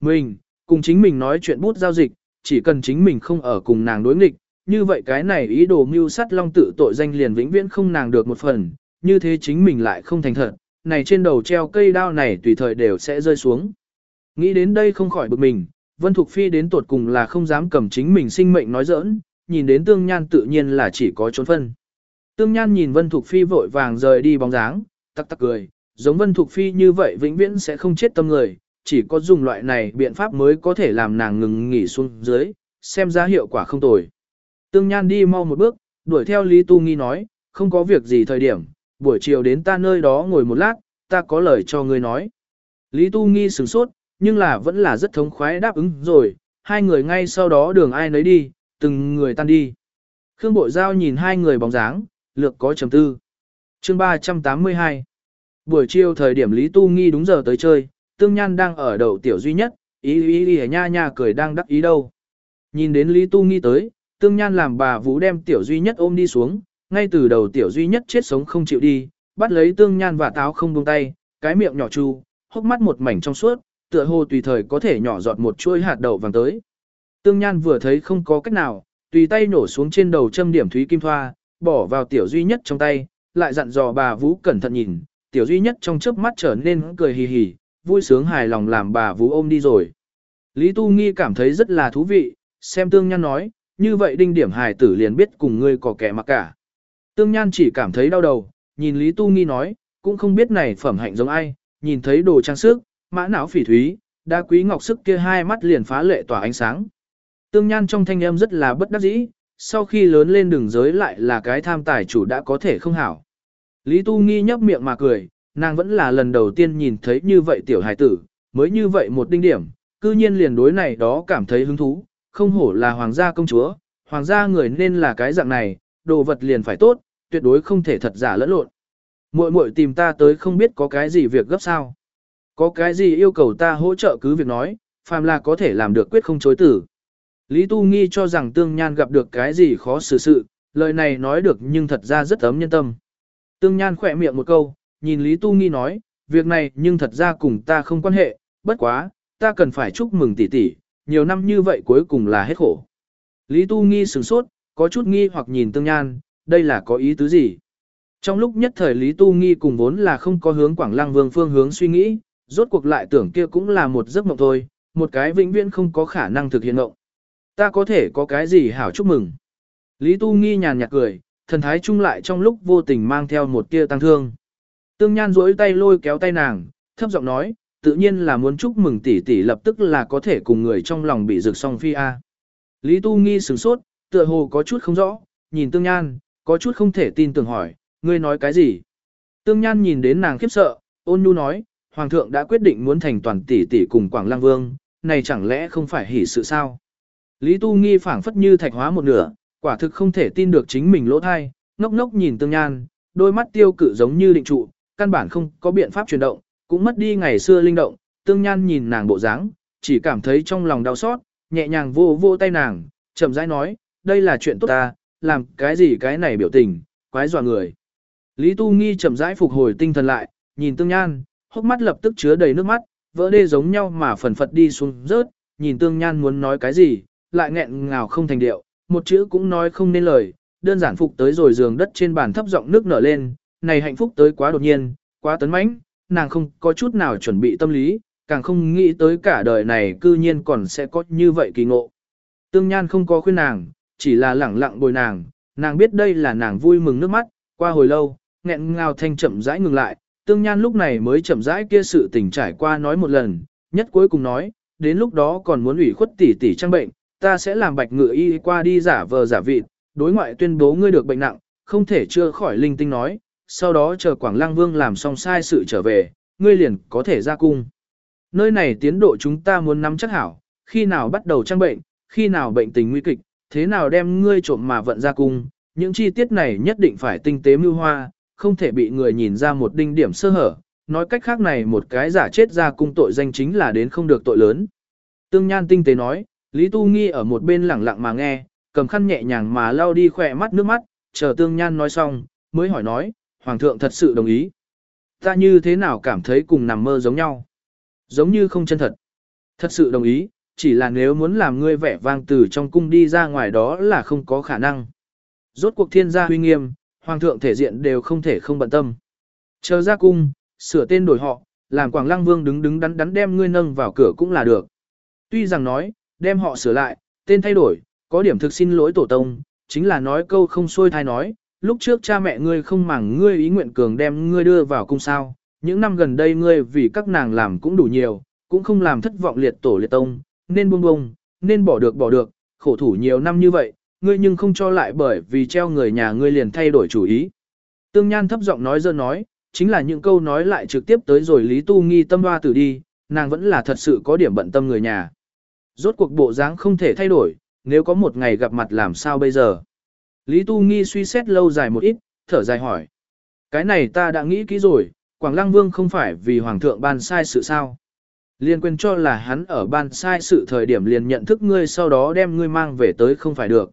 mình, cùng chính mình nói chuyện bút giao dịch, chỉ cần chính mình không ở cùng nàng đối nghịch, như vậy cái này ý đồ mưu sát long tự tội danh liền vĩnh viễn không nàng được một phần, như thế chính mình lại không thành thật, này trên đầu treo cây đao này tùy thời đều sẽ rơi xuống. Nghĩ đến đây không khỏi bực mình, Vân Thục Phi đến tột cùng là không dám cầm chính mình sinh mệnh nói giỡn, nhìn đến tương nhan tự nhiên là chỉ có trốn phân. Tương nhan nhìn Vân Thục Phi vội vàng rời đi bóng dáng, tắc tắc cười, giống Vân Thục Phi như vậy vĩnh viễn sẽ không chết tâm người, chỉ có dùng loại này biện pháp mới có thể làm nàng ngừng nghỉ xuống dưới, xem ra hiệu quả không tồi. Tương Nhan đi mau một bước, đuổi theo Lý Tu Nghi nói, không có việc gì thời điểm, buổi chiều đến ta nơi đó ngồi một lát, ta có lời cho ngươi nói. Lý Tu Nghi sửng sốt, nhưng là vẫn là rất thống khoái đáp ứng rồi, hai người ngay sau đó đường ai nấy đi, từng người tan đi. Khương Bộ Giao nhìn hai người bóng dáng, lược có trầm tư. Chương 382 Buổi chiều thời điểm Lý Tu Nghi đúng giờ tới chơi, Tương Nhan đang ở đầu tiểu duy nhất, ý ý ý nha nha cười đang đắc ý đâu. Nhìn đến Lý Tu Nghi tới, Tương Nhan làm bà Vũ đem tiểu duy nhất ôm đi xuống, ngay từ đầu tiểu duy nhất chết sống không chịu đi, bắt lấy Tương Nhan và táo không buông tay, cái miệng nhỏ chu, hốc mắt một mảnh trong suốt, tựa hồ tùy thời có thể nhỏ giọt một chuôi hạt đậu vàng tới. Tương Nhan vừa thấy không có cách nào, tùy tay nổ xuống trên đầu châm điểm thúy kim thoa, bỏ vào tiểu duy nhất trong tay, lại dặn dò bà Vũ cẩn thận nhìn, tiểu duy nhất trong chớp mắt trở nên cười hì hì, vui sướng hài lòng làm bà Vũ ôm đi rồi. Lý Tu Nghi cảm thấy rất là thú vị, xem Tương Nhan nói, như vậy đinh điểm hài tử liền biết cùng ngươi có kẻ mặc cả. Tương Nhan chỉ cảm thấy đau đầu, nhìn Lý Tu Nghi nói, cũng không biết này phẩm hạnh giống ai, nhìn thấy đồ trang sức, mã não phỉ thúy, đa quý ngọc sức kia hai mắt liền phá lệ tỏa ánh sáng. Tương Nhan trong thanh âm rất là bất đắc dĩ, sau khi lớn lên đường giới lại là cái tham tài chủ đã có thể không hảo. Lý Tu Nghi nhấp miệng mà cười, nàng vẫn là lần đầu tiên nhìn thấy như vậy tiểu hài tử, mới như vậy một đinh điểm, cư nhiên liền đối này đó cảm thấy hứng thú, không hổ là hoàng gia công chúa, hoàng gia người nên là cái dạng này, đồ vật liền phải tốt, tuyệt đối không thể thật giả lẫn lộn. Muội muội tìm ta tới không biết có cái gì việc gấp sao. Có cái gì yêu cầu ta hỗ trợ cứ việc nói, phàm là có thể làm được quyết không chối tử. Lý Tu Nghi cho rằng Tương Nhan gặp được cái gì khó xử sự, lời này nói được nhưng thật ra rất ấm nhân tâm. Tương Nhan khỏe miệng một câu, nhìn Lý Tu Nghi nói, việc này nhưng thật ra cùng ta không quan hệ, bất quá, ta cần phải chúc mừng tỷ tỷ, nhiều năm như vậy cuối cùng là hết khổ. Lý Tu Nghi sửng sốt, có chút nghi hoặc nhìn Tương Nhan, đây là có ý tứ gì? Trong lúc nhất thời Lý Tu Nghi cùng vốn là không có hướng Quảng Lăng Vương phương hướng suy nghĩ, rốt cuộc lại tưởng kia cũng là một giấc mộng thôi, một cái vĩnh viễn không có khả năng thực hiện mộng. Ta có thể có cái gì hảo chúc mừng. Lý Tu Nghi nhàn nhạt cười, thần thái trung lại trong lúc vô tình mang theo một tia tăng thương. Tương Nhan duỗi tay lôi kéo tay nàng, thấp giọng nói, tự nhiên là muốn chúc mừng tỷ tỷ lập tức là có thể cùng người trong lòng bị rực song phi a. Lý Tu Nghi sửng sốt, tựa hồ có chút không rõ, nhìn Tương Nhan, có chút không thể tin tưởng hỏi, ngươi nói cái gì? Tương Nhan nhìn đến nàng khiếp sợ, ôn nhu nói, Hoàng thượng đã quyết định muốn thành toàn tỷ tỷ cùng Quảng Lăng Vương, này chẳng lẽ không phải hỉ sự sao? Lý Tu Nghi phảng phất như thạch hóa một nửa, quả thực không thể tin được chính mình lỗ thai, ngốc ngốc nhìn Tương Nhan, đôi mắt tiêu cự giống như định trụ, căn bản không có biện pháp chuyển động, cũng mất đi ngày xưa linh động, Tương Nhan nhìn nàng bộ dáng, chỉ cảm thấy trong lòng đau xót, nhẹ nhàng vô vô tay nàng, chậm rãi nói, đây là chuyện tốt ta, làm cái gì cái này biểu tình, quái dọa người. Lý Tu Nghi chậm rãi phục hồi tinh thần lại, nhìn Tương Nhan, hốc mắt lập tức chứa đầy nước mắt, vỡ đê giống nhau mà phần phật đi xuống rớt, nhìn Tương Nhan muốn nói cái gì, lại nghẹn ngào không thành điệu, một chữ cũng nói không nên lời, đơn giản phục tới rồi giường đất trên bàn thấp giọng nước nở lên, này hạnh phúc tới quá đột nhiên, quá tấn mãnh, nàng không có chút nào chuẩn bị tâm lý, càng không nghĩ tới cả đời này cư nhiên còn sẽ có như vậy kỳ ngộ. Tương Nhan không có khuyên nàng, chỉ là lẳng lặng bồi nàng, nàng biết đây là nàng vui mừng nước mắt, qua hồi lâu, nghẹn ngào thanh chậm rãi ngừng lại, Tương Nhan lúc này mới chậm rãi kia sự tình trải qua nói một lần, nhất cuối cùng nói, đến lúc đó còn muốn ủy khuất tỷ tỷ trang bệnh, ta sẽ làm bạch ngựa y qua đi giả vờ giả vịt, đối ngoại tuyên bố ngươi được bệnh nặng, không thể chưa khỏi linh tinh nói, sau đó chờ Quảng Lăng Vương làm xong sai sự trở về, ngươi liền có thể ra cung. Nơi này tiến độ chúng ta muốn nắm chắc hảo, khi nào bắt đầu trang bệnh, khi nào bệnh tình nguy kịch, thế nào đem ngươi trộm mà vận ra cung, những chi tiết này nhất định phải tinh tế mưu hoa, không thể bị người nhìn ra một đinh điểm sơ hở, nói cách khác này một cái giả chết ra cung tội danh chính là đến không được tội lớn. Tương Nhan tinh tế nói, Lý Tu Nghi ở một bên lẳng lặng mà nghe, cầm khăn nhẹ nhàng mà lau đi khỏe mắt nước mắt, chờ Tương Nhan nói xong, mới hỏi nói, Hoàng thượng thật sự đồng ý. Ta như thế nào cảm thấy cùng nằm mơ giống nhau? Giống như không chân thật. Thật sự đồng ý, chỉ là nếu muốn làm ngươi vẻ vang từ trong cung đi ra ngoài đó là không có khả năng. Rốt cuộc thiên gia huy nghiêm, hoàng thượng thể diện đều không thể không bận tâm. Chờ ra cung, sửa tên đổi họ, làm Quảng Lăng Vương đứng đứng đắn đắn đem ngươi nâng vào cửa cũng là được. Tuy rằng nói, đem họ sửa lại, tên thay đổi, có điểm thực xin lỗi tổ tông, chính là nói câu không xuôi thai nói, lúc trước cha mẹ ngươi không màng ngươi ý nguyện cường đem ngươi đưa vào cung sao, những năm gần đây ngươi vì các nàng làm cũng đủ nhiều, cũng không làm thất vọng liệt tổ liệt tông, nên buông buông, nên bỏ được bỏ được, khổ thủ nhiều năm như vậy, ngươi nhưng không cho lại bởi vì treo người nhà ngươi liền thay đổi chủ ý. Tương Nhan thấp giọng nói dơ nói, chính là những câu nói lại trực tiếp tới rồi Lý Tu Nghi tâm hoa tử đi, nàng vẫn là thật sự có điểm bận tâm người nhà. Rốt cuộc bộ dáng không thể thay đổi, nếu có một ngày gặp mặt làm sao bây giờ? Lý Tu Nghi suy xét lâu dài một ít, thở dài hỏi. Cái này ta đã nghĩ kỹ rồi, Quảng Lăng Vương không phải vì Hoàng thượng ban sai sự sao? Liên quên cho là hắn ở ban sai sự thời điểm liền nhận thức ngươi sau đó đem ngươi mang về tới không phải được.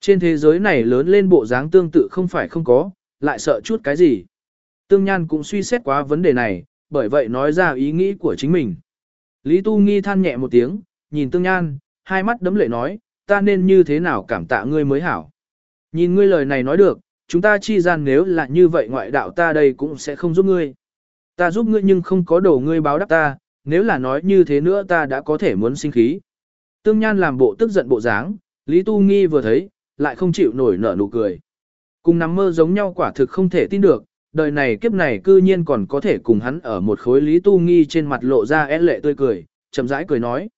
Trên thế giới này lớn lên bộ dáng tương tự không phải không có, lại sợ chút cái gì. Tương Nhan cũng suy xét quá vấn đề này, bởi vậy nói ra ý nghĩ của chính mình. Lý Tu Nghi than nhẹ một tiếng, nhìn Tương Nhan, hai mắt đấm lệ nói, ta nên như thế nào cảm tạ ngươi mới hảo. Nhìn ngươi lời này nói được, chúng ta chi gian nếu là như vậy ngoại đạo ta đây cũng sẽ không giúp ngươi. Ta giúp ngươi nhưng không có đồ ngươi báo đáp ta, nếu là nói như thế nữa ta đã có thể muốn sinh khí. Tương Nhan làm bộ tức giận bộ dáng, Lý Tu Nghi vừa thấy, lại không chịu nổi nở nụ cười. Cùng nằm mơ giống nhau quả thực không thể tin được, đời này kiếp này cư nhiên còn có thể cùng hắn ở một khối Lý Tu Nghi trên mặt lộ ra é lệ tươi cười, chậm rãi cười nói.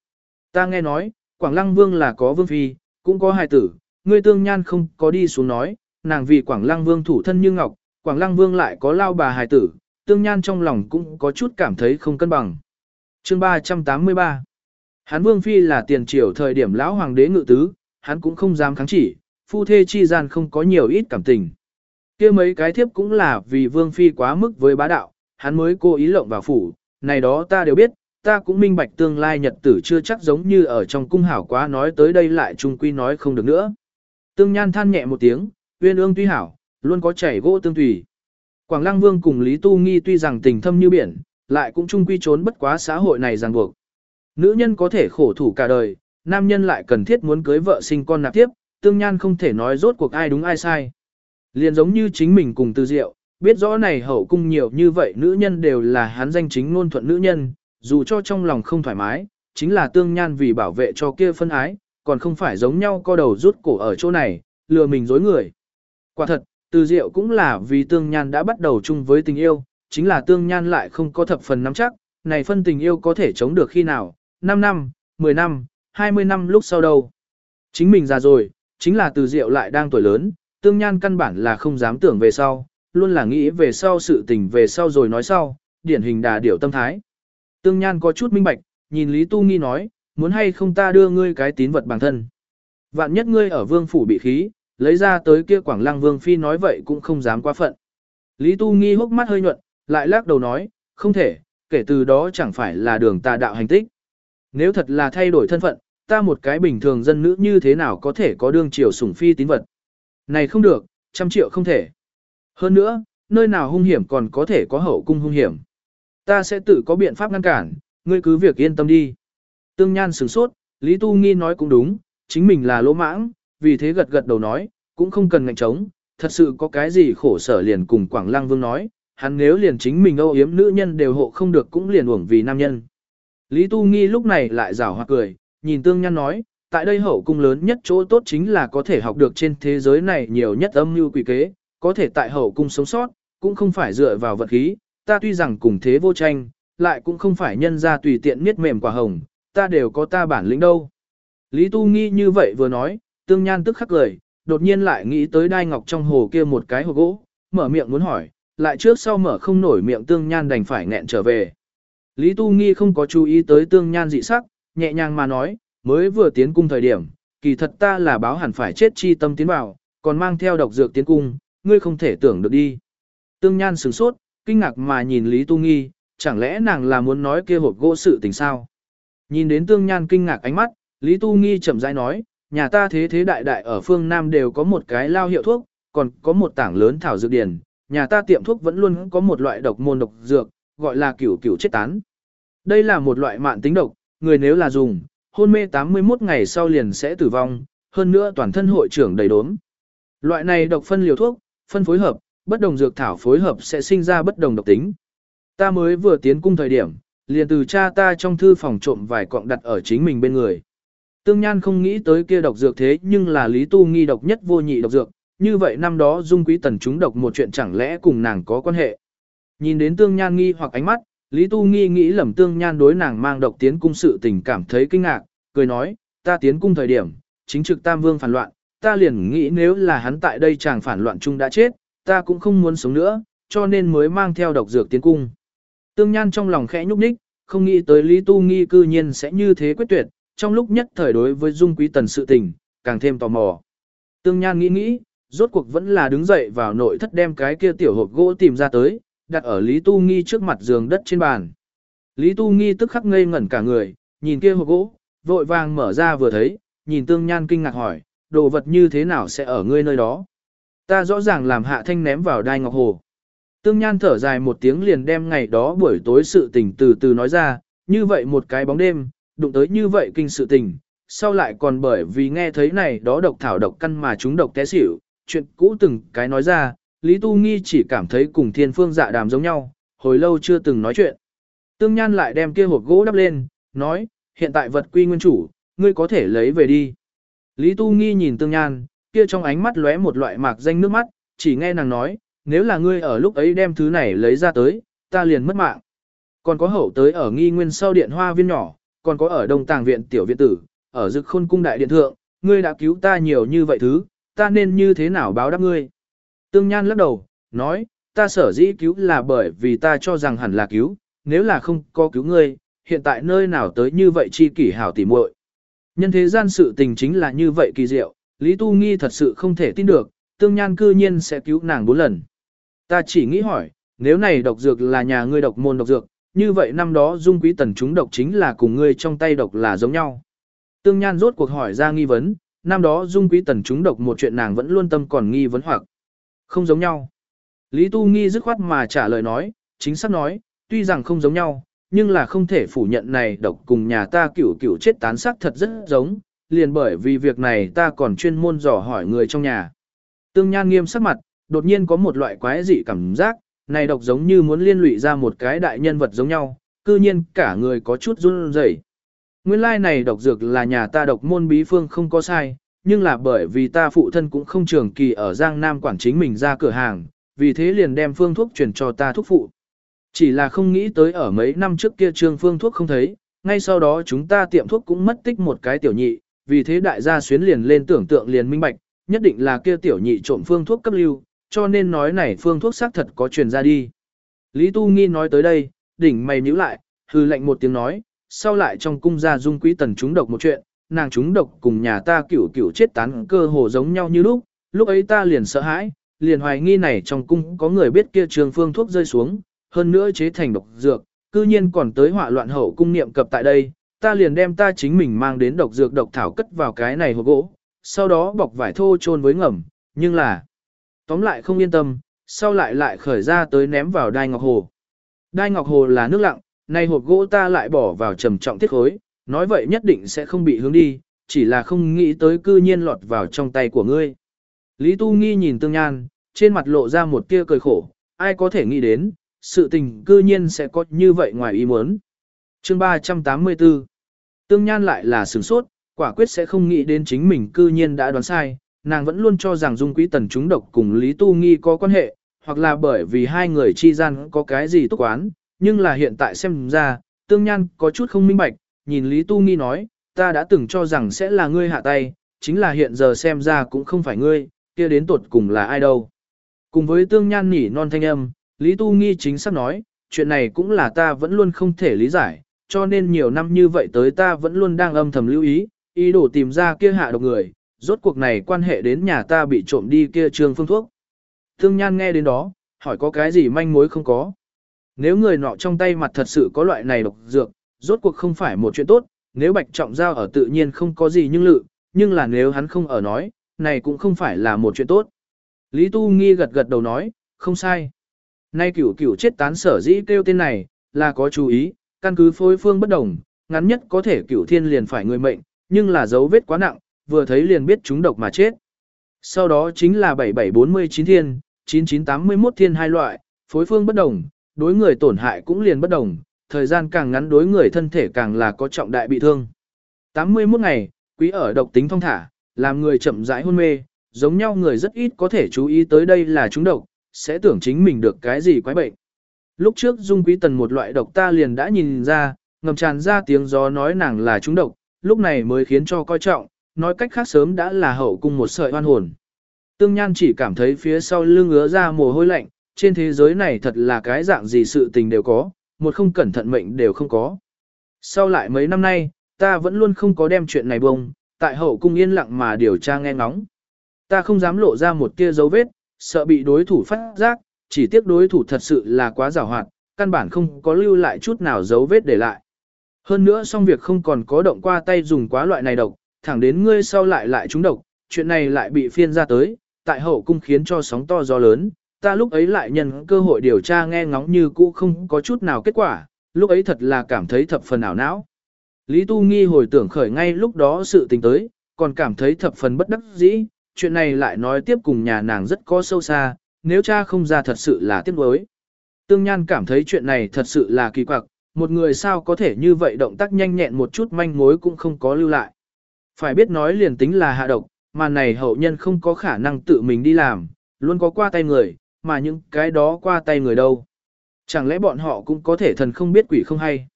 Ta nghe nói, Quảng Lăng Vương là có vương phi, cũng có hài tử, ngươi tương nhan không có đi xuống nói, nàng vì Quảng Lăng Vương thủ thân như ngọc, Quảng Lăng Vương lại có lao bà hài tử, tương nhan trong lòng cũng có chút cảm thấy không cân bằng. Chương 383 Hán Vương Phi là tiền triều thời điểm lão hoàng đế ngự tứ, hắn cũng không dám kháng chỉ, phu thê chi gian không có nhiều ít cảm tình. kia mấy cái thiếp cũng là vì Vương Phi quá mức với bá đạo, hắn mới cố ý lộng vào phủ, này đó ta đều biết, ta cũng minh bạch tương lai nhật tử chưa chắc giống như ở trong cung hảo quá nói tới đây lại trung quy nói không được nữa. Tương Nhan than nhẹ một tiếng, uyên ương tuy hảo, luôn có chảy gỗ tương tùy. Quảng Lăng Vương cùng Lý Tu Nghi tuy rằng tình thâm như biển, lại cũng trung quy trốn bất quá xã hội này ràng buộc. Nữ nhân có thể khổ thủ cả đời, nam nhân lại cần thiết muốn cưới vợ sinh con nạp tiếp, Tương Nhan không thể nói rốt cuộc ai đúng ai sai. Liền giống như chính mình cùng Từ Diệu, biết rõ này hậu cung nhiều như vậy nữ nhân đều là hắn danh chính ngôn thuận nữ nhân, dù cho trong lòng không thoải mái, chính là Tương Nhan vì bảo vệ cho kia phân ái, còn không phải giống nhau co đầu rút cổ ở chỗ này, lừa mình dối người. Quả thật, từ diệu cũng là vì tương nhan đã bắt đầu chung với tình yêu, chính là tương nhan lại không có thập phần nắm chắc, này phân tình yêu có thể chống được khi nào, 5 năm, 10 năm, 20 năm lúc sau đâu. Chính mình già rồi, chính là từ diệu lại đang tuổi lớn, tương nhan căn bản là không dám tưởng về sau, luôn là nghĩ về sau sự tình về sau rồi nói sau, điển hình đà điểu tâm thái. Tương nhan có chút minh bạch, nhìn Lý Tu Nghi nói, muốn hay không ta đưa ngươi cái tín vật bằng thân. Vạn nhất ngươi ở vương phủ bị khí, lấy ra tới kia quảng lăng vương phi nói vậy cũng không dám quá phận. Lý Tu Nghi hốc mắt hơi nhuận, lại lắc đầu nói, không thể, kể từ đó chẳng phải là đường tà đạo hành tích. Nếu thật là thay đổi thân phận, ta một cái bình thường dân nữ như thế nào có thể có đương triều sủng phi tín vật. Này không được, trăm triệu không thể. Hơn nữa, nơi nào hung hiểm còn có thể có hậu cung hung hiểm. Ta sẽ tự có biện pháp ngăn cản, ngươi cứ việc yên tâm đi. Tương Nhan sửng sốt, Lý Tu Nghi nói cũng đúng, chính mình là lỗ mãng, vì thế gật gật đầu nói, cũng không cần ngạnh trống, thật sự có cái gì khổ sở liền cùng Quảng Lăng Vương nói, hắn nếu liền chính mình âu yếm nữ nhân đều hộ không được cũng liền uổng vì nam nhân. Lý Tu Nghi lúc này lại rảo hoa cười, nhìn Tương Nhan nói, tại đây hậu cung lớn nhất chỗ tốt chính là có thể học được trên thế giới này nhiều nhất âm mưu quỷ kế, có thể tại hậu cung sống sót, cũng không phải dựa vào vật khí, ta tuy rằng cùng thế vô tranh, lại cũng không phải nhân ra tùy tiện miết mềm quả hồng, ta đều có ta bản lĩnh đâu. Lý Tu Nghi như vậy vừa nói, tương nhan tức khắc cười, đột nhiên lại nghĩ tới đai ngọc trong hồ kia một cái hồ gỗ, mở miệng muốn hỏi, lại trước sau mở không nổi miệng tương nhan đành phải nghẹn trở về. Lý Tu Nghi không có chú ý tới tương nhan dị sắc, nhẹ nhàng mà nói, mới vừa tiến cung thời điểm, kỳ thật ta là báo hẳn phải chết chi tâm tiến vào, còn mang theo độc dược tiến cung, ngươi không thể tưởng được đi. Tương nhan sửng sốt, kinh ngạc mà nhìn Lý Tu Nghi, chẳng lẽ nàng là muốn nói kia hộp gỗ sự tình sao? Nhìn đến tương nhan kinh ngạc ánh mắt, Lý Tu Nghi chậm rãi nói, nhà ta thế thế đại đại ở phương Nam đều có một cái lao hiệu thuốc, còn có một tảng lớn thảo dược điển, nhà ta tiệm thuốc vẫn luôn có một loại độc môn độc dược, gọi là cửu cửu chết tán. Đây là một loại mạn tính độc, người nếu là dùng, hôn mê 81 ngày sau liền sẽ tử vong, hơn nữa toàn thân hội trưởng đầy đốm. Loại này độc phân liều thuốc, phân phối hợp, bất đồng dược thảo phối hợp sẽ sinh ra bất đồng độc tính. Ta mới vừa tiến cung thời điểm, liền từ cha ta trong thư phòng trộm vài cọng đặt ở chính mình bên người. Tương Nhan không nghĩ tới kia độc dược thế nhưng là Lý Tu nghi độc nhất vô nhị độc dược, như vậy năm đó Dung Quý Tần chúng độc một chuyện chẳng lẽ cùng nàng có quan hệ. Nhìn đến Tương Nhan nghi hoặc ánh mắt, Lý Tu nghi nghĩ lầm Tương Nhan đối nàng mang độc tiến cung sự tình cảm thấy kinh ngạc, cười nói, ta tiến cung thời điểm, chính trực Tam Vương phản loạn, ta liền nghĩ nếu là hắn tại đây chàng phản loạn chung đã chết, ta cũng không muốn sống nữa, cho nên mới mang theo độc dược tiến cung. Tương Nhan trong lòng khẽ nhúc nhích, không nghĩ tới Lý Tu Nghi cư nhiên sẽ như thế quyết tuyệt, trong lúc nhất thời đối với Dung Quý Tần sự tình, càng thêm tò mò. Tương Nhan nghĩ nghĩ, rốt cuộc vẫn là đứng dậy vào nội thất đem cái kia tiểu hộp gỗ tìm ra tới, đặt ở Lý Tu Nghi trước mặt giường đất trên bàn. Lý Tu Nghi tức khắc ngây ngẩn cả người, nhìn kia hộp gỗ, vội vàng mở ra vừa thấy, nhìn Tương Nhan kinh ngạc hỏi, đồ vật như thế nào sẽ ở ngươi nơi đó? Ta rõ ràng làm hạ thanh ném vào đai ngọc hồ. Tương Nhan thở dài một tiếng liền đem ngày đó buổi tối sự tình từ từ nói ra, như vậy một cái bóng đêm, đụng tới như vậy kinh sự tình, sau lại còn bởi vì nghe thấy này đó độc thảo độc căn mà chúng độc té xỉu, chuyện cũ từng cái nói ra, Lý Tu Nghi chỉ cảm thấy cùng thiên phương dạ đàm giống nhau, hồi lâu chưa từng nói chuyện. Tương Nhan lại đem kia hộp gỗ đắp lên, nói, hiện tại vật quy nguyên chủ, ngươi có thể lấy về đi. Lý Tu Nghi nhìn Tương Nhan, kia trong ánh mắt lóe một loại mạc danh nước mắt, chỉ nghe nàng nói, nếu là ngươi ở lúc ấy đem thứ này lấy ra tới, ta liền mất mạng. Còn có hậu tới ở nghi nguyên sau điện hoa viên nhỏ, còn có ở đông tàng viện tiểu viện tử, ở dực khôn cung đại điện thượng, ngươi đã cứu ta nhiều như vậy thứ, ta nên như thế nào báo đáp ngươi. Tương Nhan lắc đầu, nói, ta sở dĩ cứu là bởi vì ta cho rằng hẳn là cứu, nếu là không có cứu ngươi, hiện tại nơi nào tới như vậy chi kỷ hảo tỉ muội. Nhân thế gian sự tình chính là như vậy kỳ diệu, Lý Tu Nghi thật sự không thể tin được, Tương Nhan cư nhiên sẽ cứu nàng bốn lần. Ta chỉ nghĩ hỏi, nếu này độc dược là nhà ngươi độc môn độc dược, như vậy năm đó dung quý tần chúng độc chính là cùng ngươi trong tay độc là giống nhau. Tương Nhan rốt cuộc hỏi ra nghi vấn, năm đó dung quý tần chúng độc một chuyện nàng vẫn luôn tâm còn nghi vấn hoặc không giống nhau. Lý Tu Nghi dứt khoát mà trả lời nói, chính xác nói, tuy rằng không giống nhau, nhưng là không thể phủ nhận này độc cùng nhà ta cửu cửu chết tán xác thật rất giống, liền bởi vì việc này ta còn chuyên môn dò hỏi người trong nhà. Tương Nhan nghiêm sắc mặt, đột nhiên có một loại quái dị cảm giác, này độc giống như muốn liên lụy ra một cái đại nhân vật giống nhau, cư nhiên cả người có chút run rẩy. Nguyên lai like này độc dược là nhà ta độc môn bí phương không có sai, nhưng là bởi vì ta phụ thân cũng không trường kỳ ở Giang Nam quản chính mình ra cửa hàng, vì thế liền đem phương thuốc truyền cho ta thuốc phụ. Chỉ là không nghĩ tới ở mấy năm trước kia trương phương thuốc không thấy, ngay sau đó chúng ta tiệm thuốc cũng mất tích một cái tiểu nhị, vì thế đại gia xuyến liền lên tưởng tượng liền minh bạch, nhất định là kia tiểu nhị trộm phương thuốc cấp lưu, cho nên nói này phương thuốc xác thật có truyền ra đi. Lý Tu Nghi nói tới đây, đỉnh mày nhíu lại, hư lệnh một tiếng nói, sau lại trong cung gia dung quý tần chúng độc một chuyện, nàng chúng độc cùng nhà ta cửu cửu chết tán cơ hồ giống nhau như lúc, lúc ấy ta liền sợ hãi, liền hoài nghi này trong cung có người biết kia trường phương thuốc rơi xuống, hơn nữa chế thành độc dược, cư nhiên còn tới họa loạn hậu cung niệm cập tại đây, ta liền đem ta chính mình mang đến độc dược độc thảo cất vào cái này hộp gỗ, sau đó bọc vải thô chôn với ngầm, nhưng là tóm lại không yên tâm, sau lại lại khởi ra tới ném vào đai ngọc hồ. Đai ngọc hồ là nước lặng, nay hộp gỗ ta lại bỏ vào trầm trọng thiết khối, nói vậy nhất định sẽ không bị hướng đi, chỉ là không nghĩ tới cư nhiên lọt vào trong tay của ngươi. Lý Tu Nghi nhìn Tương Nhan, trên mặt lộ ra một tia cười khổ, ai có thể nghĩ đến, sự tình cư nhiên sẽ có như vậy ngoài ý muốn. Chương 384 Tương Nhan lại là sửng sốt, quả quyết sẽ không nghĩ đến chính mình cư nhiên đã đoán sai, nàng vẫn luôn cho rằng Dung Quý Tần chúng độc cùng Lý Tu Nghi có quan hệ, hoặc là bởi vì hai người chi gian có cái gì tốt quán, nhưng là hiện tại xem ra, Tương Nhan có chút không minh bạch, nhìn Lý Tu Nghi nói, ta đã từng cho rằng sẽ là ngươi hạ tay, chính là hiện giờ xem ra cũng không phải ngươi, kia đến tuột cùng là ai đâu. Cùng với Tương Nhan nỉ non thanh âm, Lý Tu Nghi chính xác nói, chuyện này cũng là ta vẫn luôn không thể lý giải, cho nên nhiều năm như vậy tới ta vẫn luôn đang âm thầm lưu ý, ý đồ tìm ra kia hạ độc người, rốt cuộc này quan hệ đến nhà ta bị trộm đi kia trương phương thuốc. Thương Nhan nghe đến đó, hỏi có cái gì manh mối không có. Nếu người nọ trong tay mặt thật sự có loại này độc dược, rốt cuộc không phải một chuyện tốt, nếu Bạch Trọng Giao ở tự nhiên không có gì nhưng lự, nhưng là nếu hắn không ở nói, này cũng không phải là một chuyện tốt. Lý Tu Nghi gật gật đầu nói, không sai. Nay cửu cửu chết tán sở dĩ kêu tên này, là có chú ý, căn cứ phối phương bất đồng, ngắn nhất có thể cửu thiên liền phải người mệnh, nhưng là dấu vết quá nặng, vừa thấy liền biết chúng độc mà chết. Sau đó chính là 7749 thiên, 9981 thiên hai loại, phối phương bất đồng, đối người tổn hại cũng liền bất đồng, thời gian càng ngắn đối người thân thể càng là có trọng đại bị thương. 81 ngày, quý ở độc tính thông thả, làm người chậm rãi hôn mê, giống nhau người rất ít có thể chú ý tới đây là chúng độc, sẽ tưởng chính mình được cái gì quái bệnh. Lúc trước Dung Quý Tần một loại độc ta liền đã nhìn ra, ngầm tràn ra tiếng gió nói nàng là chúng độc, lúc này mới khiến cho coi trọng, nói cách khác sớm đã là hậu cung một sợi oan hồn. Tương Nhan chỉ cảm thấy phía sau lưng ứa ra mồ hôi lạnh, trên thế giới này thật là cái dạng gì sự tình đều có, một không cẩn thận mệnh đều không có. Sau lại mấy năm nay, ta vẫn luôn không có đem chuyện này bông, tại hậu cung yên lặng mà điều tra nghe ngóng. Ta không dám lộ ra một tia dấu vết, sợ bị đối thủ phát giác, chỉ tiếc đối thủ thật sự là quá giàu hoạt, căn bản không có lưu lại chút nào dấu vết để lại. Hơn nữa xong việc không còn có động qua tay dùng quá loại này độc, thẳng đến ngươi sau lại lại trúng độc, chuyện này lại bị phiên ra tới, tại hậu cung khiến cho sóng to gió lớn, ta lúc ấy lại nhân cơ hội điều tra nghe ngóng như cũ không có chút nào kết quả, lúc ấy thật là cảm thấy thập phần ảo não. Lý Tu Nghi hồi tưởng khởi ngay lúc đó sự tình tới, còn cảm thấy thập phần bất đắc dĩ, chuyện này lại nói tiếp cùng nhà nàng rất có sâu xa, nếu cha không ra thật sự là tiếc nuối. Tương Nhan cảm thấy chuyện này thật sự là kỳ quặc, một người sao có thể như vậy động tác nhanh nhẹn một chút manh mối cũng không có lưu lại. Phải biết nói liền tính là hạ độc, mà này hậu nhân không có khả năng tự mình đi làm, luôn có qua tay người, mà những cái đó qua tay người đâu. Chẳng lẽ bọn họ cũng có thể thần không biết quỷ không hay.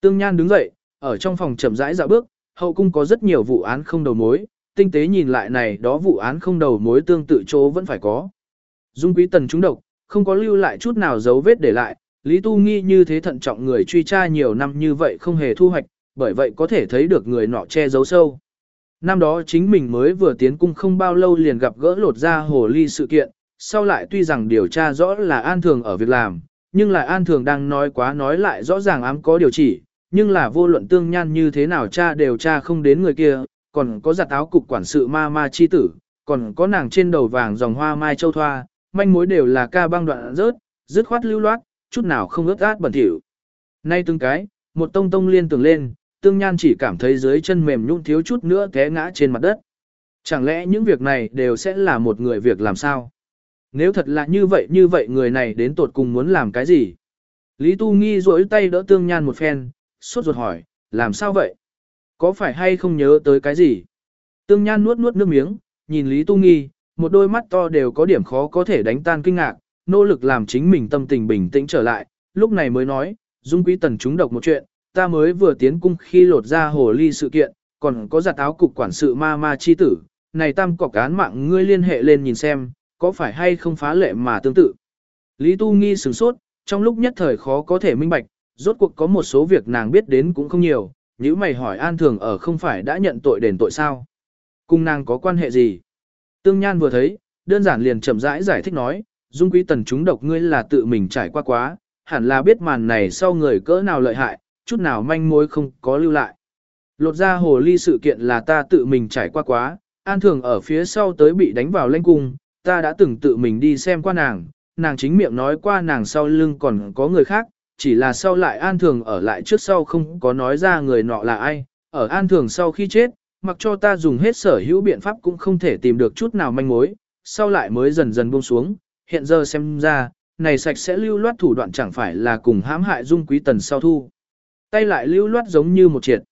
Tương Nhan đứng dậy, ở trong phòng chậm rãi dạo bước, hậu cung có rất nhiều vụ án không đầu mối, tinh tế nhìn lại này đó vụ án không đầu mối tương tự chỗ vẫn phải có. Dung quý tần trúng độc, không có lưu lại chút nào dấu vết để lại, Lý Tu Nghi như thế thận trọng người truy tra nhiều năm như vậy không hề thu hoạch, bởi vậy có thể thấy được người nọ che giấu sâu. Năm đó chính mình mới vừa tiến cung không bao lâu liền gặp gỡ lột ra hồ ly sự kiện, sau lại tuy rằng điều tra rõ là An Thường ở việc làm, nhưng là An Thường đang nói quá nói lại rõ ràng ám có điều chỉ, nhưng là vô luận tương nhan như thế nào cha đều tra không đến người kia, còn có giặt áo cục quản sự ma ma chi tử, còn có nàng trên đầu vàng dòng hoa mai châu thoa, manh mối đều là ca băng đoạn rớt, dứt khoát lưu loát, chút nào không ướt át bẩn thỉu. Nay từng cái, một tông tông liên tưởng lên, tương nhan chỉ cảm thấy dưới chân mềm nhũn thiếu chút nữa té ngã trên mặt đất. Chẳng lẽ những việc này đều sẽ là một người việc làm sao? Nếu thật là như vậy như vậy người này đến tột cùng muốn làm cái gì? Lý Tu Nghi rỗi tay đỡ tương nhan một phen, sốt ruột hỏi, làm sao vậy? Có phải hay không nhớ tới cái gì? Tương Nhan nuốt nuốt nước miếng, nhìn Lý Tu Nghi, một đôi mắt to đều có điểm khó có thể đánh tan kinh ngạc, nỗ lực làm chính mình tâm tình bình tĩnh trở lại, lúc này mới nói, Dung Quý Tần chúng độc một chuyện, ta mới vừa tiến cung khi lột ra hồ ly sự kiện, còn có giặt áo cục quản sự ma ma chi tử, này tam cọc cán mạng ngươi liên hệ lên nhìn xem, có phải hay không phá lệ mà tương tự. Lý Tu Nghi sửng sốt, trong lúc nhất thời khó có thể minh bạch, rốt cuộc có một số việc nàng biết đến cũng không nhiều, nếu mày hỏi An Thường ở không phải đã nhận tội đền tội sao? Cùng nàng có quan hệ gì? Tương Nhan vừa thấy, đơn giản liền chậm rãi giải thích nói, Dung Quý Tần chúng độc ngươi là tự mình trải qua quá, hẳn là biết màn này sau người cỡ nào lợi hại, chút nào manh mối không có lưu lại. Lột ra hồ ly sự kiện là ta tự mình trải qua quá, An Thường ở phía sau tới bị đánh vào lanh cung, ta đã từng tự mình đi xem qua nàng, nàng chính miệng nói qua nàng sau lưng còn có người khác, chỉ là sau lại an thường ở lại trước sau không có nói ra người nọ là ai, ở an thường sau khi chết, mặc cho ta dùng hết sở hữu biện pháp cũng không thể tìm được chút nào manh mối, sau lại mới dần dần buông xuống, hiện giờ xem ra, này sạch sẽ lưu loát thủ đoạn chẳng phải là cùng hãm hại dung quý tần sau thu. Tay lại lưu loát giống như một triệt.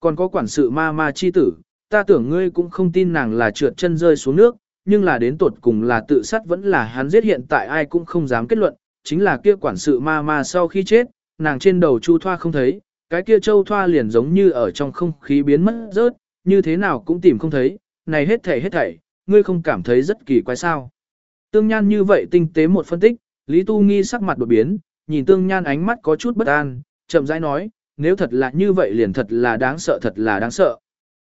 Còn có quản sự ma ma chi tử, ta tưởng ngươi cũng không tin nàng là trượt chân rơi xuống nước, nhưng là đến tột cùng là tự sát vẫn là hắn giết hiện tại ai cũng không dám kết luận, chính là kia quản sự ma ma sau khi chết, nàng trên đầu chu thoa không thấy, cái kia châu thoa liền giống như ở trong không khí biến mất rớt, như thế nào cũng tìm không thấy, này hết thảy hết thảy, ngươi không cảm thấy rất kỳ quái sao. Tương Nhan như vậy tinh tế một phân tích, Lý Tu Nghi sắc mặt đột biến, nhìn Tương Nhan ánh mắt có chút bất an, chậm rãi nói, nếu thật là như vậy liền thật là đáng sợ thật là đáng sợ.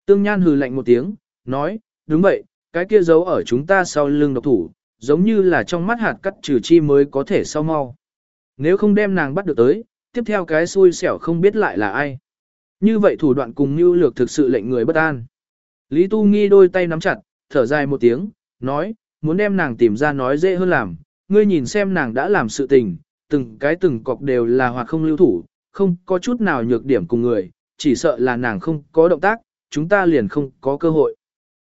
Tương Nhan hừ lạnh một tiếng, nói, đúng vậy, cái kia giấu ở chúng ta sau lưng độc thủ, giống như là trong mắt hạt cắt trừ chi mới có thể sau mau. Nếu không đem nàng bắt được tới, tiếp theo cái xui xẻo không biết lại là ai. Như vậy thủ đoạn cùng như lược thực sự lệnh người bất an. Lý Tu Nghi đôi tay nắm chặt, thở dài một tiếng, nói, muốn đem nàng tìm ra nói dễ hơn làm, ngươi nhìn xem nàng đã làm sự tình, từng cái từng cọc đều là hoặc không lưu thủ, không có chút nào nhược điểm cùng người, chỉ sợ là nàng không có động tác, chúng ta liền không có cơ hội.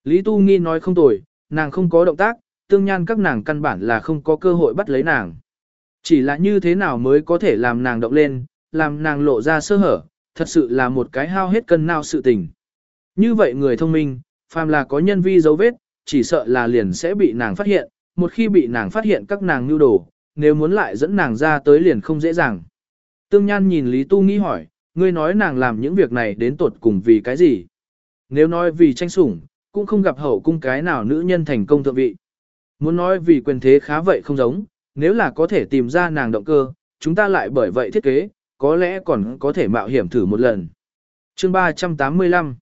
Lý Tu Nghi nói không tồi, nàng không có động tác, tương nhan các nàng căn bản là không có cơ hội bắt lấy nàng. Chỉ là như thế nào mới có thể làm nàng động lên, làm nàng lộ ra sơ hở, thật sự là một cái hao hết cân nào sự tình. Như vậy người thông minh, phàm là có nhân vi dấu vết, chỉ sợ là liền sẽ bị nàng phát hiện, một khi bị nàng phát hiện các nàng nưu đồ, nếu muốn lại dẫn nàng ra tới liền không dễ dàng. Tương Nhan nhìn Lý Tu nghĩ hỏi, ngươi nói nàng làm những việc này đến tột cùng vì cái gì? Nếu nói vì tranh sủng, cũng không gặp hậu cung cái nào nữ nhân thành công thượng vị. Muốn nói vì quyền thế khá vậy không giống, nếu là có thể tìm ra nàng động cơ, chúng ta lại bởi vậy thiết kế, có lẽ còn có thể mạo hiểm thử một lần. Chương 385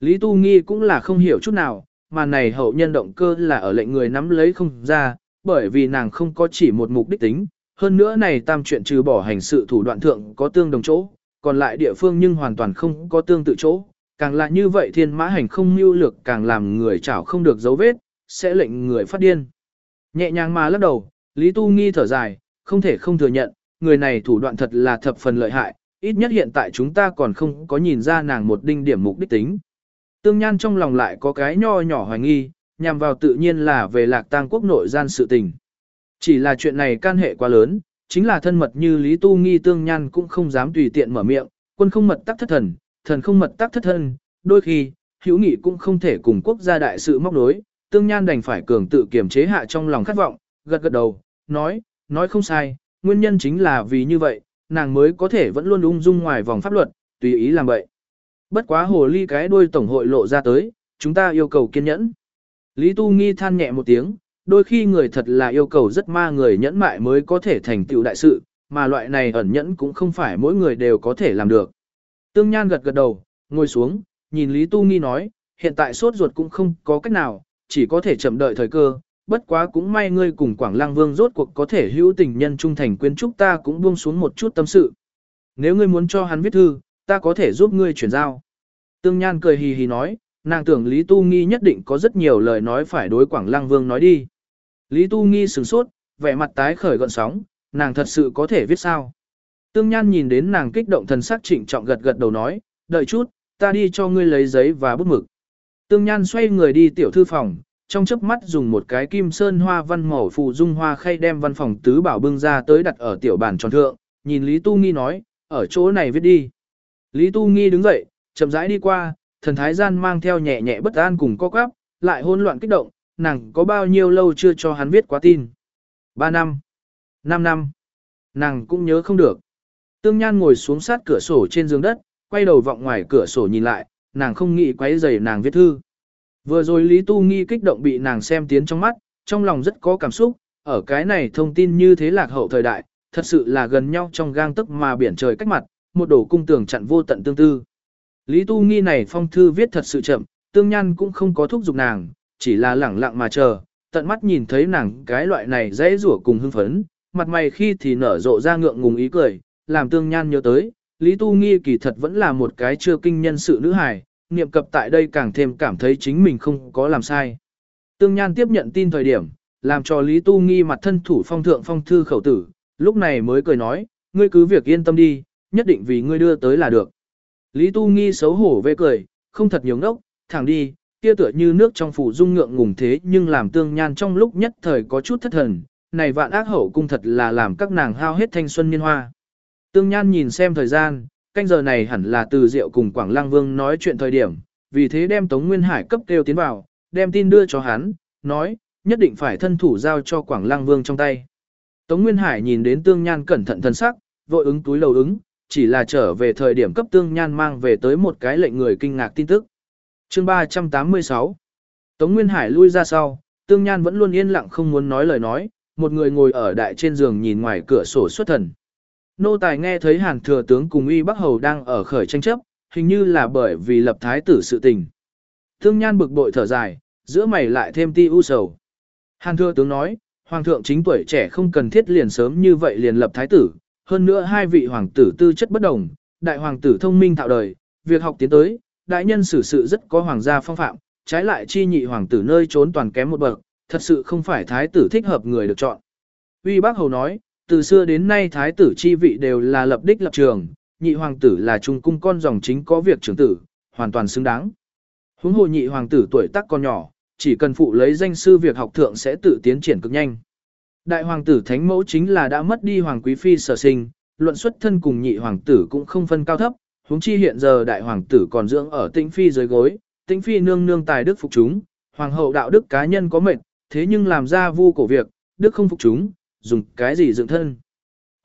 Lý Tu Nghi cũng là không hiểu chút nào, mà này hậu nhân động cơ là ở lệnh người nắm lấy không ra, bởi vì nàng không có chỉ một mục đích tính, hơn nữa này tam chuyện trừ bỏ hành sự thủ đoạn thượng có tương đồng chỗ, còn lại địa phương nhưng hoàn toàn không có tương tự chỗ, càng là như vậy thiên mã hành không mưu lược càng làm người chảo không được dấu vết, sẽ lệnh người phát điên. Nhẹ nhàng mà lắc đầu, Lý Tu Nghi thở dài, không thể không thừa nhận, người này thủ đoạn thật là thập phần lợi hại, ít nhất hiện tại chúng ta còn không có nhìn ra nàng một đinh điểm mục đích tính. Tương Nhan trong lòng lại có cái nho nhỏ hoài nghi, nhằm vào tự nhiên là về lạc tang quốc nội gian sự tình. Chỉ là chuyện này can hệ quá lớn, chính là thân mật như Lý Tu Nghi Tương Nhan cũng không dám tùy tiện mở miệng, quân không mật tắc thất thần, thần không mật tắc thất thân, đôi khi, hữu nghị cũng không thể cùng quốc gia đại sự móc nối, Tương Nhan đành phải cường tự kiềm chế hạ trong lòng khát vọng, gật gật đầu, nói, nói không sai, nguyên nhân chính là vì như vậy, nàng mới có thể vẫn luôn ung dung ngoài vòng pháp luật, tùy ý làm vậy. Bất quá hồ ly cái đuôi tổng hội lộ ra tới, chúng ta yêu cầu kiên nhẫn. Lý Tu Nghi than nhẹ một tiếng, đôi khi người thật là yêu cầu rất ma người nhẫn mại mới có thể thành tựu đại sự, mà loại này ẩn nhẫn cũng không phải mỗi người đều có thể làm được. Tương Nhan gật gật đầu, ngồi xuống, nhìn Lý Tu Nghi nói, hiện tại sốt ruột cũng không có cách nào, chỉ có thể chậm đợi thời cơ, bất quá cũng may ngươi cùng Quảng Lăng Vương rốt cuộc có thể hữu tình nhân trung thành quyến trúc ta cũng buông xuống một chút tâm sự. Nếu ngươi muốn cho hắn viết thư, ta có thể giúp ngươi chuyển giao. Tương Nhan cười hì hì nói, nàng tưởng Lý Tu Nghi nhất định có rất nhiều lời nói phải đối Quảng Lăng Vương nói đi. Lý Tu Nghi sửng sốt, vẻ mặt tái khởi gọn sóng, nàng thật sự có thể viết sao. Tương Nhan nhìn đến nàng kích động thần sắc trịnh trọng gật gật đầu nói, đợi chút, ta đi cho ngươi lấy giấy và bút mực. Tương Nhan xoay người đi tiểu thư phòng, trong chớp mắt dùng một cái kim sơn hoa văn màu phù dung hoa khay đem văn phòng tứ bảo bưng ra tới đặt ở tiểu bàn tròn thượng, nhìn Lý Tu Nghi nói, ở chỗ này viết đi. Lý Tu Nghi đứng dậy, chậm rãi đi qua, thần thái gian mang theo nhẹ nhẹ bất an cùng co quắp, lại hỗn loạn kích động, nàng có bao nhiêu lâu chưa cho hắn viết quá tin. Ba năm, năm năm, nàng cũng nhớ không được. Tương Nhan ngồi xuống sát cửa sổ trên giường đất, quay đầu vọng ngoài cửa sổ nhìn lại, nàng không nghĩ quấy rầy nàng viết thư. Vừa rồi Lý Tu Nghi kích động bị nàng xem tiến trong mắt, trong lòng rất có cảm xúc, ở cái này thông tin như thế lạc hậu thời đại, thật sự là gần nhau trong gang tức mà biển trời cách mặt, một đổ cung tường chặn vô tận tương tư. Lý Tu Nghi này phong thư viết thật sự chậm, tương nhan cũng không có thúc giục nàng, chỉ là lẳng lặng mà chờ, tận mắt nhìn thấy nàng cái loại này dễ rủa cùng hưng phấn, mặt mày khi thì nở rộ ra ngượng ngùng ý cười, làm tương nhan nhớ tới, Lý Tu Nghi kỳ thật vẫn là một cái chưa kinh nhân sự nữ hài, niệm cập tại đây càng thêm cảm thấy chính mình không có làm sai. Tương Nhan tiếp nhận tin thời điểm, làm cho Lý Tu Nghi mặt thân thủ phong thượng phong thư khẩu tử, lúc này mới cười nói, ngươi cứ việc yên tâm đi, nhất định vì ngươi đưa tới là được. Lý Tu Nghi xấu hổ về cười, không thật nhiều ngốc, thẳng đi, kia tựa như nước trong phủ dung ngượng ngùng thế nhưng làm tương nhan trong lúc nhất thời có chút thất thần, này vạn ác hậu cung thật là làm các nàng hao hết thanh xuân niên hoa. Tương nhan nhìn xem thời gian, canh giờ này hẳn là từ Diệu cùng Quảng Lăng Vương nói chuyện thời điểm, vì thế đem Tống Nguyên Hải cấp kêu tiến vào, đem tin đưa cho hắn, nói, nhất định phải thân thủ giao cho Quảng Lăng Vương trong tay. Tống Nguyên Hải nhìn đến Tương Nhan cẩn thận thân sắc, vội ứng túi lầu ứng, chỉ là trở về thời điểm cấp Tương Nhan mang về tới một cái lệnh người kinh ngạc tin tức. Chương 386 Tống Nguyên Hải lui ra sau, Tương Nhan vẫn luôn yên lặng không muốn nói lời nói, một người ngồi ở đại trên giường nhìn ngoài cửa sổ xuất thần. Nô tài nghe thấy hàn thừa tướng cùng uy bắc hầu đang ở khởi tranh chấp, hình như là bởi vì lập thái tử sự tình. Tương nhan bực bội thở dài, giữa mày lại thêm ti u sầu. Hàn thừa tướng nói, hoàng thượng chính tuổi trẻ không cần thiết liền sớm như vậy liền lập thái tử, hơn nữa hai vị hoàng tử tư chất bất đồng, đại hoàng tử thông minh thạo đời, việc học tiến tới, đại nhân xử sự rất có hoàng gia phong phạm, trái lại chi nhị hoàng tử nơi trốn toàn kém một bậc, thật sự không phải thái tử thích hợp người được chọn. Uy bác hầu nói, từ xưa đến nay thái tử chi vị đều là lập đích lập trường, nhị hoàng tử là trung cung con dòng chính có việc trưởng tử, hoàn toàn xứng đáng. Huống hồ nhị hoàng tử tuổi tác còn nhỏ, chỉ cần phụ lấy danh sư việc học thượng sẽ tự tiến triển cực nhanh. Đại hoàng tử thánh mẫu chính là đã mất đi hoàng quý phi sở sinh, luận xuất thân cùng nhị hoàng tử cũng không phân cao thấp, huống chi hiện giờ đại hoàng tử còn dưỡng ở tĩnh phi dưới gối, tĩnh phi nương nương tài đức phục chúng, hoàng hậu đạo đức cá nhân có mệnh, thế nhưng làm ra vu cổ việc, đức không phục chúng, dùng cái gì dựng thân.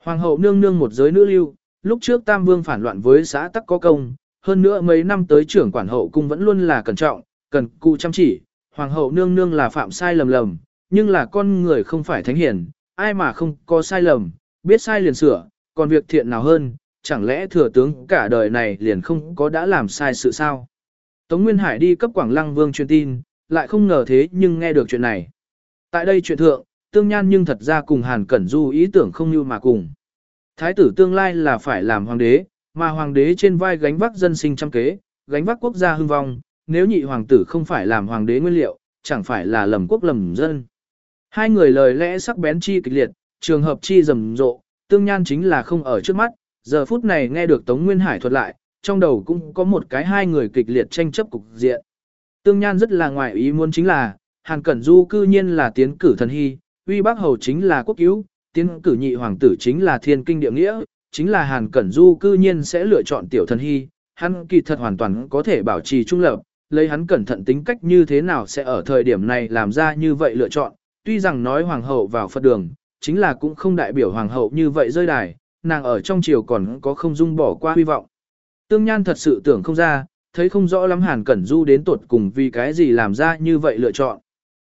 Hoàng hậu nương nương một giới nữ lưu, lúc trước tam vương phản loạn với xã tắc có công, hơn nữa mấy năm tới trưởng quản hậu cung vẫn luôn là cẩn trọng, cần cụ chăm chỉ, hoàng hậu nương nương là phạm sai lầm lầm, nhưng là con người không phải thánh hiền, ai mà không có sai lầm, biết sai liền sửa, còn việc thiện nào hơn, chẳng lẽ thừa tướng cả đời này liền không có đã làm sai sự sao? Tống Nguyên Hải đi cấp Quảng Lăng Vương truyền tin, lại không ngờ thế nhưng nghe được chuyện này. Tại đây chuyện thượng, tương nhan nhưng thật ra cùng Hàn Cẩn Du ý tưởng không như mà cùng. Thái tử tương lai là phải làm hoàng đế, mà hoàng đế trên vai gánh vác dân sinh trăm kế, gánh vác quốc gia hưng vong, nếu nhị hoàng tử không phải làm hoàng đế nguyên liệu, chẳng phải là lầm quốc lầm dân. Hai người lời lẽ sắc bén chi kịch liệt, trường hợp chi rầm rộ, tương nhan chính là không ở trước mắt, giờ phút này nghe được Tống Nguyên Hải thuật lại, trong đầu cũng có một cái hai người kịch liệt tranh chấp cục diện. Tương nhan rất là ngoài ý muốn chính là, Hàn Cẩn Du cư nhiên là tiến cử thần hy, uy bác hầu chính là quốc cứu, tiến cử nhị hoàng tử chính là thiên kinh địa nghĩa, chính là Hàn Cẩn Du cư nhiên sẽ lựa chọn tiểu thần hy, hắn kỳ thật hoàn toàn có thể bảo trì trung lập, lấy hắn cẩn thận tính cách như thế nào sẽ ở thời điểm này làm ra như vậy lựa chọn, tuy rằng nói hoàng hậu vào Phật đường, chính là cũng không đại biểu hoàng hậu như vậy rơi đài, nàng ở trong triều còn có không dung bỏ qua hy vọng. Tương Nhan thật sự tưởng không ra, thấy không rõ lắm Hàn Cẩn Du đến tột cùng vì cái gì làm ra như vậy lựa chọn.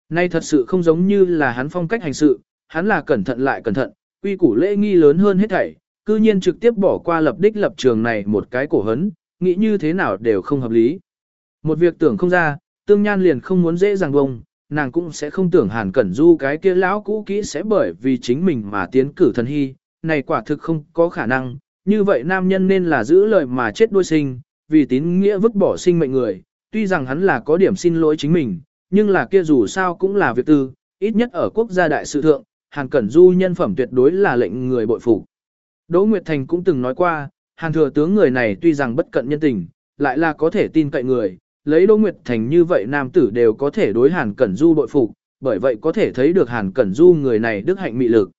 Nay thật sự không giống như là hắn phong cách hành sự, hắn là cẩn thận lại cẩn thận, quy củ lễ nghi lớn hơn hết thảy, cư nhiên trực tiếp bỏ qua lập đích lập trường này một cái cổ hấn, nghĩ như thế nào đều không hợp lý. Một việc tưởng không ra, tương nhan liền không muốn dễ dàng bông, nàng cũng sẽ không tưởng hàn cẩn du cái kia lão cũ kỹ sẽ bởi vì chính mình mà tiến cử thần hy, này quả thực không có khả năng, như vậy nam nhân nên là giữ lời mà chết đuôi sinh, vì tín nghĩa vứt bỏ sinh mệnh người, tuy rằng hắn là có điểm xin lỗi chính mình, nhưng là kia dù sao cũng là việc tư, ít nhất ở quốc gia đại sự thượng, Hàn Cẩn Du nhân phẩm tuyệt đối là lệnh người bội phục. Đỗ Nguyệt Thành cũng từng nói qua, Hàn thừa tướng người này tuy rằng bất cận nhân tình, lại là có thể tin cậy người, lấy Đỗ Nguyệt Thành như vậy nam tử đều có thể đối Hàn Cẩn Du bội phục, bởi vậy có thể thấy được Hàn Cẩn Du người này đức hạnh mị lực.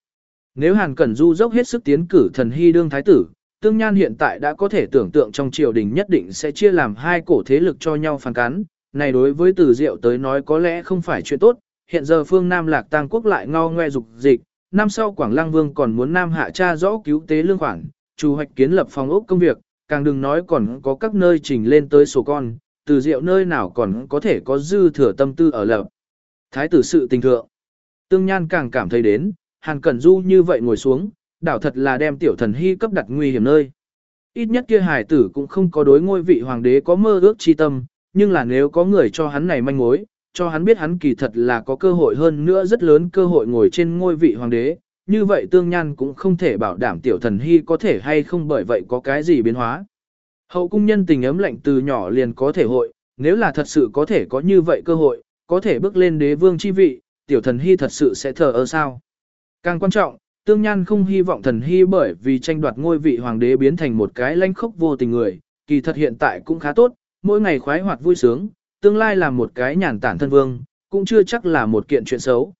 Nếu Hàn Cẩn Du dốc hết sức tiến cử thần hy đương thái tử, Tương Nhan hiện tại đã có thể tưởng tượng trong triều đình nhất định sẽ chia làm hai cổ thế lực cho nhau phản cắn, này đối với Từ Diệu tới nói có lẽ không phải chuyện tốt, hiện giờ phương Nam Lạc Tăng quốc lại ngao ngoe dục dịch, năm sau Quảng Lăng Vương còn muốn Nam hạ cha rõ cứu tế lương khoản, chủ hoạch kiến lập phòng ốc công việc, càng đừng nói còn có các nơi trình lên tới số con, từ diệu nơi nào còn có thể có dư thừa tâm tư ở lập. Thái tử sự tình thượng. Tương Nhan càng cảm thấy đến, Hàn Cẩn Du như vậy ngồi xuống, đảo thật là đem tiểu thần hy cấp đặt nguy hiểm nơi. Ít nhất kia hải tử cũng không có đối ngôi vị hoàng đế có mơ ước chi tâm, nhưng là nếu có người cho hắn này manh mối, cho hắn biết hắn kỳ thật là có cơ hội hơn nữa rất lớn cơ hội ngồi trên ngôi vị hoàng đế, như vậy tương nhan cũng không thể bảo đảm tiểu thần hy có thể hay không bởi vậy có cái gì biến hóa. Hậu cung nhân tình ấm lạnh từ nhỏ liền có thể hội, nếu là thật sự có thể có như vậy cơ hội, có thể bước lên đế vương chi vị, tiểu thần hy thật sự sẽ thờ ơ sao. Càng quan trọng, tương nhan không hy vọng thần hy bởi vì tranh đoạt ngôi vị hoàng đế biến thành một cái lanh khốc vô tình người, kỳ thật hiện tại cũng khá tốt, mỗi ngày khoái hoạt vui sướng, tương lai là một cái nhàn tản thân vương, cũng chưa chắc là một kiện chuyện xấu.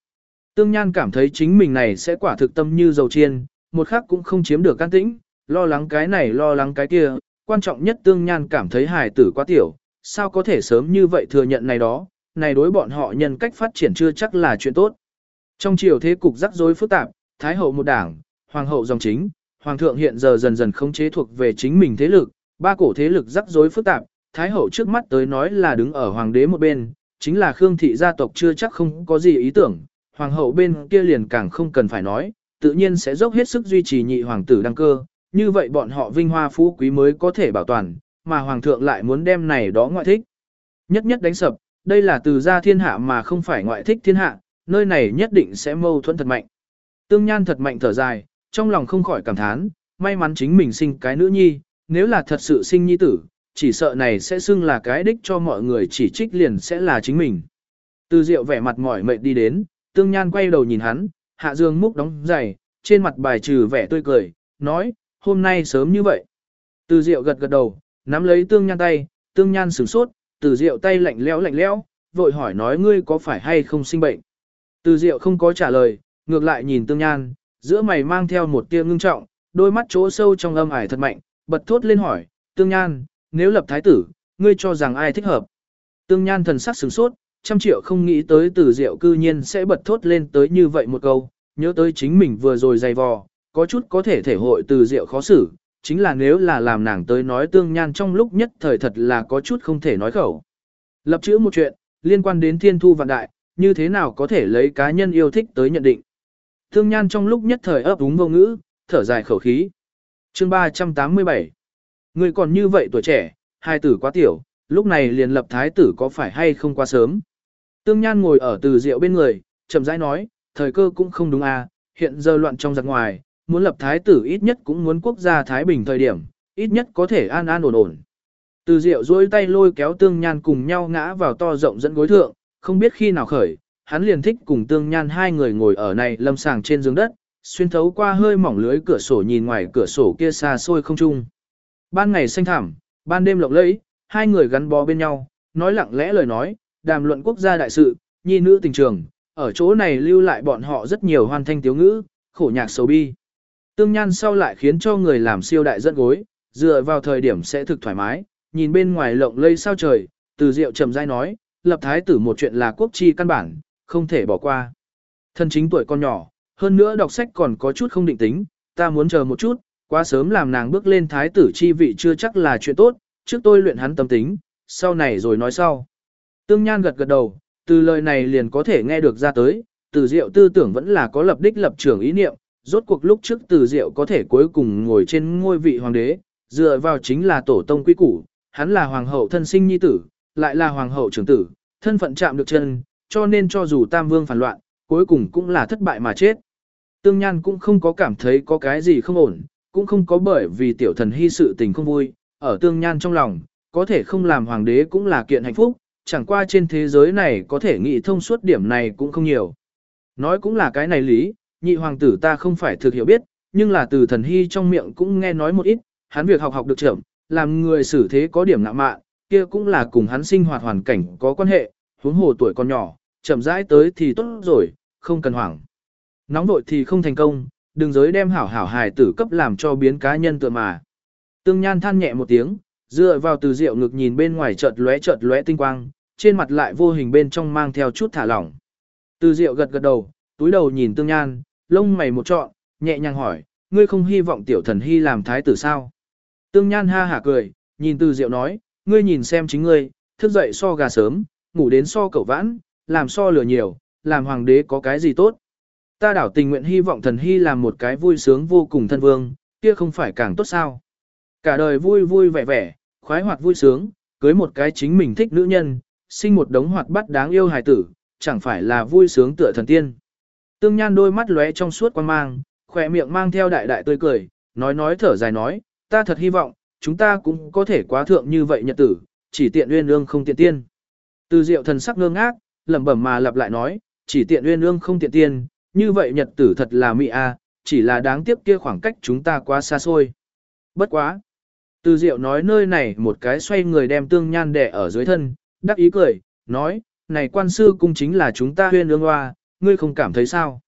Tương Nhan cảm thấy chính mình này sẽ quả thực tâm như dầu chiên, một khắc cũng không chiếm được can tĩnh, lo lắng cái này lo lắng cái kia, quan trọng nhất Tương Nhan cảm thấy hài tử quá tiểu, sao có thể sớm như vậy thừa nhận này đó, này đối bọn họ nhân cách phát triển chưa chắc là chuyện tốt. Trong chiều thế cục rắc rối phức tạp, Thái hậu một đảng, Hoàng hậu dòng chính, Hoàng thượng hiện giờ dần dần không chế thuộc về chính mình thế lực, ba cổ thế lực rắc rối phức tạp, Thái hậu trước mắt tới nói là đứng ở hoàng đế một bên, chính là Khương thị gia tộc chưa chắc không có gì ý tưởng, hoàng hậu bên kia liền càng không cần phải nói, tự nhiên sẽ dốc hết sức duy trì nhị hoàng tử đăng cơ, như vậy bọn họ vinh hoa phú quý mới có thể bảo toàn, mà hoàng thượng lại muốn đem này đó ngoại thích. Nhất nhất đánh sập, đây là từ gia thiên hạ mà không phải ngoại thích thiên hạ, nơi này nhất định sẽ mâu thuẫn thật mạnh. Tương Nhan thật mạnh thở dài, trong lòng không khỏi cảm thán, may mắn chính mình sinh cái nữ nhi, nếu là thật sự sinh nhi tử, chỉ sợ này sẽ xưng là cái đích cho mọi người chỉ trích liền sẽ là chính mình. Từ Diệu vẻ mặt mỏi mệt đi đến, Tương Nhan quay đầu nhìn hắn, Hạ Dương múc đóng giày, trên mặt bài trừ vẻ tươi cười, nói, hôm nay sớm như vậy. Từ Diệu gật gật đầu, nắm lấy Tương Nhan tay, Tương Nhan sửng sốt, Từ Diệu tay lạnh lẽo lạnh lẽo, vội hỏi nói ngươi có phải hay không sinh bệnh. Từ Diệu không có trả lời, ngược lại nhìn Tương Nhan, giữa mày mang theo một tia ngưng trọng, đôi mắt chỗ sâu trong âm ải thật mạnh, bật thốt lên hỏi, Tương Nhan, nếu lập thái tử, ngươi cho rằng ai thích hợp. Tương Nhan thần sắc sửng sốt, trăm triệu không nghĩ tới Từ Diệu cư nhiên sẽ bật thốt lên tới như vậy một câu, nhớ tới chính mình vừa rồi dày vò, có chút có thể thể hội Từ Diệu khó xử, chính là nếu là làm nàng tới nói Tương Nhan trong lúc nhất thời thật là có chút không thể nói khẩu. Lập chữ một chuyện, liên quan đến thiên thu vạn đại, như thế nào có thể lấy cá nhân yêu thích tới nhận định. Thương nhan trong lúc nhất thời ấp úng vô ngữ, thở dài khẩu khí. chương 387 Người còn như vậy tuổi trẻ, hai tử quá tiểu, lúc này liền lập thái tử có phải hay không quá sớm. Tương Nhan ngồi ở từ rượu bên người, chậm rãi nói, thời cơ cũng không đúng à, hiện giờ loạn trong giặc ngoài, muốn lập thái tử ít nhất cũng muốn quốc gia Thái Bình thời điểm, ít nhất có thể an an ổn ổn. Từ rượu duỗi tay lôi kéo Tương Nhan cùng nhau ngã vào to rộng dẫn gối thượng, không biết khi nào khởi, hắn liền thích cùng Tương Nhan hai người ngồi ở này lâm sàng trên giường đất, xuyên thấu qua hơi mỏng lưới cửa sổ nhìn ngoài cửa sổ kia xa xôi không trung. Ban ngày xanh thẳm, ban đêm lộng lẫy, hai người gắn bó bên nhau, nói lặng lẽ lời nói, đàm luận quốc gia đại sự, nhi nữ tình trường, ở chỗ này lưu lại bọn họ rất nhiều hoàn thanh tiếu ngữ, khổ nhạc sầu bi. Tương Nhan sau lại khiến cho người làm siêu đại dẫn gối, dựa vào thời điểm sẽ thực thoải mái, nhìn bên ngoài lộng lây sao trời, từ rượu trầm dai nói, lập thái tử một chuyện là quốc chi căn bản, không thể bỏ qua. Thân chính tuổi con nhỏ, hơn nữa đọc sách còn có chút không định tính, ta muốn chờ một chút, quá sớm làm nàng bước lên thái tử chi vị chưa chắc là chuyện tốt, trước tôi luyện hắn tâm tính, sau này rồi nói sau. Tương Nhan gật gật đầu, từ lời này liền có thể nghe được ra tới, từ diệu tư tưởng vẫn là có lập đích lập trưởng ý niệm, rốt cuộc lúc trước từ diệu có thể cuối cùng ngồi trên ngôi vị hoàng đế, dựa vào chính là tổ tông quý củ, hắn là hoàng hậu thân sinh nhi tử, lại là hoàng hậu trưởng tử, thân phận chạm được chân, cho nên cho dù Tam Vương phản loạn, cuối cùng cũng là thất bại mà chết. Tương Nhan cũng không có cảm thấy có cái gì không ổn, cũng không có bởi vì tiểu thần hy sự tình không vui, ở Tương Nhan trong lòng, có thể không làm hoàng đế cũng là kiện hạnh phúc, chẳng qua trên thế giới này có thể nghĩ thông suốt điểm này cũng không nhiều. Nói cũng là cái này lý, nhị hoàng tử ta không phải thực hiểu biết, nhưng là từ thần hy trong miệng cũng nghe nói một ít, hắn việc học học được chậm, làm người xử thế có điểm nạ mạn, kia cũng là cùng hắn sinh hoạt hoàn cảnh có quan hệ, huống hồ tuổi còn nhỏ, chậm rãi tới thì tốt rồi, không cần hoảng. Nóng vội thì không thành công, đừng giới đem hảo hảo hài tử cấp làm cho biến cá nhân tựa mà. Tương Nhan than nhẹ một tiếng, dựa vào từ rượu ngực nhìn bên ngoài chợt lóe chợt lóe tinh quang, trên mặt lại vô hình bên trong mang theo chút thả lỏng. Từ rượu gật gật đầu, túi đầu nhìn Tương Nhan, lông mày một trọn, nhẹ nhàng hỏi, ngươi không hy vọng tiểu thần hy làm thái tử sao? Tương Nhan ha hả cười, nhìn từ rượu nói, ngươi nhìn xem chính ngươi, thức dậy so gà sớm, ngủ đến so cậu vãn, làm so lửa nhiều, làm hoàng đế có cái gì tốt. Ta đảo tình nguyện hy vọng thần hy làm một cái vui sướng vô cùng thân vương, kia không phải càng tốt sao. Cả đời vui vui vẻ vẻ, khoái hoạt vui sướng, cưới một cái chính mình thích nữ nhân, sinh một đống hoạt bát đáng yêu hài tử, chẳng phải là vui sướng tựa thần tiên. Tương Nhan đôi mắt lóe trong suốt quan mang, khỏe miệng mang theo đại đại tươi cười, nói nói thở dài nói, ta thật hy vọng, chúng ta cũng có thể quá thượng như vậy nhật tử, chỉ tiện uyên ương không tiện tiên. Từ diệu thần sắc ngơ ngác, lẩm bẩm mà lặp lại nói, chỉ tiện uyên ương không tiện tiên, như vậy nhật tử thật là mị a, chỉ là đáng tiếc kia khoảng cách chúng ta quá xa xôi. Bất quá. Từ diệu nói nơi này một cái xoay người đem tương nhan đẻ ở dưới thân, đắc ý cười, nói, này quan sư cung chính là chúng ta huyên ương hoa, ngươi không cảm thấy sao.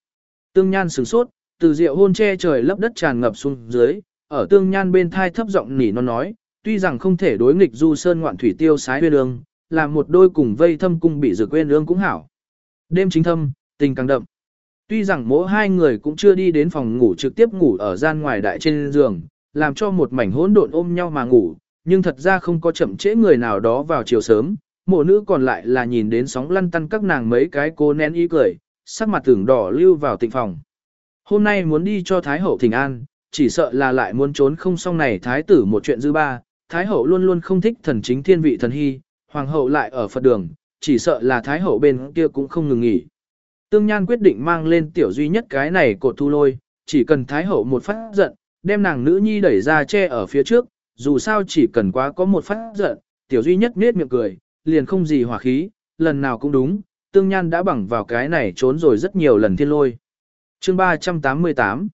Tương nhan sửng sốt, từ diệu hôn che trời lấp đất tràn ngập xuống dưới, ở tương nhan bên thai thấp giọng nỉ nó nói, tuy rằng không thể đối nghịch du sơn ngoạn thủy tiêu sái huyên ương, làm một đôi cùng vây thâm cung bị rực quên ương cũng hảo. Đêm chính thâm, tình càng đậm. Tuy rằng mỗi hai người cũng chưa đi đến phòng ngủ trực tiếp ngủ ở gian ngoài đại trên giường, làm cho một mảnh hỗn độn ôm nhau mà ngủ, nhưng thật ra không có chậm trễ người nào đó vào chiều sớm. Mộ nữ còn lại là nhìn đến sóng lăn tăn các nàng mấy cái cô nén ý cười, sắc mặt tưởng đỏ lưu vào tịnh phòng. Hôm nay muốn đi cho Thái Hậu thỉnh an, chỉ sợ là lại muốn trốn không xong này Thái tử một chuyện dư ba. Thái Hậu luôn luôn không thích thần chính thiên vị thần hy, Hoàng Hậu lại ở Phật đường, chỉ sợ là Thái Hậu bên kia cũng không ngừng nghỉ. Tương Nhan quyết định mang lên tiểu duy nhất cái này cột thu lôi, chỉ cần Thái Hậu một phát giận, đem nàng nữ nhi đẩy ra che ở phía trước, dù sao chỉ cần quá có một phát giận, tiểu duy nhất nết miệng cười, liền không gì hỏa khí, lần nào cũng đúng, Tương Nhan đã bằng vào cái này trốn rồi rất nhiều lần thiên lôi. chương 388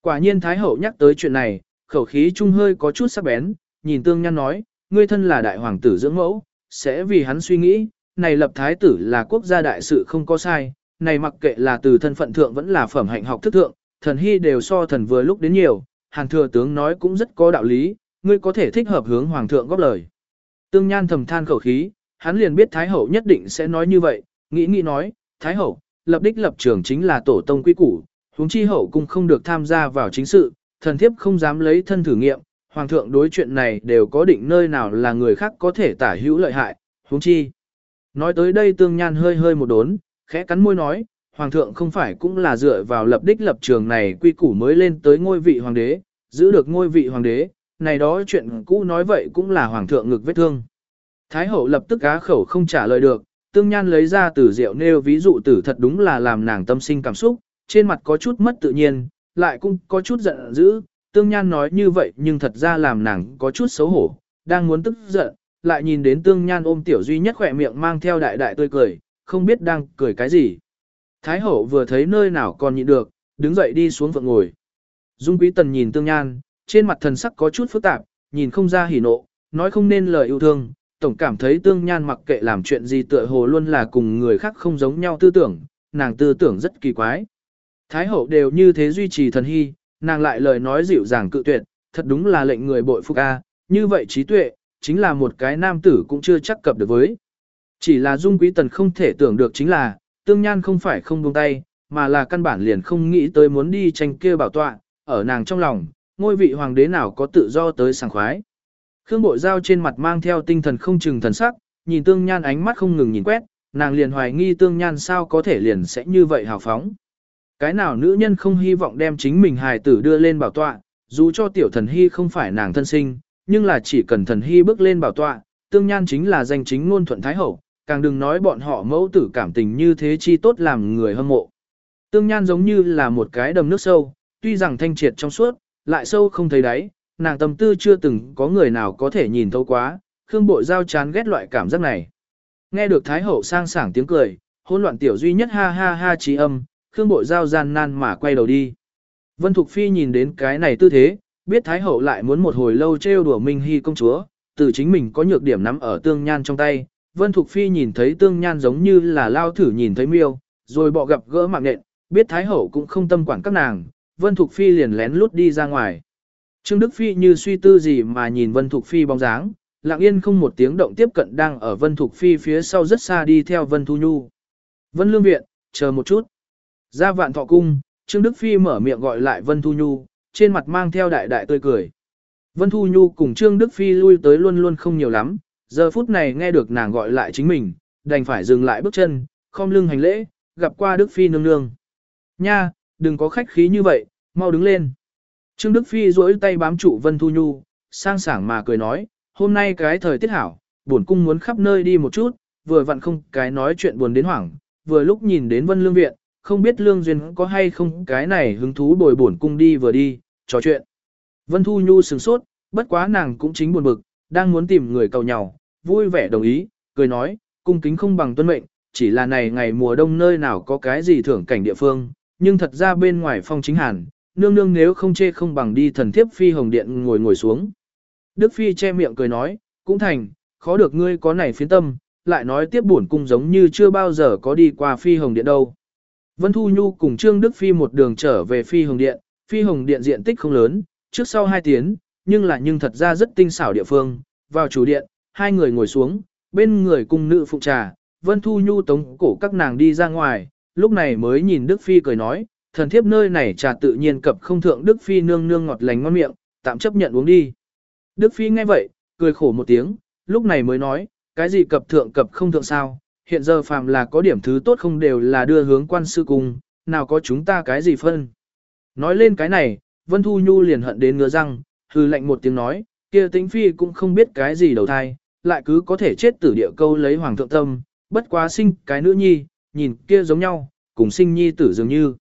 Quả nhiên Thái Hậu nhắc tới chuyện này, khẩu khí trung hơi có chút sắc bén, nhìn tương nhan nói, ngươi thân là đại hoàng tử dưỡng mẫu, sẽ vì hắn suy nghĩ, này lập thái tử là quốc gia đại sự không có sai, này mặc kệ là từ thân phận thượng vẫn là phẩm hạnh học thức thượng, thần hy đều so thần vừa lúc đến nhiều, hàn thừa tướng nói cũng rất có đạo lý, ngươi có thể thích hợp hướng hoàng thượng góp lời. Tương Nhan thầm than khẩu khí, hắn liền biết Thái Hậu nhất định sẽ nói như vậy, nghĩ nghĩ nói, Thái Hậu, lập đích lập trường chính là tổ tông quy củ, huống chi hậu cung không được tham gia vào chính sự, thần thiếp không dám lấy thân thử nghiệm, hoàng thượng đối chuyện này đều có định nơi nào là người khác có thể tả hữu lợi hại, huống chi. Nói tới đây Tương Nhan hơi hơi một đốn, khẽ cắn môi nói, hoàng thượng không phải cũng là dựa vào lập đích lập trường này quy củ mới lên tới ngôi vị hoàng đế, giữ được ngôi vị hoàng đế, này đó chuyện cũ nói vậy cũng là hoàng thượng ngực vết thương. Thái hậu lập tức á khẩu không trả lời được, tương nhan lấy ra từ rượu nêu ví dụ tử thật đúng là làm nàng tâm sinh cảm xúc, trên mặt có chút mất tự nhiên, lại cũng có chút giận dữ, tương nhan nói như vậy nhưng thật ra làm nàng có chút xấu hổ, đang muốn tức giận, lại nhìn đến tương nhan ôm tiểu duy nhất khỏe miệng mang theo đại đại tươi cười, không biết đang cười cái gì. Thái hậu vừa thấy nơi nào còn nhịn được, đứng dậy đi xuống vượng ngồi. Dung quý tần nhìn tương nhan, trên mặt thần sắc có chút phức tạp, nhìn không ra hỉ nộ, nói không nên lời yêu thương, tổng cảm thấy tương nhan mặc kệ làm chuyện gì tựa hồ luôn là cùng người khác không giống nhau tư tưởng, nàng tư tưởng rất kỳ quái. Thái hậu đều như thế duy trì thần hy, nàng lại lời nói dịu dàng cự tuyệt, thật đúng là lệnh người bội phục a, như vậy trí tuệ, chính là một cái nam tử cũng chưa chắc cập được với. Chỉ là dung quý tần không thể tưởng được chính là, tương nhan không phải không buông tay, mà là căn bản liền không nghĩ tới muốn đi tranh kia bảo tọa, ở nàng trong lòng, ngôi vị hoàng đế nào có tự do tới sảng khoái. Khương Bội Giao trên mặt mang theo tinh thần không chừng thần sắc, nhìn Tương Nhan ánh mắt không ngừng nhìn quét, nàng liền hoài nghi Tương Nhan sao có thể liền sẽ như vậy hào phóng. Cái nào nữ nhân không hy vọng đem chính mình hài tử đưa lên bảo tọa, dù cho tiểu thần hy không phải nàng thân sinh, nhưng là chỉ cần thần hy bước lên bảo tọa, Tương Nhan chính là danh chính ngôn thuận thái hậu, càng đừng nói bọn họ mẫu tử cảm tình như thế chi tốt làm người hâm mộ. Tương Nhan giống như là một cái đầm nước sâu, tuy rằng thanh triệt trong suốt, lại sâu không thấy đáy, nàng tâm tư chưa từng có người nào có thể nhìn thấu quá, Khương Bội Giao chán ghét loại cảm giác này. Nghe được Thái Hậu sang sảng tiếng cười, hỗn loạn tiểu duy nhất ha ha ha trí âm, Khương Bội Giao gian nan mà quay đầu đi. Vân Thục Phi nhìn đến cái này tư thế, biết Thái Hậu lại muốn một hồi lâu trêu đùa Minh Hy công chúa, từ chính mình có nhược điểm nắm ở tương nhan trong tay. Vân Thục Phi nhìn thấy tương nhan giống như là lao thử nhìn thấy miêu, rồi bọ gặp gỡ mạng nện, biết Thái Hậu cũng không tâm quản các nàng, Vân Thục Phi liền lén lút đi ra ngoài. Trương Đức Phi như suy tư gì mà nhìn Vân Thục Phi bóng dáng, lặng yên không một tiếng động tiếp cận đang ở Vân Thục Phi phía sau rất xa đi theo Vân Thu Nhu. Vân Lương Viện, chờ một chút. Ra vạn thọ cung, Trương Đức Phi mở miệng gọi lại Vân Thu Nhu, trên mặt mang theo đại đại tươi cười. Vân Thu Nhu cùng Trương Đức Phi lui tới luôn luôn không nhiều lắm, giờ phút này nghe được nàng gọi lại chính mình, đành phải dừng lại bước chân, khom lưng hành lễ, gặp qua Đức Phi nương nương. Nha, đừng có khách khí như vậy, mau đứng lên. Trương Đức Phi duỗi tay bám trụ Vân Thu Nhu, sang sảng mà cười nói, hôm nay cái thời tiết hảo, buồn cung muốn khắp nơi đi một chút, vừa vặn không cái nói chuyện buồn đến hoảng, vừa lúc nhìn đến Vân Lương Viện, không biết Lương Duyên có hay không cái này hứng thú bồi bổn cung đi vừa đi, trò chuyện. Vân Thu Nhu sừng sốt, bất quá nàng cũng chính buồn bực, đang muốn tìm người cầu nhau, vui vẻ đồng ý, cười nói, cung kính không bằng tuân mệnh, chỉ là này ngày mùa đông nơi nào có cái gì thưởng cảnh địa phương, nhưng thật ra bên ngoài phong chính hàn, nương nương nếu không chê không bằng đi thần thiếp phi hồng điện ngồi ngồi xuống. Đức phi che miệng cười nói, cũng thành, khó được ngươi có này phiến tâm, lại nói tiếp buồn cung giống như chưa bao giờ có đi qua phi hồng điện đâu. Vân Thu Nhu cùng Trương Đức Phi một đường trở về phi hồng điện, phi hồng điện diện tích không lớn, trước sau hai tiếng, nhưng là nhưng thật ra rất tinh xảo địa phương, vào chủ điện, hai người ngồi xuống, bên người cung nữ phụ trà, Vân Thu Nhu tống cổ các nàng đi ra ngoài, lúc này mới nhìn Đức Phi cười nói, thần thiếp nơi này trà tự nhiên cập không thượng Đức Phi nương nương ngọt lành ngon miệng, tạm chấp nhận uống đi. Đức Phi nghe vậy, cười khổ một tiếng, lúc này mới nói, cái gì cập thượng cập không thượng sao, hiện giờ phàm là có điểm thứ tốt không đều là đưa hướng quan sư cung, nào có chúng ta cái gì phân. Nói lên cái này, Vân Thu Nhu liền hận đến ngứa răng, hư lệnh một tiếng nói, kia tính phi cũng không biết cái gì đầu thai, lại cứ có thể chết tử địa câu lấy hoàng thượng tâm, bất quá sinh cái nữ nhi, nhìn kia giống nhau, cùng sinh nhi tử dường như.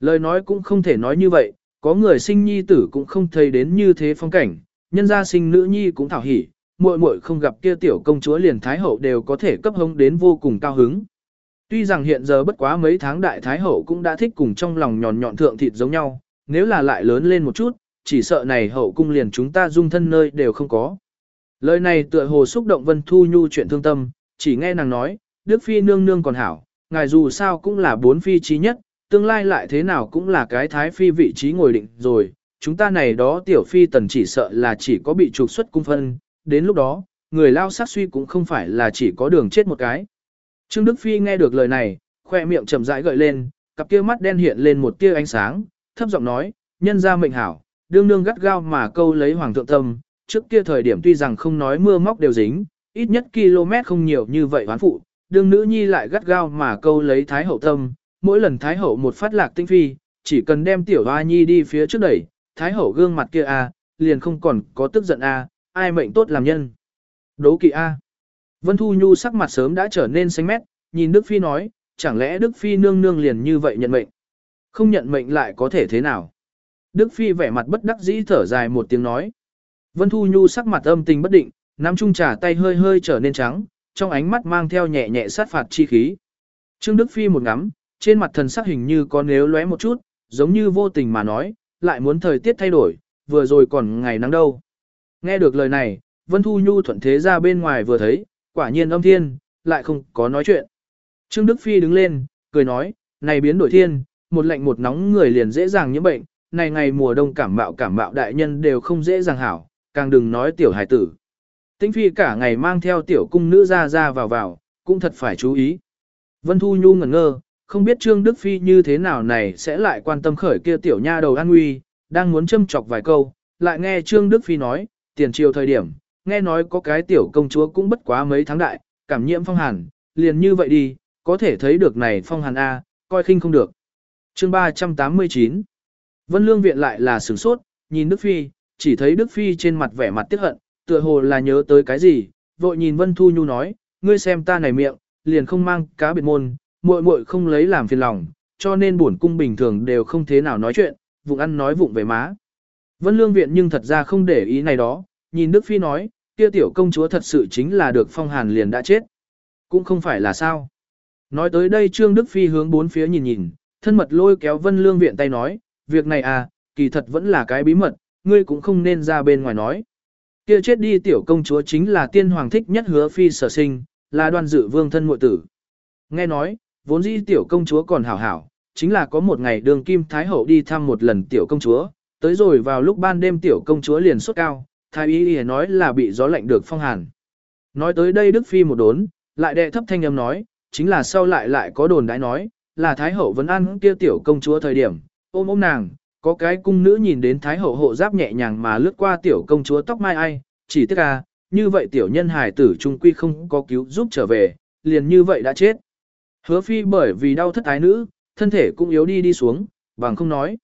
Lời nói cũng không thể nói như vậy, có người sinh nhi tử cũng không thấy đến như thế phong cảnh, nhân gia sinh nữ nhi cũng thảo hỉ, muội muội không gặp kia tiểu công chúa liền thái hậu đều có thể cấp hống đến vô cùng cao hứng. Tuy rằng hiện giờ bất quá mấy tháng đại thái hậu cũng đã thích cùng trong lòng nhọn nhọn thượng thịt giống nhau, nếu là lại lớn lên một chút, chỉ sợ này hậu cung liền chúng ta dung thân nơi đều không có. Lời này tựa hồ xúc động Vân Thu Nhu chuyện thương tâm, chỉ nghe nàng nói, Đức Phi nương nương còn hảo, ngài dù sao cũng là bốn phi trí nhất, tương lai lại thế nào cũng là cái thái phi vị trí ngồi định rồi, chúng ta này đó tiểu phi tần chỉ sợ là chỉ có bị trục xuất cung phân, đến lúc đó, người lao sát suy cũng không phải là chỉ có đường chết một cái. Trương Đức Phi nghe được lời này, khoe miệng chậm rãi gợi lên, cặp kia mắt đen hiện lên một tia ánh sáng, thấp giọng nói, nhân ra mệnh hảo, đương nương gắt gao mà câu lấy hoàng thượng tâm, trước kia thời điểm tuy rằng không nói mưa móc đều dính, ít nhất km không nhiều như vậy hoán phụ, đương nữ nhi lại gắt gao mà câu lấy thái hậu tâm, mỗi lần thái hậu một phát lạc tinh phi, chỉ cần đem tiểu hoa nhi đi phía trước đẩy, thái hậu gương mặt kia a, liền không còn có tức giận a, ai mệnh tốt làm nhân. Đố kỵ a. Vân Thu Nhu sắc mặt sớm đã trở nên xanh mét, nhìn Đức Phi nói, chẳng lẽ Đức Phi nương nương liền như vậy nhận mệnh? Không nhận mệnh lại có thể thế nào? Đức Phi vẻ mặt bất đắc dĩ thở dài một tiếng nói. Vân Thu Nhu sắc mặt âm tình bất định, nắm chung trà tay hơi hơi trở nên trắng, trong ánh mắt mang theo nhẹ nhẹ sát phạt chi khí. Trương Đức Phi một ngắm, trên mặt thần sắc hình như có nếu lóe một chút, giống như vô tình mà nói, lại muốn thời tiết thay đổi, vừa rồi còn ngày nắng đâu. Nghe được lời này, Vân Thu Nhu thuận thế ra bên ngoài vừa thấy, quả nhiên âm thiên, lại không có nói chuyện. Trương Đức Phi đứng lên, cười nói, này biến đổi thiên, một lạnh một nóng người liền dễ dàng nhiễm bệnh, này ngày mùa đông cảm mạo cảm mạo đại nhân đều không dễ dàng hảo, càng đừng nói tiểu hài tử. Tĩnh Phi cả ngày mang theo tiểu cung nữ ra ra vào vào, cũng thật phải chú ý. Vân Thu Nhu ngẩn ngơ, không biết Trương Đức Phi như thế nào này sẽ lại quan tâm khởi kia tiểu nha đầu an nguy, đang muốn châm chọc vài câu, lại nghe Trương Đức Phi nói, tiền triều thời điểm, nghe nói có cái tiểu công chúa cũng bất quá mấy tháng đại, cảm nhiễm phong hàn, liền như vậy đi, có thể thấy được này phong hàn A, coi khinh không được. chương 389 Vân Lương Viện lại là sửng sốt, nhìn Đức Phi, chỉ thấy Đức Phi trên mặt vẻ mặt tiếc hận, tựa hồ là nhớ tới cái gì, vội nhìn Vân Thu Nhu nói, ngươi xem ta này miệng, liền không mang cá biệt môn, muội muội không lấy làm phiền lòng, cho nên buồn cung bình thường đều không thế nào nói chuyện, vụng ăn nói vụng về má. Vân Lương Viện nhưng thật ra không để ý này đó, nhìn Đức Phi nói, kia tiểu công chúa thật sự chính là được phong hàn liền đã chết. Cũng không phải là sao. Nói tới đây Trương Đức Phi hướng bốn phía nhìn nhìn, thân mật lôi kéo Vân Lương Viện tay nói, việc này à, kỳ thật vẫn là cái bí mật, ngươi cũng không nên ra bên ngoài nói. Kia chết đi tiểu công chúa chính là tiên hoàng thích nhất hứa phi sở sinh, là đoan dự vương thân muội tử. Nghe nói, vốn dĩ tiểu công chúa còn hảo hảo, chính là có một ngày đường kim thái hậu đi thăm một lần tiểu công chúa, tới rồi vào lúc ban đêm tiểu công chúa liền sốt cao, thái y y nói là bị gió lạnh được phong hàn. Nói tới đây Đức Phi một đốn, lại đệ thấp thanh âm nói, chính là sau lại lại có đồn đãi nói, là thái hậu vẫn ăn kia tiểu công chúa thời điểm, ôm ôm nàng, có cái cung nữ nhìn đến thái hậu hộ giáp nhẹ nhàng mà lướt qua tiểu công chúa tóc mai ai, chỉ tiếc à, như vậy tiểu nhân hài tử trung quy không có cứu giúp trở về, liền như vậy đã chết. Hứa phi bởi vì đau thất ái nữ, thân thể cũng yếu đi đi xuống, bằng không nói.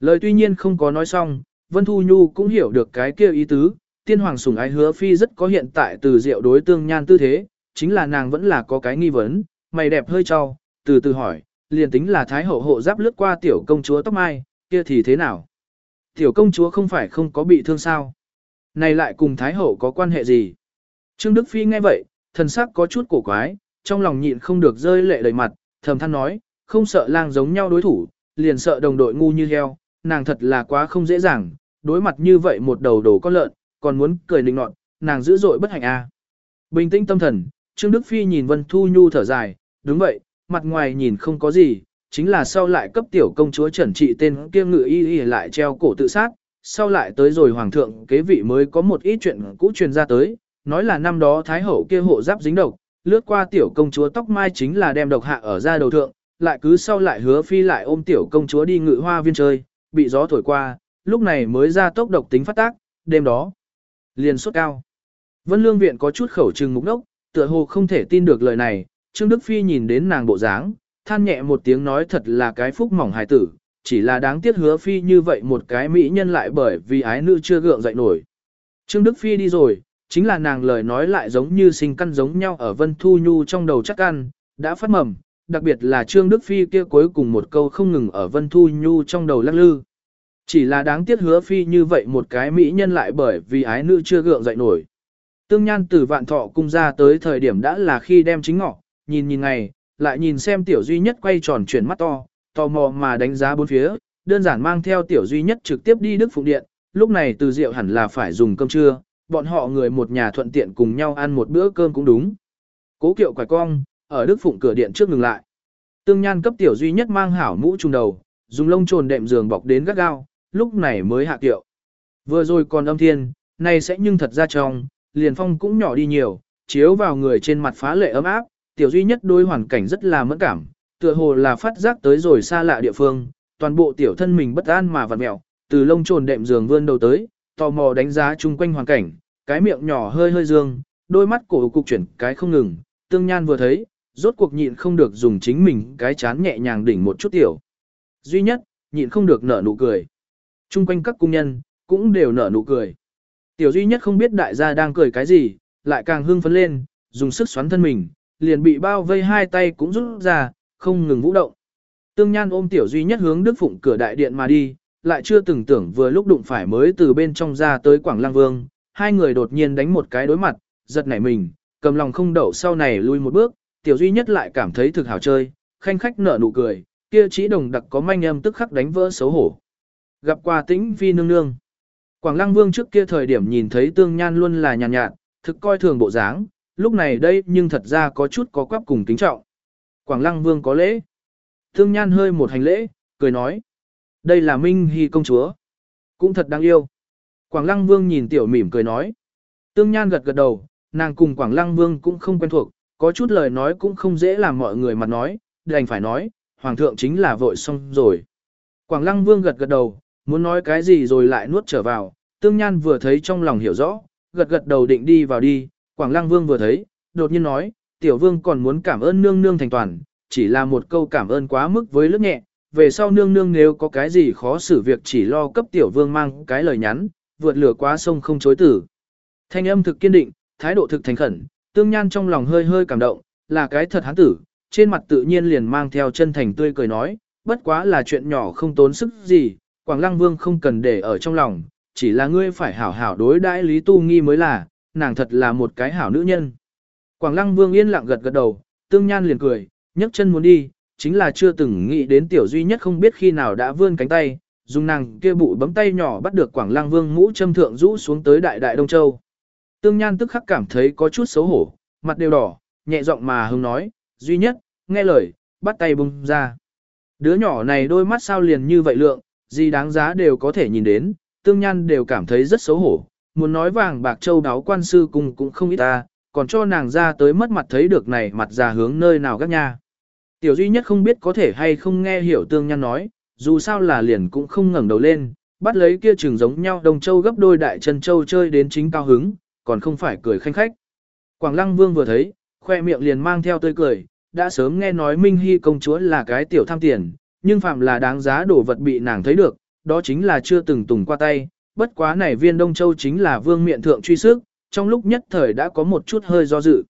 Lời tuy nhiên không có nói xong, Vân Thu Nhu cũng hiểu được cái kia ý tứ, tiên hoàng sủng ái hứa phi rất có hiện tại từ diệu đối tương nhan tư thế, chính là nàng vẫn là có cái nghi vấn, mày đẹp hơi trao, từ từ hỏi, liền tính là thái hậu hộ giáp lướt qua tiểu công chúa tóc mai, kia thì thế nào? Tiểu công chúa không phải không có bị thương sao? Này lại cùng thái hậu có quan hệ gì? Trương Đức Phi nghe vậy, thần sắc có chút cổ quái, trong lòng nhịn không được rơi lệ đầy mặt, thầm than nói, không sợ lang giống nhau đối thủ, liền sợ đồng đội ngu như heo, nàng thật là quá không dễ dàng, đối mặt như vậy một đầu đồ con lợn, còn muốn cười nịnh nọt, nàng dữ dội bất hạnh a. Bình tĩnh tâm thần, Trương Đức Phi nhìn Vân Thu Nhu thở dài, đúng vậy, mặt ngoài nhìn không có gì, chính là sau lại cấp tiểu công chúa trần trị tên kia ngự y y lại treo cổ tự sát, sau lại tới rồi hoàng thượng kế vị mới có một ít chuyện cũ truyền ra tới, nói là năm đó thái hậu kia hộ giáp dính độc, lướt qua tiểu công chúa tóc mai chính là đem độc hạ ở ra đầu thượng, lại cứ sau lại hứa phi lại ôm tiểu công chúa đi ngự hoa viên chơi, bị gió thổi qua, lúc này mới ra tốc độc tính phát tác, đêm đó liền sốt cao. Vân Lương Viện có chút khẩu trừng mục đốc, tựa hồ không thể tin được lời này, Trương Đức Phi nhìn đến nàng bộ dáng, than nhẹ một tiếng nói thật là cái phúc mỏng hài tử, chỉ là đáng tiếc hứa Phi như vậy một cái mỹ nhân lại bởi vì ái nữ chưa gượng dậy nổi. Trương Đức Phi đi rồi, chính là nàng lời nói lại giống như sinh căn giống nhau ở Vân Thu Nhu trong đầu chắc ăn, đã phát mầm, đặc biệt là Trương Đức Phi kia cuối cùng một câu không ngừng ở Vân Thu Nhu trong đầu lắc lư. Chỉ là đáng tiếc hứa Phi như vậy một cái mỹ nhân lại bởi vì ái nữ chưa gượng dậy nổi. Tương Nhan từ vạn thọ cung ra tới thời điểm đã là khi đem chính ngọ, nhìn nhìn ngày, lại nhìn xem tiểu duy nhất quay tròn chuyển mắt to, tò mò mà đánh giá bốn phía, đơn giản mang theo tiểu duy nhất trực tiếp đi Đức Phụng Điện, lúc này từ rượu hẳn là phải dùng cơm trưa, bọn họ người một nhà thuận tiện cùng nhau ăn một bữa cơm cũng đúng. Cố kiệu quải cong, ở Đức Phụng cửa điện trước ngừng lại. Tương Nhan cấp tiểu duy nhất mang hảo mũ trùng đầu, dùng lông trồn đệm giường bọc đến gắt gao, lúc này mới hạ tiệu. Vừa rồi còn âm thiên, nay sẽ nhưng thật ra trong, liền phong cũng nhỏ đi nhiều, chiếu vào người trên mặt phá lệ ấm áp, tiểu duy nhất đôi hoàn cảnh rất là mẫn cảm, tựa hồ là phát giác tới rồi xa lạ địa phương, toàn bộ tiểu thân mình bất an mà vặn mẹo, từ lông trồn đệm giường vươn đầu tới, tò mò đánh giá chung quanh hoàn cảnh, cái miệng nhỏ hơi hơi dương, đôi mắt cổ cục chuyển cái không ngừng, tương nhan vừa thấy, rốt cuộc nhịn không được dùng chính mình cái chán nhẹ nhàng đỉnh một chút tiểu. Duy nhất, nhịn không được nở nụ cười. Chung quanh các cung nhân, cũng đều nở nụ cười. Tiểu duy nhất không biết đại gia đang cười cái gì, lại càng hưng phấn lên, dùng sức xoắn thân mình, liền bị bao vây hai tay cũng rút ra, không ngừng vũ động. Tương Nhan ôm tiểu duy nhất hướng Đức Phụng cửa đại điện mà đi, lại chưa từng tưởng vừa lúc đụng phải mới từ bên trong ra tới Quảng Lăng Vương, hai người đột nhiên đánh một cái đối mặt, giật nảy mình, cầm lòng không đậu sau này lui một bước, tiểu duy nhất lại cảm thấy thực hảo chơi, khanh khách nở nụ cười, kia chỉ đồng đặc có manh âm tức khắc đánh vỡ xấu hổ. Gặp qua tĩnh phi nương nương. Quảng Lăng Vương trước kia thời điểm nhìn thấy Tương Nhan luôn là nhàn nhạt, nhạt, thực coi thường bộ dáng, lúc này đây nhưng thật ra có chút có quắp cùng kính trọng. Quảng Lăng Vương có lễ. Tương Nhan hơi một hành lễ, cười nói. Đây là Minh Hy công chúa. Cũng thật đáng yêu. Quảng Lăng Vương nhìn tiểu mỉm cười nói. Tương Nhan gật gật đầu, nàng cùng Quảng Lăng Vương cũng không quen thuộc, có chút lời nói cũng không dễ làm mọi người mặt nói, đành phải nói, Hoàng thượng chính là vội xong rồi. Quảng Lăng Vương gật gật đầu, muốn nói cái gì rồi lại nuốt trở vào, Tương Nhan vừa thấy trong lòng hiểu rõ, gật gật đầu định đi vào đi, Quảng Lăng Vương vừa thấy, đột nhiên nói, Tiểu Vương còn muốn cảm ơn nương nương thành toàn, chỉ là một câu cảm ơn quá mức với lướt nhẹ, về sau nương nương nếu có cái gì khó xử việc chỉ lo cấp Tiểu Vương mang cái lời nhắn, vượt lửa quá sông không chối tử. Thanh âm thực kiên định, thái độ thực thành khẩn, Tương Nhan trong lòng hơi hơi cảm động, là cái thật hán tử, trên mặt tự nhiên liền mang theo chân thành tươi cười nói, bất quá là chuyện nhỏ không tốn sức gì, Quảng Lăng Vương không cần để ở trong lòng, chỉ là ngươi phải hảo hảo đối đãi Lý Tu Nghi mới là, nàng thật là một cái hảo nữ nhân. Quảng Lăng Vương yên lặng gật gật đầu, Tương Nhan liền cười, nhấc chân muốn đi, chính là chưa từng nghĩ đến tiểu duy nhất không biết khi nào đã vươn cánh tay, dùng nàng kia bụi bấm tay nhỏ bắt được Quảng Lăng Vương mũ châm thượng rũ xuống tới đại đại Đông Châu. Tương Nhan tức khắc cảm thấy có chút xấu hổ, mặt đều đỏ, nhẹ giọng mà hưng nói, duy nhất, nghe lời, bắt tay bung ra. Đứa nhỏ này đôi mắt sao liền như vậy lượng, gì đáng giá đều có thể nhìn đến, tương nhan đều cảm thấy rất xấu hổ, muốn nói vàng bạc châu đáo quan sư cùng cũng không ít ta, còn cho nàng ra tới mất mặt thấy được này mặt già hướng nơi nào gác nha. Tiểu duy nhất không biết có thể hay không nghe hiểu tương nhan nói, dù sao là liền cũng không ngẩng đầu lên, bắt lấy kia trường giống nhau đồng châu gấp đôi đại chân châu chơi đến chính cao hứng, còn không phải cười khanh khách. Quảng lăng vương vừa thấy, khoe miệng liền mang theo tươi cười, đã sớm nghe nói Minh Hy công chúa là cái tiểu tham tiền, nhưng phạm là đáng giá đổ vật bị nàng thấy được, đó chính là chưa từng tùng qua tay, bất quá này viên Đông Châu chính là vương miện thượng truy sức, trong lúc nhất thời đã có một chút hơi do dự.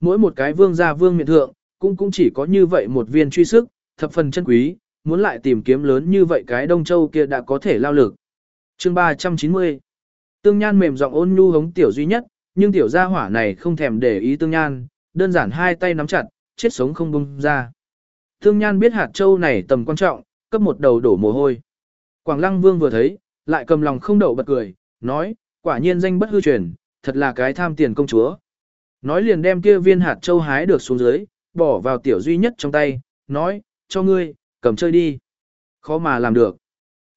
Mỗi một cái vương gia vương miện thượng, cũng cũng chỉ có như vậy một viên truy sức, thập phần chân quý, muốn lại tìm kiếm lớn như vậy cái Đông Châu kia đã có thể lao lực. Chương 390 Tương Nhan mềm giọng ôn nhu hống tiểu duy nhất, nhưng tiểu gia hỏa này không thèm để ý Tương Nhan, đơn giản hai tay nắm chặt, chết sống không bung ra. Tương Nhan biết hạt châu này tầm quan trọng, cấp một đầu đổ mồ hôi. Quảng Lăng Vương vừa thấy, lại cầm lòng không đậu bật cười, nói, quả nhiên danh bất hư truyền, thật là cái tham tiền công chúa. Nói liền đem kia viên hạt châu hái được xuống dưới, bỏ vào tiểu duy nhất trong tay, nói, cho ngươi, cầm chơi đi. Khó mà làm được.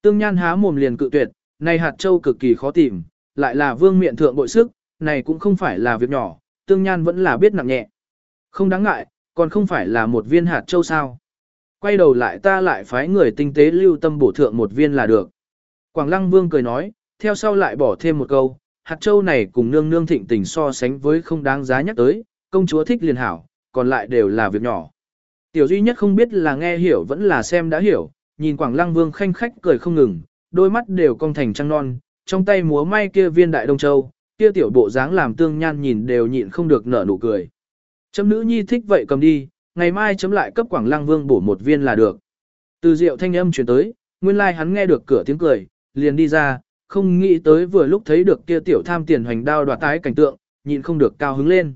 Tương Nhan há mồm liền cự tuyệt, này hạt châu cực kỳ khó tìm, lại là vương miện thượng bội sức, này cũng không phải là việc nhỏ, Tương Nhan vẫn là biết nặng nhẹ. Không đáng ngại, còn không phải là một viên hạt châu sao. Quay đầu lại ta lại phái người tinh tế lưu tâm bổ thượng một viên là được. Quảng Lăng Vương cười nói, theo sau lại bỏ thêm một câu, hạt châu này cùng nương nương thịnh tình so sánh với không đáng giá nhắc tới, công chúa thích liền hảo, còn lại đều là việc nhỏ. Tiểu duy nhất không biết là nghe hiểu vẫn là xem đã hiểu, nhìn Quảng Lăng Vương khanh khách cười không ngừng, đôi mắt đều cong thành trăng non, trong tay múa may kia viên đại đông châu, kia tiểu bộ dáng làm tương nhan nhìn đều nhịn không được nở nụ cười. Chấm nữ nhi thích vậy cầm đi, ngày mai chấm lại cấp Quảng Lăng Vương bổ một viên là được. Từ rượu thanh âm truyền tới, nguyên lai like hắn nghe được cửa tiếng cười, liền đi ra, không nghĩ tới vừa lúc thấy được kia tiểu tham tiền hoành đao đoạt tái cảnh tượng, nhịn không được cao hứng lên.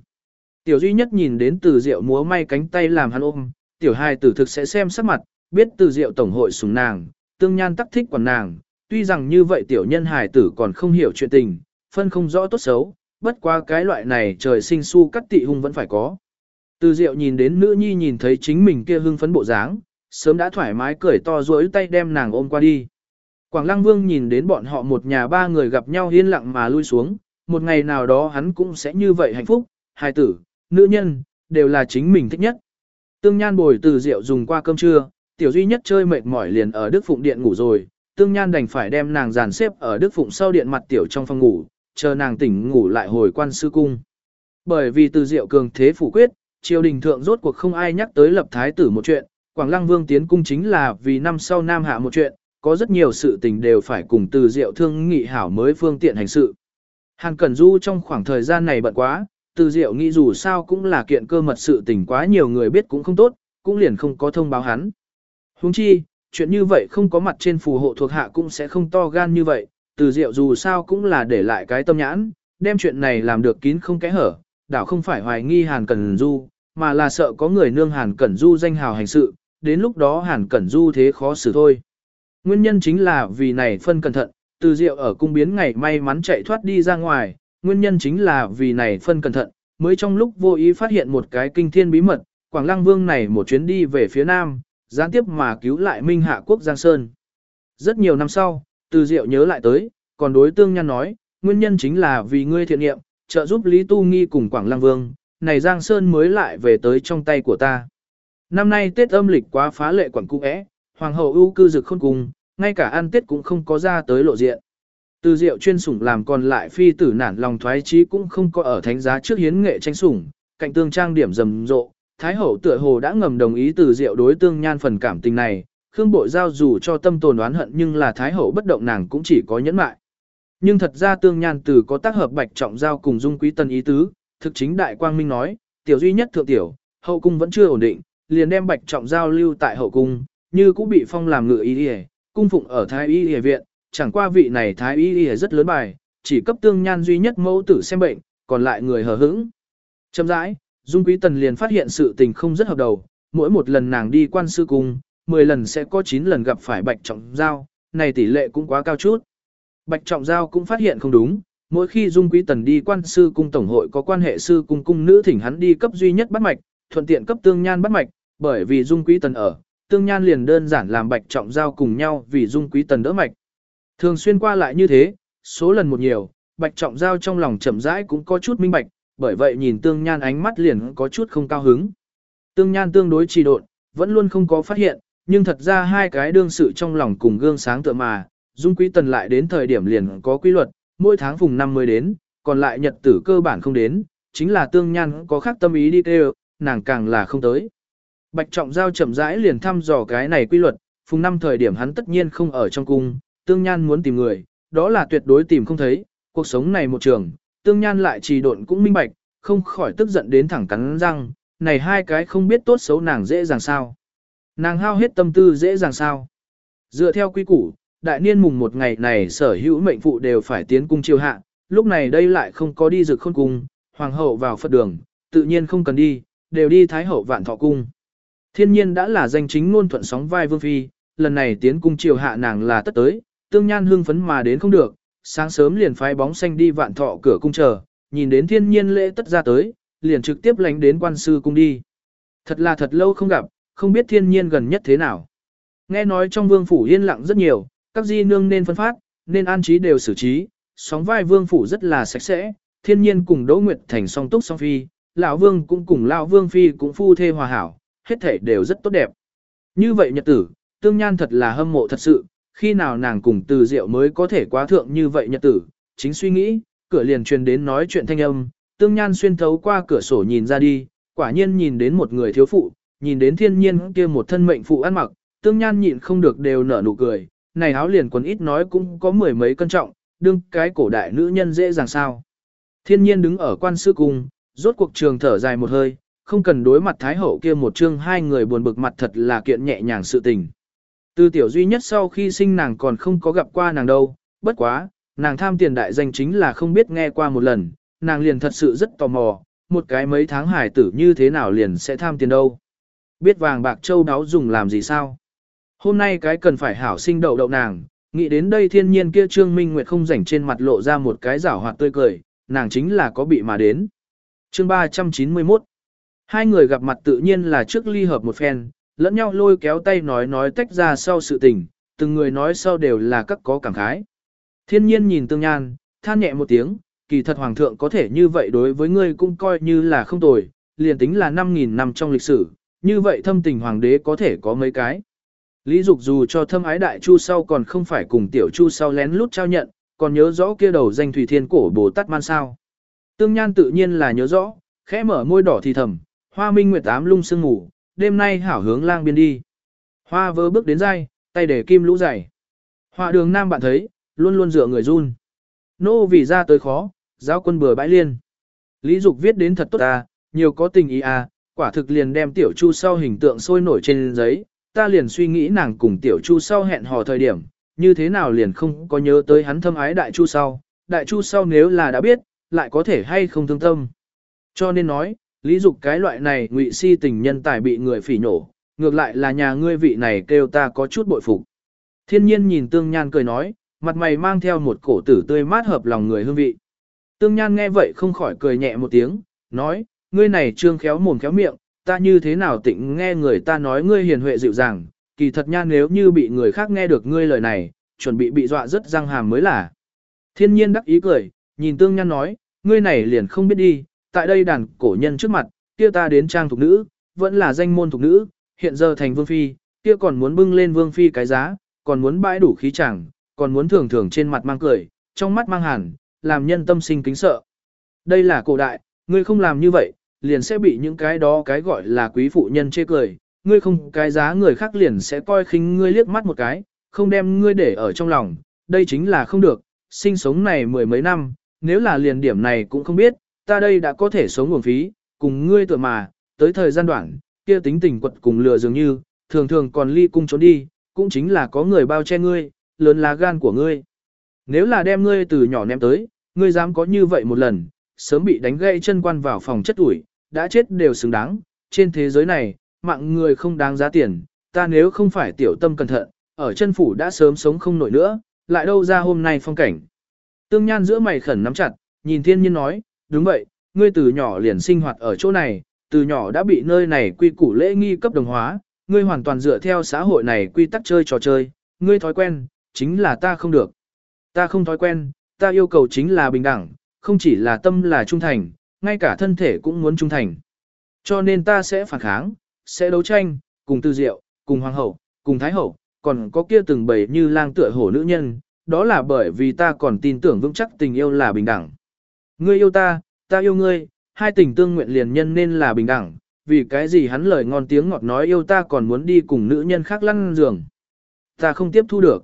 Tiểu duy nhất nhìn đến từ rượu múa may cánh tay làm hắn ôm, tiểu hai tử thực sẽ xem sắc mặt, biết từ rượu tổng hội sủng nàng, tương nhan tắc thích quản nàng, tuy rằng như vậy tiểu nhân hài tử còn không hiểu chuyện tình, phân không rõ tốt xấu, bất quá cái loại này trời sinh su cắt tị hung vẫn phải có. Từ Diệu nhìn đến nữ nhi nhìn thấy chính mình kia hưng phấn bộ dáng, sớm đã thoải mái cười to duỗi tay đem nàng ôm qua đi. Quảng Lăng Vương nhìn đến bọn họ một nhà ba người gặp nhau yên lặng mà lui xuống, một ngày nào đó hắn cũng sẽ như vậy hạnh phúc, hài tử, nữ nhân, đều là chính mình thích nhất. Tương Nhan bồi từ Diệu dùng qua cơm trưa, tiểu duy nhất chơi mệt mỏi liền ở Đức Phụng Điện ngủ rồi, Tương Nhan đành phải đem nàng dàn xếp ở Đức Phụng sau điện mặt tiểu trong phòng ngủ, chờ nàng tỉnh ngủ lại hồi quan sư cung. Bởi vì từ Diệu cường thế phủ quyết, triều đình thượng rốt cuộc không ai nhắc tới lập thái tử một chuyện, Quảng Lăng Vương tiến cung chính là vì năm sau Nam hạ một chuyện, có rất nhiều sự tình đều phải cùng từ Diệu thương nghị hảo mới phương tiện hành sự. Hàn Cẩn Du trong khoảng thời gian này bận quá, từ Diệu nghĩ dù sao cũng là kiện cơ mật sự tình quá nhiều người biết cũng không tốt, cũng liền không có thông báo hắn. Huống chi, chuyện như vậy không có mặt trên phù hộ thuộc hạ cũng sẽ không to gan như vậy, từ Diệu dù sao cũng là để lại cái tâm nhãn, đem chuyện này làm được kín không kẽ hở, đảo không phải hoài nghi Hàn Cẩn Du, mà là sợ có người nương Hàn Cẩn Du danh hào hành sự, đến lúc đó Hàn Cẩn Du thế khó xử thôi. Nguyên nhân chính là vì này phân cẩn thận, từ diệu ở cung biến ngày may mắn chạy thoát đi ra ngoài, nguyên nhân chính là vì này phân cẩn thận, mới trong lúc vô ý phát hiện một cái kinh thiên bí mật, Quảng Lăng Vương này một chuyến đi về phía Nam, gián tiếp mà cứu lại Minh Hạ Quốc Giang Sơn. Rất nhiều năm sau, từ diệu nhớ lại tới, còn đối tương nhan nói, nguyên nhân chính là vì ngươi thiện nghiệm, trợ giúp Lý Tu Nghi cùng Quảng Lăng Vương, này Giang Sơn mới lại về tới trong tay của ta. Năm nay Tết âm lịch quá phá lệ quẩn cung ẽ, Hoàng hậu ưu cư dực khôn cùng, ngay cả ăn Tết cũng không có ra tới lộ diện. Từ diệu chuyên sủng làm còn lại phi tử nản lòng thoái chí cũng không có ở thánh giá trước hiến nghệ tranh sủng, cạnh tương trang điểm rầm rộ. Thái hậu tựa hồ đã ngầm đồng ý từ diệu đối tương nhan phần cảm tình này, Khương Bội Giao dù cho tâm tồn oán hận nhưng là Thái hậu bất động nàng cũng chỉ có nhẫn mại. Nhưng thật ra tương nhan từ có tác hợp bạch trọng giao cùng dung quý tân ý tứ, thực chính đại quang minh nói, tiểu duy nhất thượng tiểu, hậu cung vẫn chưa ổn định, liền đem bạch trọng giao lưu tại hậu cung, như cũng bị phong làm ngự y y, cung phụng ở thái y y viện, chẳng qua vị này thái y y rất lớn bài, chỉ cấp tương nhan duy nhất mẫu tử xem bệnh, còn lại người hờ hững. Chậm rãi, Dung Quý Tần liền phát hiện sự tình không rất hợp đầu, mỗi một lần nàng đi quan sư cung, 10 lần sẽ có 9 lần gặp phải Bạch Trọng Giao, này tỷ lệ cũng quá cao chút. Bạch Trọng Giao cũng phát hiện không đúng, mỗi khi Dung Quý Tần đi quan sư cung tổng hội có quan hệ sư cung cung nữ thỉnh hắn đi cấp duy nhất bắt mạch, thuận tiện cấp tương nhan bắt mạch, bởi vì Dung Quý Tần ở, tương nhan liền đơn giản làm Bạch Trọng Giao cùng nhau vì Dung Quý Tần đỡ mạch. Thường xuyên qua lại như thế, số lần một nhiều, Bạch Trọng Giao trong lòng chậm rãi cũng có chút minh bạch, bởi vậy nhìn tương nhan ánh mắt liền có chút không cao hứng. Tương nhan tương đối trì độn, vẫn luôn không có phát hiện, nhưng thật ra hai cái đương sự trong lòng cùng gương sáng tựa mà, Dung Quý Tần lại đến thời điểm liền có quy luật, mỗi tháng vùng năm mới đến, còn lại nhật tử cơ bản không đến, chính là tương nhan có khác tâm ý đi kêu, nàng càng là không tới. Bạch Trọng Giao chậm rãi liền thăm dò cái này quy luật, phùng năm thời điểm hắn tất nhiên không ở trong cung, tương nhan muốn tìm người, đó là tuyệt đối tìm không thấy, cuộc sống này một trường, tương nhan lại trì độn cũng minh bạch, không khỏi tức giận đến thẳng cắn răng, này hai cái không biết tốt xấu nàng dễ dàng sao. Nàng hao hết tâm tư dễ dàng sao. Dựa theo quy củ, đại niên mùng một ngày này sở hữu mệnh phụ đều phải tiến cung chiêu hạ, lúc này đây lại không có đi rực khôn cung, hoàng hậu vào Phật đường, tự nhiên không cần đi, đều đi thái hậu vạn thọ cung. Thiên nhiên đã là danh chính ngôn thuận sóng vai vương phi, lần này tiến cung chiều hạ nàng là tất tới, tương nhan hương phấn mà đến không được, sáng sớm liền phái bóng xanh đi vạn thọ cửa cung chờ, nhìn đến thiên nhiên lễ tất ra tới, liền trực tiếp lánh đến quan sư cung đi. Thật là thật lâu không gặp, không biết thiên nhiên gần nhất thế nào. Nghe nói trong vương phủ yên lặng rất nhiều, các di nương nên phân phát, nên an trí đều xử trí, sóng vai vương phủ rất là sạch sẽ, thiên nhiên cùng Đỗ Nguyệt thành song túc song phi, lão vương cũng cùng lão vương phi cũng phu thê hòa hảo, hết thể đều rất tốt đẹp. Như vậy nhật tử, tương nhan thật là hâm mộ thật sự, khi nào nàng cùng từ diệu mới có thể quá thượng như vậy nhật tử, chính suy nghĩ, cửa liền truyền đến nói chuyện thanh âm, tương nhan xuyên thấu qua cửa sổ nhìn ra đi, quả nhiên nhìn đến một người thiếu phụ, nhìn đến thiên nhiên kia một thân mệnh phụ ăn mặc, tương nhan nhịn không được đều nở nụ cười, này áo liền quần ít nói cũng có mười mấy cân trọng, đương cái cổ đại nữ nhân dễ dàng sao. Thiên nhiên đứng ở quan sư cung, rốt cuộc trường thở dài một hơi, không cần đối mặt thái hậu kia một chương hai người buồn bực mặt thật là kiện nhẹ nhàng sự tình. Từ tiểu duy nhất sau khi sinh nàng còn không có gặp qua nàng đâu, bất quá, nàng tham tiền đại danh chính là không biết nghe qua một lần, nàng liền thật sự rất tò mò, một cái mấy tháng hải tử như thế nào liền sẽ tham tiền đâu. Biết vàng bạc châu đáo dùng làm gì sao? Hôm nay cái cần phải hảo sinh đậu đậu nàng, Nghĩ đến đây thiên nhiên kia Trương Minh Nguyệt không rảnh trên mặt lộ ra một cái rảo hoạt tươi cười, nàng chính là có bị mà đến. chương 391 Hai người gặp mặt tự nhiên là trước ly hợp một phen, lẫn nhau lôi kéo tay nói nói tách ra sau sự tình, từng người nói sau đều là các có cảm khái. Thiên nhiên nhìn tương nhan, than nhẹ một tiếng, kỳ thật hoàng thượng có thể như vậy đối với ngươi cũng coi như là không tồi, liền tính là 5.000 năm trong lịch sử, như vậy thâm tình hoàng đế có thể có mấy cái. Lý Dục dù cho thâm ái đại chu sau còn không phải cùng tiểu chu sau lén lút trao nhận, còn nhớ rõ kia đầu danh thủy thiên cổ Bồ Tát Man sao. Tương Nhan tự nhiên là nhớ rõ, khẽ mở môi đỏ thì thầm, hoa minh nguyệt ám lung sương ngủ, đêm nay hảo hướng lang biên đi. Hoa vơ bước đến dai, tay để kim lũ dày. Họa đường nam bạn thấy, luôn luôn dựa người run. Nô vì ra tới khó, giáo quân bừa bãi liên. Lý Dục viết đến thật tốt ta, nhiều có tình ý à, quả thực liền đem tiểu chu sau hình tượng sôi nổi trên giấy, ta liền suy nghĩ nàng cùng tiểu chu sau hẹn hò thời điểm, như thế nào liền không có nhớ tới hắn thâm ái đại chu sau, đại chu sau nếu là đã biết, lại có thể hay không thương tâm. Cho nên nói, lý dục cái loại này ngụy si tình nhân tài bị người phỉ nổ, ngược lại là nhà ngươi vị này kêu ta có chút bội phục. Thiên nhiên nhìn tương nhan cười nói, mặt mày mang theo một cổ tử tươi mát hợp lòng người hương vị. Tương nhan nghe vậy không khỏi cười nhẹ một tiếng, nói, ngươi này trương khéo mồm khéo miệng, ta như thế nào tịnh nghe người ta nói ngươi hiền huệ dịu dàng, kỳ thật nhan nếu như bị người khác nghe được ngươi lời này, chuẩn bị bị dọa rất răng hàm mới là. Thiên nhiên đắc ý cười, nhìn tương nhan nói, ngươi này liền không biết đi, tại đây đàn cổ nhân trước mặt, kia ta đến trang thục nữ, vẫn là danh môn thục nữ, hiện giờ thành vương phi, kia còn muốn bưng lên vương phi cái giá, còn muốn bãi đủ khí chẳng, còn muốn thường thường trên mặt mang cười, trong mắt mang hàn, làm nhân tâm sinh kính sợ. Đây là cổ đại, ngươi không làm như vậy, liền sẽ bị những cái đó cái gọi là quý phụ nhân chê cười, ngươi không cái giá người khác liền sẽ coi khinh ngươi liếc mắt một cái, không đem ngươi để ở trong lòng, đây chính là không được, sinh sống này mười mấy năm, nếu là liền điểm này cũng không biết, ta đây đã có thể sống nguồn phí, cùng ngươi tựa mà, tới thời gian đoạn, kia tính tình quật cùng lừa dường như, thường thường còn ly cung trốn đi, cũng chính là có người bao che ngươi, lớn là gan của ngươi. Nếu là đem ngươi từ nhỏ ném tới, ngươi dám có như vậy một lần, sớm bị đánh gãy chân quan vào phòng chất ủi, đã chết đều xứng đáng, trên thế giới này, mạng người không đáng giá tiền, ta nếu không phải tiểu tâm cẩn thận, ở chân phủ đã sớm sống không nổi nữa, lại đâu ra hôm nay phong cảnh. Tương Nhan giữa mày khẩn nắm chặt, nhìn thiên nhiên nói, đúng vậy, ngươi từ nhỏ liền sinh hoạt ở chỗ này, từ nhỏ đã bị nơi này quy củ lễ nghi cấp đồng hóa, ngươi hoàn toàn dựa theo xã hội này quy tắc chơi trò chơi, ngươi thói quen, chính là ta không được. Ta không thói quen, ta yêu cầu chính là bình đẳng, không chỉ là tâm là trung thành, ngay cả thân thể cũng muốn trung thành. Cho nên ta sẽ phản kháng, sẽ đấu tranh, cùng tư diệu, cùng hoàng hậu, cùng thái hậu, còn có kia từng bầy như lang tựa hổ nữ nhân, đó là bởi vì ta còn tin tưởng vững chắc tình yêu là bình đẳng. Ngươi yêu ta, ta yêu ngươi, hai tình tương nguyện liền nhân nên là bình đẳng, vì cái gì hắn lời ngon tiếng ngọt nói yêu ta còn muốn đi cùng nữ nhân khác lăn giường. Ta không tiếp thu được.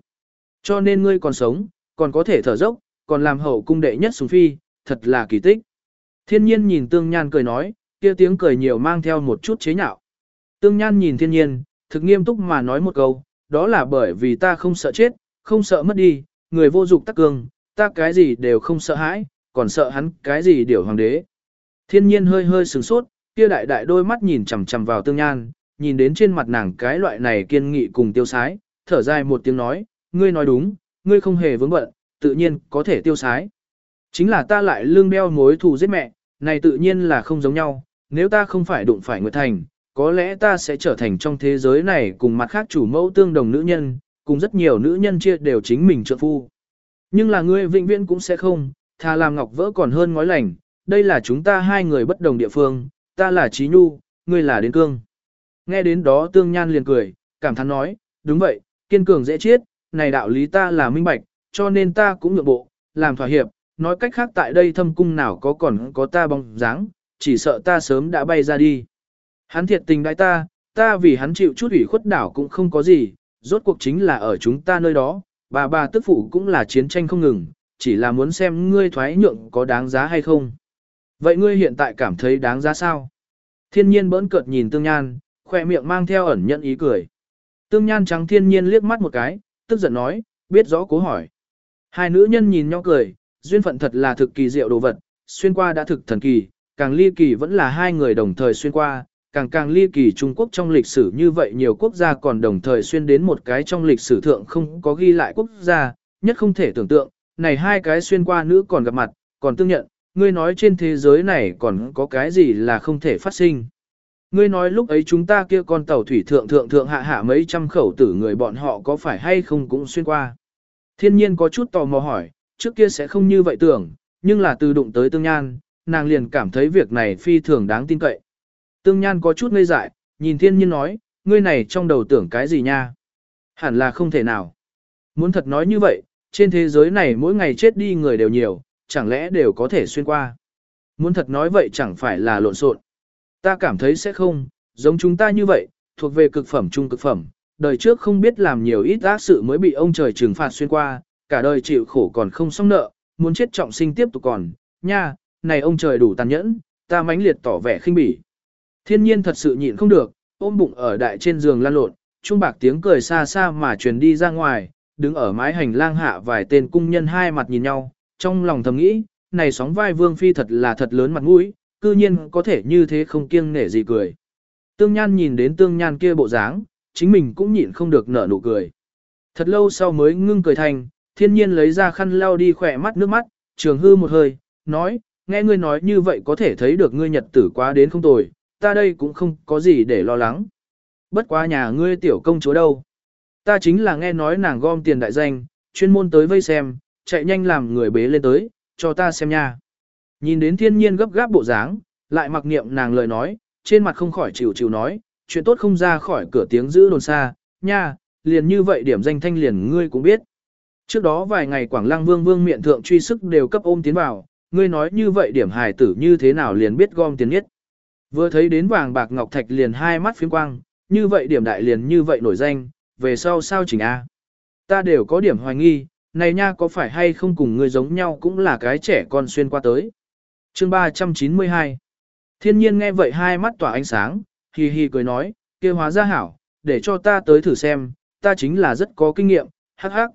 Cho nên ngươi còn sống, còn có thể thở dốc, còn làm hậu cung đệ nhất sùng phi, thật là kỳ tích. Thiên nhiên nhìn tương nhan cười nói, kia tiếng cười nhiều mang theo một chút chế nhạo. Tương nhan nhìn thiên nhiên, thực nghiêm túc mà nói một câu, đó là bởi vì ta không sợ chết, không sợ mất đi, người vô dục tắc cường, ta cái gì đều không sợ hãi, còn sợ hắn cái gì điều hoàng đế. Thiên nhiên hơi hơi sửng sốt, kia đại đại đôi mắt nhìn chằm chằm vào tương nhan, nhìn đến trên mặt nàng cái loại này kiên nghị cùng tiêu sái, thở dài một tiếng nói, ngươi nói đúng, ngươi không hề vướng bận, tự nhiên có thể tiêu sái. Chính là ta lại lương đeo mối thù giết mẹ, này tự nhiên là không giống nhau, nếu ta không phải đụng phải Nguyệt Thành, có lẽ ta sẽ trở thành trong thế giới này cùng mặt khác chủ mẫu tương đồng nữ nhân, cùng rất nhiều nữ nhân chia đều chính mình trợ phu. Nhưng là ngươi vĩnh viễn cũng sẽ không, thà làm ngọc vỡ còn hơn ngói lành, đây là chúng ta hai người bất đồng địa phương, ta là Trí Nhu, ngươi là Đến Cương. Nghe đến đó Tương Nhan liền cười, cảm thán nói, đúng vậy, kiên cường dễ chết, này đạo lý ta là minh bạch, cho nên ta cũng nhượng bộ, làm thỏa hiệp, nói cách khác tại đây thâm cung nào có còn có ta bóng dáng, chỉ sợ ta sớm đã bay ra đi. Hắn thiệt tình đại ta, ta vì hắn chịu chút ủy khuất đảo cũng không có gì, rốt cuộc chính là ở chúng ta nơi đó, bà bà tức phụ cũng là chiến tranh không ngừng, chỉ là muốn xem ngươi thoái nhượng có đáng giá hay không. Vậy ngươi hiện tại cảm thấy đáng giá sao? Thiên nhiên bỡn cợt nhìn tương nhan, khoe miệng mang theo ẩn nhận ý cười. Tương nhan trắng thiên nhiên liếc mắt một cái, tức giận nói, biết rõ cố hỏi. Hai nữ nhân nhìn nhau cười, duyên phận thật là thực kỳ diệu đồ vật, xuyên qua đã thực thần kỳ, càng ly kỳ vẫn là hai người đồng thời xuyên qua, càng càng ly kỳ Trung Quốc trong lịch sử như vậy nhiều quốc gia còn đồng thời xuyên đến một cái trong lịch sử thượng không có ghi lại quốc gia, nhất không thể tưởng tượng, này hai cái xuyên qua nữ còn gặp mặt, còn tương nhận, ngươi nói trên thế giới này còn có cái gì là không thể phát sinh. Ngươi nói lúc ấy chúng ta kia con tàu thủy thượng thượng thượng hạ hạ mấy trăm khẩu tử người bọn họ có phải hay không cũng xuyên qua. Thiên nhiên có chút tò mò hỏi, trước kia sẽ không như vậy tưởng, nhưng là từ đụng tới tương nhan, nàng liền cảm thấy việc này phi thường đáng tin cậy. Tương nhan có chút ngây dại, nhìn thiên nhiên nói, ngươi này trong đầu tưởng cái gì nha? Hẳn là không thể nào. Muốn thật nói như vậy, trên thế giới này mỗi ngày chết đi người đều nhiều, chẳng lẽ đều có thể xuyên qua. Muốn thật nói vậy chẳng phải là lộn xộn. Ta cảm thấy sẽ không, giống chúng ta như vậy, thuộc về cực phẩm trung cực phẩm, đời trước không biết làm nhiều ít ác sự mới bị ông trời trừng phạt xuyên qua, cả đời chịu khổ còn không xong nợ, muốn chết trọng sinh tiếp tục còn, nha, này ông trời đủ tàn nhẫn, ta mãnh liệt tỏ vẻ khinh bỉ. Thiên nhiên thật sự nhịn không được, ôm bụng ở đại trên giường lan lộn, trung bạc tiếng cười xa xa mà truyền đi ra ngoài, đứng ở mái hành lang hạ vài tên cung nhân hai mặt nhìn nhau, trong lòng thầm nghĩ, này sóng vai vương phi thật là thật lớn mặt mũi, cư nhiên có thể như thế không kiêng nể gì cười. Tương Nhan nhìn đến Tương Nhan kia bộ dáng, chính mình cũng nhịn không được nở nụ cười. Thật lâu sau mới ngưng cười thành, thiên nhiên lấy ra khăn lau đi khỏe mắt nước mắt, trường hư một hơi, nói, nghe ngươi nói như vậy có thể thấy được ngươi nhật tử quá đến không tồi, ta đây cũng không có gì để lo lắng. Bất quá nhà ngươi tiểu công chúa đâu. Ta chính là nghe nói nàng gom tiền đại danh, chuyên môn tới vây xem, chạy nhanh làm người bế lên tới, cho ta xem nha. Nhìn đến thiên nhiên gấp gáp bộ dáng, lại mặc niệm nàng lời nói, trên mặt không khỏi chịu chịu nói, chuyện tốt không ra khỏi cửa tiếng giữ đồn xa, nha, liền như vậy điểm danh thanh liền ngươi cũng biết. Trước đó vài ngày Quảng Lăng Vương Vương miệng thượng truy sức đều cấp ôm tiến vào, ngươi nói như vậy điểm hài tử như thế nào liền biết gom tiền nhất. Vừa thấy đến vàng bạc ngọc thạch liền hai mắt phiếm quang, như vậy điểm đại liền như vậy nổi danh, về sau sao chỉnh A. Ta đều có điểm hoài nghi, này nha có phải hay không cùng ngươi giống nhau cũng là cái trẻ con xuyên qua tới. chương 392 Thiên nhiên nghe vậy hai mắt tỏa ánh sáng, hì hì cười nói, kia hóa ra hảo, để cho ta tới thử xem, ta chính là rất có kinh nghiệm, hắc hắc.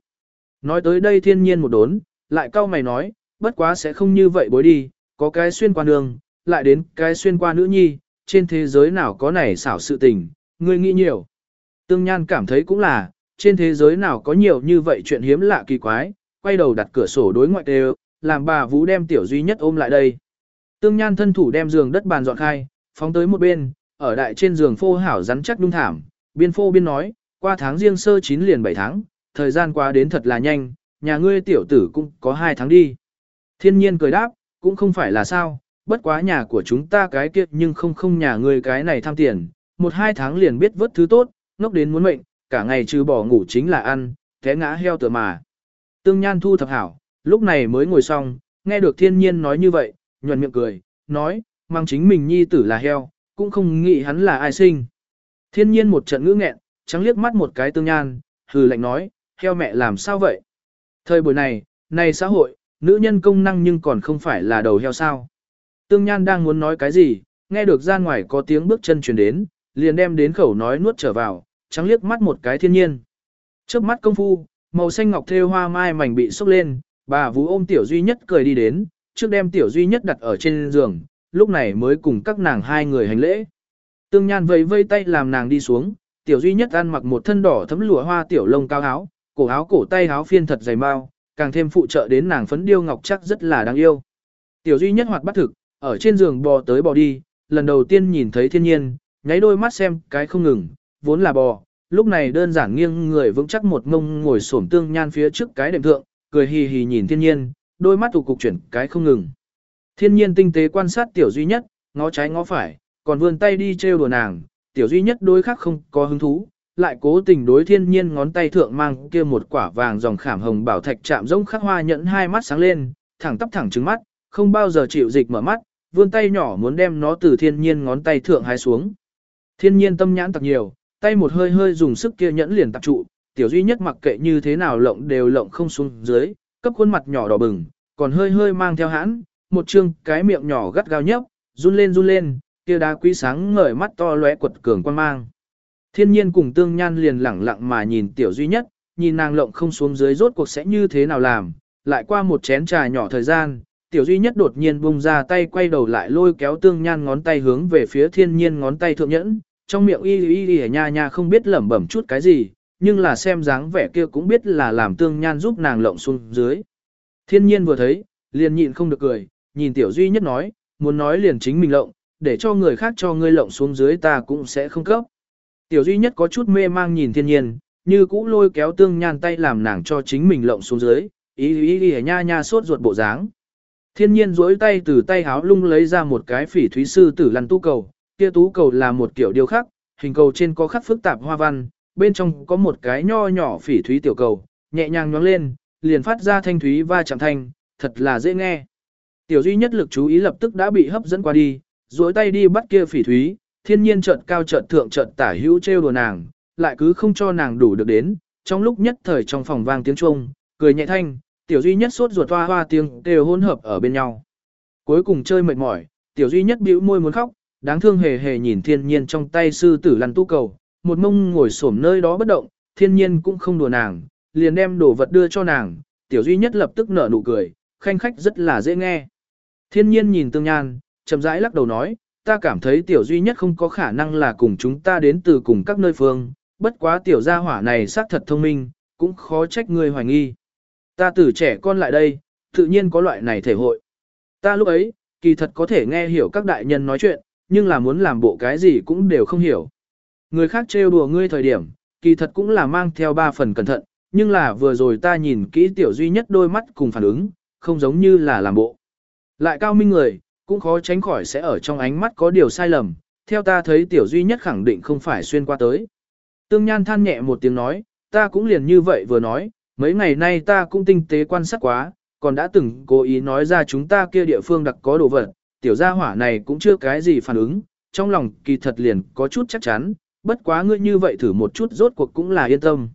Nói tới đây thiên nhiên một đốn, lại cau mày nói, bất quá sẽ không như vậy bối đi, có cái xuyên qua đường, lại đến cái xuyên qua nữ nhi, trên thế giới nào có này xảo sự tình, ngươi nghĩ nhiều. Tương Nhan cảm thấy cũng là, trên thế giới nào có nhiều như vậy chuyện hiếm lạ kỳ quái, quay đầu đặt cửa sổ đối ngoại đều, làm bà Vũ đem tiểu duy nhất ôm lại đây. Tương Nhan thân thủ đem giường đất bàn dọn khai, phóng tới một bên, ở đại trên giường phô hảo rắn chắc đung thảm, biên phô biên nói, qua tháng riêng sơ chín liền 7 tháng, thời gian qua đến thật là nhanh, nhà ngươi tiểu tử cũng có 2 tháng đi. Thiên nhiên cười đáp, cũng không phải là sao, bất quá nhà của chúng ta cái kia nhưng không không nhà ngươi cái này tham tiền, một hai tháng liền biết vớt thứ tốt, ngốc đến muốn mệnh, cả ngày trừ bỏ ngủ chính là ăn, té ngã heo tựa mà. Tương Nhan thu thập hảo, lúc này mới ngồi xong, nghe được thiên nhiên nói như vậy, nhuận miệng cười, nói, mang chính mình nhi tử là heo, cũng không nghĩ hắn là ai sinh. Thiên nhiên một trận ngữ nghẹn, trắng liếc mắt một cái tương nhan, hừ lạnh nói, heo mẹ làm sao vậy? Thời buổi này, này xã hội, nữ nhân công năng nhưng còn không phải là đầu heo sao. Tương nhan đang muốn nói cái gì, nghe được ra ngoài có tiếng bước chân chuyển đến, liền đem đến khẩu nói nuốt trở vào, trắng liếc mắt một cái thiên nhiên. Trước mắt công phu, màu xanh ngọc thêu hoa mai mảnh bị sốc lên, bà vũ ôm tiểu duy nhất cười đi đến, trước đem tiểu duy nhất đặt ở trên giường, lúc này mới cùng các nàng hai người hành lễ. Tương Nhan vẫy vây tay làm nàng đi xuống, tiểu duy nhất ăn mặc một thân đỏ thấm lụa hoa tiểu lông cao áo, cổ áo cổ tay áo phiên thật dày bao, càng thêm phụ trợ đến nàng phấn điêu ngọc chắc rất là đáng yêu. Tiểu duy nhất hoạt bắt thực, ở trên giường bò tới bò đi, lần đầu tiên nhìn thấy thiên nhiên, nháy đôi mắt xem cái không ngừng, vốn là bò, lúc này đơn giản nghiêng người vững chắc một ngông ngồi xổm tương nhan phía trước cái đệm thượng, cười hì hì nhìn thiên nhiên, đôi mắt tụ cục chuyển cái không ngừng. Thiên nhiên tinh tế quan sát tiểu duy nhất, ngó trái ngó phải, còn vươn tay đi trêu đùa nàng, tiểu duy nhất đối khác không có hứng thú, lại cố tình đối thiên nhiên ngón tay thượng mang kia một quả vàng dòng khảm hồng bảo thạch chạm rỗng khắc hoa nhẫn hai mắt sáng lên, thẳng tắp thẳng trứng mắt, không bao giờ chịu dịch mở mắt, vươn tay nhỏ muốn đem nó từ thiên nhiên ngón tay thượng hái xuống. Thiên nhiên tâm nhãn tặc nhiều, tay một hơi hơi dùng sức kia nhẫn liền tập trụ, tiểu duy nhất mặc kệ như thế nào lộng đều lộng không xuống dưới, cấp khuôn mặt nhỏ đỏ bừng, còn hơi hơi mang theo hãn, một chương cái miệng nhỏ gắt gao nhấp, run lên run lên, kia đá quý sáng ngời mắt to lóe quật cường quan mang. Thiên nhiên cùng tương nhan liền lẳng lặng mà nhìn tiểu duy nhất, nhìn nàng lộng không xuống dưới rốt cuộc sẽ như thế nào làm, lại qua một chén trà nhỏ thời gian, tiểu duy nhất đột nhiên bung ra tay quay đầu lại lôi kéo tương nhan ngón tay hướng về phía thiên nhiên ngón tay thượng nhẫn, trong miệng y y y nha nha không biết lẩm bẩm chút cái gì, nhưng là xem dáng vẻ kia cũng biết là làm tương nhan giúp nàng lộng xuống dưới. Thiên nhiên vừa thấy, liền nhịn không được cười, nhìn tiểu duy nhất nói, muốn nói liền chính mình lộng, để cho người khác cho ngươi lộng xuống dưới ta cũng sẽ không cấp. Tiểu duy nhất có chút mê mang nhìn thiên nhiên, như cũ lôi kéo tương nhan tay làm nàng cho chính mình lộng xuống dưới, ý ý ý nha nha sốt ruột bộ dáng. Thiên nhiên duỗi tay từ tay háo lung lấy ra một cái phỉ thúy sư tử lăn tu cầu, kia tú cầu là một kiểu điêu khắc, hình cầu trên có khắc phức tạp hoa văn, bên trong có một cái nho nhỏ phỉ thúy tiểu cầu, nhẹ nhàng nhóng lên, liền phát ra thanh thúy va chạm thanh, thật là dễ nghe. Tiểu duy nhất lực chú ý lập tức đã bị hấp dẫn qua đi, duỗi tay đi bắt kia phỉ thúy, thiên nhiên chợt cao chợt thượng chợt tả hữu trêu đùa nàng, lại cứ không cho nàng đủ được đến, trong lúc nhất thời trong phòng vang tiếng chuông, cười nhẹ thanh, tiểu duy nhất suốt ruột hoa hoa tiếng đều hỗn hợp ở bên nhau. Cuối cùng chơi mệt mỏi, tiểu duy nhất bĩu môi muốn khóc, đáng thương hề hề nhìn thiên nhiên trong tay sư tử lăn tu cầu, một mông ngồi xổm nơi đó bất động, thiên nhiên cũng không đùa nàng, liền đem đồ vật đưa cho nàng, tiểu duy nhất lập tức nở nụ cười, khanh khách rất là dễ nghe. Thiên nhiên nhìn tương nhan, chậm rãi lắc đầu nói, ta cảm thấy tiểu duy nhất không có khả năng là cùng chúng ta đến từ cùng các nơi phương, bất quá tiểu gia hỏa này xác thật thông minh, cũng khó trách người hoài nghi. Ta từ trẻ con lại đây, tự nhiên có loại này thể hội. Ta lúc ấy, kỳ thật có thể nghe hiểu các đại nhân nói chuyện, nhưng là muốn làm bộ cái gì cũng đều không hiểu. Người khác trêu đùa ngươi thời điểm, kỳ thật cũng là mang theo ba phần cẩn thận, nhưng là vừa rồi ta nhìn kỹ tiểu duy nhất đôi mắt cùng phản ứng, không giống như là làm bộ. Lại cao minh người, cũng khó tránh khỏi sẽ ở trong ánh mắt có điều sai lầm, theo ta thấy tiểu duy nhất khẳng định không phải xuyên qua tới. Tương Nhan than nhẹ một tiếng nói, ta cũng liền như vậy vừa nói, mấy ngày nay ta cũng tinh tế quan sát quá, còn đã từng cố ý nói ra chúng ta kia địa phương đặc có đồ vật, tiểu gia hỏa này cũng chưa cái gì phản ứng, trong lòng kỳ thật liền có chút chắc chắn, bất quá ngươi như vậy thử một chút rốt cuộc cũng là yên tâm.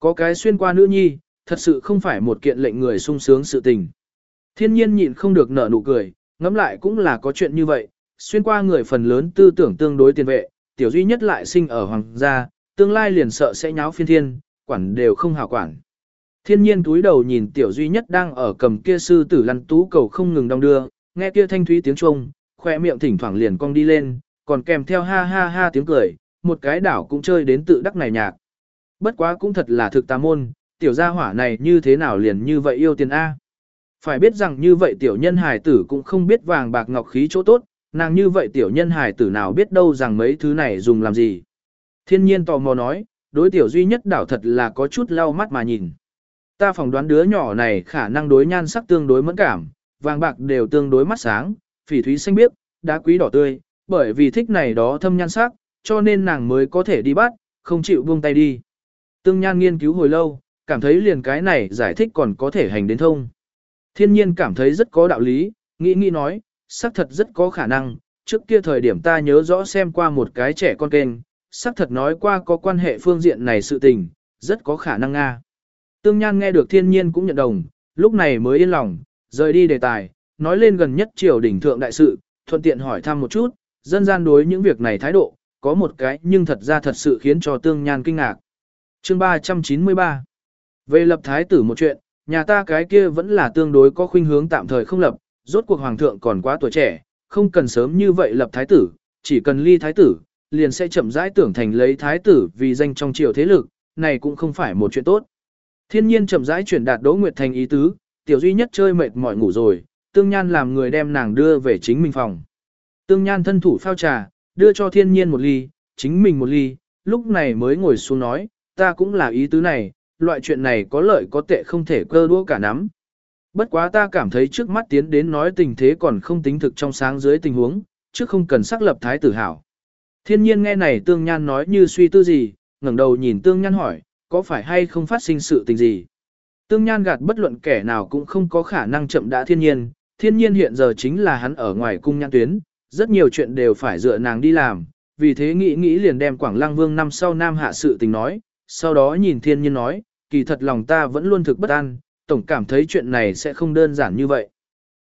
Có cái xuyên qua nữ nhi, thật sự không phải một kiện lệnh người sung sướng sự tình. Thiên nhiên nhịn không được nở nụ cười, ngẫm lại cũng là có chuyện như vậy, xuyên qua người phần lớn tư tưởng tương đối tiền vệ, tiểu duy nhất lại sinh ở hoàng gia, tương lai liền sợ sẽ nháo phiên thiên, quản đều không hảo quản. Thiên nhiên túi đầu nhìn tiểu duy nhất đang ở cầm kia sư tử lăn tú cầu không ngừng đong đưa, nghe kia thanh thúy tiếng chuông, khoe miệng thỉnh thoảng liền cong đi lên, còn kèm theo ha ha ha tiếng cười, một cái đảo cũng chơi đến tự đắc này nhạc. Bất quá cũng thật là thực tà môn, tiểu gia hỏa này như thế nào liền như vậy yêu tiền A. Phải biết rằng như vậy tiểu nhân hài tử cũng không biết vàng bạc ngọc khí chỗ tốt, nàng như vậy tiểu nhân hài tử nào biết đâu rằng mấy thứ này dùng làm gì. Thiên nhiên tò mò nói, đối tiểu duy nhất đảo thật là có chút lau mắt mà nhìn. Ta phỏng đoán đứa nhỏ này khả năng đối nhan sắc tương đối mẫn cảm, vàng bạc đều tương đối mắt sáng, phỉ thúy xanh biếc, đá quý đỏ tươi, bởi vì thích này đó thâm nhan sắc, cho nên nàng mới có thể đi bắt, không chịu buông tay đi. Tương Nhan nghiên cứu hồi lâu, cảm thấy liền cái này giải thích còn có thể hành đến thông. Thiên nhiên cảm thấy rất có đạo lý, nghĩ nghĩ nói, xác thật rất có khả năng, trước kia thời điểm ta nhớ rõ xem qua một cái trẻ con kênh, xác thật nói qua có quan hệ phương diện này sự tình, rất có khả năng Nga. Tương Nhan nghe được thiên nhiên cũng nhận đồng, lúc này mới yên lòng, rời đi đề tài, nói lên gần nhất triều đỉnh thượng đại sự, thuận tiện hỏi thăm một chút, dân gian đối những việc này thái độ, có một cái nhưng thật ra thật sự khiến cho Tương Nhan kinh ngạc. Chương 393 Về lập thái tử một chuyện, nhà ta cái kia vẫn là tương đối có khuynh hướng tạm thời không lập, rốt cuộc hoàng thượng còn quá tuổi trẻ, không cần sớm như vậy lập thái tử, chỉ cần ly thái tử, liền sẽ chậm rãi tưởng thành lấy thái tử vì danh trong triều thế lực, này cũng không phải một chuyện tốt. Thiên nhiên chậm rãi chuyển đạt Đỗ Nguyệt thành ý tứ, tiểu duy nhất chơi mệt mỏi ngủ rồi, Tương Nhan làm người đem nàng đưa về chính mình phòng. Tương Nhan thân thủ phao trà, đưa cho thiên nhiên một ly, chính mình một ly, lúc này mới ngồi xuống nói, ta cũng là ý tứ này, loại chuyện này có lợi có tệ không thể cơ đua cả nắm. Bất quá ta cảm thấy trước mắt tiến đến nói tình thế còn không tính thực trong sáng dưới tình huống, chứ không cần xác lập thái tử hảo. Thiên nhiên nghe này tương nhan nói như suy tư gì, ngẩng đầu nhìn tương nhan hỏi, có phải hay không phát sinh sự tình gì? Tương nhan gạt bất luận kẻ nào cũng không có khả năng chậm đã thiên nhiên, thiên nhiên hiện giờ chính là hắn ở ngoài cung nhan tuyến, rất nhiều chuyện đều phải dựa nàng đi làm, vì thế nghĩ nghĩ liền đem Quảng Lăng Vương năm sau Nam hạ sự tình nói, sau đó nhìn thiên nhiên nói, kỳ thật lòng ta vẫn luôn thực bất an, tổng cảm thấy chuyện này sẽ không đơn giản như vậy.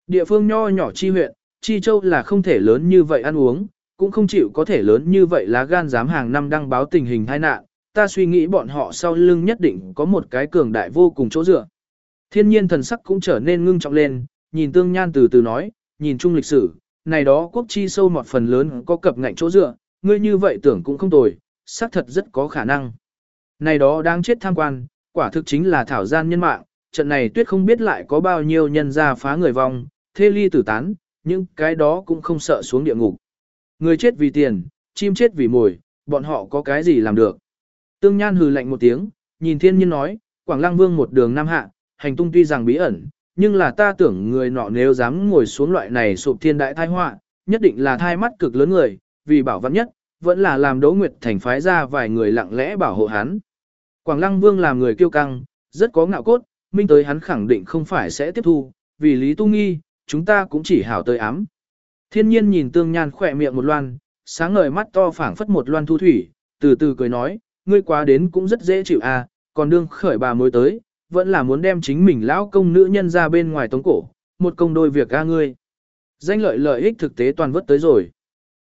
Địa phương nho nhỏ chi huyện, chi châu là không thể lớn như vậy ăn uống, cũng không chịu có thể lớn như vậy lá gan dám hàng năm đăng báo tình hình tai nạn, ta suy nghĩ bọn họ sau lưng nhất định có một cái cường đại vô cùng chỗ dựa. Thiên nhiên thần sắc cũng trở nên ngưng trọng lên, nhìn tương nhan từ từ nói, nhìn chung lịch sử, này đó quốc chi sâu một phần lớn có cập ngạnh chỗ dựa, ngươi như vậy tưởng cũng không tồi, xác thật rất có khả năng. Này đó đang chết tham quan, quả thực chính là thảo gian nhân mạng, trận này tuyết không biết lại có bao nhiêu nhân ra phá người vong, thê ly tử tán, nhưng cái đó cũng không sợ xuống địa ngục. Người chết vì tiền, chim chết vì mồi, bọn họ có cái gì làm được. Tương Nhan hừ lạnh một tiếng, nhìn thiên nhiên nói, Quảng Lăng Vương một đường nam hạ, hành tung tuy rằng bí ẩn, nhưng là ta tưởng người nọ nếu dám ngồi xuống loại này sụp thiên đại tai họa, nhất định là thai mắt cực lớn người, vì bảo văn nhất, vẫn là làm Đỗ Nguyệt Thành phái ra vài người lặng lẽ bảo hộ hắn. Quảng Lăng Vương làm người kiêu căng, rất có ngạo cốt, minh tới hắn khẳng định không phải sẽ tiếp thu, vì lý tu nghi, chúng ta cũng chỉ hảo tới ám. Thiên nhiên nhìn tương nhan khỏe miệng một loan, sáng ngời mắt to phảng phất một loan thu thủy, từ từ cười nói, ngươi quá đến cũng rất dễ chịu à, còn đương khởi bà mới tới, vẫn là muốn đem chính mình lão công nữ nhân ra bên ngoài tống cổ, một công đôi việc a ngươi. Danh lợi lợi ích thực tế toàn vất tới rồi.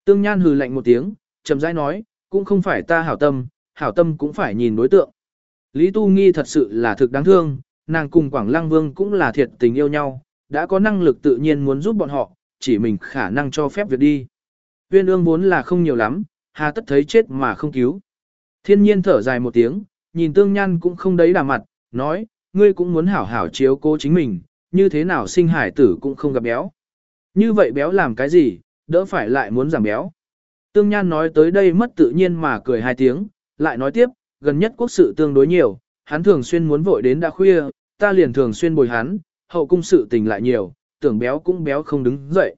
Tương Nhan hừ lạnh một tiếng, chậm rãi nói, cũng không phải ta hảo tâm, hảo tâm cũng phải nhìn đối tượng. Lý Tu Nghi thật sự là thực đáng thương, nàng cùng Quảng Lăng Vương cũng là thiệt tình yêu nhau, đã có năng lực tự nhiên muốn giúp bọn họ, chỉ mình khả năng cho phép việc đi. Viên ương vốn là không nhiều lắm, hà tất thấy chết mà không cứu. Thiên nhiên thở dài một tiếng, nhìn tương nhan cũng không đấy đà mặt, nói, ngươi cũng muốn hảo hảo chiếu cố chính mình, như thế nào sinh hải tử cũng không gặp béo. Như vậy béo làm cái gì, đỡ phải lại muốn giảm béo. Tương Nhan nói tới đây mất tự nhiên mà cười hai tiếng, lại nói tiếp, gần nhất quốc sự tương đối nhiều, hắn thường xuyên muốn vội đến đã khuya, ta liền thường xuyên bồi hắn, hậu cung sự tình lại nhiều, tưởng béo cũng béo không đứng dậy.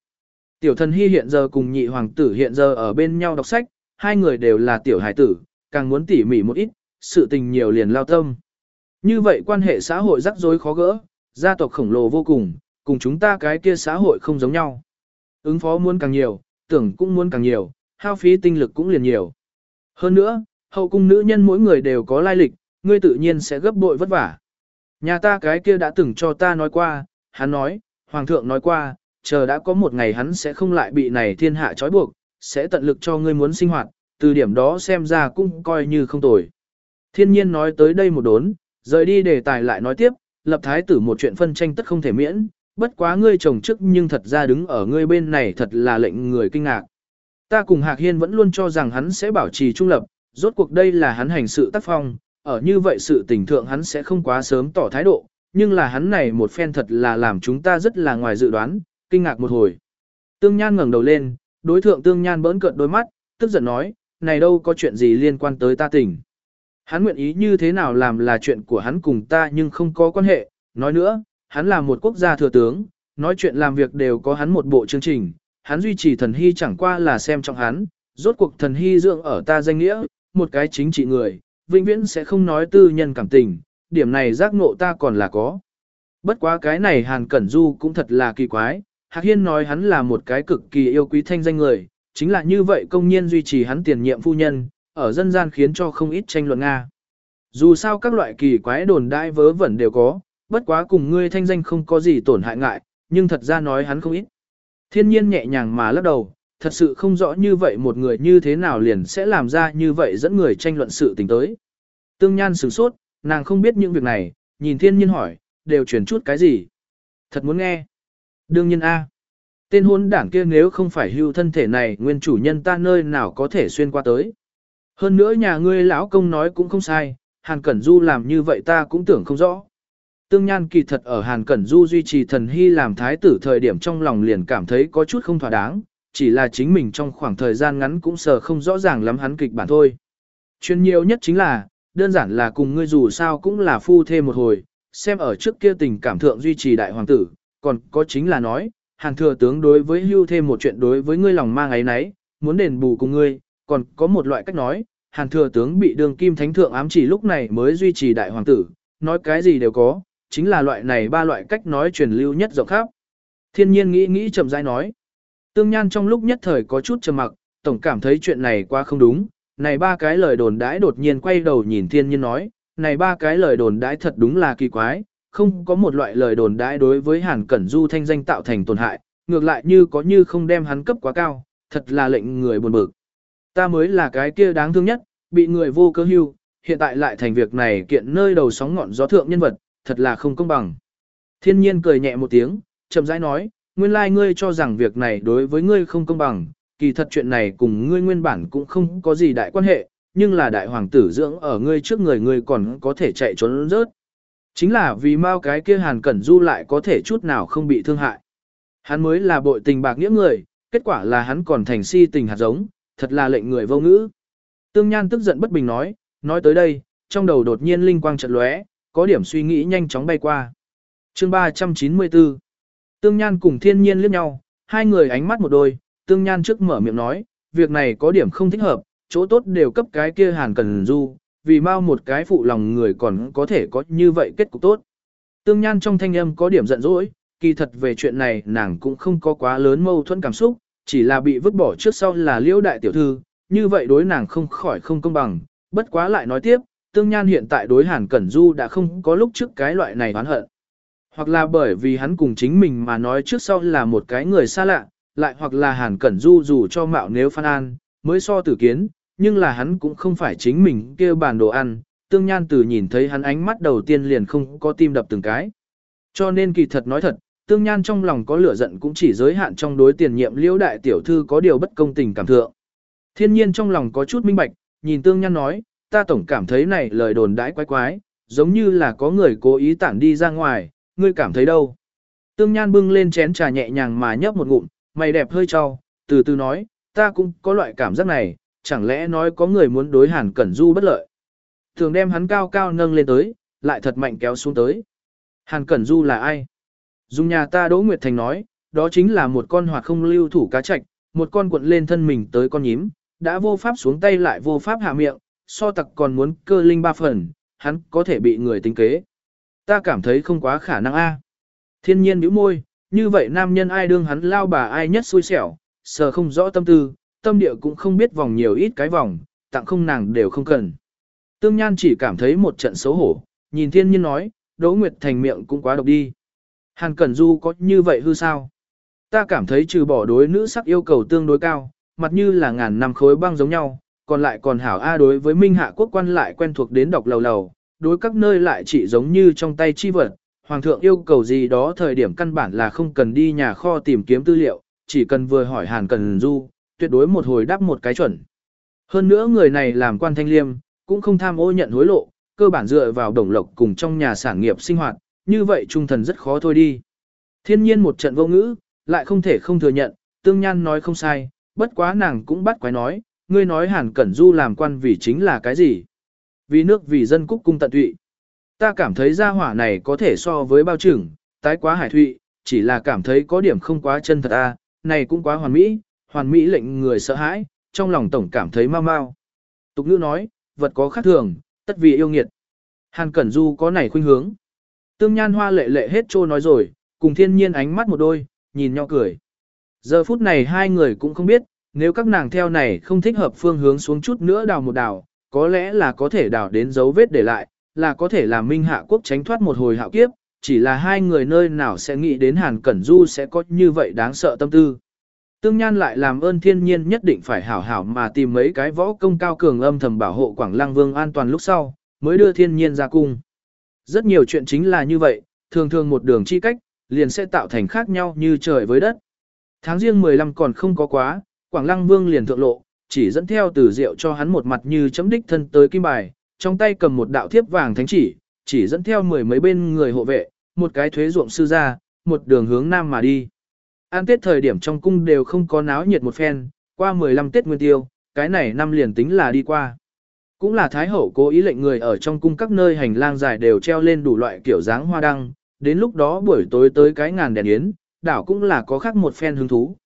Tiểu thần hy hiện giờ cùng nhị hoàng tử hiện giờ ở bên nhau đọc sách, hai người đều là tiểu hải tử, càng muốn tỉ mỉ một ít, sự tình nhiều liền lao tâm. Như vậy quan hệ xã hội rắc rối khó gỡ, gia tộc khổng lồ vô cùng, cùng chúng ta cái kia xã hội không giống nhau. Ứng phó muốn càng nhiều, tưởng cũng muốn càng nhiều, hao phí tinh lực cũng liền nhiều. Hơn nữa, hậu cung nữ nhân mỗi người đều có lai lịch, ngươi tự nhiên sẽ gấp bội vất vả. Nhà ta cái kia đã từng cho ta nói qua, hắn nói, hoàng thượng nói qua, chờ đã có một ngày hắn sẽ không lại bị này thiên hạ trói buộc, sẽ tận lực cho ngươi muốn sinh hoạt, từ điểm đó xem ra cũng coi như không tồi. Thiên nhiên nói tới đây một đốn, rời đi đề tài lại nói tiếp, lập thái tử một chuyện phân tranh tất không thể miễn, bất quá ngươi chồng trước nhưng thật ra đứng ở ngươi bên này thật là lệnh người kinh ngạc. Ta cùng Hạc Hiên vẫn luôn cho rằng hắn sẽ bảo trì trung lập, rốt cuộc đây là hắn hành sự tác phong, ở như vậy sự tình thượng hắn sẽ không quá sớm tỏ thái độ, nhưng là hắn này một phen thật là làm chúng ta rất là ngoài dự đoán, kinh ngạc một hồi. Tương Nhan ngẩng đầu lên, đối thượng Tương Nhan bỡn cợt đôi mắt, tức giận nói, này đâu có chuyện gì liên quan tới ta tình. Hắn nguyện ý như thế nào làm là chuyện của hắn cùng ta nhưng không có quan hệ, nói nữa, hắn là một quốc gia thừa tướng, nói chuyện làm việc đều có hắn một bộ chương trình, hắn duy trì thần hy chẳng qua là xem trọng hắn, rốt cuộc thần hy dưỡng ở ta danh nghĩa, một cái chính trị người, vĩnh viễn sẽ không nói tư nhân cảm tình, điểm này giác ngộ ta còn là có. Bất quá cái này Hàn Cẩn Du cũng thật là kỳ quái, Hạc Hiên nói hắn là một cái cực kỳ yêu quý thanh danh người, chính là như vậy công nhiên duy trì hắn tiền nhiệm phu nhân, ở dân gian khiến cho không ít tranh luận Nga. Dù sao các loại kỳ quái đồn đại vớ vẩn đều có, bất quá cùng ngươi thanh danh không có gì tổn hại ngại, nhưng thật ra nói hắn không ít. Thiên nhiên nhẹ nhàng mà lắc đầu, thật sự không rõ như vậy một người như thế nào liền sẽ làm ra như vậy dẫn người tranh luận sự tình tới. Tương Nhan sửng sốt, nàng không biết những việc này, nhìn thiên nhiên hỏi, đều truyền chút cái gì. Thật muốn nghe. Đương nhiên A. Tên hôn đảng kia nếu không phải hưu thân thể này nguyên chủ nhân ta nơi nào có thể xuyên qua tới. Hơn nữa nhà ngươi lão công nói cũng không sai, Hàn Cẩn Du làm như vậy ta cũng tưởng không rõ. Tương Nhan kỳ thật ở Hàn Cẩn Du duy trì thần hy làm thái tử thời điểm trong lòng liền cảm thấy có chút không thỏa đáng, chỉ là chính mình trong khoảng thời gian ngắn cũng sờ không rõ ràng lắm hắn kịch bản thôi. Chuyên nhiều nhất chính là, đơn giản là cùng ngươi dù sao cũng là phu thêm một hồi, xem ở trước kia tình cảm thượng duy trì đại hoàng tử, còn có chính là nói, Hàn thừa tướng đối với hưu thêm một chuyện đối với ngươi lòng mang ấy nấy, muốn đền bù cùng ngươi, còn có một loại cách nói, Hàn thừa tướng bị đường kim thánh thượng ám chỉ lúc này mới duy trì đại hoàng tử, nói cái gì đều có, chính là loại này ba loại cách nói truyền lưu nhất rộng khắp. Thiên nhiên nghĩ nghĩ chậm rãi nói. Tương Nhan trong lúc nhất thời có chút trầm mặc, tổng cảm thấy chuyện này quá không đúng, này ba cái lời đồn đãi đột nhiên quay đầu nhìn thiên nhiên nói, này ba cái lời đồn đãi thật đúng là kỳ quái, không có một loại lời đồn đãi đối với Hàn Cẩn Du thanh danh tạo thành tổn hại, ngược lại như có như không đem hắn cấp quá cao, thật là lệnh người buồn bực. Ta mới là cái kia đáng thương nhất, bị người vô cơ hưu, hiện tại lại thành việc này kiện nơi đầu sóng ngọn gió thượng nhân vật, thật là không công bằng. Thiên nhiên cười nhẹ một tiếng, chậm rãi nói, nguyên lai like ngươi cho rằng việc này đối với ngươi không công bằng, kỳ thật chuyện này cùng ngươi nguyên bản cũng không có gì đại quan hệ, nhưng là đại hoàng tử dưỡng ở ngươi trước người ngươi còn có thể chạy trốn rớt. Chính là vì mau cái kia hàn cẩn du lại có thể chút nào không bị thương hại. Hắn mới là bội tình bạc nghĩa người, kết quả là hắn còn thành si tình hạt giống, thật là lệnh người vô ngữ. Tương Nhan tức giận bất bình nói, nói tới đây, trong đầu đột nhiên linh quang chợt lóe, có điểm suy nghĩ nhanh chóng bay qua. Chương 394 Tương Nhan cùng thiên nhiên liếc nhau, hai người ánh mắt một đôi, Tương Nhan trước mở miệng nói, việc này có điểm không thích hợp, chỗ tốt đều cấp cái kia hàn Cẩn du, vì mau một cái phụ lòng người còn có thể có như vậy kết cục tốt. Tương Nhan trong thanh âm có điểm giận dỗi, kỳ thật về chuyện này nàng cũng không có quá lớn mâu thuẫn cảm xúc, chỉ là bị vứt bỏ trước sau là liễu đại tiểu thư, như vậy đối nàng không khỏi không công bằng, bất quá lại nói tiếp, Tương Nhan hiện tại đối Hàn Cẩn Du đã không có lúc trước cái loại này oán hận. Hoặc là bởi vì hắn cùng chính mình mà nói trước sau là một cái người xa lạ, lại hoặc là Hàn Cẩn Du dù cho mạo nếu phan an, mới so tử kiến, nhưng là hắn cũng không phải chính mình kêu bàn đồ ăn, tương nhan từ nhìn thấy hắn ánh mắt đầu tiên liền không có tim đập từng cái. Cho nên kỳ thật nói thật, tương nhan trong lòng có lửa giận cũng chỉ giới hạn trong đối tiền nhiệm liễu đại tiểu thư có điều bất công tình cảm thượng. Thiên nhiên trong lòng có chút minh bạch, nhìn tương nhan nói, ta tổng cảm thấy này lời đồn đãi quái quái, giống như là có người cố ý tản đi ra ngoài, ngươi cảm thấy đâu? Tương Nhan bưng lên chén trà nhẹ nhàng mà nhấp một ngụm, mày đẹp hơi cho, từ từ nói, ta cũng có loại cảm giác này, chẳng lẽ nói có người muốn đối Hàn Cẩn Du bất lợi. Thường đem hắn cao cao nâng lên tới, lại thật mạnh kéo xuống tới. Hàn Cẩn Du là ai? Dùng nhà ta Đỗ Nguyệt Thành nói, đó chính là một con hoạt không lưu thủ cá trạch, một con cuộn lên thân mình tới con nhím, đã vô pháp xuống tay lại vô pháp hạ miệng, so tặc còn muốn cơ linh ba phần, hắn có thể bị người tính kế. Ta cảm thấy không quá khả năng a. Thiên nhiên bĩu môi, như vậy nam nhân ai đương hắn lao bà ai nhất xui xẻo, sờ không rõ tâm tư, tâm địa cũng không biết vòng nhiều ít cái vòng, tặng không nàng đều không cần. Tương Nhan chỉ cảm thấy một trận xấu hổ, nhìn thiên nhiên nói, Đỗ Nguyệt Thành miệng cũng quá độc đi. Hàn Cẩn Du có như vậy hư sao? Ta cảm thấy trừ bỏ đối nữ sắc yêu cầu tương đối cao, mặt như là ngàn năm khối băng giống nhau, còn lại còn hảo A đối với Minh Hạ quốc quan lại quen thuộc đến đọc lầu lầu, đối các nơi lại chỉ giống như trong tay chi vật. Hoàng thượng yêu cầu gì đó thời điểm căn bản là không cần đi nhà kho tìm kiếm tư liệu, chỉ cần vừa hỏi Hàn Cần Du, tuyệt đối một hồi đáp một cái chuẩn. Hơn nữa người này làm quan thanh liêm, cũng không tham ô nhận hối lộ, cơ bản dựa vào đồng lộc cùng trong nhà sản nghiệp sinh hoạt, như vậy trung thần rất khó thôi đi. Thiên nhiên một trận vô ngữ, lại không thể không thừa nhận, tương nhan nói không sai, bất quá nàng cũng bắt quái nói, ngươi nói Hàn Cẩn Du làm quan vì chính là cái gì? Vì nước vì dân cúc cung tận tụy. Ta cảm thấy gia hỏa này có thể so với bao trưởng, tái quá hải thụy, chỉ là cảm thấy có điểm không quá chân thật a, này cũng quá hoàn mỹ, hoàn mỹ lệnh người sợ hãi, trong lòng tổng cảm thấy mau mau. Tục ngữ nói, vật có khác thường, tất vì yêu nghiệt. Hàn Cẩn Du có này khuynh hướng. Tương Nhan Hoa lệ lệ hết trô nói rồi, cùng thiên nhiên ánh mắt một đôi, nhìn nhau cười. Giờ phút này hai người cũng không biết, nếu các nàng theo này không thích hợp phương hướng xuống chút nữa đào một đào, có lẽ là có thể đào đến dấu vết để lại, là có thể làm Minh Hạ Quốc tránh thoát một hồi hạo kiếp, chỉ là hai người nơi nào sẽ nghĩ đến Hàn Cẩn Du sẽ có như vậy đáng sợ tâm tư. Tương Nhan lại làm ơn thiên nhiên nhất định phải hảo hảo mà tìm mấy cái võ công cao cường âm thầm bảo hộ Quảng Lăng Vương an toàn lúc sau, mới đưa thiên nhiên ra cung. Rất nhiều chuyện chính là như vậy, thường thường một đường chi cách, liền sẽ tạo thành khác nhau như trời với đất. Tháng riêng 15 còn không có quá, Quảng Lăng Vương liền thượng lộ, chỉ dẫn theo từ rượu cho hắn một mặt như chấm đích thân tới kim bài, trong tay cầm một đạo thiếp vàng thánh chỉ, chỉ dẫn theo mười mấy bên người hộ vệ, một cái thuế ruộng sư ra, một đường hướng nam mà đi. An Tết thời điểm trong cung đều không có náo nhiệt một phen, qua 15 Tết Nguyên Tiêu, cái này năm liền tính là đi qua. Cũng là Thái Hậu cố ý lệnh người ở trong cung các nơi hành lang dài đều treo lên đủ loại kiểu dáng hoa đăng, đến lúc đó buổi tối tới cái ngàn đèn yến, đảo cũng là có khác một phen hứng thú.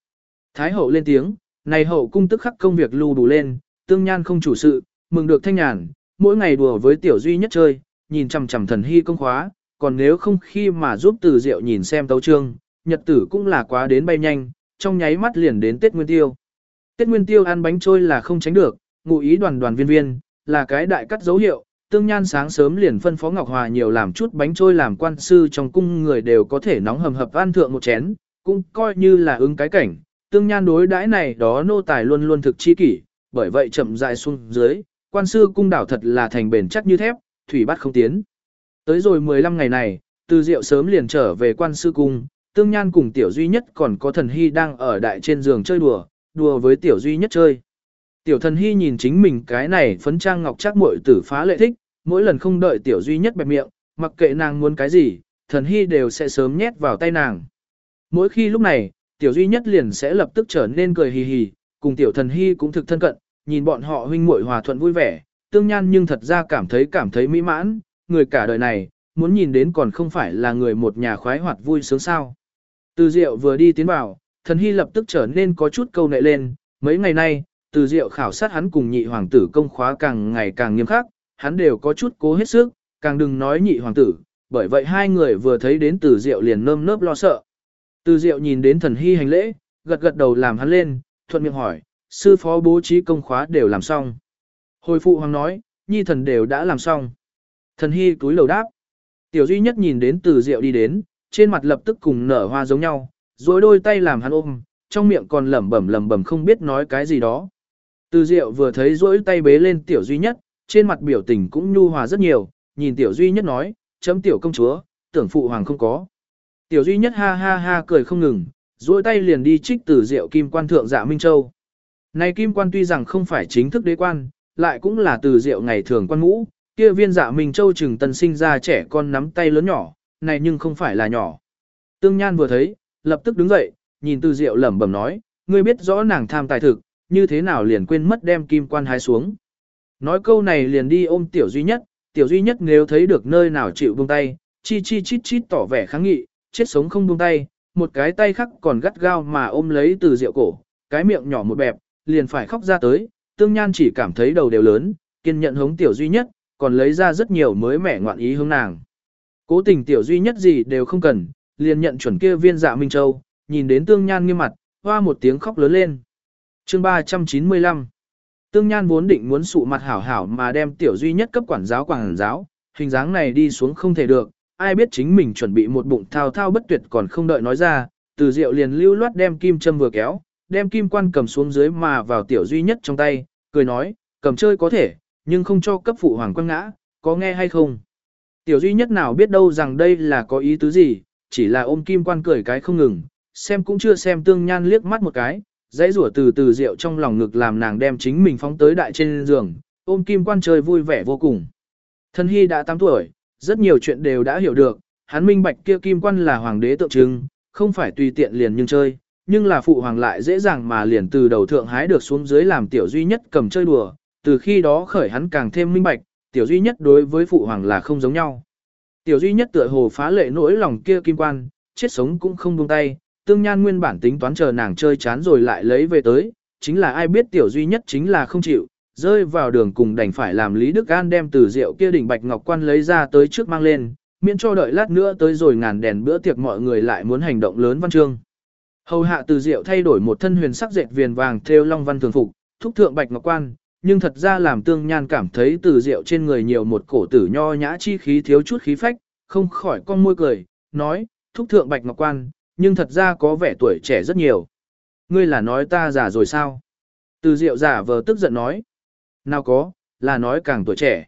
Thái Hậu lên tiếng, này hậu cung tức khắc công việc lưu đủ lên, tương nhan không chủ sự, mừng được thanh nhàn, mỗi ngày đùa với tiểu duy nhất chơi, nhìn chằm chằm thần hy công khóa, còn nếu không khi mà giúp từ diệu nhìn xem tấu trương, nhật tử cũng là quá đến bay nhanh, trong nháy mắt liền đến Tết Nguyên Tiêu. Tết Nguyên Tiêu ăn bánh trôi là không tránh được, ngụ ý đoàn đoàn viên viên, là cái đại cắt dấu hiệu, tương nhan sáng sớm liền phân phó Ngọc Hòa nhiều làm chút bánh trôi làm quan sư trong cung người đều có thể nóng hầm hập ăn thượng một chén, cũng coi như là ứng cái cảnh, tương nhan đối đãi này đó nô tài luôn luôn thực chi kỷ, bởi vậy chậm dài xuống dưới, quan sư cung đảo thật là thành bền chắc như thép, thủy bắt không tiến. Tới rồi 15 ngày này, từ rượu sớm liền trở về quan sư cung, tương nhan cùng tiểu duy nhất còn có thần hy đang ở đại trên giường chơi đùa, đùa với tiểu duy nhất chơi. Tiểu thần hy nhìn chính mình cái này phấn trang ngọc chắc muội tử phá lệ thích, mỗi lần không đợi tiểu duy nhất bẹp miệng, mặc kệ nàng muốn cái gì, thần hy đều sẽ sớm nhét vào tay nàng. Mỗi khi lúc này, tiểu duy nhất liền sẽ lập tức trở nên cười hì hì, cùng tiểu thần hy cũng thực thân cận, nhìn bọn họ huynh muội hòa thuận vui vẻ, tương nhan nhưng thật ra cảm thấy cảm thấy mỹ mãn, người cả đời này, muốn nhìn đến còn không phải là người một nhà khoái hoạt vui sướng sao. Từ Diệu vừa đi tiến vào, thần hy lập tức trở nên có chút câu nệ lên, mấy ngày nay, từ Diệu khảo sát hắn cùng nhị hoàng tử công khóa càng ngày càng nghiêm khắc, hắn đều có chút cố hết sức, càng đừng nói nhị hoàng tử, bởi vậy hai người vừa thấy đến từ Diệu liền nơm nớp lo sợ. Từ Diệu nhìn đến thần hy hành lễ, gật gật đầu làm hắn lên, thuận miệng hỏi, sư phó bố trí công khóa đều làm xong. Hồi phụ hoàng nói, nhi thần đều đã làm xong. Thần hy túi lầu đáp. Tiểu duy nhất nhìn đến từ Diệu đi đến, trên mặt lập tức cùng nở hoa giống nhau, rồi đôi tay làm hắn ôm, trong miệng còn lẩm bẩm lẩm bẩm không biết nói cái gì đó. Từ Diệu vừa thấy rỗi tay bế lên tiểu duy nhất, trên mặt biểu tình cũng nhu hòa rất nhiều, nhìn tiểu duy nhất nói, chấm tiểu công chúa, tưởng phụ hoàng không có. Tiểu duy nhất ha ha ha cười không ngừng, rỗi tay liền đi trích từ Diệu kim quan thượng dạ Minh Châu. Này kim quan tuy rằng không phải chính thức đế quan, lại cũng là từ Diệu ngày thường quan ngũ, kia viên dạ Minh Châu chừng tân sinh ra trẻ con nắm tay lớn nhỏ, này nhưng không phải là nhỏ. Tương Nhan vừa thấy, lập tức đứng dậy, nhìn từ Diệu lẩm bẩm nói, ngươi biết rõ nàng tham tài thực, như thế nào liền quên mất đem kim quan hái xuống. Nói câu này liền đi ôm tiểu duy nhất, tiểu duy nhất nếu thấy được nơi nào chịu buông tay, chi chi chít chít tỏ vẻ kháng nghị, chết sống không buông tay, một cái tay khác còn gắt gao mà ôm lấy từ Diệu cổ, cái miệng nhỏ một bẹp, liền phải khóc ra tới, tương nhan chỉ cảm thấy đầu đều lớn, kiên nhận hống tiểu duy nhất, còn lấy ra rất nhiều mới mẻ ngoạn ý hướng nàng. Cố tình tiểu duy nhất gì đều không cần, liền nhận chuẩn kia viên dạ Minh Châu, nhìn đến tương nhan nghiêm mặt, hoa một tiếng khóc lớn lên. Chương 395 Tương Nhan vốn định muốn sụ mặt hảo hảo mà đem tiểu duy nhất cấp quản giáo quản giáo, hình dáng này đi xuống không thể được, ai biết chính mình chuẩn bị một bụng thao thao bất tuyệt còn không đợi nói ra, từ rượu liền lưu loát đem kim châm vừa kéo, đem kim quan cầm xuống dưới mà vào tiểu duy nhất trong tay, cười nói, cầm chơi có thể, nhưng không cho cấp phụ hoàng quăng ngã, có nghe hay không? Tiểu duy nhất nào biết đâu rằng đây là có ý tứ gì, chỉ là ôm kim quan cười cái không ngừng, xem cũng chưa xem tương nhan liếc mắt một cái, dãy rủa từ từ rượu trong lòng ngực làm nàng đem chính mình phóng tới đại trên giường, ôm kim quan chơi vui vẻ vô cùng. Thân hy đã 8 tuổi, rất nhiều chuyện đều đã hiểu được, hắn minh bạch kia kim quan là hoàng đế tượng trưng, không phải tùy tiện liền nhưng chơi, nhưng là phụ hoàng lại dễ dàng mà liền từ đầu thượng hái được xuống dưới làm tiểu duy nhất cầm chơi đùa, từ khi đó khởi hắn càng thêm minh bạch, tiểu duy nhất đối với phụ hoàng là không giống nhau. Tiểu duy nhất tựa hồ phá lệ nỗi lòng kia kim quan, chết sống cũng không buông tay, tương nhan nguyên bản tính toán chờ nàng chơi chán rồi lại lấy về tới, chính là ai biết tiểu duy nhất chính là không chịu, rơi vào đường cùng đành phải làm Lý Đức An đem từ rượu kia đỉnh bạch ngọc quan lấy ra tới trước mang lên, miễn cho đợi lát nữa tới rồi ngàn đèn bữa tiệc mọi người lại muốn hành động lớn văn chương. Hầu hạ từ rượu thay đổi một thân huyền sắc dệt viền vàng theo long văn thường phục, thúc thượng bạch ngọc quan, nhưng thật ra làm tương nhan cảm thấy từ rượu trên người nhiều một cổ tử nho nhã chi khí thiếu chút khí phách, không khỏi con môi cười, nói, thúc thượng bạch ngọc quan, nhưng thật ra có vẻ tuổi trẻ rất nhiều. Ngươi là nói ta già rồi sao? Từ Diệu giả vờ tức giận nói. Nào có, là nói càng tuổi trẻ.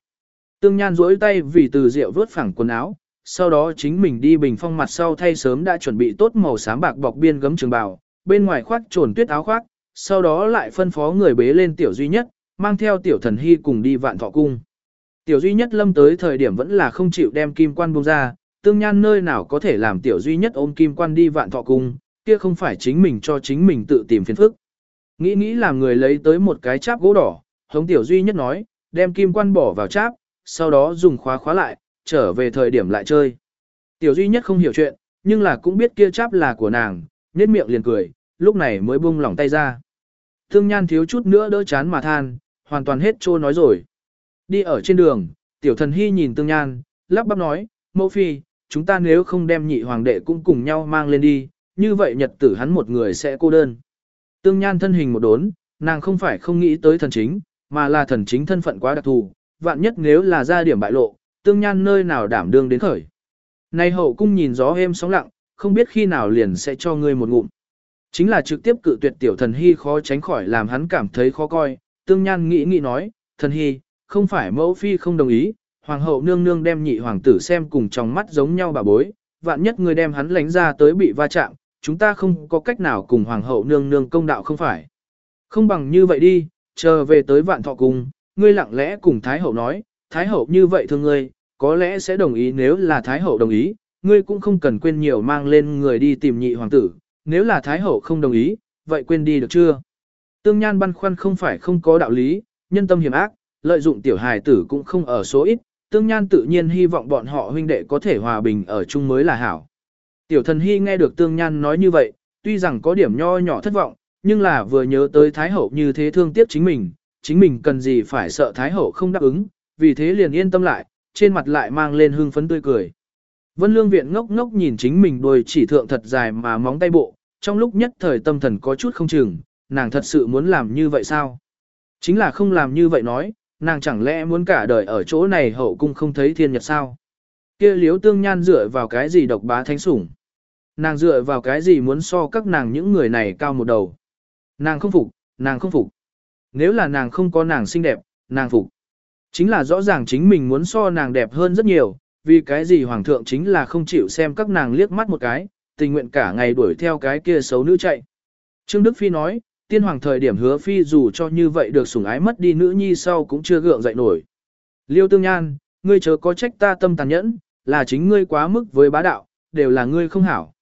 Tương Nhan duỗi tay vì Từ Diệu vớt phẳng quần áo, sau đó chính mình đi bình phong mặt sau thay sớm đã chuẩn bị tốt màu xám bạc bọc biên gấm trường bào, bên ngoài khoác trồn tuyết áo khoác, sau đó lại phân phó người bế lên tiểu duy nhất, mang theo tiểu thần hy cùng đi vạn thọ cung. Tiểu duy nhất lâm tới thời điểm vẫn là không chịu đem kim quan buông ra, tương nhan nơi nào có thể làm tiểu duy nhất ôm kim quan đi vạn thọ cung, kia không phải chính mình cho chính mình tự tìm phiền phức. Nghĩ nghĩ làm người lấy tới một cái cháp gỗ đỏ, hống tiểu duy nhất nói, đem kim quan bỏ vào cháp, sau đó dùng khóa khóa lại, trở về thời điểm lại chơi. Tiểu duy nhất không hiểu chuyện, nhưng là cũng biết kia cháp là của nàng, nét miệng liền cười, lúc này mới buông lỏng tay ra. Thương nhan thiếu chút nữa đỡ chán mà than, hoàn toàn hết trôi nói rồi. Đi ở trên đường, tiểu thần hy nhìn tương nhan, lắp bắp nói, mẫu phi, chúng ta nếu không đem nhị hoàng đệ cũng cùng nhau mang lên đi, như vậy nhật tử hắn một người sẽ cô đơn. Tương Nhan thân hình một đốn, nàng không phải không nghĩ tới thần chính, mà là thần chính thân phận quá đặc thù, vạn nhất nếu là ra điểm bại lộ, Tương Nhan nơi nào đảm đương đến khởi. Nay hậu cung nhìn gió êm sóng lặng, không biết khi nào liền sẽ cho ngươi một ngụm. Chính là trực tiếp cự tuyệt tiểu thần hy khó tránh khỏi làm hắn cảm thấy khó coi, Tương Nhan nghĩ nghĩ nói, thần hy, không phải mẫu phi không đồng ý, hoàng hậu nương nương đem nhị hoàng tử xem cùng trong mắt giống nhau bà bối, vạn nhất người đem hắn lánh ra tới bị va chạm, chúng ta không có cách nào cùng hoàng hậu nương nương công đạo không phải. Không bằng như vậy đi, chờ về tới vạn thọ cùng, ngươi lặng lẽ cùng Thái hậu nói, Thái hậu như vậy thương ngươi, có lẽ sẽ đồng ý nếu là Thái hậu đồng ý, ngươi cũng không cần quên nhiều mang lên người đi tìm nhị hoàng tử, nếu là Thái hậu không đồng ý, vậy quên đi được chưa? Tương Nhan băn khoăn không phải không có đạo lý, nhân tâm hiểm ác, lợi dụng tiểu hài tử cũng không ở số ít, Tương Nhan tự nhiên hy vọng bọn họ huynh đệ có thể hòa bình ở chung mới là hảo. Tiểu thần hy nghe được Tương Nhan nói như vậy, tuy rằng có điểm nho nhỏ thất vọng, nhưng là vừa nhớ tới Thái Hậu như thế thương tiếc chính mình, chính mình cần gì phải sợ Thái Hậu không đáp ứng, vì thế liền yên tâm lại, trên mặt lại mang lên hương phấn tươi cười. Vân Lương Viện ngốc ngốc nhìn chính mình đôi chỉ thượng thật dài mà móng tay bộ, trong lúc nhất thời tâm thần có chút không chừng, nàng thật sự muốn làm như vậy sao? Chính là không làm như vậy nói, nàng chẳng lẽ muốn cả đời ở chỗ này hậu cung không thấy thiên nhật sao? kia liếu tương nhan dựa vào cái gì độc bá thánh sủng? Nàng dựa vào cái gì muốn so các nàng những người này cao một đầu? Nàng không phục, nàng không phục. Nếu là nàng không có nàng xinh đẹp, nàng phục. Chính là rõ ràng chính mình muốn so nàng đẹp hơn rất nhiều, vì cái gì hoàng thượng chính là không chịu xem các nàng liếc mắt một cái, tình nguyện cả ngày đuổi theo cái kia xấu nữ chạy. Trương Đức Phi nói, tiên hoàng thời điểm hứa Phi dù cho như vậy được sủng ái mất đi nữ nhi sau cũng chưa gượng dậy nổi. Liêu Tương Nhan, ngươi chớ có trách ta tâm tàn nhẫn, là chính ngươi quá mức với bá đạo, đều là ngươi không hảo.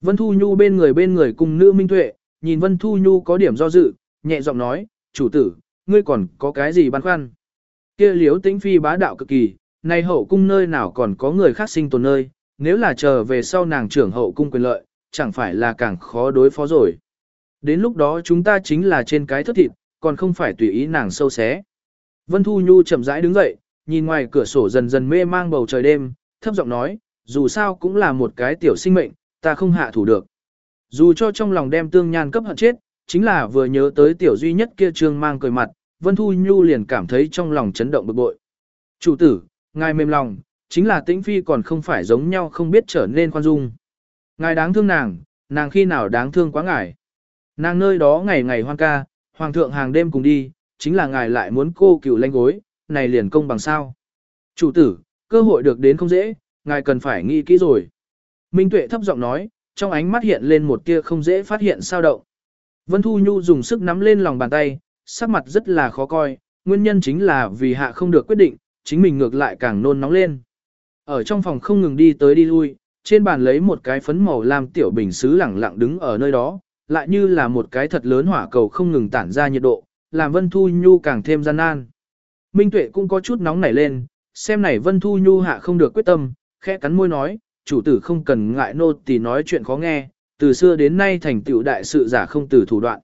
Vân Thu Nhu bên người bên người cùng nữ minh tuệ, nhìn Vân Thu Nhu có điểm do dự, nhẹ giọng nói, chủ tử, ngươi còn có cái gì băn khoăn? kia liếu tĩnh phi bá đạo cực kỳ, nay hậu cung nơi nào còn có người khác sinh tồn nơi, nếu là chờ về sau nàng trưởng hậu cung quyền lợi, chẳng phải là càng khó đối phó rồi. Đến lúc đó chúng ta chính là trên cái thất thịt, còn không phải tùy ý nàng sâu xé. Vân Thu Nhu chậm rãi đứng dậy, nhìn ngoài cửa sổ dần dần mê mang bầu trời đêm, thấp giọng nói, dù sao cũng là một cái tiểu sinh mệnh, ta không hạ thủ được. Dù cho trong lòng đem tương nhan cấp hận chết, chính là vừa nhớ tới tiểu duy nhất kia trương mang cười mặt, Vân Thu Nhu liền cảm thấy trong lòng chấn động bực bội. Chủ tử, ngài mềm lòng, chính là tĩnh phi còn không phải giống nhau không biết trở nên khoan dung. Ngài đáng thương nàng, nàng khi nào đáng thương quá ngài. Nàng nơi đó ngày ngày hoan ca, hoàng thượng hàng đêm cùng đi, chính là ngài lại muốn cô cửu lanh gối, này liền công bằng sao. Chủ tử, cơ hội được đến không dễ, ngài cần phải nghĩ kỹ rồi. Minh Tuệ thấp giọng nói, trong ánh mắt hiện lên một tia không dễ phát hiện sao động. Vân Thu Nhu dùng sức nắm lên lòng bàn tay, sắc mặt rất là khó coi, nguyên nhân chính là vì hạ không được quyết định, chính mình ngược lại càng nôn nóng lên. Ở trong phòng không ngừng đi tới đi lui, trên bàn lấy một cái phấn màu làm tiểu bình xứ lẳng lặng đứng ở nơi đó, lại như là một cái thật lớn hỏa cầu không ngừng tản ra nhiệt độ, làm Vân Thu Nhu càng thêm gian nan. Minh Tuệ cũng có chút nóng nảy lên, xem này Vân Thu Nhu hạ không được quyết tâm, khẽ cắn môi nói, chủ tử không cần ngại nô tỳ nói chuyện khó nghe, từ xưa đến nay thành tựu đại sự giả không từ thủ đoạn.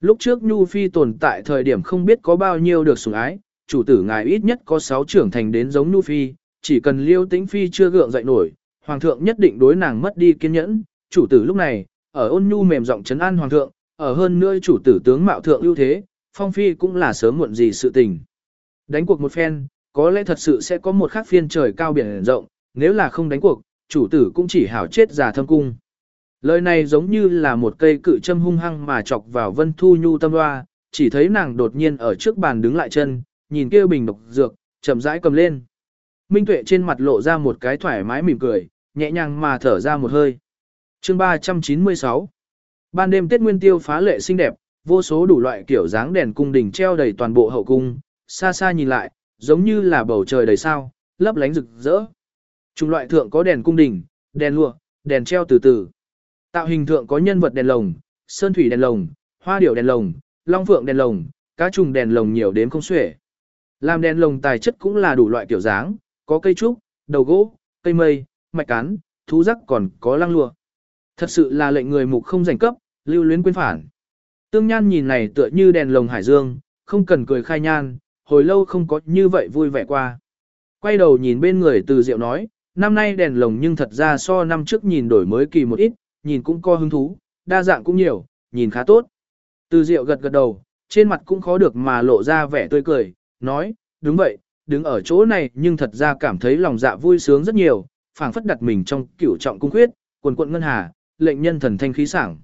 Lúc trước Nhu Phi tồn tại thời điểm không biết có bao nhiêu được sủng ái, chủ tử ngài ít nhất có 6 trưởng thành đến giống Nhu Phi, chỉ cần liêu tĩnh Phi chưa gượng dậy nổi, Hoàng thượng nhất định đối nàng mất đi kiên nhẫn, chủ tử lúc này, ở ôn nhu mềm giọng chấn an Hoàng thượng, ở hơn nữa chủ tử tướng mạo thượng ưu thế, Phong Phi cũng là sớm muộn gì sự tình. Đánh cuộc một phen, có lẽ thật sự sẽ có một khắc phiên trời cao biển rộng, nếu là không đánh cuộc, chủ tử cũng chỉ hảo chết già thâm cung. Lời này giống như là một cây cự châm hung hăng mà chọc vào Vân Thu Nhu tâm hoa, chỉ thấy nàng đột nhiên ở trước bàn đứng lại chân, nhìn kia bình độc dược, chậm rãi cầm lên. Minh Tuệ trên mặt lộ ra một cái thoải mái mỉm cười, nhẹ nhàng mà thở ra một hơi. Chương 396 Ban đêm Tết Nguyên Tiêu phá lệ xinh đẹp, vô số đủ loại kiểu dáng đèn cung đình treo đầy toàn bộ hậu cung, xa xa nhìn lại, giống như là bầu trời đầy sao, lấp lánh rực rỡ. Trung loại thượng có đèn cung đình, đèn lụa, đèn treo từ từ. Tạo hình thượng có nhân vật đèn lồng, sơn thủy đèn lồng, hoa điểu đèn lồng, long phượng đèn lồng, cá trùng đèn lồng nhiều đến không xuể. Làm đèn lồng tài chất cũng là đủ loại kiểu dáng, có cây trúc, đầu gỗ, cây mây, mạch cán, thú rắc còn có lăng lụa. Thật sự là lệnh người mục không giành cấp, lưu luyến quên phản. Tương Nhan nhìn này tựa như đèn lồng hải dương, không cần cười khai nhan, hồi lâu không có như vậy vui vẻ qua. Quay đầu nhìn bên người từ diệu nói, năm nay đèn lồng nhưng thật ra so năm trước nhìn đổi mới kỳ một ít, nhìn cũng có hứng thú, đa dạng cũng nhiều, nhìn khá tốt. Từ Diệu gật gật đầu, trên mặt cũng khó được mà lộ ra vẻ tươi cười, nói, đúng vậy, đứng ở chỗ này nhưng thật ra cảm thấy lòng dạ vui sướng rất nhiều, phảng phất đặt mình trong cửu trọng cung khuyết, quần quận ngân hà, lệnh nhân thần thanh khí sảng.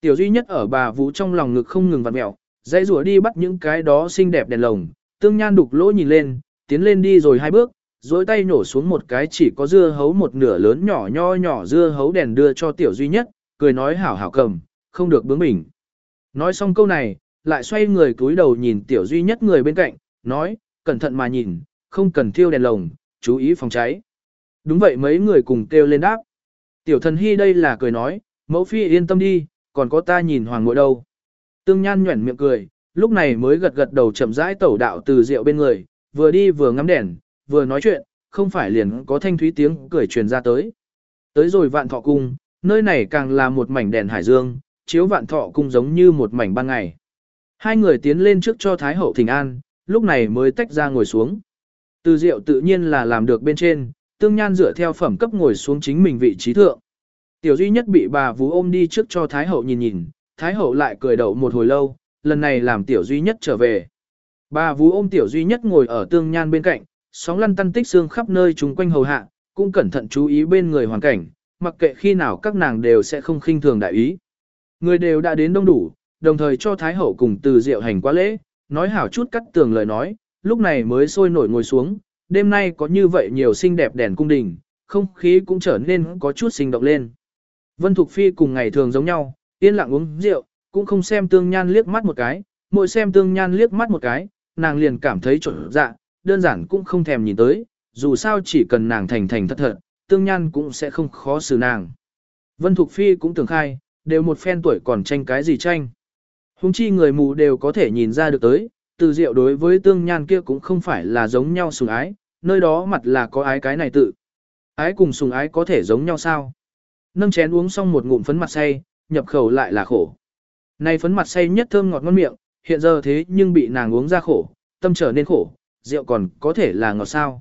Tiểu duy nhất ở bà vũ trong lòng ngực không ngừng vặn mẹo, dây rùa đi bắt những cái đó xinh đẹp đèn lồng, tương nhan đục lỗ nhìn lên, tiến lên đi rồi hai bước, dối tay nổ xuống một cái chỉ có dưa hấu một nửa lớn nhỏ nho nhỏ dưa hấu đèn đưa cho tiểu duy nhất, cười nói hảo hảo cầm, không được bướng bỉnh. Nói xong câu này, lại xoay người cúi đầu nhìn tiểu duy nhất người bên cạnh, nói, cẩn thận mà nhìn, không cần thiêu đèn lồng, chú ý phòng cháy. Đúng vậy mấy người cùng kêu lên đáp. Tiểu thần hy đây là cười nói, mẫu phi yên tâm đi, còn có ta nhìn hoàng ngội đâu. Tương nhan nhuẩn miệng cười, lúc này mới gật gật đầu chậm rãi tẩu đạo từ rượu bên người, vừa đi vừa ngắm đèn, vừa nói chuyện, không phải liền có thanh thúy tiếng cười truyền ra tới. Tới rồi vạn thọ cung, nơi này càng là một mảnh đèn hải dương, chiếu vạn thọ cung giống như một mảnh ban ngày. Hai người tiến lên trước cho Thái Hậu thỉnh an, lúc này mới tách ra ngồi xuống. Từ rượu tự nhiên là làm được bên trên, tương nhan dựa theo phẩm cấp ngồi xuống chính mình vị trí thượng. Tiểu duy nhất bị bà vú ôm đi trước cho Thái Hậu nhìn nhìn, Thái Hậu lại cười đậu một hồi lâu, lần này làm tiểu duy nhất trở về. Bà vú ôm tiểu duy nhất ngồi ở tương nhan bên cạnh, sóng lăn tăn tích xương khắp nơi chúng quanh hầu hạ, cũng cẩn thận chú ý bên người hoàn cảnh, mặc kệ khi nào các nàng đều sẽ không khinh thường đại ý. Người đều đã đến đông đủ, đồng thời cho Thái Hậu cùng từ diệu hành quá lễ, nói hảo chút cắt tường lời nói, lúc này mới sôi nổi ngồi xuống, đêm nay có như vậy nhiều xinh đẹp đèn cung đình, không khí cũng trở nên có chút sinh động lên. Vân Thục Phi cùng ngày thường giống nhau, yên lặng uống rượu, cũng không xem tương nhan liếc mắt một cái, mỗi xem tương nhan liếc mắt một cái, nàng liền cảm thấy trộn dạ, đơn giản cũng không thèm nhìn tới, dù sao chỉ cần nàng thành thành thật thật, tương nhan cũng sẽ không khó xử nàng. Vân Thục Phi cũng tưởng khai, đều một phen tuổi còn tranh cái gì tranh. Hùng chi người mù đều có thể nhìn ra được tới, từ diệu đối với tương nhan kia cũng không phải là giống nhau sùng ái, nơi đó mặt là có ái cái này tự. Ái cùng sùng ái có thể giống nhau sao? Nâng chén uống xong một ngụm phấn mặt say, nhập khẩu lại là khổ. Này phấn mặt say nhất thơm ngọt ngon miệng, hiện giờ thế nhưng bị nàng uống ra khổ, tâm trở nên khổ, rượu còn có thể là ngọt sao.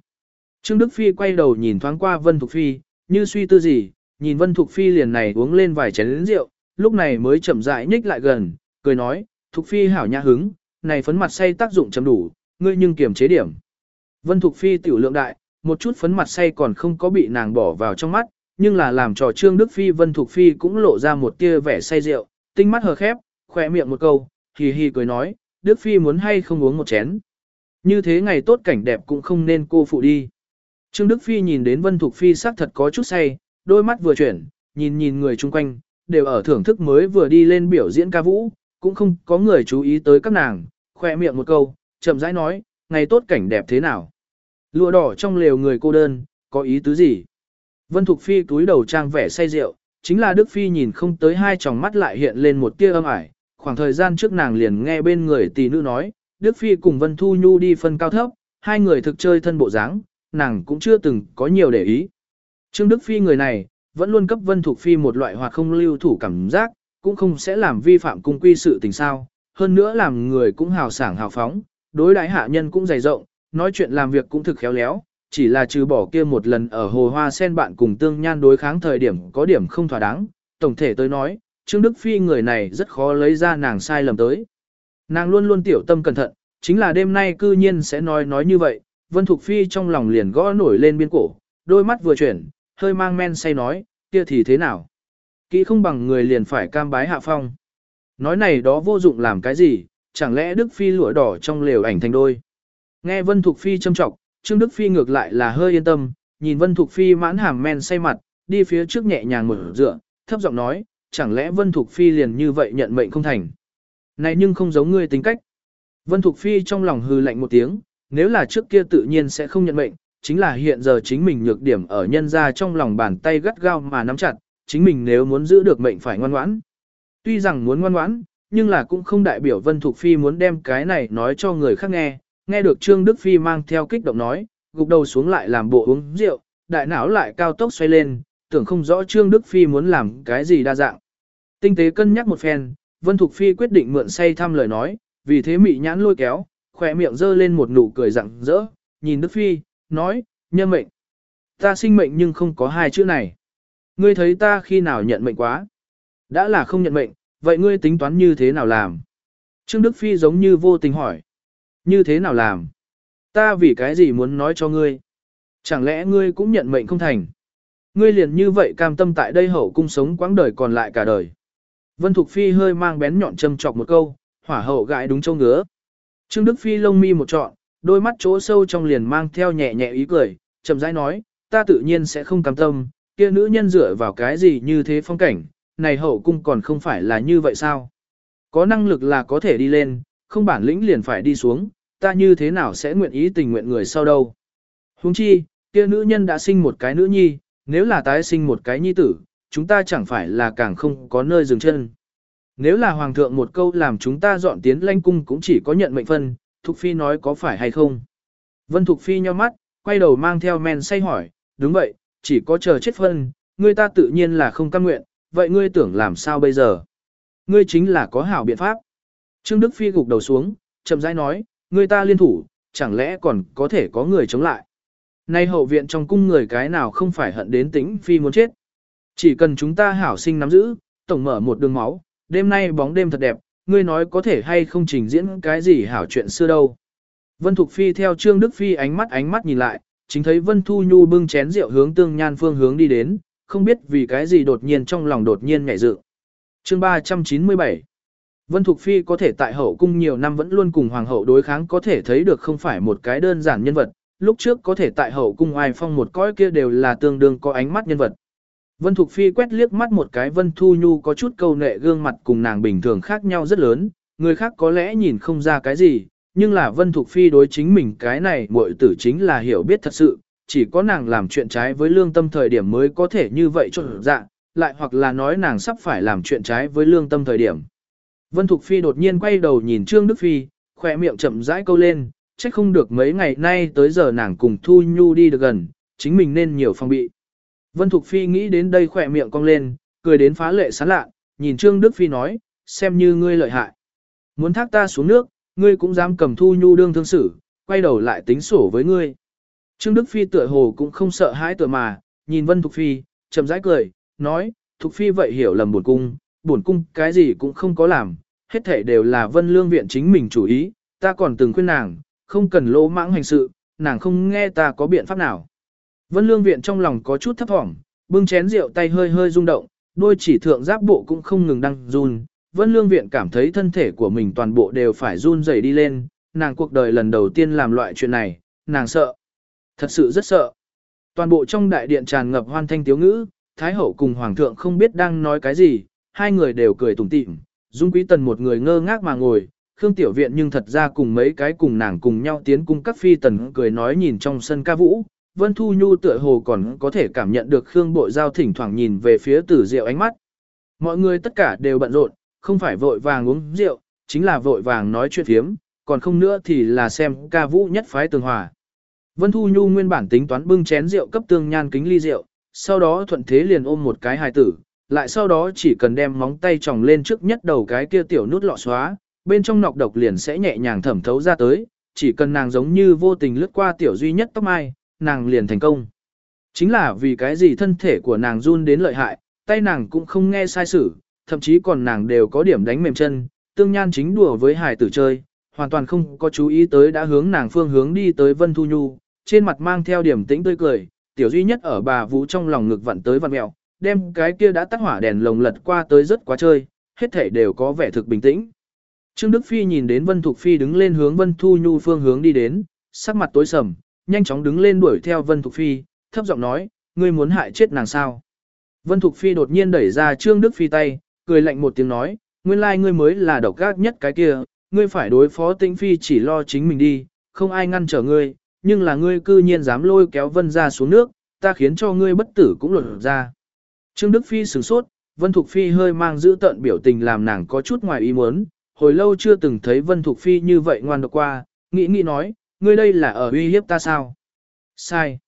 Trương Đức Phi quay đầu nhìn thoáng qua Vân Thục Phi, như suy tư gì, nhìn Vân Thục Phi liền này uống lên vài chén rượu, lúc này mới chậm rãi nhích lại gần, cười nói, Thục Phi hảo nhã hứng, này phấn mặt say tác dụng chấm đủ, ngươi nhưng kiềm chế điểm. Vân Thục Phi tiểu lượng đại, một chút phấn mặt say còn không có bị nàng bỏ vào trong mắt, nhưng là làm trò Trương Đức Phi Vân Thục Phi cũng lộ ra một tia vẻ say rượu, tinh mắt hờ khép, khỏe miệng một câu, hì hì cười nói, Đức Phi muốn hay không uống một chén. Như thế ngày tốt cảnh đẹp cũng không nên cô phụ đi. Trương Đức Phi nhìn đến Vân Thục Phi sắc thật có chút say, đôi mắt vừa chuyển, nhìn nhìn người chung quanh, đều ở thưởng thức mới vừa đi lên biểu diễn ca vũ, cũng không có người chú ý tới các nàng, khoe miệng một câu, chậm rãi nói, ngày tốt cảnh đẹp thế nào. Lụa đỏ trong lều người cô đơn, có ý tứ gì? Vân Thục Phi túi đầu trang vẻ say rượu, chính là Đức Phi nhìn không tới hai tròng mắt lại hiện lên một tia âm ải. Khoảng thời gian trước nàng liền nghe bên người tỷ nữ nói, Đức Phi cùng Vân Thu Nhu đi phân cao thấp, hai người thực chơi thân bộ dáng, nàng cũng chưa từng có nhiều để ý. Trương Đức Phi người này, vẫn luôn cấp Vân Thục Phi một loại hoạt không lưu thủ cảm giác, cũng không sẽ làm vi phạm cung quy sự tình sao, hơn nữa làm người cũng hào sảng hào phóng, đối đãi hạ nhân cũng dày rộng, nói chuyện làm việc cũng thực khéo léo, chỉ là trừ bỏ kia một lần ở hồ hoa sen bạn cùng tương nhan đối kháng thời điểm có điểm không thỏa đáng, tổng thể tới nói, Trương Đức Phi người này rất khó lấy ra nàng sai lầm tới. Nàng luôn luôn tiểu tâm cẩn thận, chính là đêm nay cư nhiên sẽ nói nói như vậy, Vân Thục Phi trong lòng liền gõ nổi lên biên cổ, đôi mắt vừa chuyển, hơi mang men say nói, kia thì thế nào? Kỹ không bằng người liền phải cam bái hạ phong. Nói này đó vô dụng làm cái gì, chẳng lẽ Đức Phi lụa đỏ trong lều ảnh thành đôi. Nghe Vân Thục Phi châm trọng, Trương Đức Phi ngược lại là hơi yên tâm, nhìn Vân Thục Phi mãn hàm men say mặt, đi phía trước nhẹ nhàng mở dựa, thấp giọng nói, chẳng lẽ Vân Thục Phi liền như vậy nhận mệnh không thành. Này nhưng không giống ngươi tính cách. Vân Thục Phi trong lòng hư lạnh một tiếng, nếu là trước kia tự nhiên sẽ không nhận mệnh, chính là hiện giờ chính mình nhược điểm ở nhân ra trong lòng bàn tay gắt gao mà nắm chặt, chính mình nếu muốn giữ được mệnh phải ngoan ngoãn. Tuy rằng muốn ngoan ngoãn, nhưng là cũng không đại biểu Vân Thục Phi muốn đem cái này nói cho người khác nghe, nghe được Trương Đức Phi mang theo kích động nói, gục đầu xuống lại làm bộ uống rượu, đại não lại cao tốc xoay lên, tưởng không rõ Trương Đức Phi muốn làm cái gì đa dạng. Tinh tế cân nhắc một phen, Vân Thục Phi quyết định mượn say thăm lời nói, vì thế mị nhãn lôi kéo, khỏe miệng dơ lên một nụ cười rặng rỡ, nhìn Đức Phi, nói, nhân mệnh. Ta sinh mệnh nhưng không có hai chữ này. Ngươi thấy ta khi nào nhận mệnh quá? Đã là không nhận mệnh, vậy ngươi tính toán như thế nào làm? Trương Đức Phi giống như vô tình hỏi. Như thế nào làm? Ta vì cái gì muốn nói cho ngươi? Chẳng lẽ ngươi cũng nhận mệnh không thành? Ngươi liền như vậy cam tâm tại đây hậu cung sống quãng đời còn lại cả đời. Vân Thục Phi hơi mang bén nhọn châm chọc một câu, hỏa hậu gãi đúng châu ngứa. Trương Đức Phi lông mi một trọn, đôi mắt chỗ sâu trong liền mang theo nhẹ nhẹ ý cười, chậm rãi nói, ta tự nhiên sẽ không cam tâm, kia nữ nhân dựa vào cái gì như thế phong cảnh, này hậu cung còn không phải là như vậy sao? Có năng lực là có thể đi lên, không bản lĩnh liền phải đi xuống, ta như thế nào sẽ nguyện ý tình nguyện người sau đâu? Huống chi, kia nữ nhân đã sinh một cái nữ nhi, nếu là tái sinh một cái nhi tử, chúng ta chẳng phải là càng không có nơi dừng chân. Nếu là hoàng thượng một câu làm chúng ta dọn tiến lanh cung cũng chỉ có nhận mệnh phân, Thục Phi nói có phải hay không? Vân Thục Phi nhíu mắt, quay đầu mang theo men say hỏi, đúng vậy, chỉ có chờ chết phân, người ta tự nhiên là không cam nguyện, vậy ngươi tưởng làm sao bây giờ? Ngươi chính là có hảo biện pháp. Trương Đức Phi gục đầu xuống, chậm rãi nói, ngươi ta liên thủ, chẳng lẽ còn có thể có người chống lại? Nay hậu viện trong cung người cái nào không phải hận đến tính Phi muốn chết. Chỉ cần chúng ta hảo sinh nắm giữ, tổng mở một đường máu, đêm nay bóng đêm thật đẹp, ngươi nói có thể hay không trình diễn cái gì hảo chuyện xưa đâu. Vân Thục Phi theo Trương Đức Phi ánh mắt ánh mắt nhìn lại, chính thấy Vân Thu Nhu bưng chén rượu hướng tương nhan phương hướng đi đến, không biết vì cái gì đột nhiên trong lòng đột nhiên nhảy dựng. Chương 397 Vân Thục Phi có thể tại hậu cung nhiều năm vẫn luôn cùng hoàng hậu đối kháng có thể thấy được không phải một cái đơn giản nhân vật, lúc trước có thể tại hậu cung ai phong một cõi kia đều là tương đương có ánh mắt nhân vật. Vân Thục Phi quét liếc mắt một cái Vân Thu Nhu có chút câu nệ gương mặt cùng nàng bình thường khác nhau rất lớn, người khác có lẽ nhìn không ra cái gì, nhưng là Vân Thục Phi đối chính mình cái này muội tử chính là hiểu biết thật sự, chỉ có nàng làm chuyện trái với lương tâm thời điểm mới có thể như vậy cho dạ, lại hoặc là nói nàng sắp phải làm chuyện trái với lương tâm thời điểm. Vân Thục Phi đột nhiên quay đầu nhìn Trương Đức Phi, khỏe miệng chậm rãi câu lên, chắc không được mấy ngày nay tới giờ nàng cùng Thu Nhu đi được gần, chính mình nên nhiều phòng bị. Vân Thục Phi nghĩ đến đây khỏe miệng cong lên, cười đến phá lệ sán lạ, nhìn Trương Đức Phi nói, xem như ngươi lợi hại. Muốn thác ta xuống nước, ngươi cũng dám cầm Thu Nhu đương thương xử, quay đầu lại tính sổ với ngươi. Trương Đức Phi tựa hồ cũng không sợ hãi tựa mà, nhìn Vân Thục Phi, chậm rãi cười, nói, Thục Phi vậy hiểu lầm buồn cung, buồn cung cái gì cũng không có làm, hết thể đều là Vân Lương Viện chính mình chủ ý, ta còn từng khuyên nàng, không cần lỗ mãng hành sự, nàng không nghe ta có biện pháp nào. Vân Lương Viện trong lòng có chút thấp thỏm, bưng chén rượu tay hơi hơi rung động, đôi chỉ thượng giáp bộ cũng không ngừng đăng run. Vân Lương Viện cảm thấy thân thể của mình toàn bộ đều phải run rẩy đi lên, nàng cuộc đời lần đầu tiên làm loại chuyện này, nàng sợ. Thật sự rất sợ. Toàn bộ trong đại điện tràn ngập hoan thanh tiếu ngữ, Thái Hậu cùng Hoàng thượng không biết đang nói cái gì, hai người đều cười tủm tỉm, Dung Quý Tần một người ngơ ngác mà ngồi, Khương Tiểu Viện nhưng thật ra cùng mấy cái cùng nàng cùng nhau tiến cung các phi tần cười nói nhìn trong sân ca vũ, Vân Thu Nhu tựa hồ còn có thể cảm nhận được Khương Bội Giao thỉnh thoảng nhìn về phía tử rượu ánh mắt. Mọi người tất cả đều bận rộn, không phải vội vàng uống rượu, chính là vội vàng nói chuyện phiếm, còn không nữa thì là xem ca vũ nhất phái tường hòa. Vân Thu Nhu nguyên bản tính toán bưng chén rượu cấp tương nhan kính ly rượu, sau đó thuận thế liền ôm một cái hài tử, lại sau đó chỉ cần đem móng tay tròng lên trước nhất đầu cái kia tiểu nút lọ xóa, bên trong nọc độc liền sẽ nhẹ nhàng thẩm thấu ra tới, chỉ cần nàng giống như vô tình lướt qua tiểu duy nhất tóc mai, nàng liền thành công. Chính là vì cái gì thân thể của nàng run đến lợi hại, tay nàng cũng không nghe sai sử, thậm chí còn nàng đều có điểm đánh mềm chân, tương nhan chính đùa với hài tử chơi, hoàn toàn không có chú ý tới đã hướng nàng phương hướng đi tới Vân Thu Nhu, trên mặt mang theo điểm tĩnh tươi cười, tiểu duy nhất ở bà vũ trong lòng ngực vặn tới vặn mẹo, đem cái kia đã tắt hỏa đèn lồng lật qua tới rất quá chơi, hết thể đều có vẻ thực bình tĩnh. Trương Đức Phi nhìn đến Vân Thục Phi đứng lên hướng Vân Thu Nhu phương hướng đi đến, sắc mặt tối sầm, nhanh chóng đứng lên đuổi theo Vân Thục Phi, thấp giọng nói, ngươi muốn hại chết nàng sao. Vân Thục Phi đột nhiên đẩy ra Trương Đức Phi tay, cười lạnh một tiếng nói, nguyên lai ngươi mới là độc gác nhất cái kia, ngươi phải đối phó tĩnh Phi chỉ lo chính mình đi, không ai ngăn trở ngươi, nhưng là ngươi cư nhiên dám lôi kéo Vân ra xuống nước, ta khiến cho ngươi bất tử cũng lột ra. Trương Đức Phi sửng sốt, Vân Thục Phi hơi mang giữ tận biểu tình làm nàng có chút ngoài ý muốn, hồi lâu chưa từng thấy Vân Thục Phi như vậy ngoan độc qua, nghĩ nghĩ nói, ngươi đây là ở uy hiếp ta sao? Sai.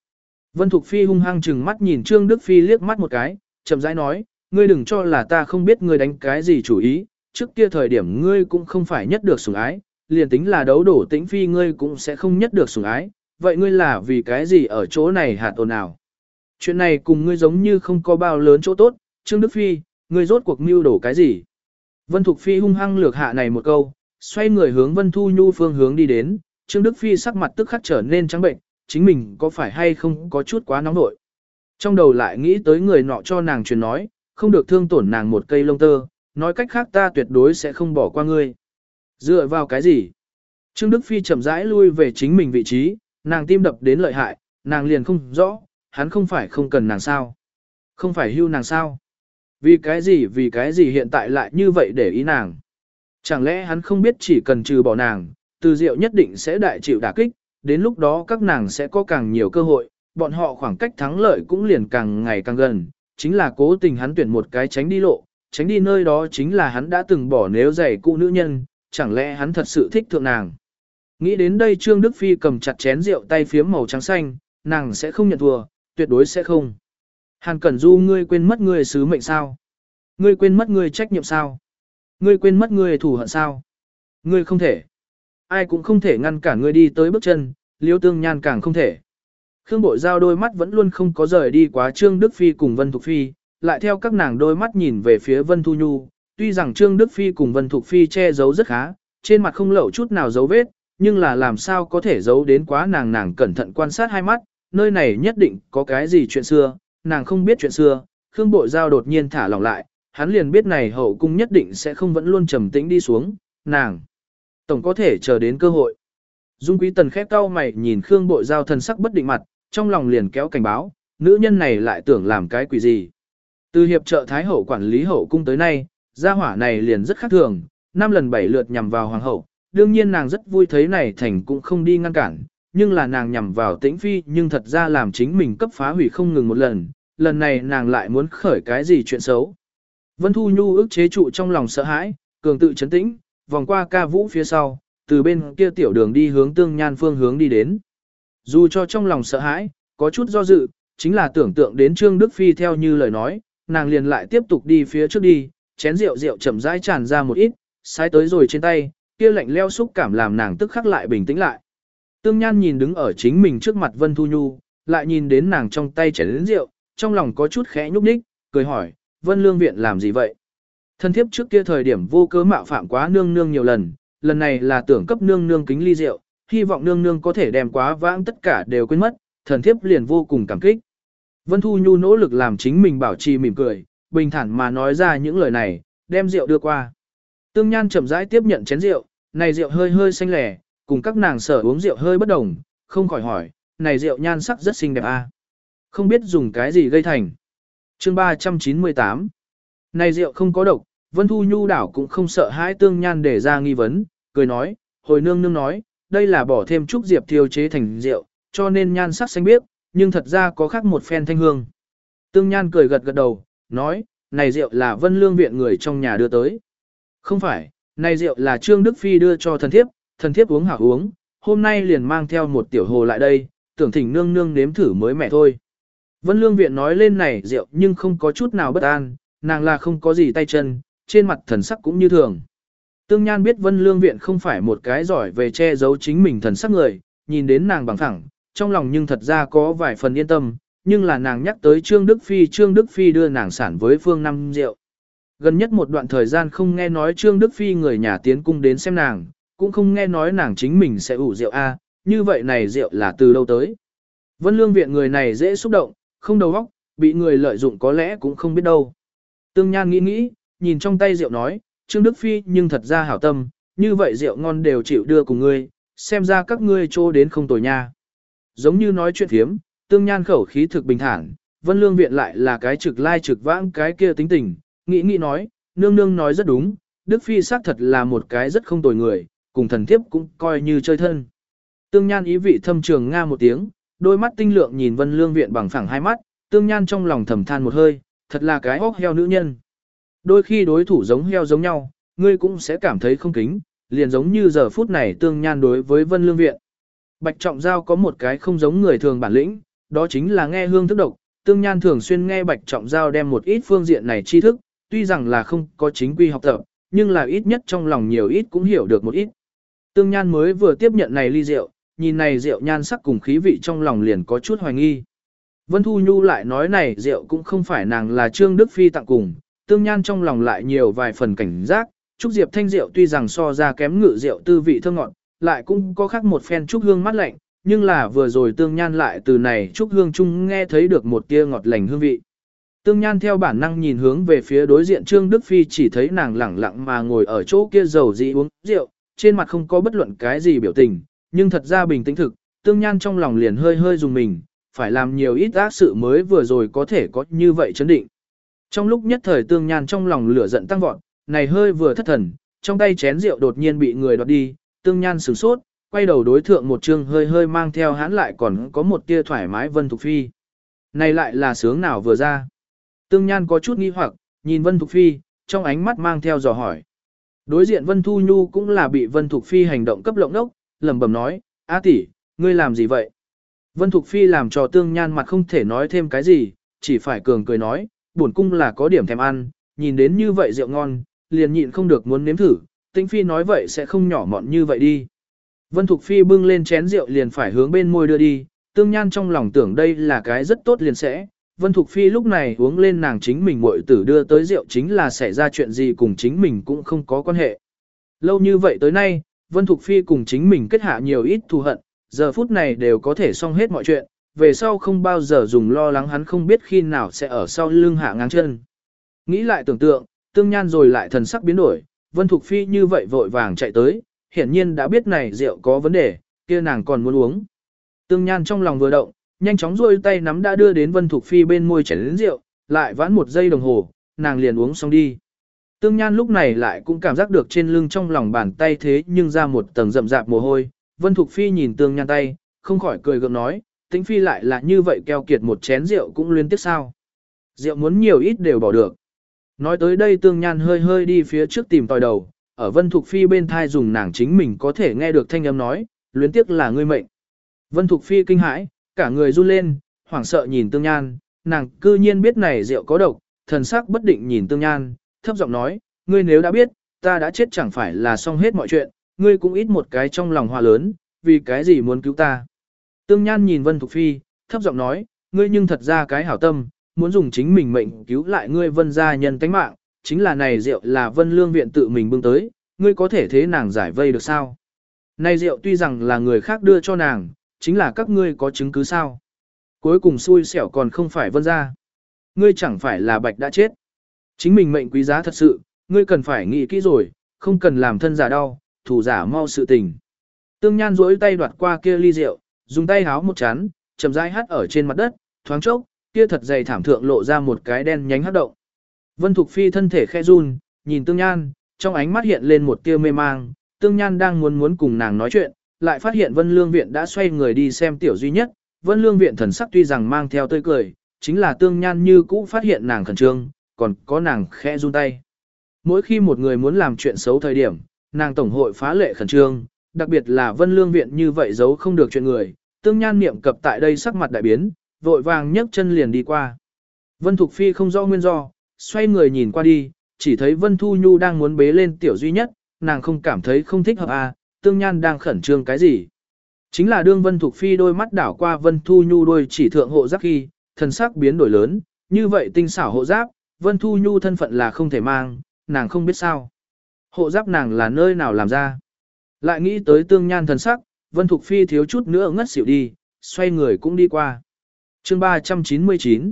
Vân Thục Phi hung hăng chừng mắt nhìn Trương Đức Phi liếc mắt một cái, chậm rãi nói, ngươi đừng cho là ta không biết ngươi đánh cái gì chủ ý, trước kia thời điểm ngươi cũng không phải nhất được sủng ái, liền tính là đấu đổ tĩnh phi ngươi cũng sẽ không nhất được sủng ái, vậy ngươi là vì cái gì ở chỗ này hạt ồn nào? Chuyện này cùng ngươi giống như không có bao lớn chỗ tốt, Trương Đức Phi, ngươi rốt cuộc mưu đổ cái gì? Vân Thục Phi hung hăng lược hạ này một câu, xoay người hướng Vân Thu Nhu phương hướng đi đến, Trương Đức Phi sắc mặt tức khắc trở nên trắng bệnh, chính mình có phải hay không có chút quá nóng nội. Trong đầu lại nghĩ tới người nọ cho nàng truyền nói, không được thương tổn nàng một cây lông tơ, nói cách khác ta tuyệt đối sẽ không bỏ qua ngươi. Dựa vào cái gì? Trương Đức Phi chậm rãi lui về chính mình vị trí, nàng tim đập đến lợi hại, nàng liền không rõ, hắn không phải không cần nàng sao. Không phải hưu nàng sao. Vì cái gì vì cái gì hiện tại lại như vậy để ý nàng. Chẳng lẽ hắn không biết chỉ cần trừ bỏ nàng, từ diệu nhất định sẽ đại chịu đả kích, đến lúc đó các nàng sẽ có càng nhiều cơ hội, bọn họ khoảng cách thắng lợi cũng liền càng ngày càng gần, chính là cố tình hắn tuyển một cái tránh đi lộ, tránh đi nơi đó chính là hắn đã từng bỏ nếu giày cụ nữ nhân, chẳng lẽ hắn thật sự thích thượng nàng. Nghĩ đến đây Trương Đức Phi cầm chặt chén rượu tay phiếm màu trắng xanh, nàng sẽ không nhận thua, tuyệt đối sẽ không. Hàn Cẩn Du ngươi quên mất ngươi sứ mệnh sao? Ngươi quên mất ngươi trách nhiệm sao? Ngươi quên mất ngươi thủ hận sao? Ngươi không thể. Ai cũng không thể ngăn cản ngươi đi tới bước chân, liêu tương nhan càng không thể. Khương Bội Giao đôi mắt vẫn luôn không có rời đi quá Trương Đức Phi cùng Vân Thục Phi, lại theo các nàng đôi mắt nhìn về phía Vân Thu Nhu, tuy rằng Trương Đức Phi cùng Vân Thục Phi che giấu rất khá, trên mặt không lậu chút nào dấu vết, nhưng là làm sao có thể giấu đến quá nàng nàng cẩn thận quan sát hai mắt, nơi này nhất định có cái gì chuyện xưa, nàng không biết chuyện xưa, Khương Bội Giao đột nhiên thả lỏng lại, hắn liền biết này hậu cung nhất định sẽ không vẫn luôn trầm tĩnh đi xuống, nàng tổng có thể chờ đến cơ hội. Dung Quý Tần khép cau mày nhìn Khương Bội Giao thần sắc bất định mặt, trong lòng liền kéo cảnh báo, nữ nhân này lại tưởng làm cái quỷ gì. Từ hiệp trợ Thái Hậu quản lý hậu cung tới nay, gia hỏa này liền rất khác thường, năm lần bảy lượt nhằm vào Hoàng hậu, đương nhiên nàng rất vui thấy này thành cũng không đi ngăn cản, nhưng là nàng nhằm vào tĩnh phi nhưng thật ra làm chính mình cấp phá hủy không ngừng một lần, lần này nàng lại muốn khởi cái gì chuyện xấu. Vân Thu Nhu ức chế trụ trong lòng sợ hãi, cường tự chấn tĩnh, vòng qua ca vũ phía sau, từ bên kia tiểu đường đi hướng tương nhan phương hướng đi đến. Dù cho trong lòng sợ hãi, có chút do dự, chính là tưởng tượng đến Trương Đức Phi theo như lời nói, nàng liền lại tiếp tục đi phía trước đi, chén rượu rượu chậm rãi tràn ra một ít, sai tới rồi trên tay, kia lạnh leo xúc cảm làm nàng tức khắc lại bình tĩnh lại. Tương Nhan nhìn đứng ở chính mình trước mặt Vân Thu Nhu, lại nhìn đến nàng trong tay chén rượu, trong lòng có chút khẽ nhúc nhích, cười hỏi, Vân Lương Viện làm gì vậy? Thân thiếp trước kia thời điểm vô cớ mạo phạm quá nương nương nhiều lần, lần này là tưởng cấp nương nương kính ly rượu, hy vọng nương nương có thể đem quá vãng tất cả đều quên mất, thần thiếp liền vô cùng cảm kích. Vân Thu Nhu nỗ lực làm chính mình bảo trì mỉm cười, bình thản mà nói ra những lời này, đem rượu đưa qua. Tương Nhan chậm rãi tiếp nhận chén rượu, này rượu hơi hơi xanh lẻ, cùng các nàng sở uống rượu hơi bất đồng, không khỏi hỏi, này rượu nhan sắc rất xinh đẹp a, à? Không biết dùng cái gì gây thành. Chương 398 Này rượu không có độc, Vân Thu Nhu đảo cũng không sợ hãi Tương Nhan để ra nghi vấn, cười nói, hồi nương nương nói, đây là bỏ thêm chút diệp thiêu chế thành rượu, cho nên nhan sắc xanh biếc, nhưng thật ra có khác một phen thanh hương. Tương Nhan cười gật gật đầu, nói, này rượu là Vân Lương viện người trong nhà đưa tới. Không phải, này rượu là Trương Đức Phi đưa cho thần thiếp, thần thiếp uống hảo uống, hôm nay liền mang theo một tiểu hồ lại đây, tưởng thỉnh nương nương nếm thử mới mẹ thôi. Vân Lương viện nói lên này rượu nhưng không có chút nào bất an, nàng là không có gì tay chân, trên mặt thần sắc cũng như thường. Tương Nhan biết Vân Lương viện không phải một cái giỏi về che giấu chính mình thần sắc người, nhìn đến nàng bằng thẳng, trong lòng nhưng thật ra có vài phần yên tâm, nhưng là nàng nhắc tới Trương Đức Phi, Trương Đức Phi đưa nàng sản với phương năm rượu. Gần nhất một đoạn thời gian không nghe nói Trương Đức Phi người nhà tiến cung đến xem nàng, cũng không nghe nói nàng chính mình sẽ ủ rượu A, như vậy này rượu là từ đâu tới. Vân lương viện người này dễ xúc động, không đầu óc, bị người lợi dụng có lẽ cũng không biết đâu. Tương Nhan nghĩ nghĩ, nhìn trong tay rượu nói, Trương Đức Phi nhưng thật ra hảo tâm, như vậy rượu ngon đều chịu đưa cùng ngươi, xem ra các ngươi trô đến không tồi nha. Giống như nói chuyện thiếm, Tương Nhan khẩu khí thực bình thản, Vân Lương Viện lại là cái trực lai trực vãng cái kia tính tình, nghĩ nghĩ nói, nương nương nói rất đúng, Đức Phi xác thật là một cái rất không tồi người, cùng thần thiếp cũng coi như chơi thân. Tương Nhan ý vị thâm trường nga một tiếng, đôi mắt tinh lượng nhìn Vân Lương Viện bằng phẳng hai mắt, Tương Nhan trong lòng thầm than một hơi, thật là cái hốc heo nữ nhân. Đôi khi đối thủ giống heo giống nhau, ngươi cũng sẽ cảm thấy không kính, liền giống như giờ phút này Tương Nhan đối với Vân Lương Viện. Bạch Trọng Giao có một cái không giống người thường bản lĩnh, đó chính là nghe hương thức độc. Tương Nhan thường xuyên nghe Bạch Trọng Giao đem một ít phương diện này tri thức, tuy rằng là không có chính quy học tập, nhưng là ít nhất trong lòng nhiều ít cũng hiểu được một ít. Tương Nhan mới vừa tiếp nhận này ly rượu, nhìn này rượu nhan sắc cùng khí vị trong lòng liền có chút hoài nghi. Vân Thu Nhu lại nói này rượu cũng không phải nàng là Trương Đức Phi tặng cùng, Tương Nhan trong lòng lại nhiều vài phần cảnh giác, Trúc Diệp Thanh rượu tuy rằng so ra kém ngự rượu tư vị thơm ngọt, lại cũng có khác một phen trúc hương mát lạnh, nhưng là vừa rồi Tương Nhan lại từ này trúc hương chung nghe thấy được một tia ngọt lành hương vị. Tương Nhan theo bản năng nhìn hướng về phía đối diện Trương Đức Phi chỉ thấy nàng lẳng lặng mà ngồi ở chỗ kia dầu dị uống rượu, trên mặt không có bất luận cái gì biểu tình, nhưng thật ra bình tĩnh thực, Tương Nhan trong lòng liền hơi hơi dùng mình, phải làm nhiều ít ác sự mới vừa rồi có thể có như vậy chấn định. Trong lúc nhất thời tương nhan trong lòng lửa giận tăng vọt, này hơi vừa thất thần, trong tay chén rượu đột nhiên bị người đoạt đi, tương nhan sửng sốt, quay đầu đối thượng một trương hơi hơi mang theo hắn lại còn có một tia thoải mái Vân Thục Phi. Này lại là sướng nào vừa ra. Tương Nhan có chút nghi hoặc, nhìn Vân Thục Phi, trong ánh mắt mang theo dò hỏi. Đối diện Vân Thu Nhu cũng là bị Vân Thục Phi hành động cấp lộng đốc, lẩm bẩm nói, A tỷ, ngươi làm gì vậy? Vân Thục Phi làm cho Tương Nhan mặt không thể nói thêm cái gì, chỉ phải cường cười nói, bổn cung là có điểm thèm ăn, nhìn đến như vậy rượu ngon, liền nhịn không được muốn nếm thử, Tĩnh Phi nói vậy sẽ không nhỏ mọn như vậy đi. Vân Thục Phi bưng lên chén rượu liền phải hướng bên môi đưa đi, Tương Nhan trong lòng tưởng đây là cái rất tốt liền sẽ. Vân Thục Phi lúc này uống lên nàng chính mình muội tử đưa tới rượu chính là xảy ra chuyện gì cùng chính mình cũng không có quan hệ. Lâu như vậy tới nay, Vân Thục Phi cùng chính mình kết hạ nhiều ít thù hận, giờ phút này đều có thể xong hết mọi chuyện, về sau không bao giờ dùng lo lắng hắn không biết khi nào sẽ ở sau lưng hạ ngang chân. Nghĩ lại tưởng tượng, Tương Nhan rồi lại thần sắc biến đổi, Vân Thục Phi như vậy vội vàng chạy tới, hiển nhiên đã biết này rượu có vấn đề, kia nàng còn muốn uống. Tương Nhan trong lòng vừa động, nhanh chóng duỗi tay nắm đã đưa đến Vân Thục Phi bên môi chén lớn rượu, lại vãn một giây đồng hồ, nàng liền uống xong đi. Tương Nhan lúc này lại cũng cảm giác được trên lưng trong lòng bàn tay thế nhưng ra một tầng rậm rạp mồ hôi. Vân Thục Phi nhìn Tương Nhan tay, không khỏi cười gượng nói, tính Phi lại là như vậy keo kiệt một chén rượu cũng liên tiếp sao. Rượu muốn nhiều ít đều bỏ được. Nói tới đây Tương Nhan hơi hơi đi phía trước tìm tòi đầu, ở Vân Thục Phi bên thai dùng nàng chính mình có thể nghe được thanh âm nói, luyến tiếc là ngươi mệnh. Vân Thục Phi kinh hãi, cả người run lên, hoảng sợ nhìn Tương Nhan, nàng cư nhiên biết này rượu có độc, thần sắc bất định nhìn Tương Nhan, thấp giọng nói, ngươi nếu đã biết, ta đã chết chẳng phải là xong hết mọi chuyện, ngươi cũng ít một cái trong lòng hòa lớn, vì cái gì muốn cứu ta. Tương Nhan nhìn Vân Thục Phi, thấp giọng nói, ngươi nhưng thật ra cái hảo tâm, muốn dùng chính mình mệnh cứu lại ngươi vân gia nhân tánh mạng, chính là này rượu là vân lương viện tự mình bưng tới, ngươi có thể thế nàng giải vây được sao? Này rượu tuy rằng là người khác đưa cho nàng, chính là các ngươi có chứng cứ sao? Cuối cùng xui xẻo còn không phải vân ra. Ngươi chẳng phải là bạch đã chết. Chính mình mệnh quý giá thật sự, ngươi cần phải nghĩ kỹ rồi, không cần làm thân giả đau, thủ giả mau sự tình. Tương Nhan duỗi tay đoạt qua kia ly rượu, dùng tay háo một chán, chậm rãi hát ở trên mặt đất, thoáng chốc, kia thật dày thảm thượng lộ ra một cái đen nhánh hát động. Vân Thục Phi thân thể khe run, nhìn Tương Nhan, trong ánh mắt hiện lên một tia mê mang, Tương Nhan đang muốn muốn cùng nàng nói chuyện, lại phát hiện Vân Lương Viện đã xoay người đi xem tiểu duy nhất, Vân Lương Viện thần sắc tuy rằng mang theo tươi cười, chính là Tương Nhan như cũ phát hiện nàng khẩn trương, còn có nàng khẽ run tay. Mỗi khi một người muốn làm chuyện xấu thời điểm, nàng tổng hội phá lệ khẩn trương, đặc biệt là Vân Lương Viện như vậy giấu không được chuyện người, Tương Nhan niệm cập tại đây sắc mặt đại biến, vội vàng nhấc chân liền đi qua. Vân Thục Phi không rõ nguyên do, xoay người nhìn qua đi, chỉ thấy Vân Thu Nhu đang muốn bế lên tiểu duy nhất, nàng không cảm thấy không thích hợp à, tương nhan đang khẩn trương cái gì. Chính là đương Vân Thục Phi đôi mắt đảo qua Vân Thu Nhu đôi chỉ thượng hộ giáp khi, thần sắc biến đổi lớn, như vậy tinh xảo hộ giáp, Vân Thu Nhu thân phận là không thể mang, nàng không biết sao. Hộ giáp nàng là nơi nào làm ra. Lại nghĩ tới tương nhan thần sắc, Vân Thục Phi thiếu chút nữa ngất xỉu đi, xoay người cũng đi qua. chương 399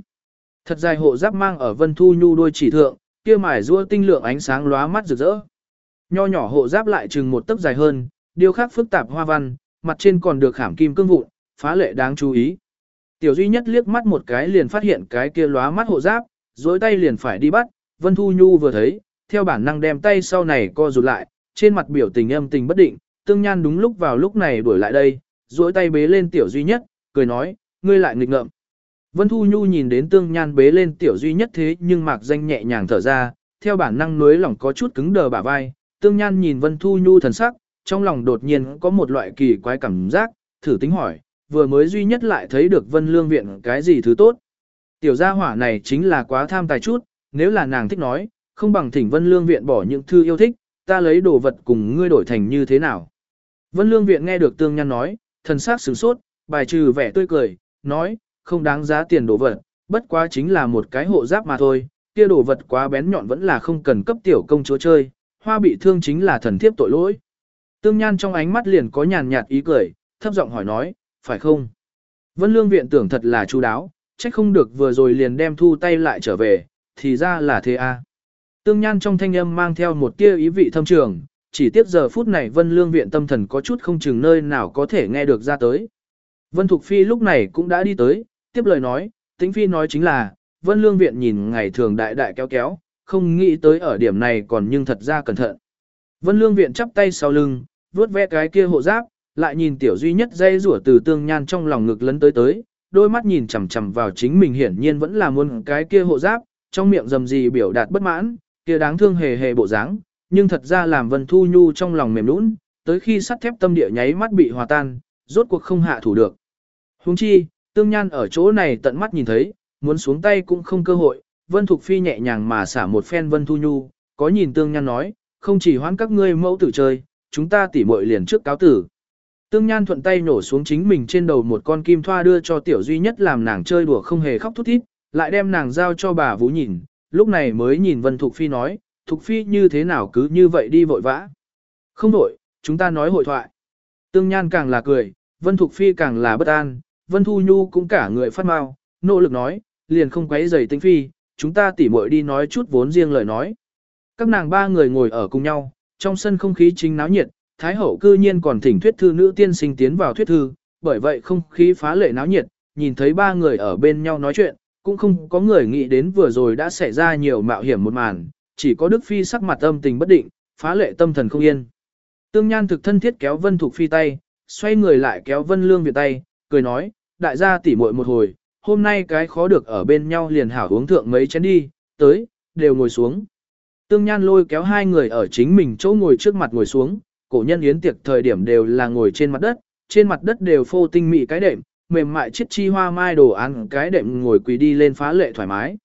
Thật dài hộ giáp mang ở Vân Thu Nhu đôi chỉ thượng, kia mải rua tinh lượng ánh sáng lóa mắt rực rỡ. Nho nhỏ hộ giáp lại chừng một tấc dài hơn, điêu khắc phức tạp hoa văn, mặt trên còn được khảm kim cương vụn, phá lệ đáng chú ý. Tiểu duy nhất liếc mắt một cái liền phát hiện cái kia lóa mắt hộ giáp, dối tay liền phải đi bắt, Vân Thu Nhu vừa thấy, theo bản năng đem tay sau này co rụt lại, trên mặt biểu tình âm tình bất định, tương nhan đúng lúc vào lúc này đuổi lại đây, dối tay bế lên tiểu duy nhất, cười nói, ngươi lại nghịch ngợm. Vân Thu Nhu nhìn đến tương nhan bế lên tiểu duy nhất thế nhưng mạc danh nhẹ nhàng thở ra, theo bản năng nuối lòng có chút cứng đờ bả vai, tương nhan nhìn Vân Thu Nhu thần sắc, trong lòng đột nhiên có một loại kỳ quái cảm giác, thử tính hỏi, vừa mới duy nhất lại thấy được Vân Lương Viện cái gì thứ tốt. Tiểu gia hỏa này chính là quá tham tài chút, nếu là nàng thích nói, không bằng thỉnh Vân Lương Viện bỏ những thư yêu thích, ta lấy đồ vật cùng ngươi đổi thành như thế nào. Vân Lương Viện nghe được tương nhan nói, thần sắc sửng sốt, bài trừ vẻ tươi cười, nói, không đáng giá tiền đồ vật, bất quá chính là một cái hộ giáp mà thôi, kia đồ vật quá bén nhọn vẫn là không cần cấp tiểu công chúa chơi, hoa bị thương chính là thần thiếp tội lỗi. Tương Nhan trong ánh mắt liền có nhàn nhạt ý cười, thấp giọng hỏi nói, phải không? Vân Lương viện tưởng thật là chu đáo, trách không được vừa rồi liền đem thu tay lại trở về, thì ra là thế a. À. Tương Nhan trong thanh âm mang theo một tia ý vị thâm trường, chỉ tiếp giờ phút này Vân Lương viện tâm thần có chút không chừng nơi nào có thể nghe được ra tới. Vân Thục Phi lúc này cũng đã đi tới, tiếp lời nói, tính phi nói chính là, vân lương viện nhìn ngày thường đại đại kéo kéo, không nghĩ tới ở điểm này còn nhưng thật ra cẩn thận. Vân lương viện chắp tay sau lưng, vuốt ve cái kia hộ giáp, lại nhìn tiểu duy nhất dây rủa từ tương nhan trong lòng ngực lấn tới tới, đôi mắt nhìn chằm chằm vào chính mình hiển nhiên vẫn là muốn cái kia hộ giáp, trong miệng dầm gì biểu đạt bất mãn, kia đáng thương hề hề bộ dáng, nhưng thật ra làm Vân Thu Nhu trong lòng mềm nũng, tới khi sắt thép tâm địa nháy mắt bị hòa tan, rốt cuộc không hạ thủ được. Huống chi, tương nhan ở chỗ này tận mắt nhìn thấy, muốn xuống tay cũng không cơ hội, Vân Thục Phi nhẹ nhàng mà xả một phen Vân Thu Nhu, có nhìn tương nhan nói, không chỉ hoãn các ngươi mẫu tử chơi, chúng ta tỉ muội liền trước cáo tử. Tương Nhan thuận tay nổ xuống chính mình trên đầu một con kim thoa đưa cho tiểu duy nhất làm nàng chơi đùa không hề khóc thút thít, lại đem nàng giao cho bà Vũ nhìn, lúc này mới nhìn Vân Thục Phi nói, Thục Phi như thế nào cứ như vậy đi vội vã. Không đổi, chúng ta nói hội thoại. Tương Nhan càng là cười, Vân Thục Phi càng là bất an, Vân Thu Nhu cũng cả người phát mau, nỗ lực nói, liền không quấy rầy tinh Phi, chúng ta tỉ muội đi nói chút vốn riêng lời nói. Các nàng ba người ngồi ở cùng nhau, trong sân không khí chính náo nhiệt, Thái hậu cư nhiên còn thỉnh thuyết thư nữ tiên sinh tiến vào thuyết thư, bởi vậy không khí phá lệ náo nhiệt, nhìn thấy ba người ở bên nhau nói chuyện, cũng không có người nghĩ đến vừa rồi đã xảy ra nhiều mạo hiểm một màn, chỉ có Đức Phi sắc mặt âm tình bất định, phá lệ tâm thần không yên. Tương Nhan thực thân thiết kéo Vân Thục Phi tay, xoay người lại kéo Vân Lương Việt tay, cười nói, đại gia tỉ muội một hồi, hôm nay cái khó được ở bên nhau liền hảo uống thượng mấy chén đi, tới, đều ngồi xuống. Tương Nhan lôi kéo hai người ở chính mình chỗ ngồi trước mặt ngồi xuống, cổ nhân yến tiệc thời điểm đều là ngồi trên mặt đất, trên mặt đất đều phô tinh mị cái đệm, mềm mại chiếc chi hoa mai đồ ăn cái đệm ngồi quỳ đi lên phá lệ thoải mái.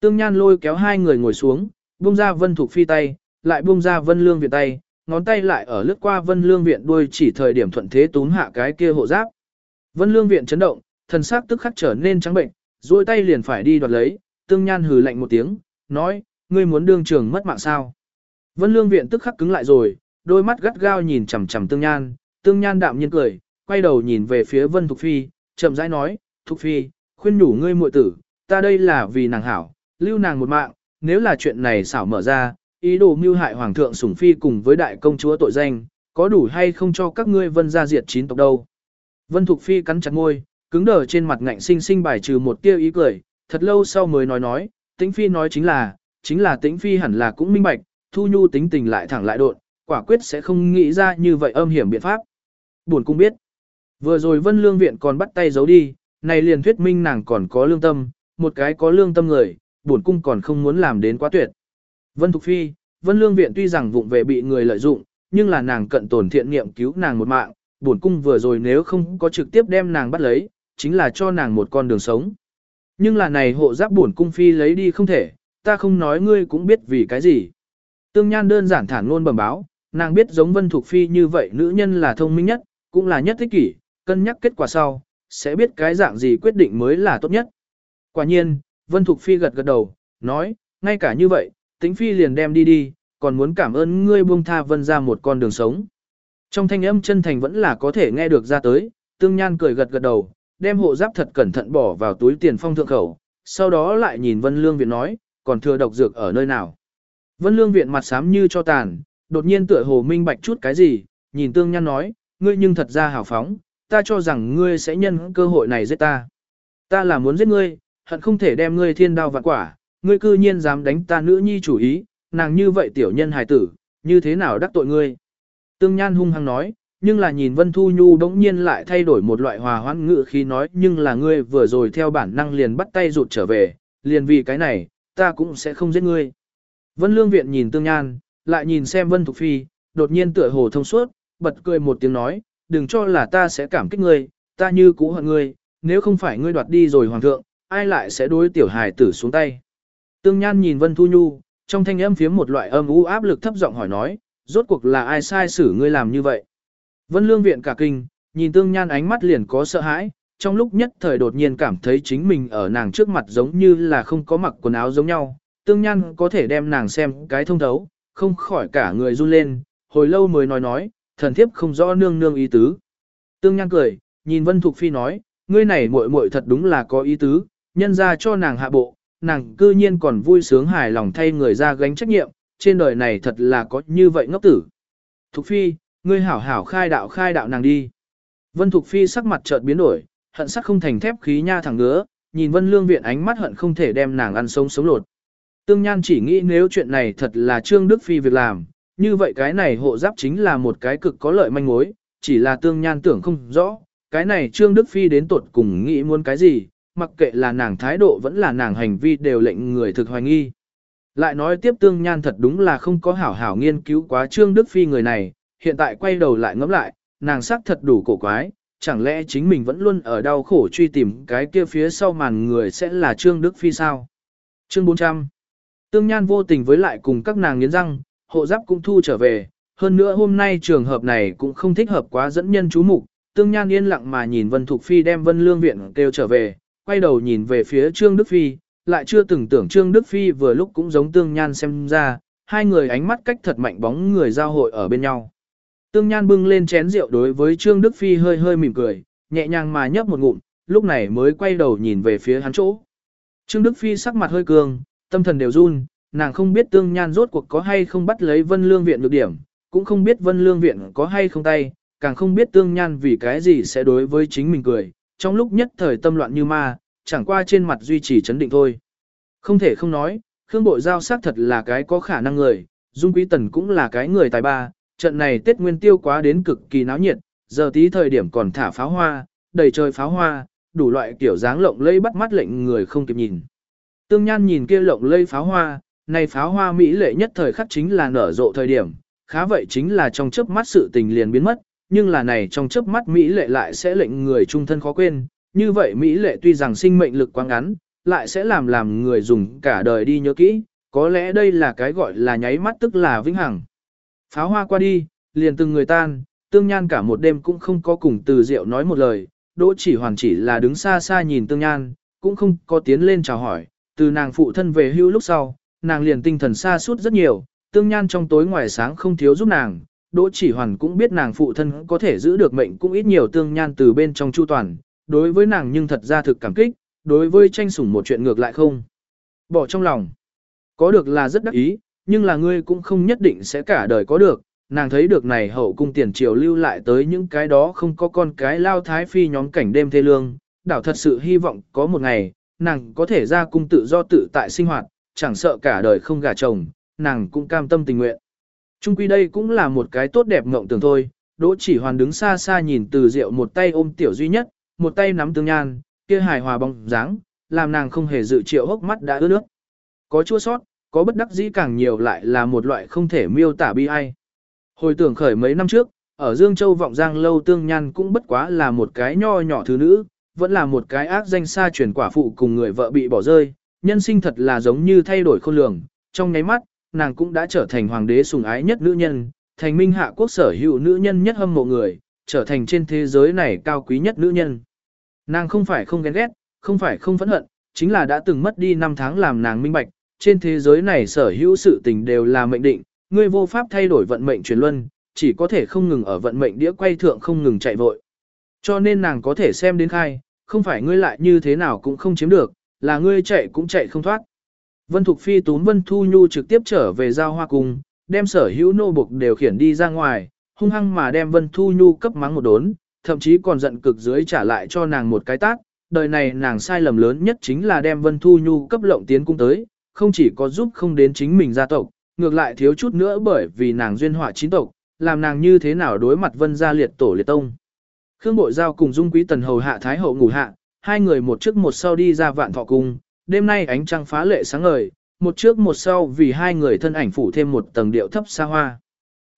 Tương Nhan lôi kéo hai người ngồi xuống, buông ra Vân Thục Phi tay, lại buông ra Vân Lương Viện tay, ngón tay lại ở lướt qua Vân Lương Viện đuôi chỉ thời điểm thuận thế túm hạ cái kia hộ giáp. Vân Lương Viện chấn động, thần sắc tức khắc trở nên trắng bệnh, duỗi tay liền phải đi đoạt lấy, Tương Nhan hừ lạnh một tiếng, nói, ngươi muốn đương trường mất mạng sao? Vân Lương Viện tức khắc cứng lại rồi, đôi mắt gắt gao nhìn chằm chằm Tương Nhan, Tương Nhan đạm nhiên cười, quay đầu nhìn về phía Vân Thục Phi, chậm rãi nói, Thục Phi, khuyên nhủ ngươi muội tử, ta đây là vì nàng hảo, lưu nàng một mạng, nếu là chuyện này xảo mở ra, ý đồ mưu hại Hoàng thượng Sủng Phi cùng với đại công chúa tội danh, có đủ hay không cho các ngươi vân gia diệt chín tộc đâu. Vân Thục Phi cắn chặt môi, cứng đờ trên mặt ngạnh sinh sinh bài trừ một tia ý cười, thật lâu sau mới nói nói, Tĩnh Phi nói chính là, chính là Tĩnh Phi hẳn là cũng minh bạch, Thu Nhu tính tình lại thẳng lại đột, quả quyết sẽ không nghĩ ra như vậy âm hiểm biện pháp. Buồn cung biết. Vừa rồi vân lương viện còn bắt tay giấu đi, này liền thuyết minh nàng còn có lương tâm, một cái có lương tâm người, buồn cung còn không muốn làm đến quá tuyệt. Vân Thục Phi, vân lương viện tuy rằng vụng về bị người lợi dụng, nhưng là nàng cận tổn thiện niệm cứu nàng một mạng, buồn cung vừa rồi nếu không có trực tiếp đem nàng bắt lấy, chính là cho nàng một con đường sống. Nhưng là này hộ giáp buồn cung phi lấy đi không thể, ta không nói ngươi cũng biết vì cái gì. Tương Nhan đơn giản thản luôn bẩm báo, nàng biết giống Vân Thục Phi như vậy nữ nhân là thông minh nhất, cũng là nhất thích kỷ, cân nhắc kết quả sau, sẽ biết cái dạng gì quyết định mới là tốt nhất. Quả nhiên, Vân Thục Phi gật gật đầu, nói, ngay cả như vậy, tính Phi liền đem đi đi, còn muốn cảm ơn ngươi buông tha Vân ra một con đường sống. Trong thanh âm chân thành vẫn là có thể nghe được ra tới, tương nhan cười gật gật đầu, đem hộ giáp thật cẩn thận bỏ vào túi tiền phong thượng khẩu, sau đó lại nhìn Vân Lương Viện nói, còn thừa độc dược ở nơi nào. Vân Lương Viện mặt xám như cho tàn, đột nhiên tựa hồ minh bạch chút cái gì, nhìn tương nhan nói, ngươi nhưng thật ra hào phóng, ta cho rằng ngươi sẽ nhân cơ hội này giết ta. Ta là muốn giết ngươi, hận không thể đem ngươi thiên đao vạn quả, ngươi cư nhiên dám đánh ta nữ nhi chủ ý, nàng như vậy tiểu nhân hài tử, như thế nào đắc tội ngươi. Tương Nhan hung hăng nói, nhưng là nhìn Vân Thu Nhu đống nhiên lại thay đổi một loại hòa hoãn ngữ khi nói nhưng là ngươi vừa rồi theo bản năng liền bắt tay rụt trở về, liền vì cái này, ta cũng sẽ không giết ngươi. Vân Lương Viện nhìn Tương Nhan, lại nhìn xem Vân Thục Phi, đột nhiên tựa hồ thông suốt, bật cười một tiếng nói, đừng cho là ta sẽ cảm kích ngươi, ta như cũ hận ngươi, nếu không phải ngươi đoạt đi rồi hoàng thượng, ai lại sẽ đối tiểu hài tử xuống tay. Tương Nhan nhìn Vân Thu Nhu, trong thanh âm phiếm một loại âm u áp lực thấp giọng hỏi nói, rốt cuộc là ai sai xử ngươi làm như vậy. Vân Lương Viện cả kinh, nhìn Tương Nhan ánh mắt liền có sợ hãi, trong lúc nhất thời đột nhiên cảm thấy chính mình ở nàng trước mặt giống như là không có mặc quần áo giống nhau, Tương Nhan có thể đem nàng xem cái thông thấu, không khỏi cả người run lên, hồi lâu mới nói nói, thần thiếp không rõ nương nương ý tứ. Tương Nhan cười, nhìn Vân Thục Phi nói, ngươi này muội muội thật đúng là có ý tứ, nhân ra cho nàng hạ bộ, nàng cư nhiên còn vui sướng hài lòng thay người ra gánh trách nhiệm, trên đời này thật là có như vậy ngốc tử. Thục Phi, ngươi hảo hảo khai đạo khai đạo nàng đi. Vân Thục Phi sắc mặt chợt biến đổi, hận sắc không thành thép khí nha thẳng ngứa, nhìn Vân Lương Viện ánh mắt hận không thể đem nàng ăn sống sống lột. Tương Nhan chỉ nghĩ nếu chuyện này thật là Trương Đức Phi việc làm, như vậy cái này hộ giáp chính là một cái cực có lợi manh mối, chỉ là Tương Nhan tưởng không rõ, cái này Trương Đức Phi đến tột cùng nghĩ muốn cái gì, mặc kệ là nàng thái độ vẫn là nàng hành vi đều lệnh người thực hoài nghi. Lại nói tiếp Tương Nhan thật đúng là không có hảo hảo nghiên cứu quá Trương Đức Phi người này, hiện tại quay đầu lại ngẫm lại, nàng sắc thật đủ cổ quái, chẳng lẽ chính mình vẫn luôn ở đau khổ truy tìm cái kia phía sau màn người sẽ là Trương Đức Phi sao? Chương 400 Tương Nhan vô tình với lại cùng các nàng nghiến răng, hộ giáp cũng thu trở về, hơn nữa hôm nay trường hợp này cũng không thích hợp quá dẫn nhân chú mục. Tương Nhan yên lặng mà nhìn Vân Thục Phi đem Vân Lương Viện kêu trở về, quay đầu nhìn về phía Trương Đức Phi, lại chưa từng tưởng Trương Đức Phi vừa lúc cũng giống Tương Nhan xem ra, hai người ánh mắt cách thật mạnh bóng người giao hội ở bên nhau. Tương Nhan bưng lên chén rượu đối với Trương Đức Phi hơi hơi mỉm cười, nhẹ nhàng mà nhấp một ngụm, lúc này mới quay đầu nhìn về phía hắn chỗ. Trương Đức Phi sắc mặt hơi cường, tâm thần đều run, nàng không biết Tương Nhan rốt cuộc có hay không bắt lấy Vân Lương Viện được điểm, cũng không biết Vân Lương Viện có hay không tay, càng không biết Tương Nhan vì cái gì sẽ đối với chính mình cười, trong lúc nhất thời tâm loạn như ma, chẳng qua trên mặt duy trì chấn định thôi. Không thể không nói, Khương Bội Giao xác thật là cái có khả năng người, Dung Quý Tần cũng là cái người tài ba, trận này Tết Nguyên Tiêu quá đến cực kỳ náo nhiệt, giờ tí thời điểm còn thả pháo hoa, đầy trời pháo hoa, đủ loại kiểu dáng lộng lẫy bắt mắt lệnh người không kịp nhìn. Tương Nhan nhìn kia lộng lẫy pháo hoa, này pháo hoa mỹ lệ nhất thời khắc chính là nở rộ thời điểm, khá vậy chính là trong chớp mắt sự tình liền biến mất, nhưng là này trong chớp mắt mỹ lệ lại sẽ lệnh người trung thân khó quên, như vậy mỹ lệ tuy rằng sinh mệnh lực quá ngắn, lại sẽ làm làm người dùng cả đời đi nhớ kỹ, có lẽ đây là cái gọi là nháy mắt tức là vĩnh hằng. Pháo hoa qua đi, liền từng người tan, tương nhan cả một đêm cũng không có cùng từ diệu nói một lời, đỗ chỉ hoàn chỉ là đứng xa xa nhìn tương nhan, cũng không có tiến lên chào hỏi, từ nàng phụ thân về hưu lúc sau, nàng liền tinh thần xa suốt rất nhiều, tương nhan trong tối ngoài sáng không thiếu giúp nàng, đỗ chỉ hoàn cũng biết nàng phụ thân có thể giữ được mệnh cũng ít nhiều tương nhan từ bên trong chu toàn, đối với nàng nhưng thật ra thực cảm kích, đối với tranh sủng một chuyện ngược lại không. Bỏ trong lòng, có được là rất đắc ý, nhưng là ngươi cũng không nhất định sẽ cả đời có được, nàng thấy được này hậu cung tiền triều lưu lại tới những cái đó không có con cái lao thái phi nhóm cảnh đêm thê lương, đảo thật sự hy vọng có một ngày, nàng có thể ra cung tự do tự tại sinh hoạt, chẳng sợ cả đời không gả chồng, nàng cũng cam tâm tình nguyện. Trung quy đây cũng là một cái tốt đẹp mộng tưởng thôi, Đỗ chỉ hoàn đứng xa xa nhìn từ rượu một tay ôm tiểu duy nhất, một tay nắm tương nhan, kia hài hòa bóng dáng, làm nàng không hề dự triệu hốc mắt đã ướt nước. Có chua sót, có bất đắc dĩ càng nhiều lại là một loại không thể miêu tả bi ai. Hồi tưởng khởi mấy năm trước, ở Dương Châu Vọng Giang Lâu Tương Nhan cũng bất quá là một cái nho nhỏ thứ nữ, vẫn là một cái ác danh xa truyền quả phụ cùng người vợ bị bỏ rơi, nhân sinh thật là giống như thay đổi khôn lường, trong nháy mắt, nàng cũng đã trở thành hoàng đế sủng ái nhất nữ nhân, thành minh hạ quốc sở hữu nữ nhân nhất hâm mộ người, trở thành trên thế giới này cao quý nhất nữ nhân. Nàng không phải không ghen ghét, không phải không phẫn hận, chính là đã từng mất đi năm tháng làm nàng minh bạch, trên thế giới này sở hữu sự tình đều là mệnh định, ngươi vô pháp thay đổi vận mệnh truyền luân, chỉ có thể không ngừng ở vận mệnh đĩa quay thượng không ngừng chạy vội. Cho nên nàng có thể xem đến khai, không phải ngươi lại như thế nào cũng không chiếm được, là ngươi chạy cũng chạy không thoát. Vân Thục Phi tún Vân Thu Nhu trực tiếp trở về giao hoa cung, đem sở hữu nô buộc đều khiển đi ra ngoài, hung hăng mà đem Vân Thu Nhu cấp mắng một đốn, thậm chí còn giận cực dưới trả lại cho nàng một cái tác. Đời này nàng sai lầm lớn nhất chính là đem Vân Thu Nhu cấp lộng tiến cung tới, không chỉ có giúp không đến chính mình gia tộc, ngược lại thiếu chút nữa bởi vì nàng duyên họa chính tộc, làm nàng như thế nào đối mặt Vân gia liệt tổ liệt tông. Khương Bội Giao cùng Dung Quý Tần hầu hạ Thái hậu ngủ hạ, hai người một trước một sau đi ra vạn thọ cung, đêm nay ánh trăng phá lệ sáng ngời, một trước một sau vì hai người thân ảnh phủ thêm một tầng điệu thấp xa hoa.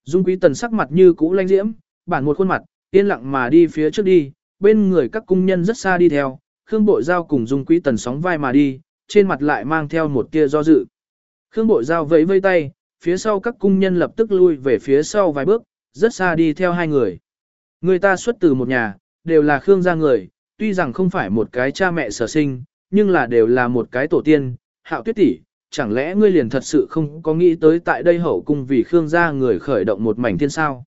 Dung Quý Tần sắc mặt như cũ lanh diễm, bản một khuôn mặt, yên lặng mà đi phía trước đi, bên người các cung nhân rất xa đi theo, Khương Bội Giao cùng Dung Quý Tần sóng vai mà đi, trên mặt lại mang theo một tia do dự. Khương Bội Giao vẫy vây tay, phía sau các cung nhân lập tức lui về phía sau vài bước, rất xa đi theo hai người. Người ta xuất từ một nhà, đều là Khương gia người, tuy rằng không phải một cái cha mẹ sở sinh, nhưng là đều là một cái tổ tiên, hạo tuyết tỷ, chẳng lẽ ngươi liền thật sự không có nghĩ tới tại đây hậu cung vì Khương gia người khởi động một mảnh thiên sao?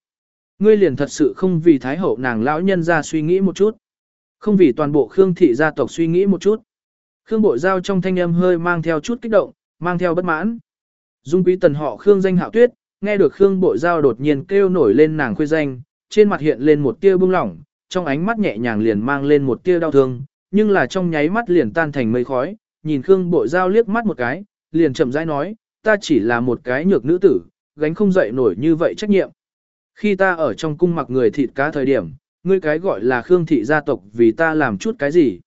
Ngươi liền thật sự không vì Thái hậu nàng lão nhân ra suy nghĩ một chút. Không vì toàn bộ Khương thị gia tộc suy nghĩ một chút. Khương bội giao trong thanh âm hơi mang theo chút kích động, mang theo bất mãn. Dung quý tần họ Khương danh hạo tuyết, nghe được Khương bội giao đột nhiên kêu nổi lên nàng khuê danh, trên mặt hiện lên một tia bưng lỏng, trong ánh mắt nhẹ nhàng liền mang lên một tia đau thương, nhưng là trong nháy mắt liền tan thành mây khói, nhìn Khương Bội Giao liếc mắt một cái, liền chậm rãi nói, ta chỉ là một cái nhược nữ tử, gánh không dậy nổi như vậy trách nhiệm. Khi ta ở trong cung mặc người thịt cá thời điểm, ngươi cái gọi là Khương thị gia tộc vì ta làm chút cái gì.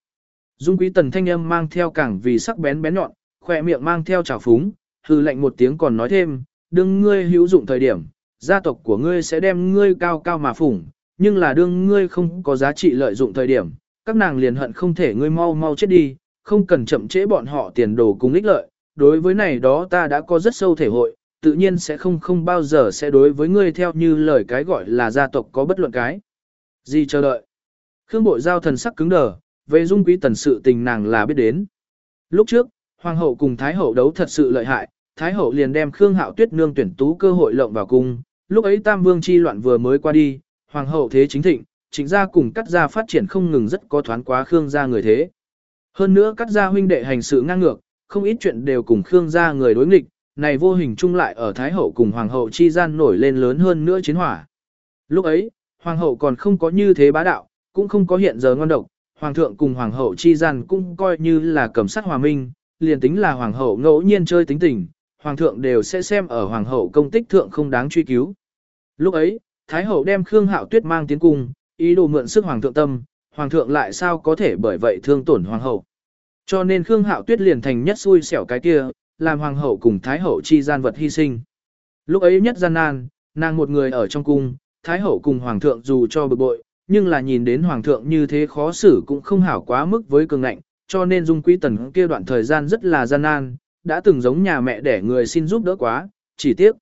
Dung quý tần thanh âm mang theo cảng vì sắc bén bén nhọn, khỏe miệng mang theo trào phúng, hư lệnh một tiếng còn nói thêm, đương ngươi hữu dụng thời điểm, gia tộc của ngươi sẽ đem ngươi cao cao mà phủng, nhưng là đương ngươi không có giá trị lợi dụng thời điểm, các nàng liền hận không thể ngươi mau mau chết đi, không cần chậm trễ bọn họ tiền đồ cùng ích lợi. Đối với này đó ta đã có rất sâu thể hội, tự nhiên sẽ không không bao giờ sẽ đối với ngươi theo như lời cái gọi là gia tộc có bất luận cái. Gì chờ đợi? Khương Bội Giao thần sắc cứng đờ, về dung quý tần sự tình nàng là biết đến. Lúc trước, Hoàng hậu cùng Thái hậu đấu thật sự lợi hại, Thái hậu liền đem Khương Hạo Tuyết nương tuyển tú cơ hội lộng vào cung, lúc ấy Tam Vương chi loạn vừa mới qua đi, Hoàng hậu thế chính thịnh, chính gia cùng cắt gia phát triển không ngừng rất có thoáng quá Khương gia người thế. Hơn nữa cắt gia huynh đệ hành sự ngang ngược, không ít chuyện đều cùng Khương gia người đối nghịch, này vô hình chung lại ở Thái hậu cùng Hoàng hậu chi gian nổi lên lớn hơn nữa chiến hỏa. Lúc ấy, Hoàng hậu còn không có như thế bá đạo, cũng không có hiện giờ ngon độc, Hoàng thượng cùng Hoàng hậu chi gian cũng coi như là cầm sát hòa minh, liền tính là Hoàng hậu ngẫu nhiên chơi tính tình, Hoàng thượng đều sẽ xem ở Hoàng hậu công tích thượng không đáng truy cứu. Lúc ấy, Thái hậu đem Khương Hạo Tuyết mang tiến cung, ý đồ mượn sức Hoàng thượng tâm, Hoàng thượng lại sao có thể bởi vậy thương tổn Hoàng hậu. Cho nên Khương Hạo Tuyết liền thành nhất xui xẻo cái kia, làm Hoàng hậu cùng Thái hậu chi gian vật hy sinh. Lúc ấy nhất gian nan, nàng một người ở trong cung, Thái hậu cùng Hoàng thượng dù cho bực bội, nhưng là nhìn đến Hoàng thượng như thế khó xử cũng không hảo quá mức với cường ngạnh, cho nên Dung Quý Tần kia đoạn thời gian rất là gian nan, đã từng giống nhà mẹ để người xin giúp đỡ quá, chỉ tiếc.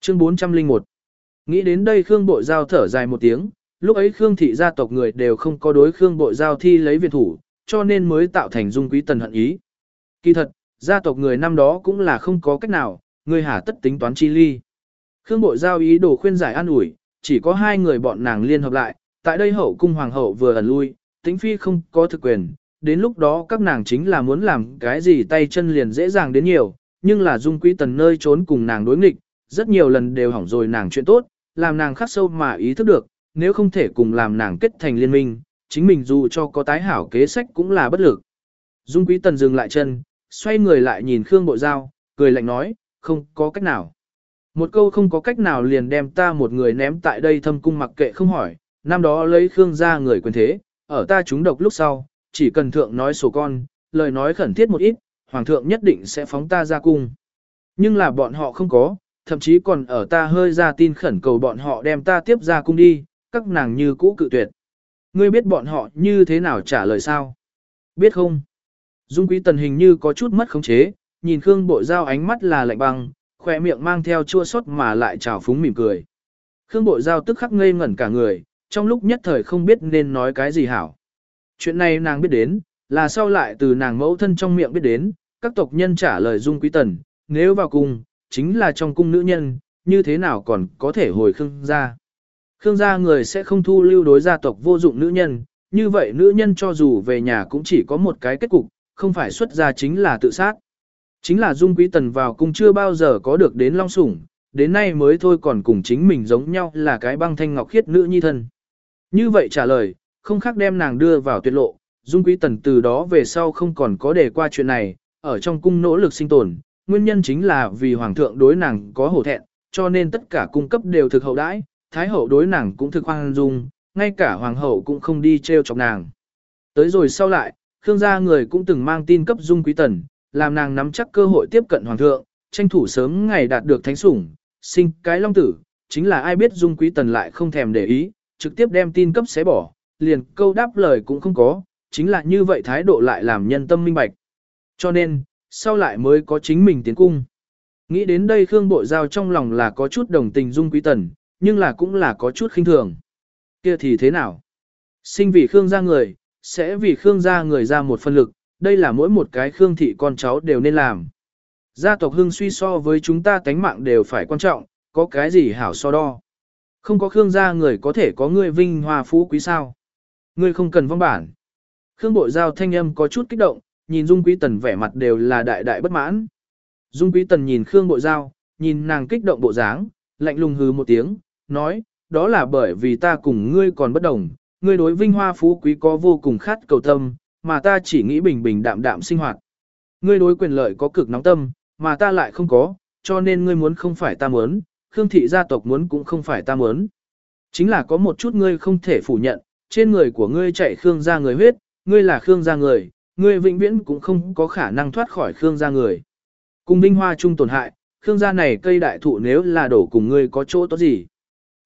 Chương 401 Nghĩ đến đây Khương Bội Giao thở dài một tiếng, lúc ấy Khương thị gia tộc người đều không có đối Khương Bội Giao thi lấy viện thủ, cho nên mới tạo thành Dung Quý Tần hận ý. Kỳ thật, gia tộc người năm đó cũng là không có cách nào, người hà tất tính toán chi ly. Khương Bội Giao ý đồ khuyên giải an ủi, chỉ có hai người bọn nàng liên hợp lại, tại đây hậu cung hoàng hậu vừa ẩn lui, tĩnh phi không có thực quyền, đến lúc đó các nàng chính là muốn làm cái gì tay chân liền dễ dàng đến nhiều, nhưng là dung quý tần nơi trốn cùng nàng đối nghịch, rất nhiều lần đều hỏng rồi nàng chuyện tốt, làm nàng khắc sâu mà ý thức được, nếu không thể cùng làm nàng kết thành liên minh, chính mình dù cho có tái hảo kế sách cũng là bất lực. Dung quý tần dừng lại chân, xoay người lại nhìn Khương Bộ Giao, cười lạnh nói, không có cách nào. Một câu không có cách nào liền đem ta một người ném tại đây thâm cung mặc kệ không hỏi, năm đó lấy Khương ra người quyền thế, ở ta chúng độc lúc sau, chỉ cần thượng nói sổ con, lời nói khẩn thiết một ít, hoàng thượng nhất định sẽ phóng ta ra cung. Nhưng là bọn họ không có, thậm chí còn ở ta hơi ra tin khẩn cầu bọn họ đem ta tiếp ra cung đi, các nàng như cũ cự tuyệt. Ngươi biết bọn họ như thế nào trả lời sao? Biết không? Dung quý tần hình như có chút mất khống chế, nhìn Khương Bội Giao ánh mắt là lạnh băng, khỏe miệng mang theo chua xót mà lại trào phúng mỉm cười. Khương Bội Giao tức khắc ngây ngẩn cả người, trong lúc nhất thời không biết nên nói cái gì hảo. Chuyện này nàng biết đến, là sau lại từ nàng mẫu thân trong miệng biết đến, các tộc nhân trả lời dung quý tần, nếu vào cung, chính là trong cung nữ nhân, như thế nào còn có thể hồi Khương gia. Khương gia người sẽ không thu lưu đối gia tộc vô dụng nữ nhân, như vậy nữ nhân cho dù về nhà cũng chỉ có một cái kết cục, không phải xuất gia chính là tự sát. Chính là dung quý tần vào cung chưa bao giờ có được đến long sủng, đến nay mới thôi còn cùng chính mình giống nhau là cái băng thanh ngọc khiết nữ nhi thân. Như vậy trả lời, không khác đem nàng đưa vào tuyệt lộ, Dung Quý Tần từ đó về sau không còn có để qua chuyện này, ở trong cung nỗ lực sinh tồn, nguyên nhân chính là vì hoàng thượng đối nàng có hổ thẹn, cho nên tất cả cung cấp đều thực hậu đãi, thái hậu đối nàng cũng thực hoang dung, ngay cả hoàng hậu cũng không đi treo chọc nàng. Tới rồi sau lại, Khương gia người cũng từng mang tin cấp Dung Quý Tần, làm nàng nắm chắc cơ hội tiếp cận hoàng thượng, tranh thủ sớm ngày đạt được thánh sủng, sinh cái long tử, chính là ai biết Dung Quý Tần lại không thèm để ý, trực tiếp đem tin cấp xé bỏ, liền câu đáp lời cũng không có, chính là như vậy thái độ lại làm nhân tâm minh bạch. Cho nên, sau lại mới có chính mình tiến cung. Nghĩ đến đây Khương Bộ Giao trong lòng là có chút đồng tình dung quý tần, nhưng là cũng là có chút khinh thường. Kia thì thế nào? Sinh vì Khương gia người, sẽ vì Khương gia người ra một phân lực, đây là mỗi một cái Khương thị con cháu đều nên làm. Gia tộc hưng suy so với chúng ta tánh mạng đều phải quan trọng, có cái gì hảo so đo. Không có Khương gia người có thể có người vinh hoa phú quý sao. Ngươi không cần vong bản. Khương Bội Giao thanh âm có chút kích động, nhìn Dung Quý Tần vẻ mặt đều là đại đại bất mãn. Dung Quý Tần nhìn Khương Bội Giao, nhìn nàng kích động bộ dáng, lạnh lùng hứ một tiếng, nói, đó là bởi vì ta cùng ngươi còn bất đồng, ngươi đối vinh hoa phú quý có vô cùng khát cầu tâm, mà ta chỉ nghĩ bình bình đạm đạm sinh hoạt. Ngươi đối quyền lợi có cực nóng tâm, mà ta lại không có, cho nên ngươi muốn không phải ta muốn, Khương thị gia tộc muốn cũng không phải ta muốn. Chính là có một chút ngươi không thể phủ nhận, trên người của ngươi chạy Khương gia người huyết, ngươi là Khương gia người, ngươi vĩnh viễn cũng không có khả năng thoát khỏi Khương gia người. Cùng Vinh Hoa chung tổn hại, Khương gia này cây đại thụ nếu là đổ cùng ngươi có chỗ tốt gì.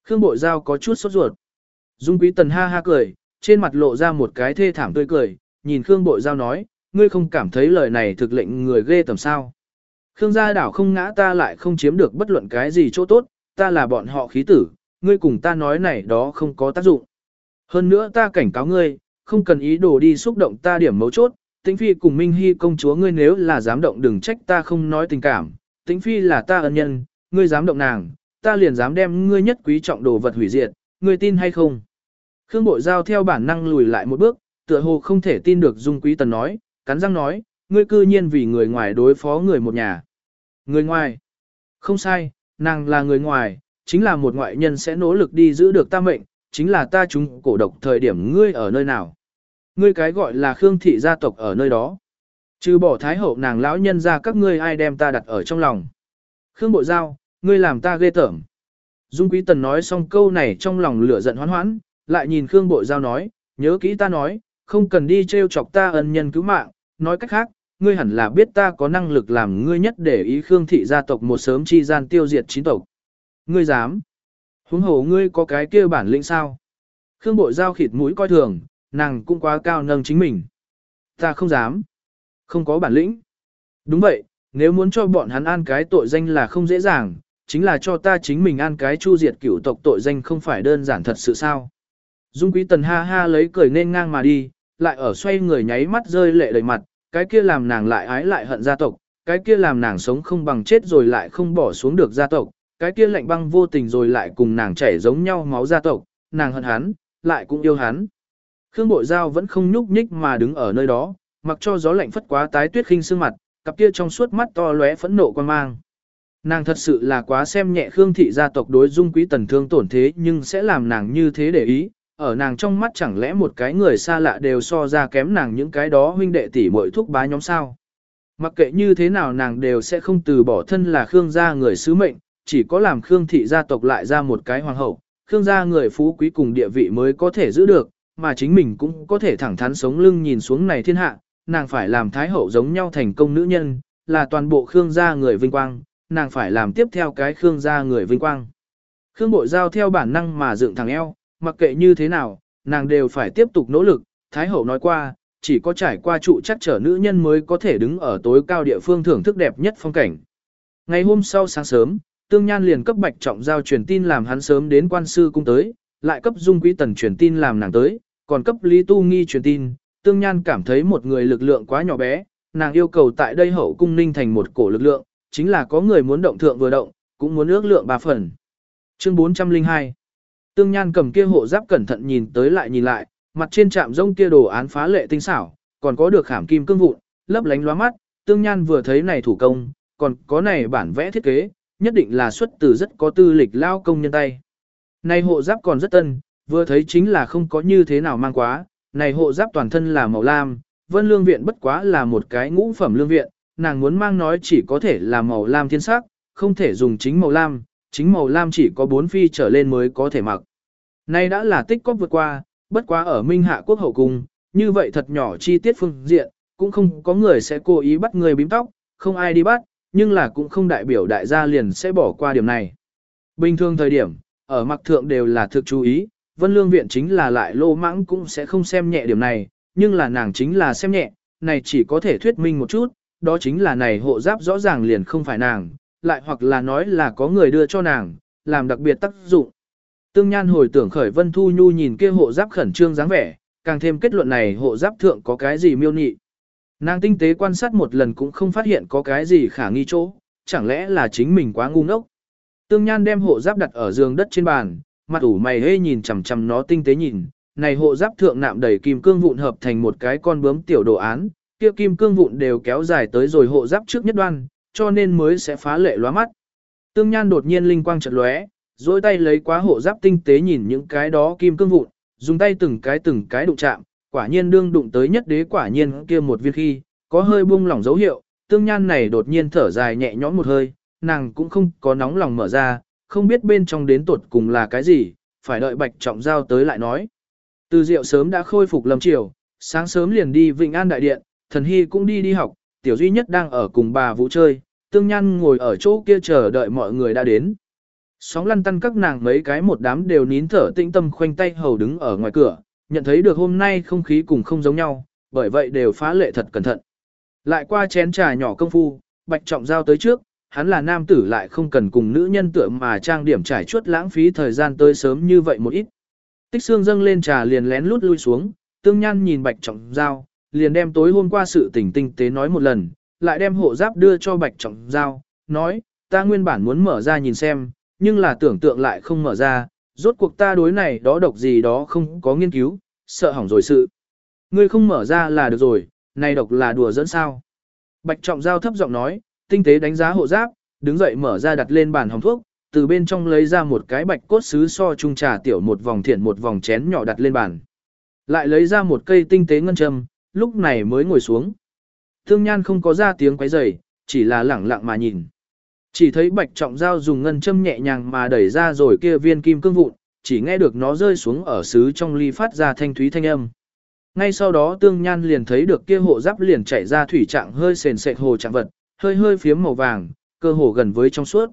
Khương Bội Giao có chút sốt ruột. Dung Quý Tần ha ha cười, trên mặt lộ ra một cái thê thảm tươi cười, nhìn Khương Bội Giao nói, ngươi không cảm thấy lời này thực lệnh người ghê tầm sao. Khương gia đảo không ngã ta lại không chiếm được bất luận cái gì chỗ tốt, ta là bọn họ khí tử, ngươi cùng ta nói này đó không có tác dụng. Hơn nữa ta cảnh cáo ngươi, không cần ý đồ đi xúc động ta điểm mấu chốt, Tĩnh Phi cùng Minh Hy công chúa ngươi nếu là dám động đừng trách ta không nói tình cảm, Tĩnh Phi là ta ân nhân, ngươi dám động nàng, ta liền dám đem ngươi nhất quý trọng đồ vật hủy diệt, ngươi tin hay không? Khương Bội Giao theo bản năng lùi lại một bước, tựa hồ không thể tin được Dung Quý Tần nói, cắn răng nói, ngươi cư nhiên vì người ngoài đối phó người một nhà. Người ngoài? Không sai, nàng là người ngoài, chính là một ngoại nhân sẽ nỗ lực đi giữ được ta mệnh, chính là ta chúng cổ độc thời điểm ngươi ở nơi nào. Ngươi cái gọi là Khương thị gia tộc ở nơi đó. Trừ bỏ thái hậu nàng lão nhân ra các ngươi ai đem ta đặt ở trong lòng. Khương Bội Giao, ngươi làm ta ghê tởm. Dung Quý Tần nói xong câu này trong lòng lửa giận hoán hoãn, lại nhìn Khương Bội Giao nói, nhớ kỹ ta nói, không cần đi trêu chọc ta ân nhân cứu mạng, nói cách khác, ngươi hẳn là biết ta có năng lực làm ngươi nhất để ý Khương thị gia tộc một sớm chi gian tiêu diệt chín tộc. Ngươi dám? Huống hồ ngươi có cái kia bản lĩnh sao? Khương Bội Giao khịt mũi coi thường, nàng cũng quá cao nâng chính mình. Ta không dám. Không có bản lĩnh. Đúng vậy, nếu muốn cho bọn hắn an cái tội danh là không dễ dàng, chính là cho ta chính mình an cái chu diệt cửu tộc tội danh không phải đơn giản thật sự sao. Dung Quý Tần ha ha lấy cười nên ngang mà đi, lại ở xoay người nháy mắt rơi lệ đầy mặt, cái kia làm nàng lại ái lại hận gia tộc, cái kia làm nàng sống không bằng chết rồi lại không bỏ xuống được gia tộc, cái kia lạnh băng vô tình rồi lại cùng nàng chảy giống nhau máu gia tộc, nàng hận hắn, lại cũng yêu hắn. Khương Bội Giao vẫn không nhúc nhích mà đứng ở nơi đó, mặc cho gió lạnh phất quá tái tuyết khinh sương mặt, cặp kia trong suốt mắt to lóe phẫn nộ quan mang. Nàng thật sự là quá xem nhẹ Khương thị gia tộc đối dung quý tần thương tổn thế nhưng sẽ làm nàng như thế để ý, ở nàng trong mắt chẳng lẽ một cái người xa lạ đều so ra kém nàng những cái đó huynh đệ tỷ muội thúc bá nhóm sao. Mặc kệ như thế nào nàng đều sẽ không từ bỏ thân là Khương gia người sứ mệnh, chỉ có làm Khương thị gia tộc lại ra một cái hoàng hậu, Khương gia người phú quý cùng địa vị mới có thể giữ được, mà chính mình cũng có thể thẳng thắn sống lưng nhìn xuống này thiên hạ, nàng phải làm thái hậu giống nhau thành công nữ nhân, là toàn bộ Khương gia người vinh quang, nàng phải làm tiếp theo cái Khương gia người vinh quang. Khương bội giao theo bản năng mà dựng thẳng eo, mặc kệ như thế nào, nàng đều phải tiếp tục nỗ lực, thái hậu nói qua, chỉ có trải qua trụ chắc trở nữ nhân mới có thể đứng ở tối cao địa phương thưởng thức đẹp nhất phong cảnh. Ngày hôm sau sáng sớm, Tương Nhan liền cấp Bạch Trọng Giao truyền tin làm hắn sớm đến quan sư cung tới, lại cấp Dung Quý Tần truyền tin làm nàng tới, còn cấp Lý Tu Nghi truyền tin, Tương Nhan cảm thấy một người lực lượng quá nhỏ bé, nàng yêu cầu tại đây hậu cung ninh thành một cổ lực lượng, chính là có người muốn động thượng vừa động, cũng muốn ước lượng ba phần. Chương 402 Tương Nhan cầm kia hộ giáp cẩn thận nhìn tới lại nhìn lại, mặt trên chạm rông kia đồ án phá lệ tinh xảo, còn có được khảm kim cương vụn, lấp lánh lóa mắt, Tương Nhan vừa thấy này thủ công, còn có này bản vẽ thiết kế, nhất định là xuất từ rất có tư lịch lao công nhân tay. Này hộ giáp còn rất tân, vừa thấy chính là không có như thế nào mang quá, này hộ giáp toàn thân là màu lam, vân lương viện bất quá là một cái ngũ phẩm lương viện, nàng muốn mang nói chỉ có thể là màu lam thiên sắc, không thể dùng chính màu lam, chính màu lam chỉ có bốn phi trở lên mới có thể mặc. Nay đã là tích cóp vượt qua, bất quá ở Minh Hạ quốc hậu cung, như vậy thật nhỏ chi tiết phương diện, cũng không có người sẽ cố ý bắt người bím tóc, không ai đi bắt, nhưng là cũng không đại biểu đại gia liền sẽ bỏ qua điểm này. Bình thường thời điểm, ở mặc thượng đều là thực chú ý, Vân Lương Viện chính là lại lô mãng cũng sẽ không xem nhẹ điểm này, nhưng là nàng chính là xem nhẹ, này chỉ có thể thuyết minh một chút, đó chính là này hộ giáp rõ ràng liền không phải nàng, lại hoặc là nói là có người đưa cho nàng, làm đặc biệt tác dụng. Tương Nhan hồi tưởng khởi Vân Thu Nhu nhìn kia hộ giáp khẩn trương dáng vẻ, càng thêm kết luận này hộ giáp thượng có cái gì miêu nhị. Nàng tinh tế quan sát một lần cũng không phát hiện có cái gì khả nghi chỗ, chẳng lẽ là chính mình quá ngu ngốc. Tương Nhan đem hộ giáp đặt ở giường đất trên bàn, mặt ủ mày hê nhìn chằm chằm nó tinh tế nhìn, này hộ giáp thượng nạm đầy kim cương vụn hợp thành một cái con bướm tiểu đồ án, kia kim cương vụn đều kéo dài tới rồi hộ giáp trước nhất đoan, cho nên mới sẽ phá lệ lóa mắt. Tương Nhan đột nhiên linh quang chợt lóe, dối tay lấy quá hộ giáp tinh tế nhìn những cái đó kim cương vụn, dùng tay từng cái từng cái đụng chạm, quả nhiên đương đụng tới nhất đế quả nhiên kia một viên khi, có hơi buông lỏng dấu hiệu, tương nhan này đột nhiên thở dài nhẹ nhõm một hơi, nàng cũng không có nóng lòng mở ra, không biết bên trong đến tuột cùng là cái gì, phải đợi bạch trọng giao tới lại nói. Từ diệu sớm đã khôi phục lâm chiều, sáng sớm liền đi Vịnh An Đại Điện, thần hy cũng đi đi học, tiểu duy nhất đang ở cùng bà vũ chơi, tương nhan ngồi ở chỗ kia chờ đợi mọi người đã đến. Sóng lăn tăn các nàng mấy cái một đám đều nín thở tĩnh tâm khoanh tay hầu đứng ở ngoài cửa, nhận thấy được hôm nay không khí cùng không giống nhau, bởi vậy đều phá lệ thật cẩn thận. Lại qua chén trà nhỏ công phu, bạch trọng giao tới trước, hắn là nam tử lại không cần cùng nữ nhân tựa mà trang điểm trải chuốt lãng phí thời gian tới sớm như vậy một ít. Tích xương dâng lên trà liền lén lút lui xuống, tương nhan nhìn bạch trọng giao, liền đem tối hôm qua sự tình tinh tế nói một lần, lại đem hộ giáp đưa cho bạch trọng giao, nói, ta nguyên bản muốn mở ra nhìn xem, nhưng là tưởng tượng lại không mở ra, rốt cuộc ta đối này đó độc gì đó không có nghiên cứu, sợ hỏng rồi sự. Ngươi không mở ra là được rồi, này độc là đùa dẫn sao. Bạch trọng giao thấp giọng nói, tinh tế đánh giá hộ giáp, đứng dậy mở ra đặt lên bàn hồng thuốc, từ bên trong lấy ra một cái bạch cốt sứ so trung trà tiểu một vòng thiện một vòng chén nhỏ đặt lên bàn. Lại lấy ra một cây tinh tế ngân châm, lúc này mới ngồi xuống. Thương nhan không có ra tiếng quấy rầy, chỉ là lẳng lặng mà nhìn. Chỉ thấy bạch trọng giao dùng ngân châm nhẹ nhàng mà đẩy ra rồi kia viên kim cương vụn, chỉ nghe được nó rơi xuống ở xứ trong ly phát ra thanh thúy thanh âm. Ngay sau đó tương nhan liền thấy được kia hộ giáp liền chạy ra thủy trạng hơi sền sệt hồ trạng vật, hơi hơi phiếm màu vàng, cơ hồ gần với trong suốt.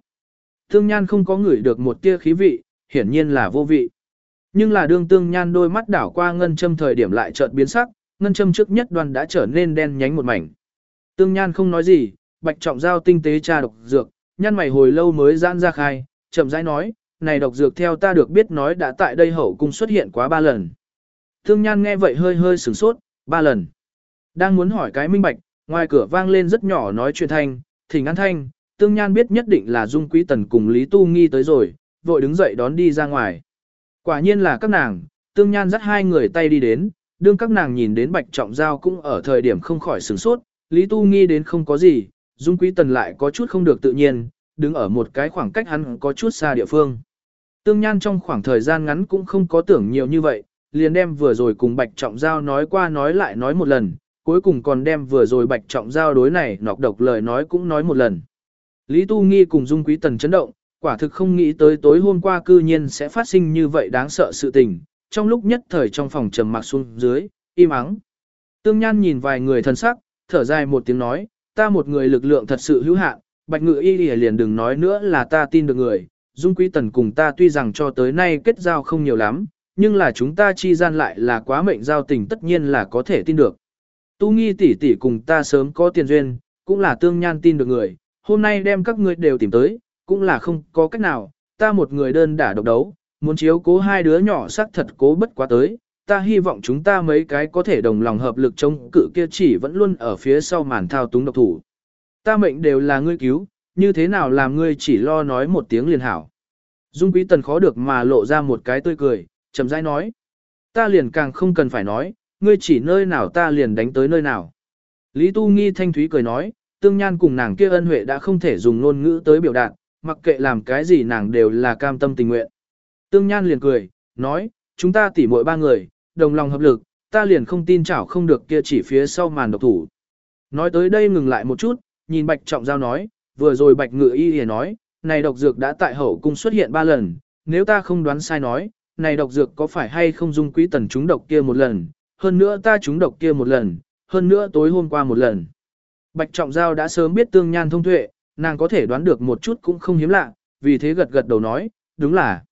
Tương nhan không có ngửi được một tia khí vị, hiển nhiên là vô vị. Nhưng là đương tương nhan đôi mắt đảo qua ngân châm thời điểm lại chợt biến sắc, ngân châm trước nhất đoàn đã trở nên đen nhánh một mảnh. Tương nhan không nói gì, bạch trọng giao tinh tế tra độc dược, nhăn mày hồi lâu mới giãn ra khai, chậm rãi nói, này độc dược theo ta được biết nói đã tại đây hậu cung xuất hiện quá ba lần. Thương nhan nghe vậy hơi hơi sửng sốt, ba lần. Đang muốn hỏi cái minh bạch, ngoài cửa vang lên rất nhỏ nói chuyện thanh, thỉnh an thanh, tương nhan biết nhất định là dung quý tần cùng Lý Tu Nghi tới rồi, vội đứng dậy đón đi ra ngoài. Quả nhiên là các nàng, tương nhan dắt hai người tay đi đến, đương các nàng nhìn đến bạch trọng giao cũng ở thời điểm không khỏi sửng sốt, Lý Tu Nghi đến không có gì, dung quý tần lại có chút không được tự nhiên, đứng ở một cái khoảng cách hắn có chút xa địa phương. Tương Nhan trong khoảng thời gian ngắn cũng không có tưởng nhiều như vậy, liền đem vừa rồi cùng Bạch Trọng Giao nói qua nói lại nói một lần, cuối cùng còn đem vừa rồi Bạch Trọng Giao đối này nọc độc lời nói cũng nói một lần. Lý Tu Nghi cùng Dung Quý Tần chấn động, quả thực không nghĩ tới tối hôm qua cư nhiên sẽ phát sinh như vậy đáng sợ sự tình, trong lúc nhất thời trong phòng trầm mặc xuống dưới, im ắng. Tương Nhan nhìn vài người thân sắc, thở dài một tiếng nói, ta một người lực lượng thật sự hữu hạn, Bạch Ngự Y liền đừng nói nữa là ta tin được người, Dung Quý Tần cùng ta tuy rằng cho tới nay kết giao không nhiều lắm, nhưng là chúng ta chi gian lại là quá mệnh giao tình tất nhiên là có thể tin được. Tu nghi tỷ tỷ cùng ta sớm có tiền duyên, cũng là tương nhan tin được người, hôm nay đem các ngươi đều tìm tới, cũng là không có cách nào, ta một người đơn đả độc đấu, muốn chiếu cố hai đứa nhỏ xác thật cố bất quá tới, ta hy vọng chúng ta mấy cái có thể đồng lòng hợp lực chống cự kia chỉ vẫn luôn ở phía sau màn thao túng độc thủ. Ta mệnh đều là ngươi cứu, như thế nào làm ngươi chỉ lo nói một tiếng liền hảo. Dung quý tần khó được mà lộ ra một cái tươi cười, chậm rãi nói. Ta liền càng không cần phải nói, ngươi chỉ nơi nào ta liền đánh tới nơi nào. Lý Tu Nghi thanh thúy cười nói, tương nhan cùng nàng kia ân huệ đã không thể dùng ngôn ngữ tới biểu đạt, mặc kệ làm cái gì nàng đều là cam tâm tình nguyện. Tương nhan liền cười, nói, chúng ta tỉ mỗi ba người, đồng lòng hợp lực, ta liền không tin chảo không được kia chỉ phía sau màn độc thủ. Nói tới đây ngừng lại một chút, nhìn Bạch Trọng Giao nói, vừa rồi Bạch Ngự Y liền nói, này độc dược đã tại hậu cung xuất hiện ba lần, nếu ta không đoán sai nói, này độc dược có phải hay không dung quý tần chúng độc kia một lần, hơn nữa ta chúng độc kia một lần, hơn nữa tối hôm qua một lần. Bạch Trọng Giao đã sớm biết tương nhan thông tuệ, nàng có thể đoán được một chút cũng không hiếm lạ, vì thế gật gật đầu nói, đúng là.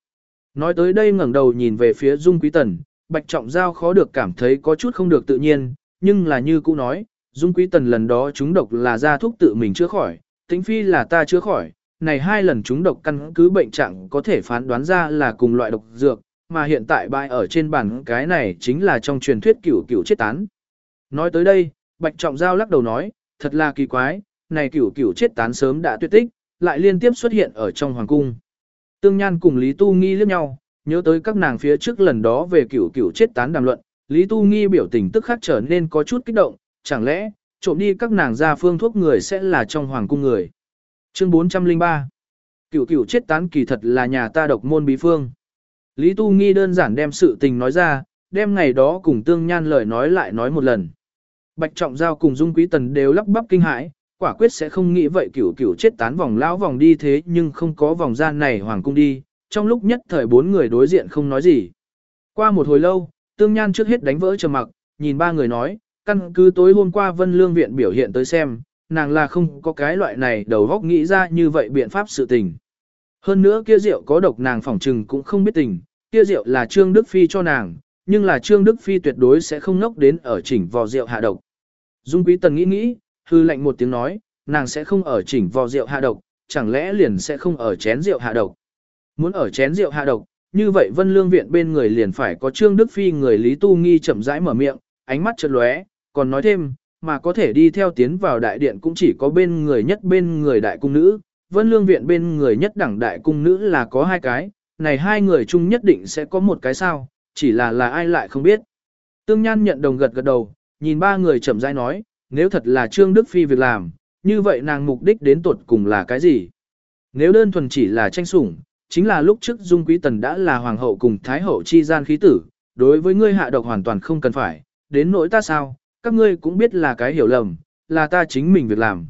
Nói tới đây ngẩng đầu nhìn về phía Dung Quý Tần, Bạch Trọng Giao khó được cảm thấy có chút không được tự nhiên, nhưng là như cũ nói, Dung Quý Tần lần đó chúng độc là ra thuốc tự mình chữa khỏi, tính phi là ta chữa khỏi, này hai lần chúng độc căn cứ bệnh trạng có thể phán đoán ra là cùng loại độc dược, mà hiện tại bại ở trên bàn cái này chính là trong truyền thuyết cửu cửu chết tán. Nói tới đây, Bạch Trọng Giao lắc đầu nói, thật là kỳ quái, này cửu cửu chết tán sớm đã tuyệt tích, lại liên tiếp xuất hiện ở trong hoàng cung. Tương Nhan cùng Lý Tu Nghi liếc nhau, nhớ tới các nàng phía trước lần đó về cửu cửu chết tán đàm luận, Lý Tu Nghi biểu tình tức khắc trở nên có chút kích động, chẳng lẽ, trộm đi các nàng ra phương thuốc người sẽ là trong hoàng cung người. Chương 403 Cửu cửu chết tán kỳ thật là nhà ta độc môn bí phương. Lý Tu Nghi đơn giản đem sự tình nói ra, đem ngày đó cùng Tương Nhan lời nói lại nói một lần. Bạch Trọng Giao cùng Dung Quý Tần đều lắp bắp kinh hãi, quả quyết sẽ không nghĩ vậy cửu cửu chết tán vòng lão vòng đi thế nhưng không có vòng gian này hoàng cung đi, trong lúc nhất thời bốn người đối diện không nói gì. Qua một hồi lâu, Tương Nhan trước hết đánh vỡ trầm mặc, nhìn ba người nói, căn cứ tối hôm qua Vân Lương Viện biểu hiện tới xem, nàng là không có cái loại này đầu góc nghĩ ra như vậy biện pháp sự tình. Hơn nữa kia rượu có độc nàng phỏng trừng cũng không biết tình, kia rượu là Trương Đức Phi cho nàng, nhưng là Trương Đức Phi tuyệt đối sẽ không nốc đến ở chỉnh vò rượu hạ độc. Dung Quý Tần nghĩ nghĩ, hư lệnh một tiếng nói, nàng sẽ không ở chỉnh vò rượu hạ độc, chẳng lẽ liền sẽ không ở chén rượu hạ độc. Muốn ở chén rượu hạ độc, như vậy Vân Lương Viện bên người liền phải có Trương Đức Phi người Lý Tu Nghi chậm rãi mở miệng, ánh mắt chợt lóe, còn nói thêm, mà có thể đi theo tiến vào đại điện cũng chỉ có bên người nhất bên người đại cung nữ, Vân Lương Viện bên người nhất đẳng đại cung nữ là có hai cái, này hai người chung nhất định sẽ có một cái sao, chỉ là là ai lại không biết. Tương Nhan nhận đồng gật gật đầu, nhìn ba người chậm rãi nói, nếu thật là Trương Đức Phi việc làm, như vậy nàng mục đích đến tuột cùng là cái gì? Nếu đơn thuần chỉ là tranh sủng, chính là lúc trước Dung Quý Tần đã là hoàng hậu cùng thái hậu chi gian khí tử, đối với ngươi hạ độc hoàn toàn không cần phải, đến nỗi ta sao, các ngươi cũng biết là cái hiểu lầm, là ta chính mình việc làm.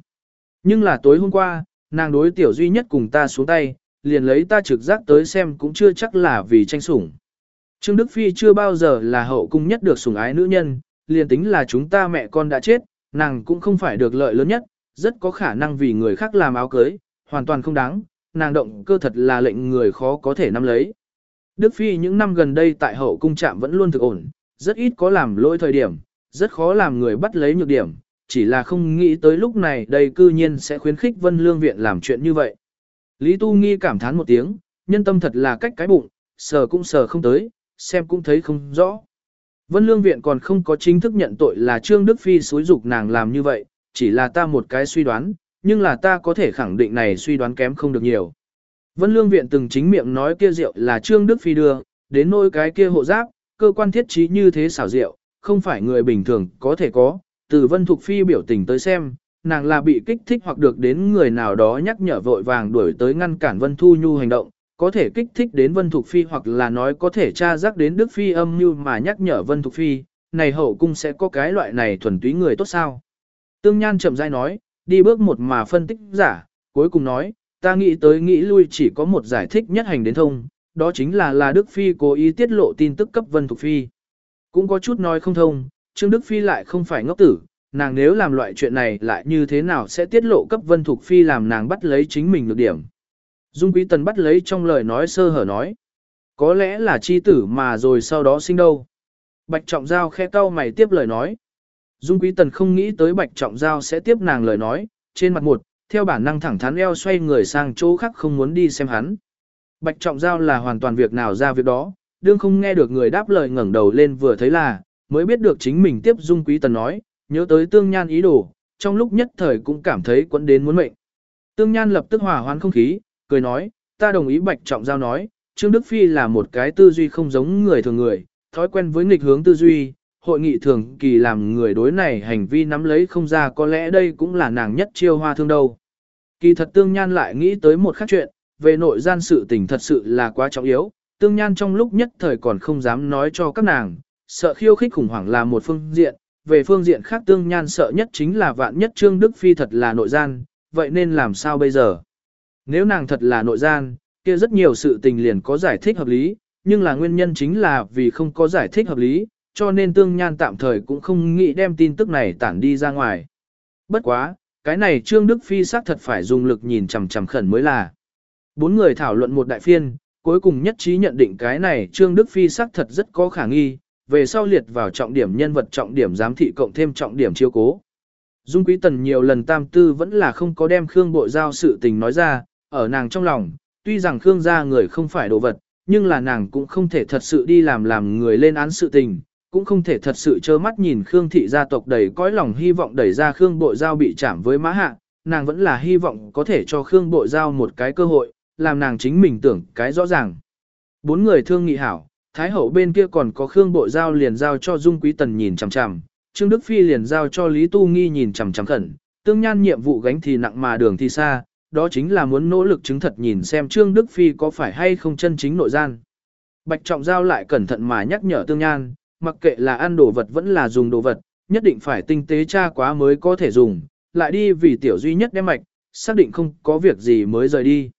Nhưng là tối hôm qua, nàng đối tiểu duy nhất cùng ta xuống tay, liền lấy ta trực giác tới xem cũng chưa chắc là vì tranh sủng. Trương Đức Phi chưa bao giờ là hậu cung nhất được sủng ái nữ nhân, liền tính là chúng ta mẹ con đã chết, nàng cũng không phải được lợi lớn nhất, rất có khả năng vì người khác làm áo cưới, hoàn toàn không đáng, nàng động cơ thật là lệnh người khó có thể nắm lấy. Đức Phi những năm gần đây tại hậu cung trạm vẫn luôn thực ổn, rất ít có làm lỗi thời điểm, rất khó làm người bắt lấy nhược điểm, chỉ là không nghĩ tới lúc này đây cư nhiên sẽ khuyến khích Vân Lương Viện làm chuyện như vậy. Lý Tu Nghi cảm thán một tiếng, nhân tâm thật là cách cái bụng, sờ cũng sờ không tới, xem cũng thấy không rõ. Vân Lương Viện còn không có chính thức nhận tội là Trương Đức Phi xúi dục nàng làm như vậy, chỉ là ta một cái suy đoán, nhưng là ta có thể khẳng định này suy đoán kém không được nhiều. Vân Lương Viện từng chính miệng nói kia rượu là Trương Đức Phi đưa, đến nỗi cái kia hộ giáp, cơ quan thiết trí như thế xảo rượu, không phải người bình thường có thể có, từ Vân Thục Phi biểu tình tới xem, nàng là bị kích thích hoặc được đến người nào đó nhắc nhở vội vàng đuổi tới ngăn cản Vân Thu Nhu hành động, có thể kích thích đến Vân Thục Phi hoặc là nói có thể tra giác đến Đức Phi âm như mà nhắc nhở Vân Thục Phi, này hậu cung sẽ có cái loại này thuần túy người tốt sao. Tương Nhan chậm rãi nói, đi bước một mà phân tích giả, cuối cùng nói, ta nghĩ tới nghĩ lui chỉ có một giải thích nhất hành đến thông, đó chính là là Đức Phi cố ý tiết lộ tin tức cấp Vân Thục Phi. Cũng có chút nói không thông, Trương Đức Phi lại không phải ngốc tử, nàng nếu làm loại chuyện này lại như thế nào sẽ tiết lộ cấp Vân Thục Phi làm nàng bắt lấy chính mình được điểm. Dung Quý Tần bắt lấy trong lời nói sơ hở nói. Có lẽ là chi tử mà rồi sau đó sinh đâu. Bạch Trọng Giao khe cau mày tiếp lời nói. Dung Quý Tần không nghĩ tới Bạch Trọng Giao sẽ tiếp nàng lời nói, trên mặt một, theo bản năng thẳng thắn eo xoay người sang chỗ khác không muốn đi xem hắn. Bạch Trọng Giao là hoàn toàn việc nào ra việc đó, đương không nghe được người đáp lời ngẩng đầu lên vừa thấy là, mới biết được chính mình tiếp Dung Quý Tần nói, nhớ tới tương nhan ý đồ, trong lúc nhất thời cũng cảm thấy quẫn đến muốn mệnh. Tương nhan lập tức hòa hoãn không khí, cười nói, ta đồng ý Bạch Trọng Giao nói, Trương Đức Phi là một cái tư duy không giống người thường người, thói quen với nghịch hướng tư duy, hội nghị thường kỳ làm người đối này hành vi nắm lấy không ra có lẽ đây cũng là nàng nhất chiêu hoa thương đâu. Kỳ thật tương nhan lại nghĩ tới một khác chuyện, về nội gian sự tình thật sự là quá trọng yếu, tương nhan trong lúc nhất thời còn không dám nói cho các nàng, sợ khiêu khích khủng hoảng là một phương diện, về phương diện khác tương nhan sợ nhất chính là vạn nhất Trương Đức Phi thật là nội gian, vậy nên làm sao bây giờ? Nếu nàng thật là nội gian, kia rất nhiều sự tình liền có giải thích hợp lý, nhưng là nguyên nhân chính là vì không có giải thích hợp lý, cho nên tương nhan tạm thời cũng không nghĩ đem tin tức này tản đi ra ngoài. Bất quá, cái này Trương Đức Phi xác thật phải dùng lực nhìn chằm chằm khẩn mới là. Bốn người thảo luận một đại phiên, cuối cùng nhất trí nhận định cái này Trương Đức Phi xác thật rất có khả nghi, về sau liệt vào trọng điểm nhân vật trọng điểm giám thị cộng thêm trọng điểm chiêu cố. Dung Quý Tần nhiều lần tam tư vẫn là không có đem Khương Bội Giao sự tình nói ra, ở nàng trong lòng, tuy rằng Khương gia người không phải đồ vật, nhưng là nàng cũng không thể thật sự đi làm làm người lên án sự tình, cũng không thể thật sự trơ mắt nhìn Khương thị gia tộc đầy cõi lòng hy vọng đẩy ra Khương Bội Giao bị chạm với mã hạ, nàng vẫn là hy vọng có thể cho Khương Bội Giao một cái cơ hội, làm nàng chính mình tưởng cái rõ ràng. Bốn người thương nghị hảo, Thái hậu bên kia còn có Khương Bội Giao liền giao cho Dung Quý Tần nhìn chằm chằm, Trương Đức Phi liền giao cho Lý Tu Nghi nhìn chằm chằm khẩn, tương nhan nhiệm vụ gánh thì nặng mà đường thì xa, đó chính là muốn nỗ lực chứng thật nhìn xem Trương Đức Phi có phải hay không chân chính nội gian. Bạch Trọng Giao lại cẩn thận mà nhắc nhở Tương Nhan, mặc kệ là ăn đồ vật vẫn là dùng đồ vật, nhất định phải tinh tế tra quá mới có thể dùng, lại đi vì tiểu duy nhất đem mạch, xác định không có việc gì mới rời đi.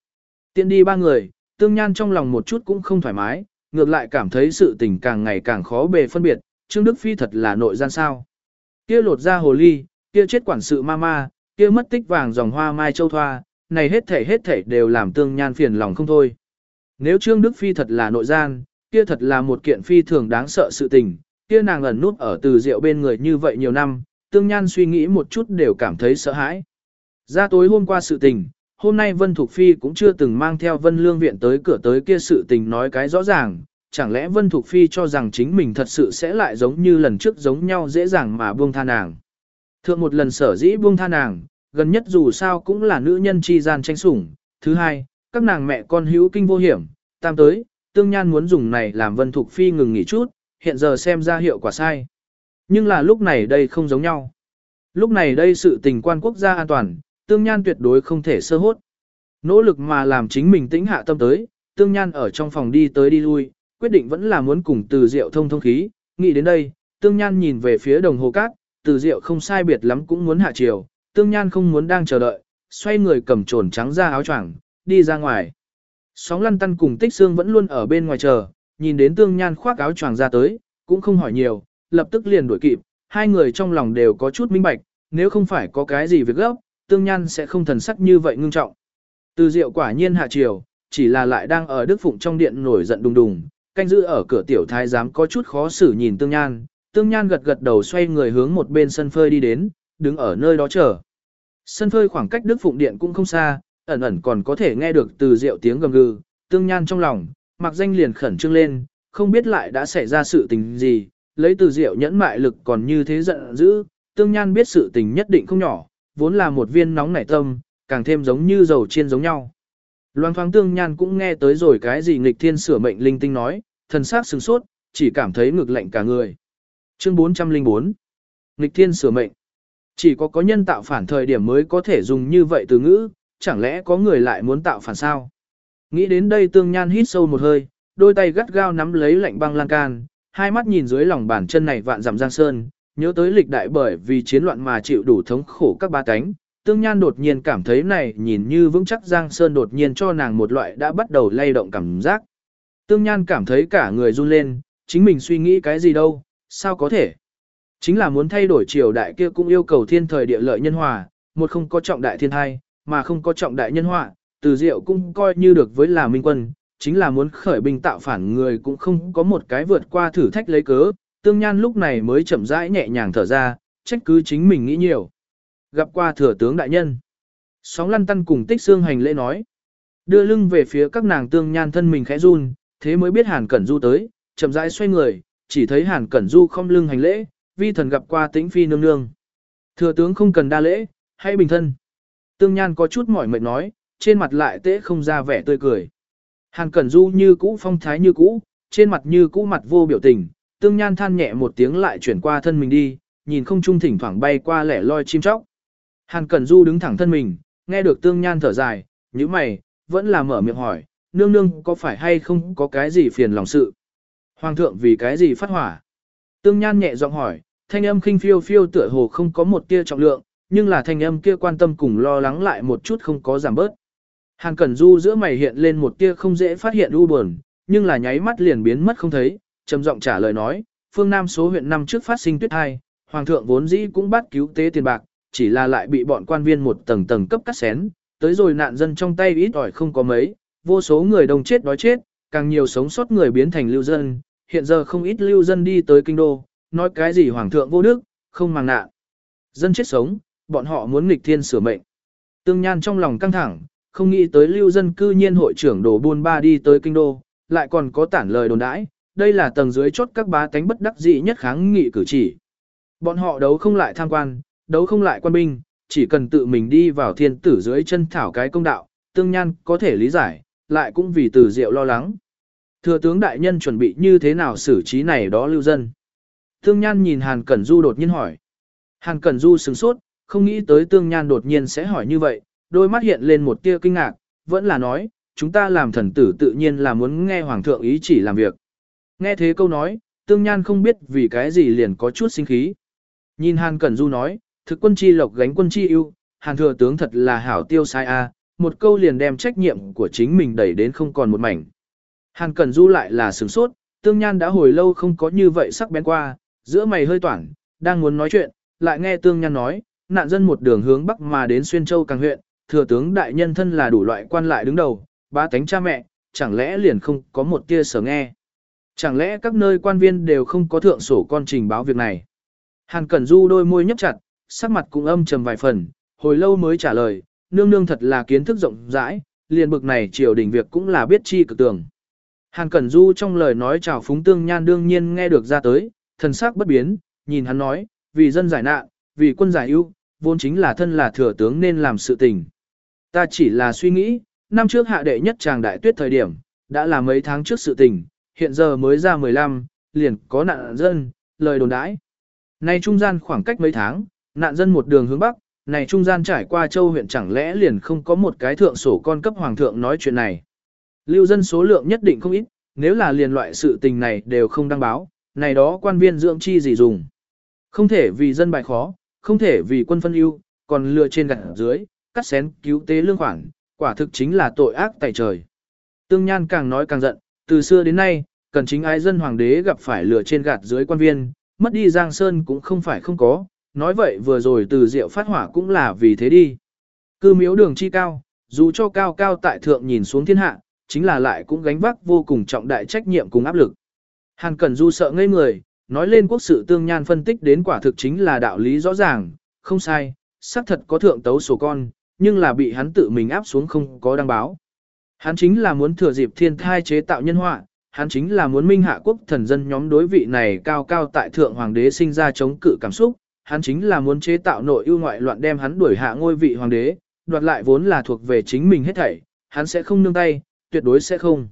Tiện đi ba người, Tương Nhan trong lòng một chút cũng không thoải mái, ngược lại cảm thấy sự tình càng ngày càng khó bề phân biệt, Trương Đức Phi thật là nội gian sao. Kia lột ra hồ ly, kia chết quản sự ma ma, kia mất tích vàng dòng hoa mai châu thoa, này hết thể hết thể đều làm Tương Nhan phiền lòng không thôi. Nếu Trương Đức Phi thật là nội gian, kia thật là một kiện phi thường đáng sợ sự tình, kia nàng ẩn nút ở từ rượu bên người như vậy nhiều năm, Tương Nhan suy nghĩ một chút đều cảm thấy sợ hãi. Ra tối hôm qua sự tình, hôm nay Vân Thục Phi cũng chưa từng mang theo Vân Lương Viện tới cửa tới kia sự tình nói cái rõ ràng, chẳng lẽ Vân Thục Phi cho rằng chính mình thật sự sẽ lại giống như lần trước giống nhau dễ dàng mà buông tha nàng. Thượng một lần sở dĩ buông tha nàng, gần nhất dù sao cũng là nữ nhân chi gian tranh sủng, thứ hai, các nàng mẹ con hữu kinh vô hiểm, tam tới, tương nhan muốn dùng này làm Vân Thục Phi ngừng nghỉ chút, hiện giờ xem ra hiệu quả sai. Nhưng là lúc này đây không giống nhau. Lúc này đây sự tình quan quốc gia an toàn, tương nhan tuyệt đối không thể sơ hốt. Nỗ lực mà làm chính mình tĩnh hạ tâm tới, tương nhan ở trong phòng đi tới đi lui, quyết định vẫn là muốn cùng từ diệu thông thông khí, nghĩ đến đây, tương nhan nhìn về phía đồng hồ cát, từ diệu không sai biệt lắm cũng muốn hạ chiều, tương nhan không muốn đang chờ đợi, xoay người cầm trồn trắng ra áo choàng, đi ra ngoài. Sóng lăn tăn cùng tích xương vẫn luôn ở bên ngoài chờ, nhìn đến tương nhan khoác áo choàng ra tới, cũng không hỏi nhiều, lập tức liền đuổi kịp, hai người trong lòng đều có chút minh bạch, nếu không phải có cái gì việc gấp, tương nhan sẽ không thần sắc như vậy ngưng trọng. Từ diệu quả nhiên hạ chiều, chỉ là lại đang ở Đức Phụng trong điện nổi giận đùng đùng, canh giữ ở cửa tiểu thái giám có chút khó xử nhìn tương nhan, tương nhan gật gật đầu xoay người hướng một bên sân phơi đi đến, đứng ở nơi đó chờ. Sân phơi khoảng cách Đức Phụng điện cũng không xa, ẩn ẩn còn có thể nghe được từ rượu tiếng gầm gừ, tương nhan trong lòng, mặc danh liền khẩn trương lên, không biết lại đã xảy ra sự tình gì, lấy từ rượu nhẫn mại lực còn như thế giận dữ, tương nhan biết sự tình nhất định không nhỏ, vốn là một viên nóng nảy tâm, càng thêm giống như dầu chiên giống nhau. Loan thoáng tương nhan cũng nghe tới rồi cái gì nghịch thiên sửa mệnh linh tinh nói, thần sắc sừng sốt, chỉ cảm thấy ngực lạnh cả người. Chương 404 Nghịch thiên sửa mệnh Chỉ có có nhân tạo phản thời điểm mới có thể dùng như vậy từ ngữ, chẳng lẽ có người lại muốn tạo phản sao? Nghĩ đến đây tương nhan hít sâu một hơi, đôi tay gắt gao nắm lấy lạnh băng lan can, hai mắt nhìn dưới lòng bàn chân này vạn dặm giang sơn, nhớ tới lịch đại bởi vì chiến loạn mà chịu đủ thống khổ các ba cánh. Tương Nhan đột nhiên cảm thấy này nhìn như vững chắc Giang Sơn đột nhiên cho nàng một loại đã bắt đầu lay động cảm giác. Tương Nhan cảm thấy cả người run lên, chính mình suy nghĩ cái gì đâu, sao có thể. Chính là muốn thay đổi triều đại kia cũng yêu cầu thiên thời địa lợi nhân hòa, một không có trọng đại thiên thai, mà không có trọng đại nhân họa, từ diệu cũng coi như được với là minh quân, chính là muốn khởi binh tạo phản người cũng không có một cái vượt qua thử thách lấy cớ, tương nhan lúc này mới chậm rãi nhẹ nhàng thở ra, trách cứ chính mình nghĩ nhiều. Gặp qua thừa tướng đại nhân. Sóng lăn tăn cùng tích xương hành lễ nói. Đưa lưng về phía các nàng tương nhan thân mình khẽ run, thế mới biết Hàn Cẩn Du tới, chậm rãi xoay người, chỉ thấy Hàn Cẩn Du không lưng hành lễ, vi thần gặp qua tĩnh phi nương nương. Thừa tướng không cần đa lễ, hãy bình thân. Tương Nhan có chút mỏi mệt nói, trên mặt lại tễ không ra vẻ tươi cười. Hàn Cẩn Du như cũ phong thái như cũ, trên mặt như cũ mặt vô biểu tình, Tương Nhan than nhẹ một tiếng lại chuyển qua thân mình đi, nhìn không trung thỉnh thoảng bay qua lẻ loi chim chóc. Hàn Cẩn Du đứng thẳng thân mình, nghe được Tương Nhan thở dài, như mày, vẫn là mở miệng hỏi, nương nương có phải hay không có cái gì phiền lòng sự? Hoàng thượng vì cái gì phát hỏa? Tương Nhan nhẹ giọng hỏi, thanh âm khinh phiêu phiêu tựa hồ không có một tia trọng lượng, nhưng là thanh âm kia quan tâm cùng lo lắng lại một chút không có giảm bớt. Hàng Cẩn Du giữa mày hiện lên một tia không dễ phát hiện u buồn, nhưng là nháy mắt liền biến mất không thấy, trầm giọng trả lời nói, phương Nam số huyện năm trước phát sinh tuyết hai, hoàng thượng vốn dĩ cũng bắt cứu tế tiền bạc, chỉ là lại bị bọn quan viên một tầng tầng cấp cắt xén, tới rồi nạn dân trong tay ít ỏi không có mấy, vô số người đồng chết đói chết, càng nhiều sống sót người biến thành lưu dân, hiện giờ không ít lưu dân đi tới kinh đô, nói cái gì hoàng thượng vô đức, không màng nạn. Dân chết sống, bọn họ muốn nghịch thiên sửa mệnh. Tương Nhan trong lòng căng thẳng, không nghĩ tới lưu dân cư nhiên hội trưởng đổ buôn ba đi tới kinh đô, lại còn có tản lời đồn đãi, đây là tầng dưới chốt các bá tánh bất đắc dĩ nhất kháng nghị cử chỉ. Bọn họ đấu không lại tham quan, đấu không lại quan binh, chỉ cần tự mình đi vào thiên tử dưới chân thảo cái công đạo, tương nhan có thể lý giải, lại cũng vì từ diệu lo lắng. Thừa tướng đại nhân chuẩn bị như thế nào xử trí này đó lưu dân? Tương nhan nhìn Hàn Cẩn Du đột nhiên hỏi. Hàn Cẩn Du sừng sốt, không nghĩ tới tương nhan đột nhiên sẽ hỏi như vậy, đôi mắt hiện lên một tia kinh ngạc, vẫn là nói, chúng ta làm thần tử tự nhiên là muốn nghe hoàng thượng ý chỉ làm việc. Nghe thế câu nói, tương nhan không biết vì cái gì liền có chút sinh khí. Nhìn Hàn Cẩn Du nói, thực quân chi lộc gánh quân chi ưu, Hàn thừa tướng thật là hảo tiêu sai a, một câu liền đem trách nhiệm của chính mình đẩy đến không còn một mảnh. Hàn Cẩn Du lại là sửng sốt, tương nhan đã hồi lâu không có như vậy sắc bén qua, giữa mày hơi toản, đang muốn nói chuyện, lại nghe tương nhan nói, nạn dân một đường hướng bắc mà đến xuyên châu càng huyện, thừa tướng đại nhân thân là đủ loại quan lại đứng đầu, ba tánh cha mẹ, chẳng lẽ liền không có một tia sở nghe. Chẳng lẽ các nơi quan viên đều không có thượng sổ con trình báo việc này. Hàn Cẩn Du đôi môi nhấp chặt, sắc mặt cũng âm trầm vài phần, hồi lâu mới trả lời, nương nương thật là kiến thức rộng rãi, liền bực này triều đình việc cũng là biết chi cực tường. Hàn Cẩn Du trong lời nói chào phúng tương nhan đương nhiên nghe được ra tới, thần sắc bất biến, nhìn hắn nói, vì dân giải nạn, vì quân giải ưu, vốn chính là thân là thừa tướng nên làm sự tình. Ta chỉ là suy nghĩ, năm trước hạ đệ nhất chàng đại tuyết thời điểm, đã là mấy tháng trước sự tình, hiện giờ mới ra 15, liền có nạn dân, lời đồn đãi. Nay trung gian khoảng cách mấy tháng, nạn dân một đường hướng bắc, này trung gian trải qua châu huyện chẳng lẽ liền không có một cái thượng sổ con cấp hoàng thượng nói chuyện này. Lưu dân số lượng nhất định không ít, nếu là liền loại sự tình này đều không đăng báo, này đó quan viên dưỡng chi gì dùng. Không thể vì dân bài khó, không thể vì quân phân ưu, còn lừa trên gặt dưới, cắt xén cứu tế lương khoản, quả thực chính là tội ác tại trời. Tương Nhan càng nói càng giận, từ xưa đến nay, cần chính ái dân hoàng đế gặp phải lừa trên gạt dưới quan viên, mất đi Giang Sơn cũng không phải không có, nói vậy vừa rồi từ diệu phát hỏa cũng là vì thế đi. Cư miếu đường chi cao, dù cho cao cao tại thượng nhìn xuống thiên hạ, chính là lại cũng gánh vác vô cùng trọng đại trách nhiệm cùng áp lực. Hàn Cẩn Du sợ ngây người, nói lên quốc sự tương nhan phân tích đến quả thực chính là đạo lý rõ ràng, không sai, xác thật có thượng tấu sổ con, nhưng là bị hắn tự mình áp xuống không có đăng báo. Hắn chính là muốn thừa dịp thiên thai chế tạo nhân họa, hắn chính là muốn minh hạ quốc thần dân nhóm đối vị này cao cao tại thượng hoàng đế sinh ra chống cự cảm xúc, hắn chính là muốn chế tạo nội ưu ngoại loạn đem hắn đuổi hạ ngôi vị hoàng đế, đoạt lại vốn là thuộc về chính mình hết thảy, hắn sẽ không nương tay, tuyệt đối sẽ không.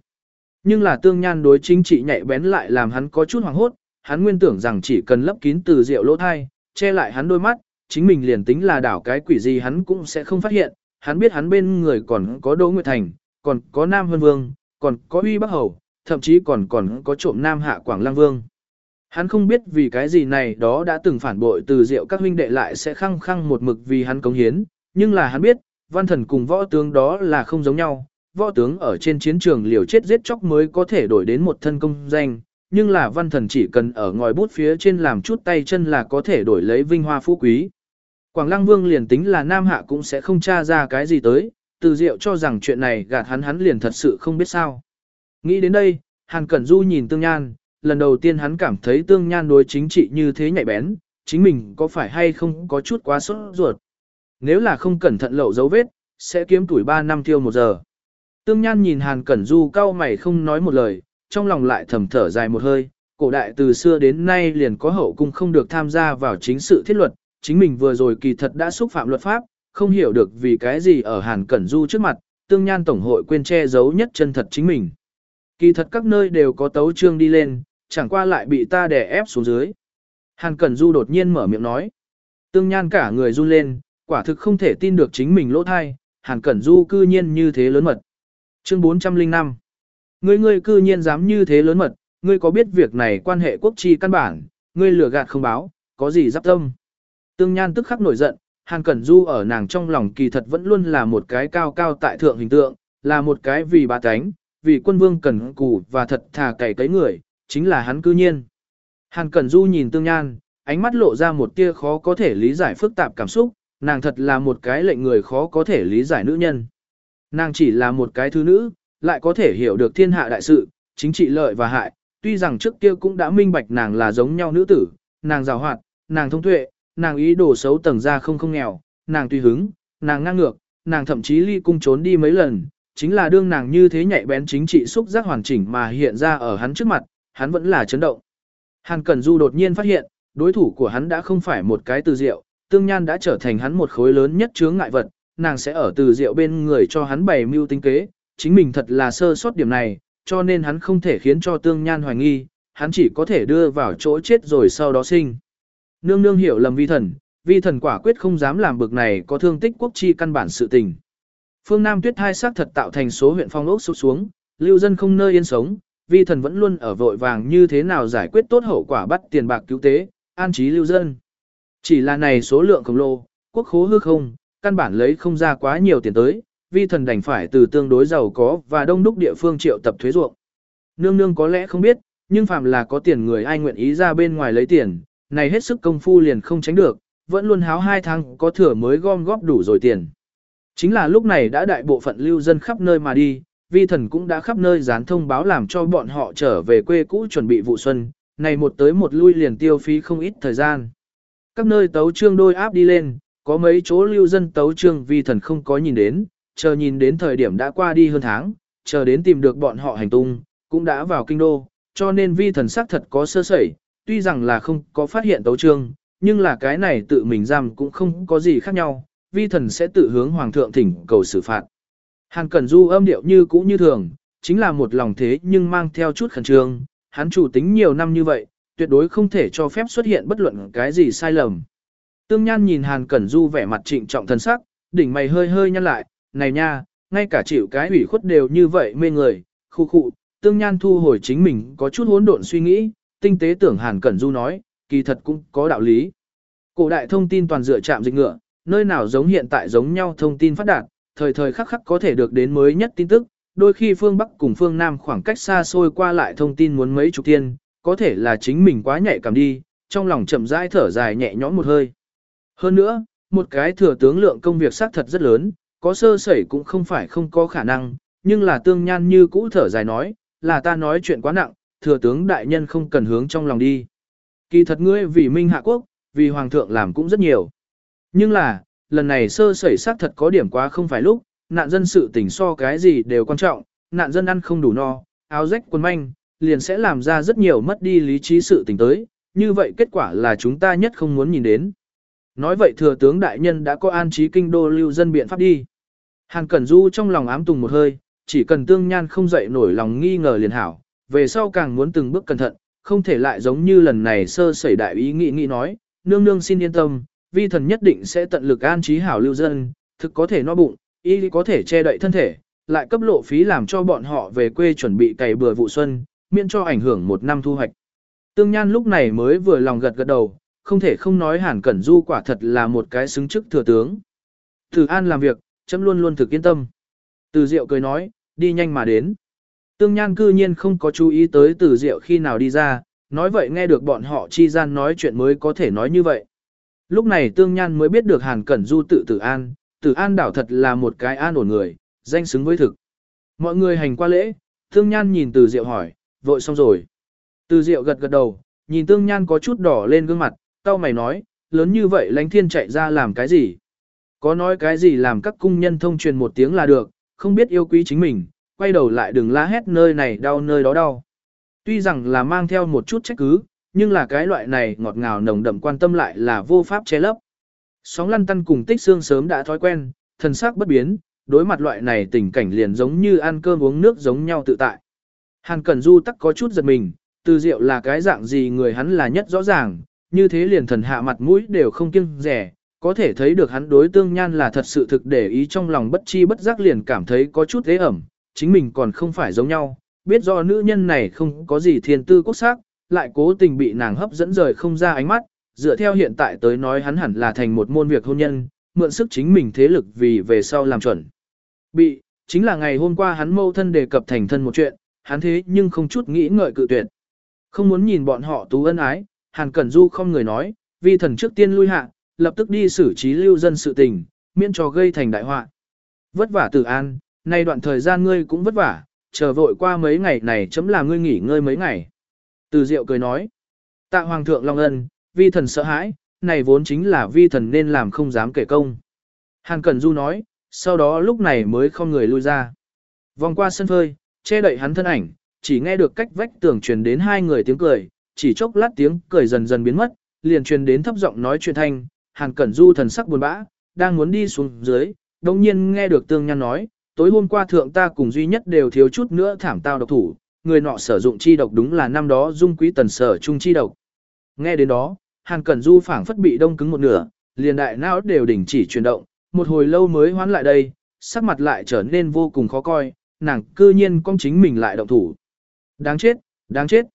Nhưng là tương nhan đối chính trị nhạy bén lại làm hắn có chút hoàng hốt, hắn nguyên tưởng rằng chỉ cần lấp kín từ rượu lỗ thai, che lại hắn đôi mắt, chính mình liền tính là đảo cái quỷ gì hắn cũng sẽ không phát hiện, hắn biết hắn bên người còn có Đỗ Nguyệt Thành, còn có Nam Hân Vương, còn có Uy Bắc Hầu, thậm chí còn còn có trộm Nam Hạ Quảng Lăng Vương. Hắn không biết vì cái gì này đó đã từng phản bội từ rượu các huynh đệ lại sẽ khăng khăng một mực vì hắn cống hiến, nhưng là hắn biết, văn thần cùng võ tướng đó là không giống nhau, võ tướng ở trên chiến trường liều chết giết chóc mới có thể đổi đến một thân công danh, nhưng là văn thần chỉ cần ở ngòi bút phía trên làm chút tay chân là có thể đổi lấy vinh hoa phú quý. Quảng Lăng Vương liền tính là Nam Hạ cũng sẽ không tra ra cái gì tới, từ diệu cho rằng chuyện này gạt hắn hắn liền thật sự không biết sao. Nghĩ đến đây, Hàn Cẩn Du nhìn Tương Nhan, lần đầu tiên hắn cảm thấy Tương Nhan đối chính trị như thế nhạy bén, chính mình có phải hay không có chút quá sốt ruột. Nếu là không cẩn thận lậu dấu vết, sẽ kiếm tuổi 3 năm tiêu một giờ. Tương Nhan nhìn Hàn Cẩn Du cao mày không nói một lời, trong lòng lại thầm thở dài một hơi, cổ đại từ xưa đến nay liền có hậu cung không được tham gia vào chính sự thiết luật, chính mình vừa rồi kỳ thật đã xúc phạm luật pháp, không hiểu được vì cái gì ở Hàn Cẩn Du trước mặt, Tương Nhan Tổng hội quên che giấu nhất chân thật chính mình. Kỳ thật các nơi đều có tấu trương đi lên, chẳng qua lại bị ta đè ép xuống dưới. Hàn Cẩn Du đột nhiên mở miệng nói. Tương Nhan cả người run lên, quả thực không thể tin được chính mình lỗ thai, Hàn Cẩn Du cư nhiên như thế lớn mật. Chương 405 Ngươi ngươi cư nhiên dám như thế lớn mật, ngươi có biết việc này quan hệ quốc tri căn bản, ngươi lừa gạt không báo, có gì giáp tâm. Tương Nhan tức khắc nổi giận, Hàn Cẩn Du ở nàng trong lòng kỳ thật vẫn luôn là một cái cao cao tại thượng hình tượng, là một cái vì bà tánh, vì quân vương cần cù và thật thà cày cấy người, chính là hắn cư nhiên. Hàn Cẩn Du nhìn Tương Nhan, ánh mắt lộ ra một tia khó có thể lý giải phức tạp cảm xúc, nàng thật là một cái lệnh người khó có thể lý giải nữ nhân. Nàng chỉ là một cái thứ nữ, lại có thể hiểu được thiên hạ đại sự, chính trị lợi và hại, tuy rằng trước kia cũng đã minh bạch nàng là giống nhau nữ tử, nàng giàu hoạt, nàng thông tuệ, nàng ý đồ xấu tầng ra không không nghèo, nàng tùy hứng, nàng ngang ngược, nàng thậm chí ly cung trốn đi mấy lần, chính là đương nàng như thế nhạy bén chính trị xúc giác hoàn chỉnh mà hiện ra ở hắn trước mặt, hắn vẫn là chấn động. Hàn Cẩn Du đột nhiên phát hiện, đối thủ của hắn đã không phải một cái từ diệu, tương nhan đã trở thành hắn một khối lớn nhất chướng ngại vật, nàng sẽ ở từ diệu bên người cho hắn bày mưu tính kế, chính mình thật là sơ sót điểm này, cho nên hắn không thể khiến cho tương nhan hoài nghi, hắn chỉ có thể đưa vào chỗ chết rồi sau đó sinh. Nương nương hiểu lầm vi thần, vi thần quả quyết không dám làm bực này có thương tích quốc chi căn bản sự tình. phương Nam tuyết hai xác thật tạo thành số huyện phong ốc sụp xuống, lưu dân không nơi yên sống, vi thần vẫn luôn ở vội vàng như thế nào giải quyết tốt hậu quả bắt tiền bạc cứu tế, an trí lưu dân. Chỉ là này số lượng khổng lồ, quốc khố hư không, căn bản lấy không ra quá nhiều tiền tới, vi thần đành phải từ tương đối giàu có và đông đúc địa phương triệu tập thuế ruộng. Nương nương có lẽ không biết, nhưng phàm là có tiền người ai nguyện ý ra bên ngoài lấy tiền, này hết sức công phu liền không tránh được, vẫn luôn háo hai tháng có thừa mới gom góp đủ rồi tiền. Chính là lúc này đã đại bộ phận lưu dân khắp nơi mà đi, vi thần cũng đã khắp nơi dán thông báo làm cho bọn họ trở về quê cũ chuẩn bị vụ xuân, này một tới một lui liền tiêu phí không ít thời gian. Các nơi tấu trương đôi áp đi lên, có mấy chỗ lưu dân tấu trương vi thần không có nhìn đến, chờ nhìn đến thời điểm đã qua đi hơn tháng, chờ đến tìm được bọn họ hành tung, cũng đã vào kinh đô, cho nên vi thần sắc thật có sơ sẩy, tuy rằng là không có phát hiện tấu trương, nhưng là cái này tự mình giam cũng không có gì khác nhau, vi thần sẽ tự hướng hoàng thượng thỉnh cầu xử phạt. Hàn Cẩn Du âm điệu như cũ như thường, chính là một lòng thế nhưng mang theo chút khẩn trương, hắn chủ tính nhiều năm như vậy, tuyệt đối không thể cho phép xuất hiện bất luận cái gì sai lầm. Tương Nhan nhìn Hàn Cẩn Du vẻ mặt trịnh trọng thần sắc, đỉnh mày hơi hơi nhăn lại, này nha, ngay cả chịu cái ủy khuất đều như vậy mê người, khu khu, Tương Nhan thu hồi chính mình có chút hỗn độn suy nghĩ, tinh tế tưởng Hàn Cẩn Du nói, kỳ thật cũng có đạo lý. Cổ đại thông tin toàn dựa chạm dịch ngựa, nơi nào giống hiện tại giống nhau thông tin phát đạt, thời thời khắc khắc có thể được đến mới nhất tin tức, đôi khi phương Bắc cùng phương Nam khoảng cách xa xôi qua lại thông tin muốn mấy chục tiên, có thể là chính mình quá nhạy cảm đi, trong lòng chậm rãi thở dài nhẹ nhõm một hơi. Hơn nữa, một cái thừa tướng lượng công việc xác thật rất lớn, có sơ sẩy cũng không phải không có khả năng, nhưng là tương nhan như cũ thở dài nói, là ta nói chuyện quá nặng, thừa tướng đại nhân không cần hướng trong lòng đi. Kỳ thật ngươi vì minh hạ quốc, vì hoàng thượng làm cũng rất nhiều. Nhưng là, lần này sơ sẩy xác thật có điểm quá không phải lúc, nạn dân sự tình so cái gì đều quan trọng, nạn dân ăn không đủ no, áo rách quần manh, liền sẽ làm ra rất nhiều mất đi lý trí sự tình tới, như vậy kết quả là chúng ta nhất không muốn nhìn đến. Nói vậy thừa tướng đại nhân đã có an trí kinh đô lưu dân biện pháp đi. Hàn Cẩn Du trong lòng ám tùng một hơi, chỉ cần tương nhan không dậy nổi lòng nghi ngờ liền hảo, về sau càng muốn từng bước cẩn thận, không thể lại giống như lần này sơ sẩy đại ý nghĩ nghĩ nói, nương nương xin yên tâm, vi thần nhất định sẽ tận lực an trí hảo lưu dân, thực có thể no bụng, y có thể che đậy thân thể, lại cấp lộ phí làm cho bọn họ về quê chuẩn bị cày bừa vụ xuân, miễn cho ảnh hưởng một năm thu hoạch. Tương Nhan lúc này mới vừa lòng gật gật đầu, không thể không nói Hàn Cẩn Du quả thật là một cái xứng chức thừa tướng. Từ An làm việc, chấm luôn luôn thực yên tâm. Từ Diệu cười nói, đi nhanh mà đến. Tương Nhan cư nhiên không có chú ý tới Từ Diệu khi nào đi ra, nói vậy nghe được bọn họ chi gian nói chuyện mới có thể nói như vậy. Lúc này Tương Nhan mới biết được Hàn Cẩn Du tự Tử An, Tử An đảo thật là một cái an ổn người, danh xứng với thực. Mọi người hành qua lễ, Tương Nhan nhìn Từ Diệu hỏi, vội xong rồi. Từ Diệu gật gật đầu, nhìn Tương Nhan có chút đỏ lên gương mặt, tao mày nói, lớn như vậy lánh thiên chạy ra làm cái gì? Có nói cái gì làm các cung nhân thông truyền một tiếng là được, không biết yêu quý chính mình, quay đầu lại đừng la hét nơi này đau nơi đó đau. Tuy rằng là mang theo một chút trách cứ, nhưng là cái loại này ngọt ngào nồng đậm quan tâm lại là vô pháp che lấp. Sóng lăn tăn cùng tích xương sớm đã thói quen, thần sắc bất biến, đối mặt loại này tình cảnh liền giống như ăn cơm uống nước giống nhau tự tại. Hàn Cẩn Du tắc có chút giật mình, từ diệu là cái dạng gì người hắn là nhất rõ ràng, như thế liền thần hạ mặt mũi đều không kiêng rẻ, có thể thấy được hắn đối tương nhan là thật sự thực để ý trong lòng bất chi bất giác liền cảm thấy có chút thế ẩm, chính mình còn không phải giống nhau, biết do nữ nhân này không có gì thiên tư quốc sắc, lại cố tình bị nàng hấp dẫn rời không ra ánh mắt, dựa theo hiện tại tới nói hắn hẳn là thành một môn việc hôn nhân, mượn sức chính mình thế lực vì về sau làm chuẩn. Bị, chính là ngày hôm qua hắn mâu thân đề cập thành thân một chuyện, hắn thế nhưng không chút nghĩ ngợi cự tuyệt. Không muốn nhìn bọn họ tú ân ái, Hàn Cẩn Du không người nói, Vi thần trước tiên lui hạ, lập tức đi xử trí lưu dân sự tình, miễn cho gây thành đại họa. Vất vả tử an, nay đoạn thời gian ngươi cũng vất vả, chờ vội qua mấy ngày này chấm là ngươi nghỉ ngơi mấy ngày. Từ Diệu cười nói, tạ Hoàng thượng Long Ân, vi thần sợ hãi, này vốn chính là vi thần nên làm không dám kể công. Hàn Cẩn Du nói, sau đó lúc này mới không người lui ra. Vòng qua sân phơi, che đậy hắn thân ảnh, chỉ nghe được cách vách tường truyền đến hai người tiếng cười, chỉ chốc lát tiếng cười dần dần biến mất, liền truyền đến thấp giọng nói chuyện thanh, Hàn Cẩn Du thần sắc buồn bã, đang muốn đi xuống dưới, đồng nhiên nghe được Tương Nhan nói, tối hôm qua thượng ta cùng duy nhất đều thiếu chút nữa thảm tao độc thủ, người nọ sử dụng chi độc đúng là năm đó dung quý tần sở trung chi độc. Nghe đến đó, Hàn Cẩn Du phảng phất bị đông cứng một nửa, liền đại não đều đình chỉ chuyển động, một hồi lâu mới hoán lại đây, sắc mặt lại trở nên vô cùng khó coi, nàng cư nhiên con chính mình lại động thủ. Đáng chết, đáng chết.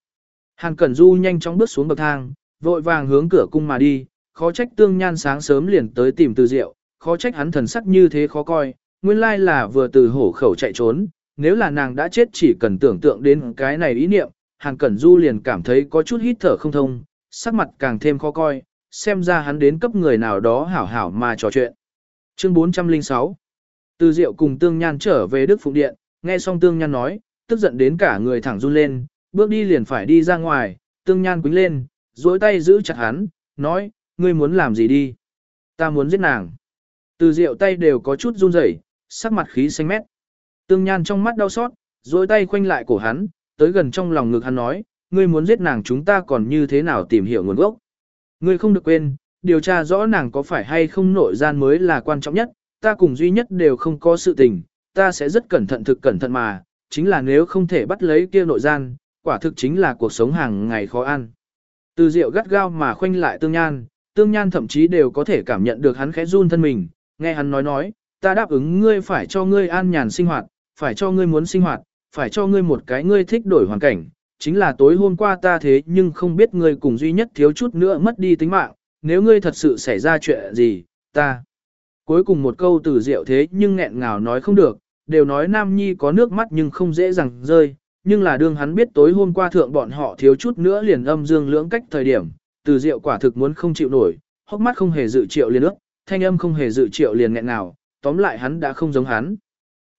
Hàn Cẩn Du nhanh chóng bước xuống bậc thang, vội vàng hướng cửa cung mà đi, khó trách tương nhan sáng sớm liền tới tìm từ diệu, khó trách hắn thần sắc như thế khó coi, nguyên lai là vừa từ hổ khẩu chạy trốn, nếu là nàng đã chết chỉ cần tưởng tượng đến cái này ý niệm, Hàn Cẩn Du liền cảm thấy có chút hít thở không thông, sắc mặt càng thêm khó coi, xem ra hắn đến cấp người nào đó hảo hảo mà trò chuyện. Chương 406 Từ Diệu cùng Tương Nhan trở về Đức Phụng Điện, nghe xong Tương Nhan nói, tức giận đến cả người thẳng run lên, bước đi liền phải đi ra ngoài, Tương Nhan quính lên, duỗi tay giữ chặt hắn, nói, ngươi muốn làm gì đi? Ta muốn giết nàng. Từ rượu tay đều có chút run rẩy, sắc mặt khí xanh mét. Tương Nhan trong mắt đau xót, duỗi tay khoanh lại cổ hắn, tới gần trong lòng ngực hắn nói, ngươi muốn giết nàng chúng ta còn như thế nào tìm hiểu nguồn gốc. Ngươi không được quên, điều tra rõ nàng có phải hay không nội gian mới là quan trọng nhất, ta cùng duy nhất đều không có sự tình, ta sẽ rất cẩn thận thực cẩn thận mà, chính là nếu không thể bắt lấy kia nội gian, quả thực chính là cuộc sống hàng ngày khó ăn. Từ rượu gắt gao mà khoanh lại tương nhan, tương nhan thậm chí đều có thể cảm nhận được hắn khẽ run thân mình, nghe hắn nói nói, ta đáp ứng ngươi phải cho ngươi an nhàn sinh hoạt, phải cho ngươi muốn sinh hoạt, phải cho ngươi một cái ngươi thích đổi hoàn cảnh, chính là tối hôm qua ta thế nhưng không biết ngươi cùng duy nhất thiếu chút nữa mất đi tính mạng, nếu ngươi thật sự xảy ra chuyện gì, ta. Cuối cùng một câu từ diệu thế nhưng nghẹn ngào nói không được, đều nói Nam Nhi có nước mắt nhưng không dễ dàng rơi, nhưng là đương hắn biết tối hôm qua thượng bọn họ thiếu chút nữa liền âm dương lưỡng cách thời điểm, từ diệu quả thực muốn không chịu nổi, hốc mắt không hề dự triệu liền ước, thanh âm không hề dự triệu liền nghẹn nào tóm lại hắn đã không giống hắn.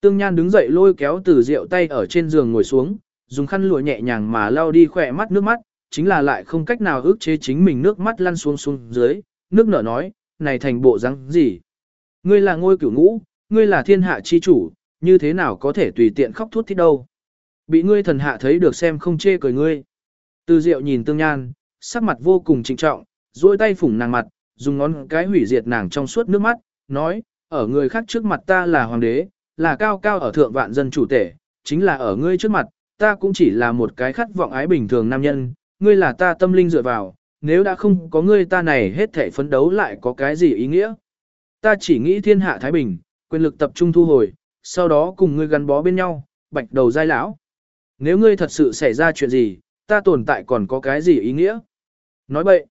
Tương Nhan đứng dậy lôi kéo từ diệu tay ở trên giường ngồi xuống, dùng khăn lụa nhẹ nhàng mà lau đi khỏe mắt nước mắt, chính là lại không cách nào ước chế chính mình nước mắt lăn xuống xuống dưới, nước nở nói, này thành bộ răng gì? Ngươi là ngôi cửu ngũ, ngươi là thiên hạ chi chủ, như thế nào có thể tùy tiện khóc thút thít đâu? Bị ngươi thần hạ thấy được xem không chê cười ngươi. Từ diệu nhìn tương nhan, sắc mặt vô cùng trịnh trọng, duỗi tay phủng nàng mặt, dùng ngón cái hủy diệt nàng trong suốt nước mắt, nói, ở người khác trước mặt ta là hoàng đế, là cao cao ở thượng vạn dân chủ tể, chính là ở ngươi trước mặt, ta cũng chỉ là một cái khát vọng ái bình thường nam nhân, ngươi là ta tâm linh dựa vào, nếu đã không có ngươi ta này hết thể phấn đấu lại có cái gì ý nghĩa. Ta chỉ nghĩ thiên hạ Thái Bình, quyền lực tập trung thu hồi, sau đó cùng ngươi gắn bó bên nhau, bạch đầu giai lão. Nếu ngươi thật sự xảy ra chuyện gì, ta tồn tại còn có cái gì ý nghĩa? Nói bậy.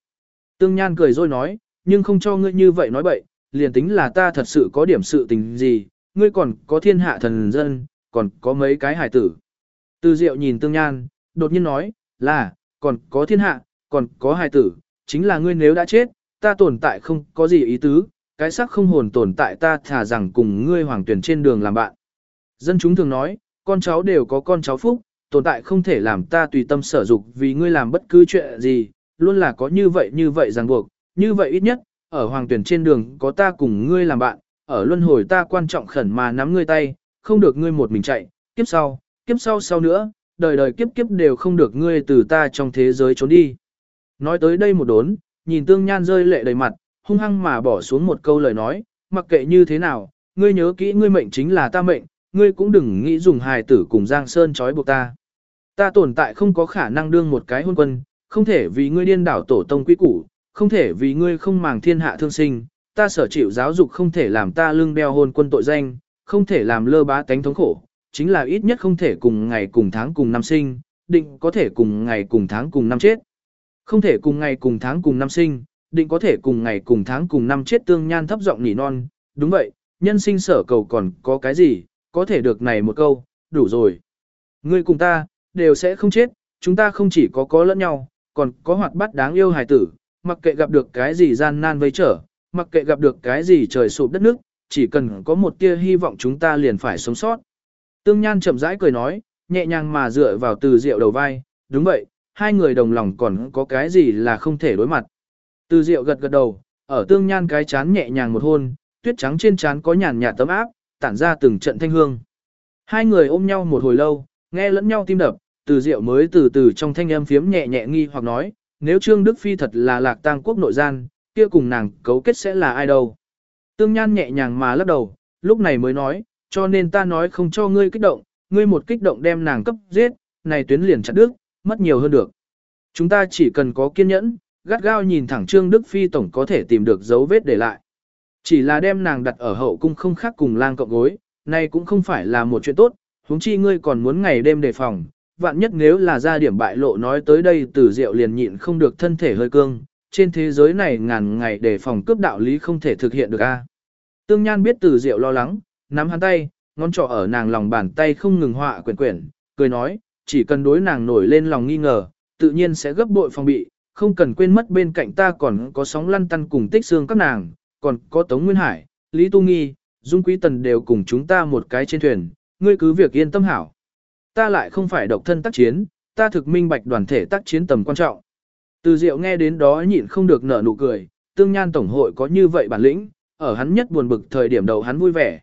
Tương Nhan cười rồi nói, nhưng không cho ngươi như vậy nói bậy, liền tính là ta thật sự có điểm sự tình gì, ngươi còn có thiên hạ thần dân, còn có mấy cái hải tử. Từ Diệu nhìn Tương Nhan, đột nhiên nói, là, còn có thiên hạ, còn có hải tử, chính là ngươi nếu đã chết, ta tồn tại không có gì ý tứ, cái xác không hồn tồn tại ta thà rằng cùng ngươi hoàng tuyển trên đường làm bạn. Dân chúng thường nói, con cháu đều có con cháu phúc, tồn tại không thể làm ta tùy tâm sở dục vì ngươi làm bất cứ chuyện gì, luôn là có như vậy như vậy ràng buộc, như vậy ít nhất, ở hoàng tuyển trên đường có ta cùng ngươi làm bạn, ở luân hồi ta quan trọng khẩn mà nắm ngươi tay, không được ngươi một mình chạy, kiếp sau, kiếp sau sau nữa, đời đời kiếp kiếp đều không được ngươi từ ta trong thế giới trốn đi. Nói tới đây một đốn, nhìn tương nhan rơi lệ đầy mặt, hung hăng mà bỏ xuống một câu lời nói, mặc kệ như thế nào, ngươi nhớ kỹ ngươi mệnh chính là ta mệnh, ngươi cũng đừng nghĩ dùng hài tử cùng Giang Sơn trói buộc ta. Ta tồn tại không có khả năng đương một cái hôn quân, không thể vì ngươi điên đảo tổ tông quý củ, không thể vì ngươi không màng thiên hạ thương sinh, ta sở chịu giáo dục không thể làm ta lưng đeo hôn quân tội danh, không thể làm lơ bá tánh thống khổ, chính là ít nhất không thể cùng ngày cùng tháng cùng năm sinh, định có thể cùng ngày cùng tháng cùng năm chết. Không thể cùng ngày cùng tháng cùng năm sinh, định có thể cùng ngày cùng tháng cùng năm chết tương nhan thấp giọng nỉ non, đúng vậy, nhân sinh sở cầu còn có cái gì, có thể được này một câu, đủ rồi. Ngươi cùng ta, đều sẽ không chết, chúng ta không chỉ có có lẫn nhau, còn có hoạt bát đáng yêu hài tử, mặc kệ gặp được cái gì gian nan vây trở, mặc kệ gặp được cái gì trời sụp đất nước, chỉ cần có một tia hy vọng chúng ta liền phải sống sót. Tương Nhan chậm rãi cười nói, nhẹ nhàng mà dựa vào từ Diệu đầu vai, đúng vậy, hai người đồng lòng còn có cái gì là không thể đối mặt. Từ Diệu gật gật đầu, ở Tương Nhan cái chán nhẹ nhàng một hôn, tuyết trắng trên chán có nhàn nhạt tấm áp, tản ra từng trận thanh hương. Hai người ôm nhau một hồi lâu, nghe lẫn nhau tim đập, từ Diệu mới từ từ trong thanh âm phiếm nhẹ nhẹ nghi hoặc nói, nếu Trương Đức Phi thật là lạc tang quốc nội gian, kia cùng nàng cấu kết sẽ là ai đâu. Tương Nhan nhẹ nhàng mà lắc đầu, lúc này mới nói, cho nên ta nói không cho ngươi kích động, ngươi một kích động đem nàng cấp giết, này tuyến liền chặt đứt, mất nhiều hơn được. Chúng ta chỉ cần có kiên nhẫn, gắt gao nhìn thẳng Trương Đức Phi tổng có thể tìm được dấu vết để lại. Chỉ là đem nàng đặt ở hậu cung không khác cùng lang cộng gối, nay cũng không phải là một chuyện tốt, huống chi ngươi còn muốn ngày đêm đề phòng, vạn nhất nếu là ra điểm bại lộ nói tới đây tử diệu liền nhịn không được thân thể hơi cương, trên thế giới này ngàn ngày đề phòng cướp đạo lý không thể thực hiện được a. Tương Nhan biết tử diệu lo lắng, nắm hắn tay, ngón trỏ ở nàng lòng bàn tay không ngừng họa quyển quyển, cười nói, chỉ cần đối nàng nổi lên lòng nghi ngờ, tự nhiên sẽ gấp bội phòng bị, không cần quên mất bên cạnh ta còn có sóng lăn tăn cùng tích xương các nàng, còn có Tống Nguyên Hải, Lý Tu Nghi, Dung Quý Tần đều cùng chúng ta một cái trên thuyền, ngươi cứ việc yên tâm hảo. Ta lại không phải độc thân tác chiến, ta thực minh bạch đoàn thể tác chiến tầm quan trọng. Từ Diệu nghe đến đó nhịn không được nở nụ cười, tương nhan tổng hội có như vậy bản lĩnh, ở hắn nhất buồn bực thời điểm đầu hắn vui vẻ.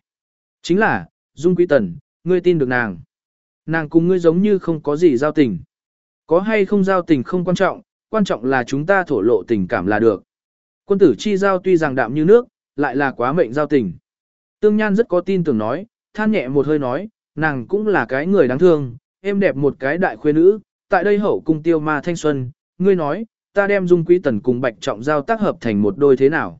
Chính là, Dung Quý Tần, ngươi tin được nàng. Nàng cùng ngươi giống như không có gì giao tình. Có hay không giao tình không quan trọng, quan trọng là chúng ta thổ lộ tình cảm là được. Quân tử chi giao tuy rằng đạm như nước, lại là quá mệnh giao tình. Tương Nhan rất có tin tưởng nói, than nhẹ một hơi nói, nàng cũng là cái người đáng thương, em đẹp một cái đại khuê nữ, tại đây hậu cung tiêu ma thanh xuân, ngươi nói, ta đem dung quý tần cùng bạch trọng giao tác hợp thành một đôi thế nào.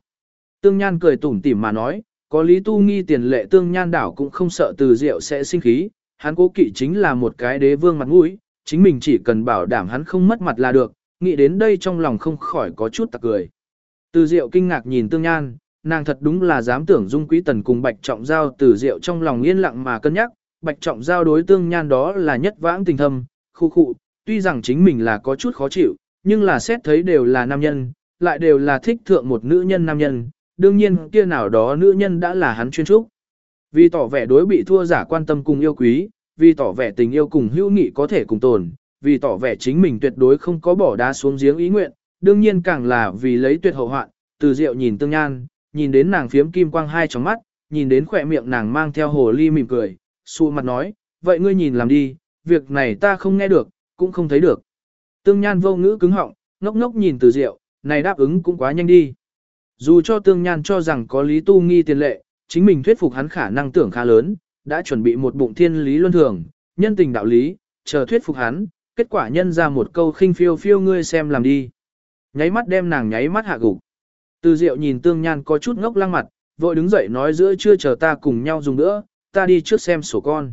Tương Nhan cười tủm tỉm mà nói, có lý tu nghi tiền lệ Tương Nhan đảo cũng không sợ từ rượu sẽ sinh khí, hắn cố kỵ chính là một cái đế vương mặt mũi, chính mình chỉ cần bảo đảm hắn không mất mặt là được, nghĩ đến đây trong lòng không khỏi có chút tặc cười. Từ Diệu kinh ngạc nhìn Tương Nhan, nàng thật đúng là dám tưởng Dung Quý Tần cùng Bạch Trọng Giao từ Diệu trong lòng yên lặng mà cân nhắc, Bạch Trọng Giao đối Tương Nhan đó là nhất vãng tình thâm, khu khụ, tuy rằng chính mình là có chút khó chịu, nhưng là xét thấy đều là nam nhân, lại đều là thích thượng một nữ nhân nam nhân, đương nhiên kia nào đó nữ nhân đã là hắn chuyên trúc. Vì tỏ vẻ đối bị thua giả quan tâm cùng yêu quý, vì tỏ vẻ tình yêu cùng hữu nghị có thể cùng tồn, vì tỏ vẻ chính mình tuyệt đối không có bỏ đá xuống giếng ý nguyện, đương nhiên càng là vì lấy tuyệt hậu hoạn, từ rượu nhìn tương nhan, nhìn đến nàng phiếm kim quang hai trong mắt, nhìn đến khỏe miệng nàng mang theo hồ ly mỉm cười, xua mặt nói, vậy ngươi nhìn làm đi, việc này ta không nghe được, cũng không thấy được. Tương nhan vô ngữ cứng họng, ngốc ngốc nhìn từ rượu, này đáp ứng cũng quá nhanh đi. Dù cho tương nhan cho rằng có lý tu nghi tiền lệ, chính mình thuyết phục hắn khả năng tưởng khá lớn, đã chuẩn bị một bụng thiên lý luân thường, nhân tình đạo lý, chờ thuyết phục hắn, kết quả nhân ra một câu khinh phiêu phiêu ngươi xem làm đi. Nháy mắt đem nàng nháy mắt hạ gục. Từ Diệu nhìn Tương Nhan có chút ngốc lăng mặt, vội đứng dậy nói giữa chưa chờ ta cùng nhau dùng nữa, ta đi trước xem sổ con.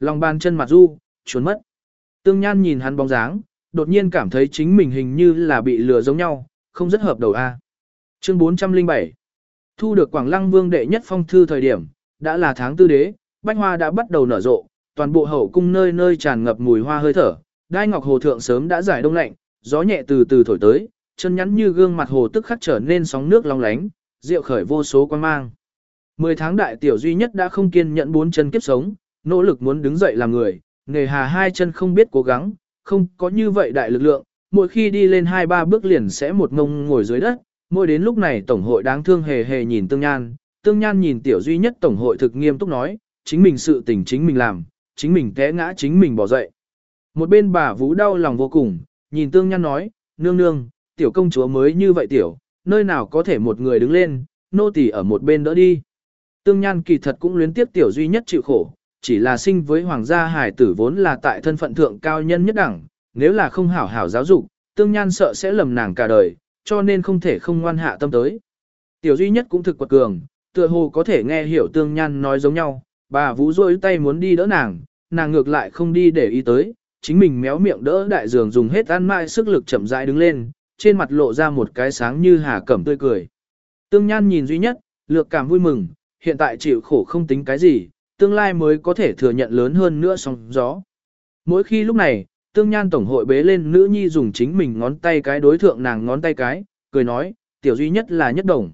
Lòng bàn chân mặt du, trốn mất. Tương Nhan nhìn hắn bóng dáng, đột nhiên cảm thấy chính mình hình như là bị lừa giống nhau, không rất hợp đầu a. Chương 407 Thu được Quảng Lăng Vương đệ nhất phong thư thời điểm, đã là tháng tư đế, bách hoa đã bắt đầu nở rộ, toàn bộ hậu cung nơi nơi tràn ngập mùi hoa hơi thở, đai ngọc hồ thượng sớm đã giải đông lạnh, gió nhẹ từ từ thổi tới, chân nhắn như gương mặt hồ tức khắc trở nên sóng nước long lánh, rượu khởi vô số quan mang. Mười tháng đại tiểu duy nhất đã không kiên nhẫn bốn chân kiếp sống, nỗ lực muốn đứng dậy làm người, nghề hà hai chân không biết cố gắng, không có như vậy đại lực lượng, mỗi khi đi lên hai ba bước liền sẽ một ngông ngồi dưới đất, mỗi đến lúc này tổng hội đáng thương hề hề nhìn tương nhan, tương nhan nhìn tiểu duy nhất tổng hội thực nghiêm túc nói, chính mình sự tình chính mình làm, chính mình té ngã chính mình bỏ dậy. Một bên bà vũ đau lòng vô cùng, nhìn tương nhan nói, nương nương, tiểu công chúa mới như vậy tiểu, nơi nào có thể một người đứng lên, nô tỳ ở một bên đỡ đi. Tương nhan kỳ thật cũng luyến tiếp tiểu duy nhất chịu khổ, chỉ là sinh với hoàng gia hải tử vốn là tại thân phận thượng cao nhân nhất đẳng, nếu là không hảo hảo giáo dục, tương nhan sợ sẽ lầm nàng cả đời, cho nên không thể không ngoan hạ tâm tới. Tiểu duy nhất cũng thực quật cường, tựa hồ có thể nghe hiểu tương nhan nói giống nhau, bà vũ rôi tay muốn đi đỡ nàng, nàng ngược lại không đi để ý tới, chính mình méo miệng đỡ đại giường dùng hết ăn mãi sức lực chậm rãi đứng lên, trên mặt lộ ra một cái sáng như hà cẩm tươi cười. Tương Nhan nhìn duy nhất, lược cảm vui mừng, hiện tại chịu khổ không tính cái gì, tương lai mới có thể thừa nhận lớn hơn nữa sóng gió. Mỗi khi lúc này, Tương Nhan tổng hội bế lên nữ nhi dùng chính mình ngón tay cái đối thượng nàng ngón tay cái, cười nói, tiểu duy nhất là nhất đồng.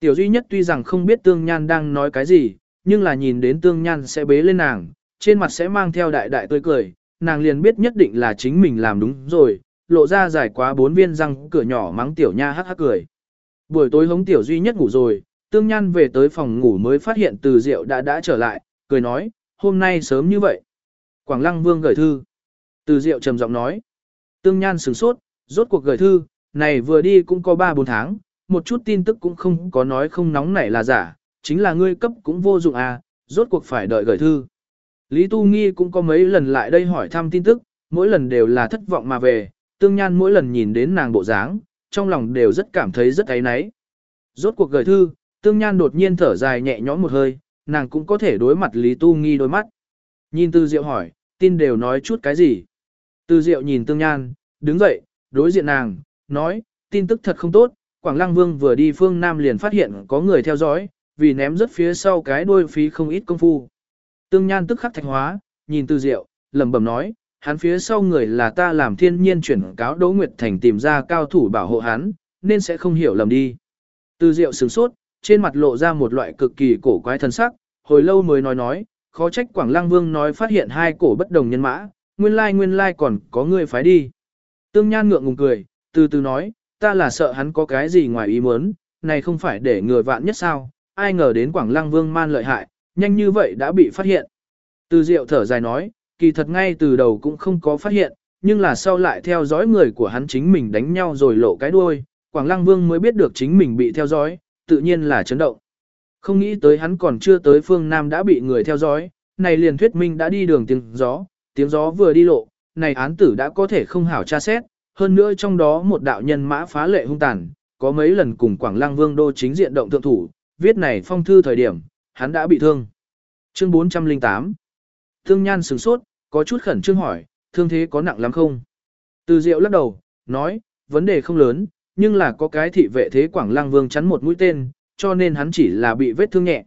Tiểu duy nhất tuy rằng không biết Tương Nhan đang nói cái gì, nhưng là nhìn đến Tương Nhan sẽ bế lên nàng, trên mặt sẽ mang theo đại đại tươi cười, nàng liền biết nhất định là chính mình làm đúng rồi, lộ ra dài quá bốn viên răng cửa nhỏ mắng tiểu nha hắc hắc cười. Buổi tối hống tiểu duy nhất ngủ rồi, tương nhan về tới phòng ngủ mới phát hiện từ diệu đã đã trở lại, cười nói, hôm nay sớm như vậy. Quảng lăng vương gửi thư. Từ diệu trầm giọng nói. Tương nhan sửng sốt, rốt cuộc gửi thư, này vừa đi cũng có 3-4 tháng, một chút tin tức cũng không có nói không nóng nảy là giả, chính là ngươi cấp cũng vô dụng à, rốt cuộc phải đợi gửi thư. Lý Tu Nghi cũng có mấy lần lại đây hỏi thăm tin tức, mỗi lần đều là thất vọng mà về, tương nhan mỗi lần nhìn đến nàng bộ dáng, trong lòng đều rất cảm thấy rất áy náy. Rốt cuộc gửi thư, tương nhan đột nhiên thở dài nhẹ nhõm một hơi, nàng cũng có thể đối mặt Lý Tu Nghi đôi mắt. Nhìn Tư Diệu hỏi, tin đều nói chút cái gì? Tư Diệu nhìn Tương Nhan, đứng dậy, đối diện nàng, nói, tin tức thật không tốt, Quảng Lăng Vương vừa đi phương Nam liền phát hiện có người theo dõi, vì ném rất phía sau cái đuôi phí không ít công phu. Tương Nhan tức khắc thạch hóa, nhìn Từ Diệu, lẩm bẩm nói, hắn phía sau người là ta làm thiên nhiên chuyển cáo Đỗ Nguyệt Thành tìm ra cao thủ bảo hộ hắn, nên sẽ không hiểu lầm đi. Từ Diệu sửng sốt, trên mặt lộ ra một loại cực kỳ cổ quái thân sắc, hồi lâu mới nói nói, khó trách Quảng Lăng Vương nói phát hiện hai cổ bất đồng nhân mã, nguyên lai nguyên lai còn có người phái đi. Tương Nhan ngượng ngùng cười, từ từ nói, ta là sợ hắn có cái gì ngoài ý muốn, này không phải để người vạn nhất sao, ai ngờ đến Quảng Lăng Vương man lợi hại, nhanh như vậy đã bị phát hiện. Từ Diệu thở dài nói, kỳ thật ngay từ đầu cũng không có phát hiện, nhưng là sau lại theo dõi người của hắn chính mình đánh nhau rồi lộ cái đuôi, Quảng Lăng Vương mới biết được chính mình bị theo dõi, tự nhiên là chấn động. Không nghĩ tới hắn còn chưa tới phương Nam đã bị người theo dõi, này liền thuyết minh đã đi đường tiếng gió, tiếng gió vừa đi lộ, này án tử đã có thể không hảo tra xét, hơn nữa trong đó một đạo nhân mã phá lệ hung tàn, có mấy lần cùng Quảng Lăng Vương đô chính diện động thượng thủ, viết này phong thư thời điểm, hắn đã bị thương. Chương 408 Thương Nhan sửng sốt, có chút khẩn trương hỏi, thương thế có nặng lắm không? Từ Diệu lắc đầu, nói, vấn đề không lớn, nhưng là có cái thị vệ thế Quảng Lăng Vương chắn một mũi tên, cho nên hắn chỉ là bị vết thương nhẹ.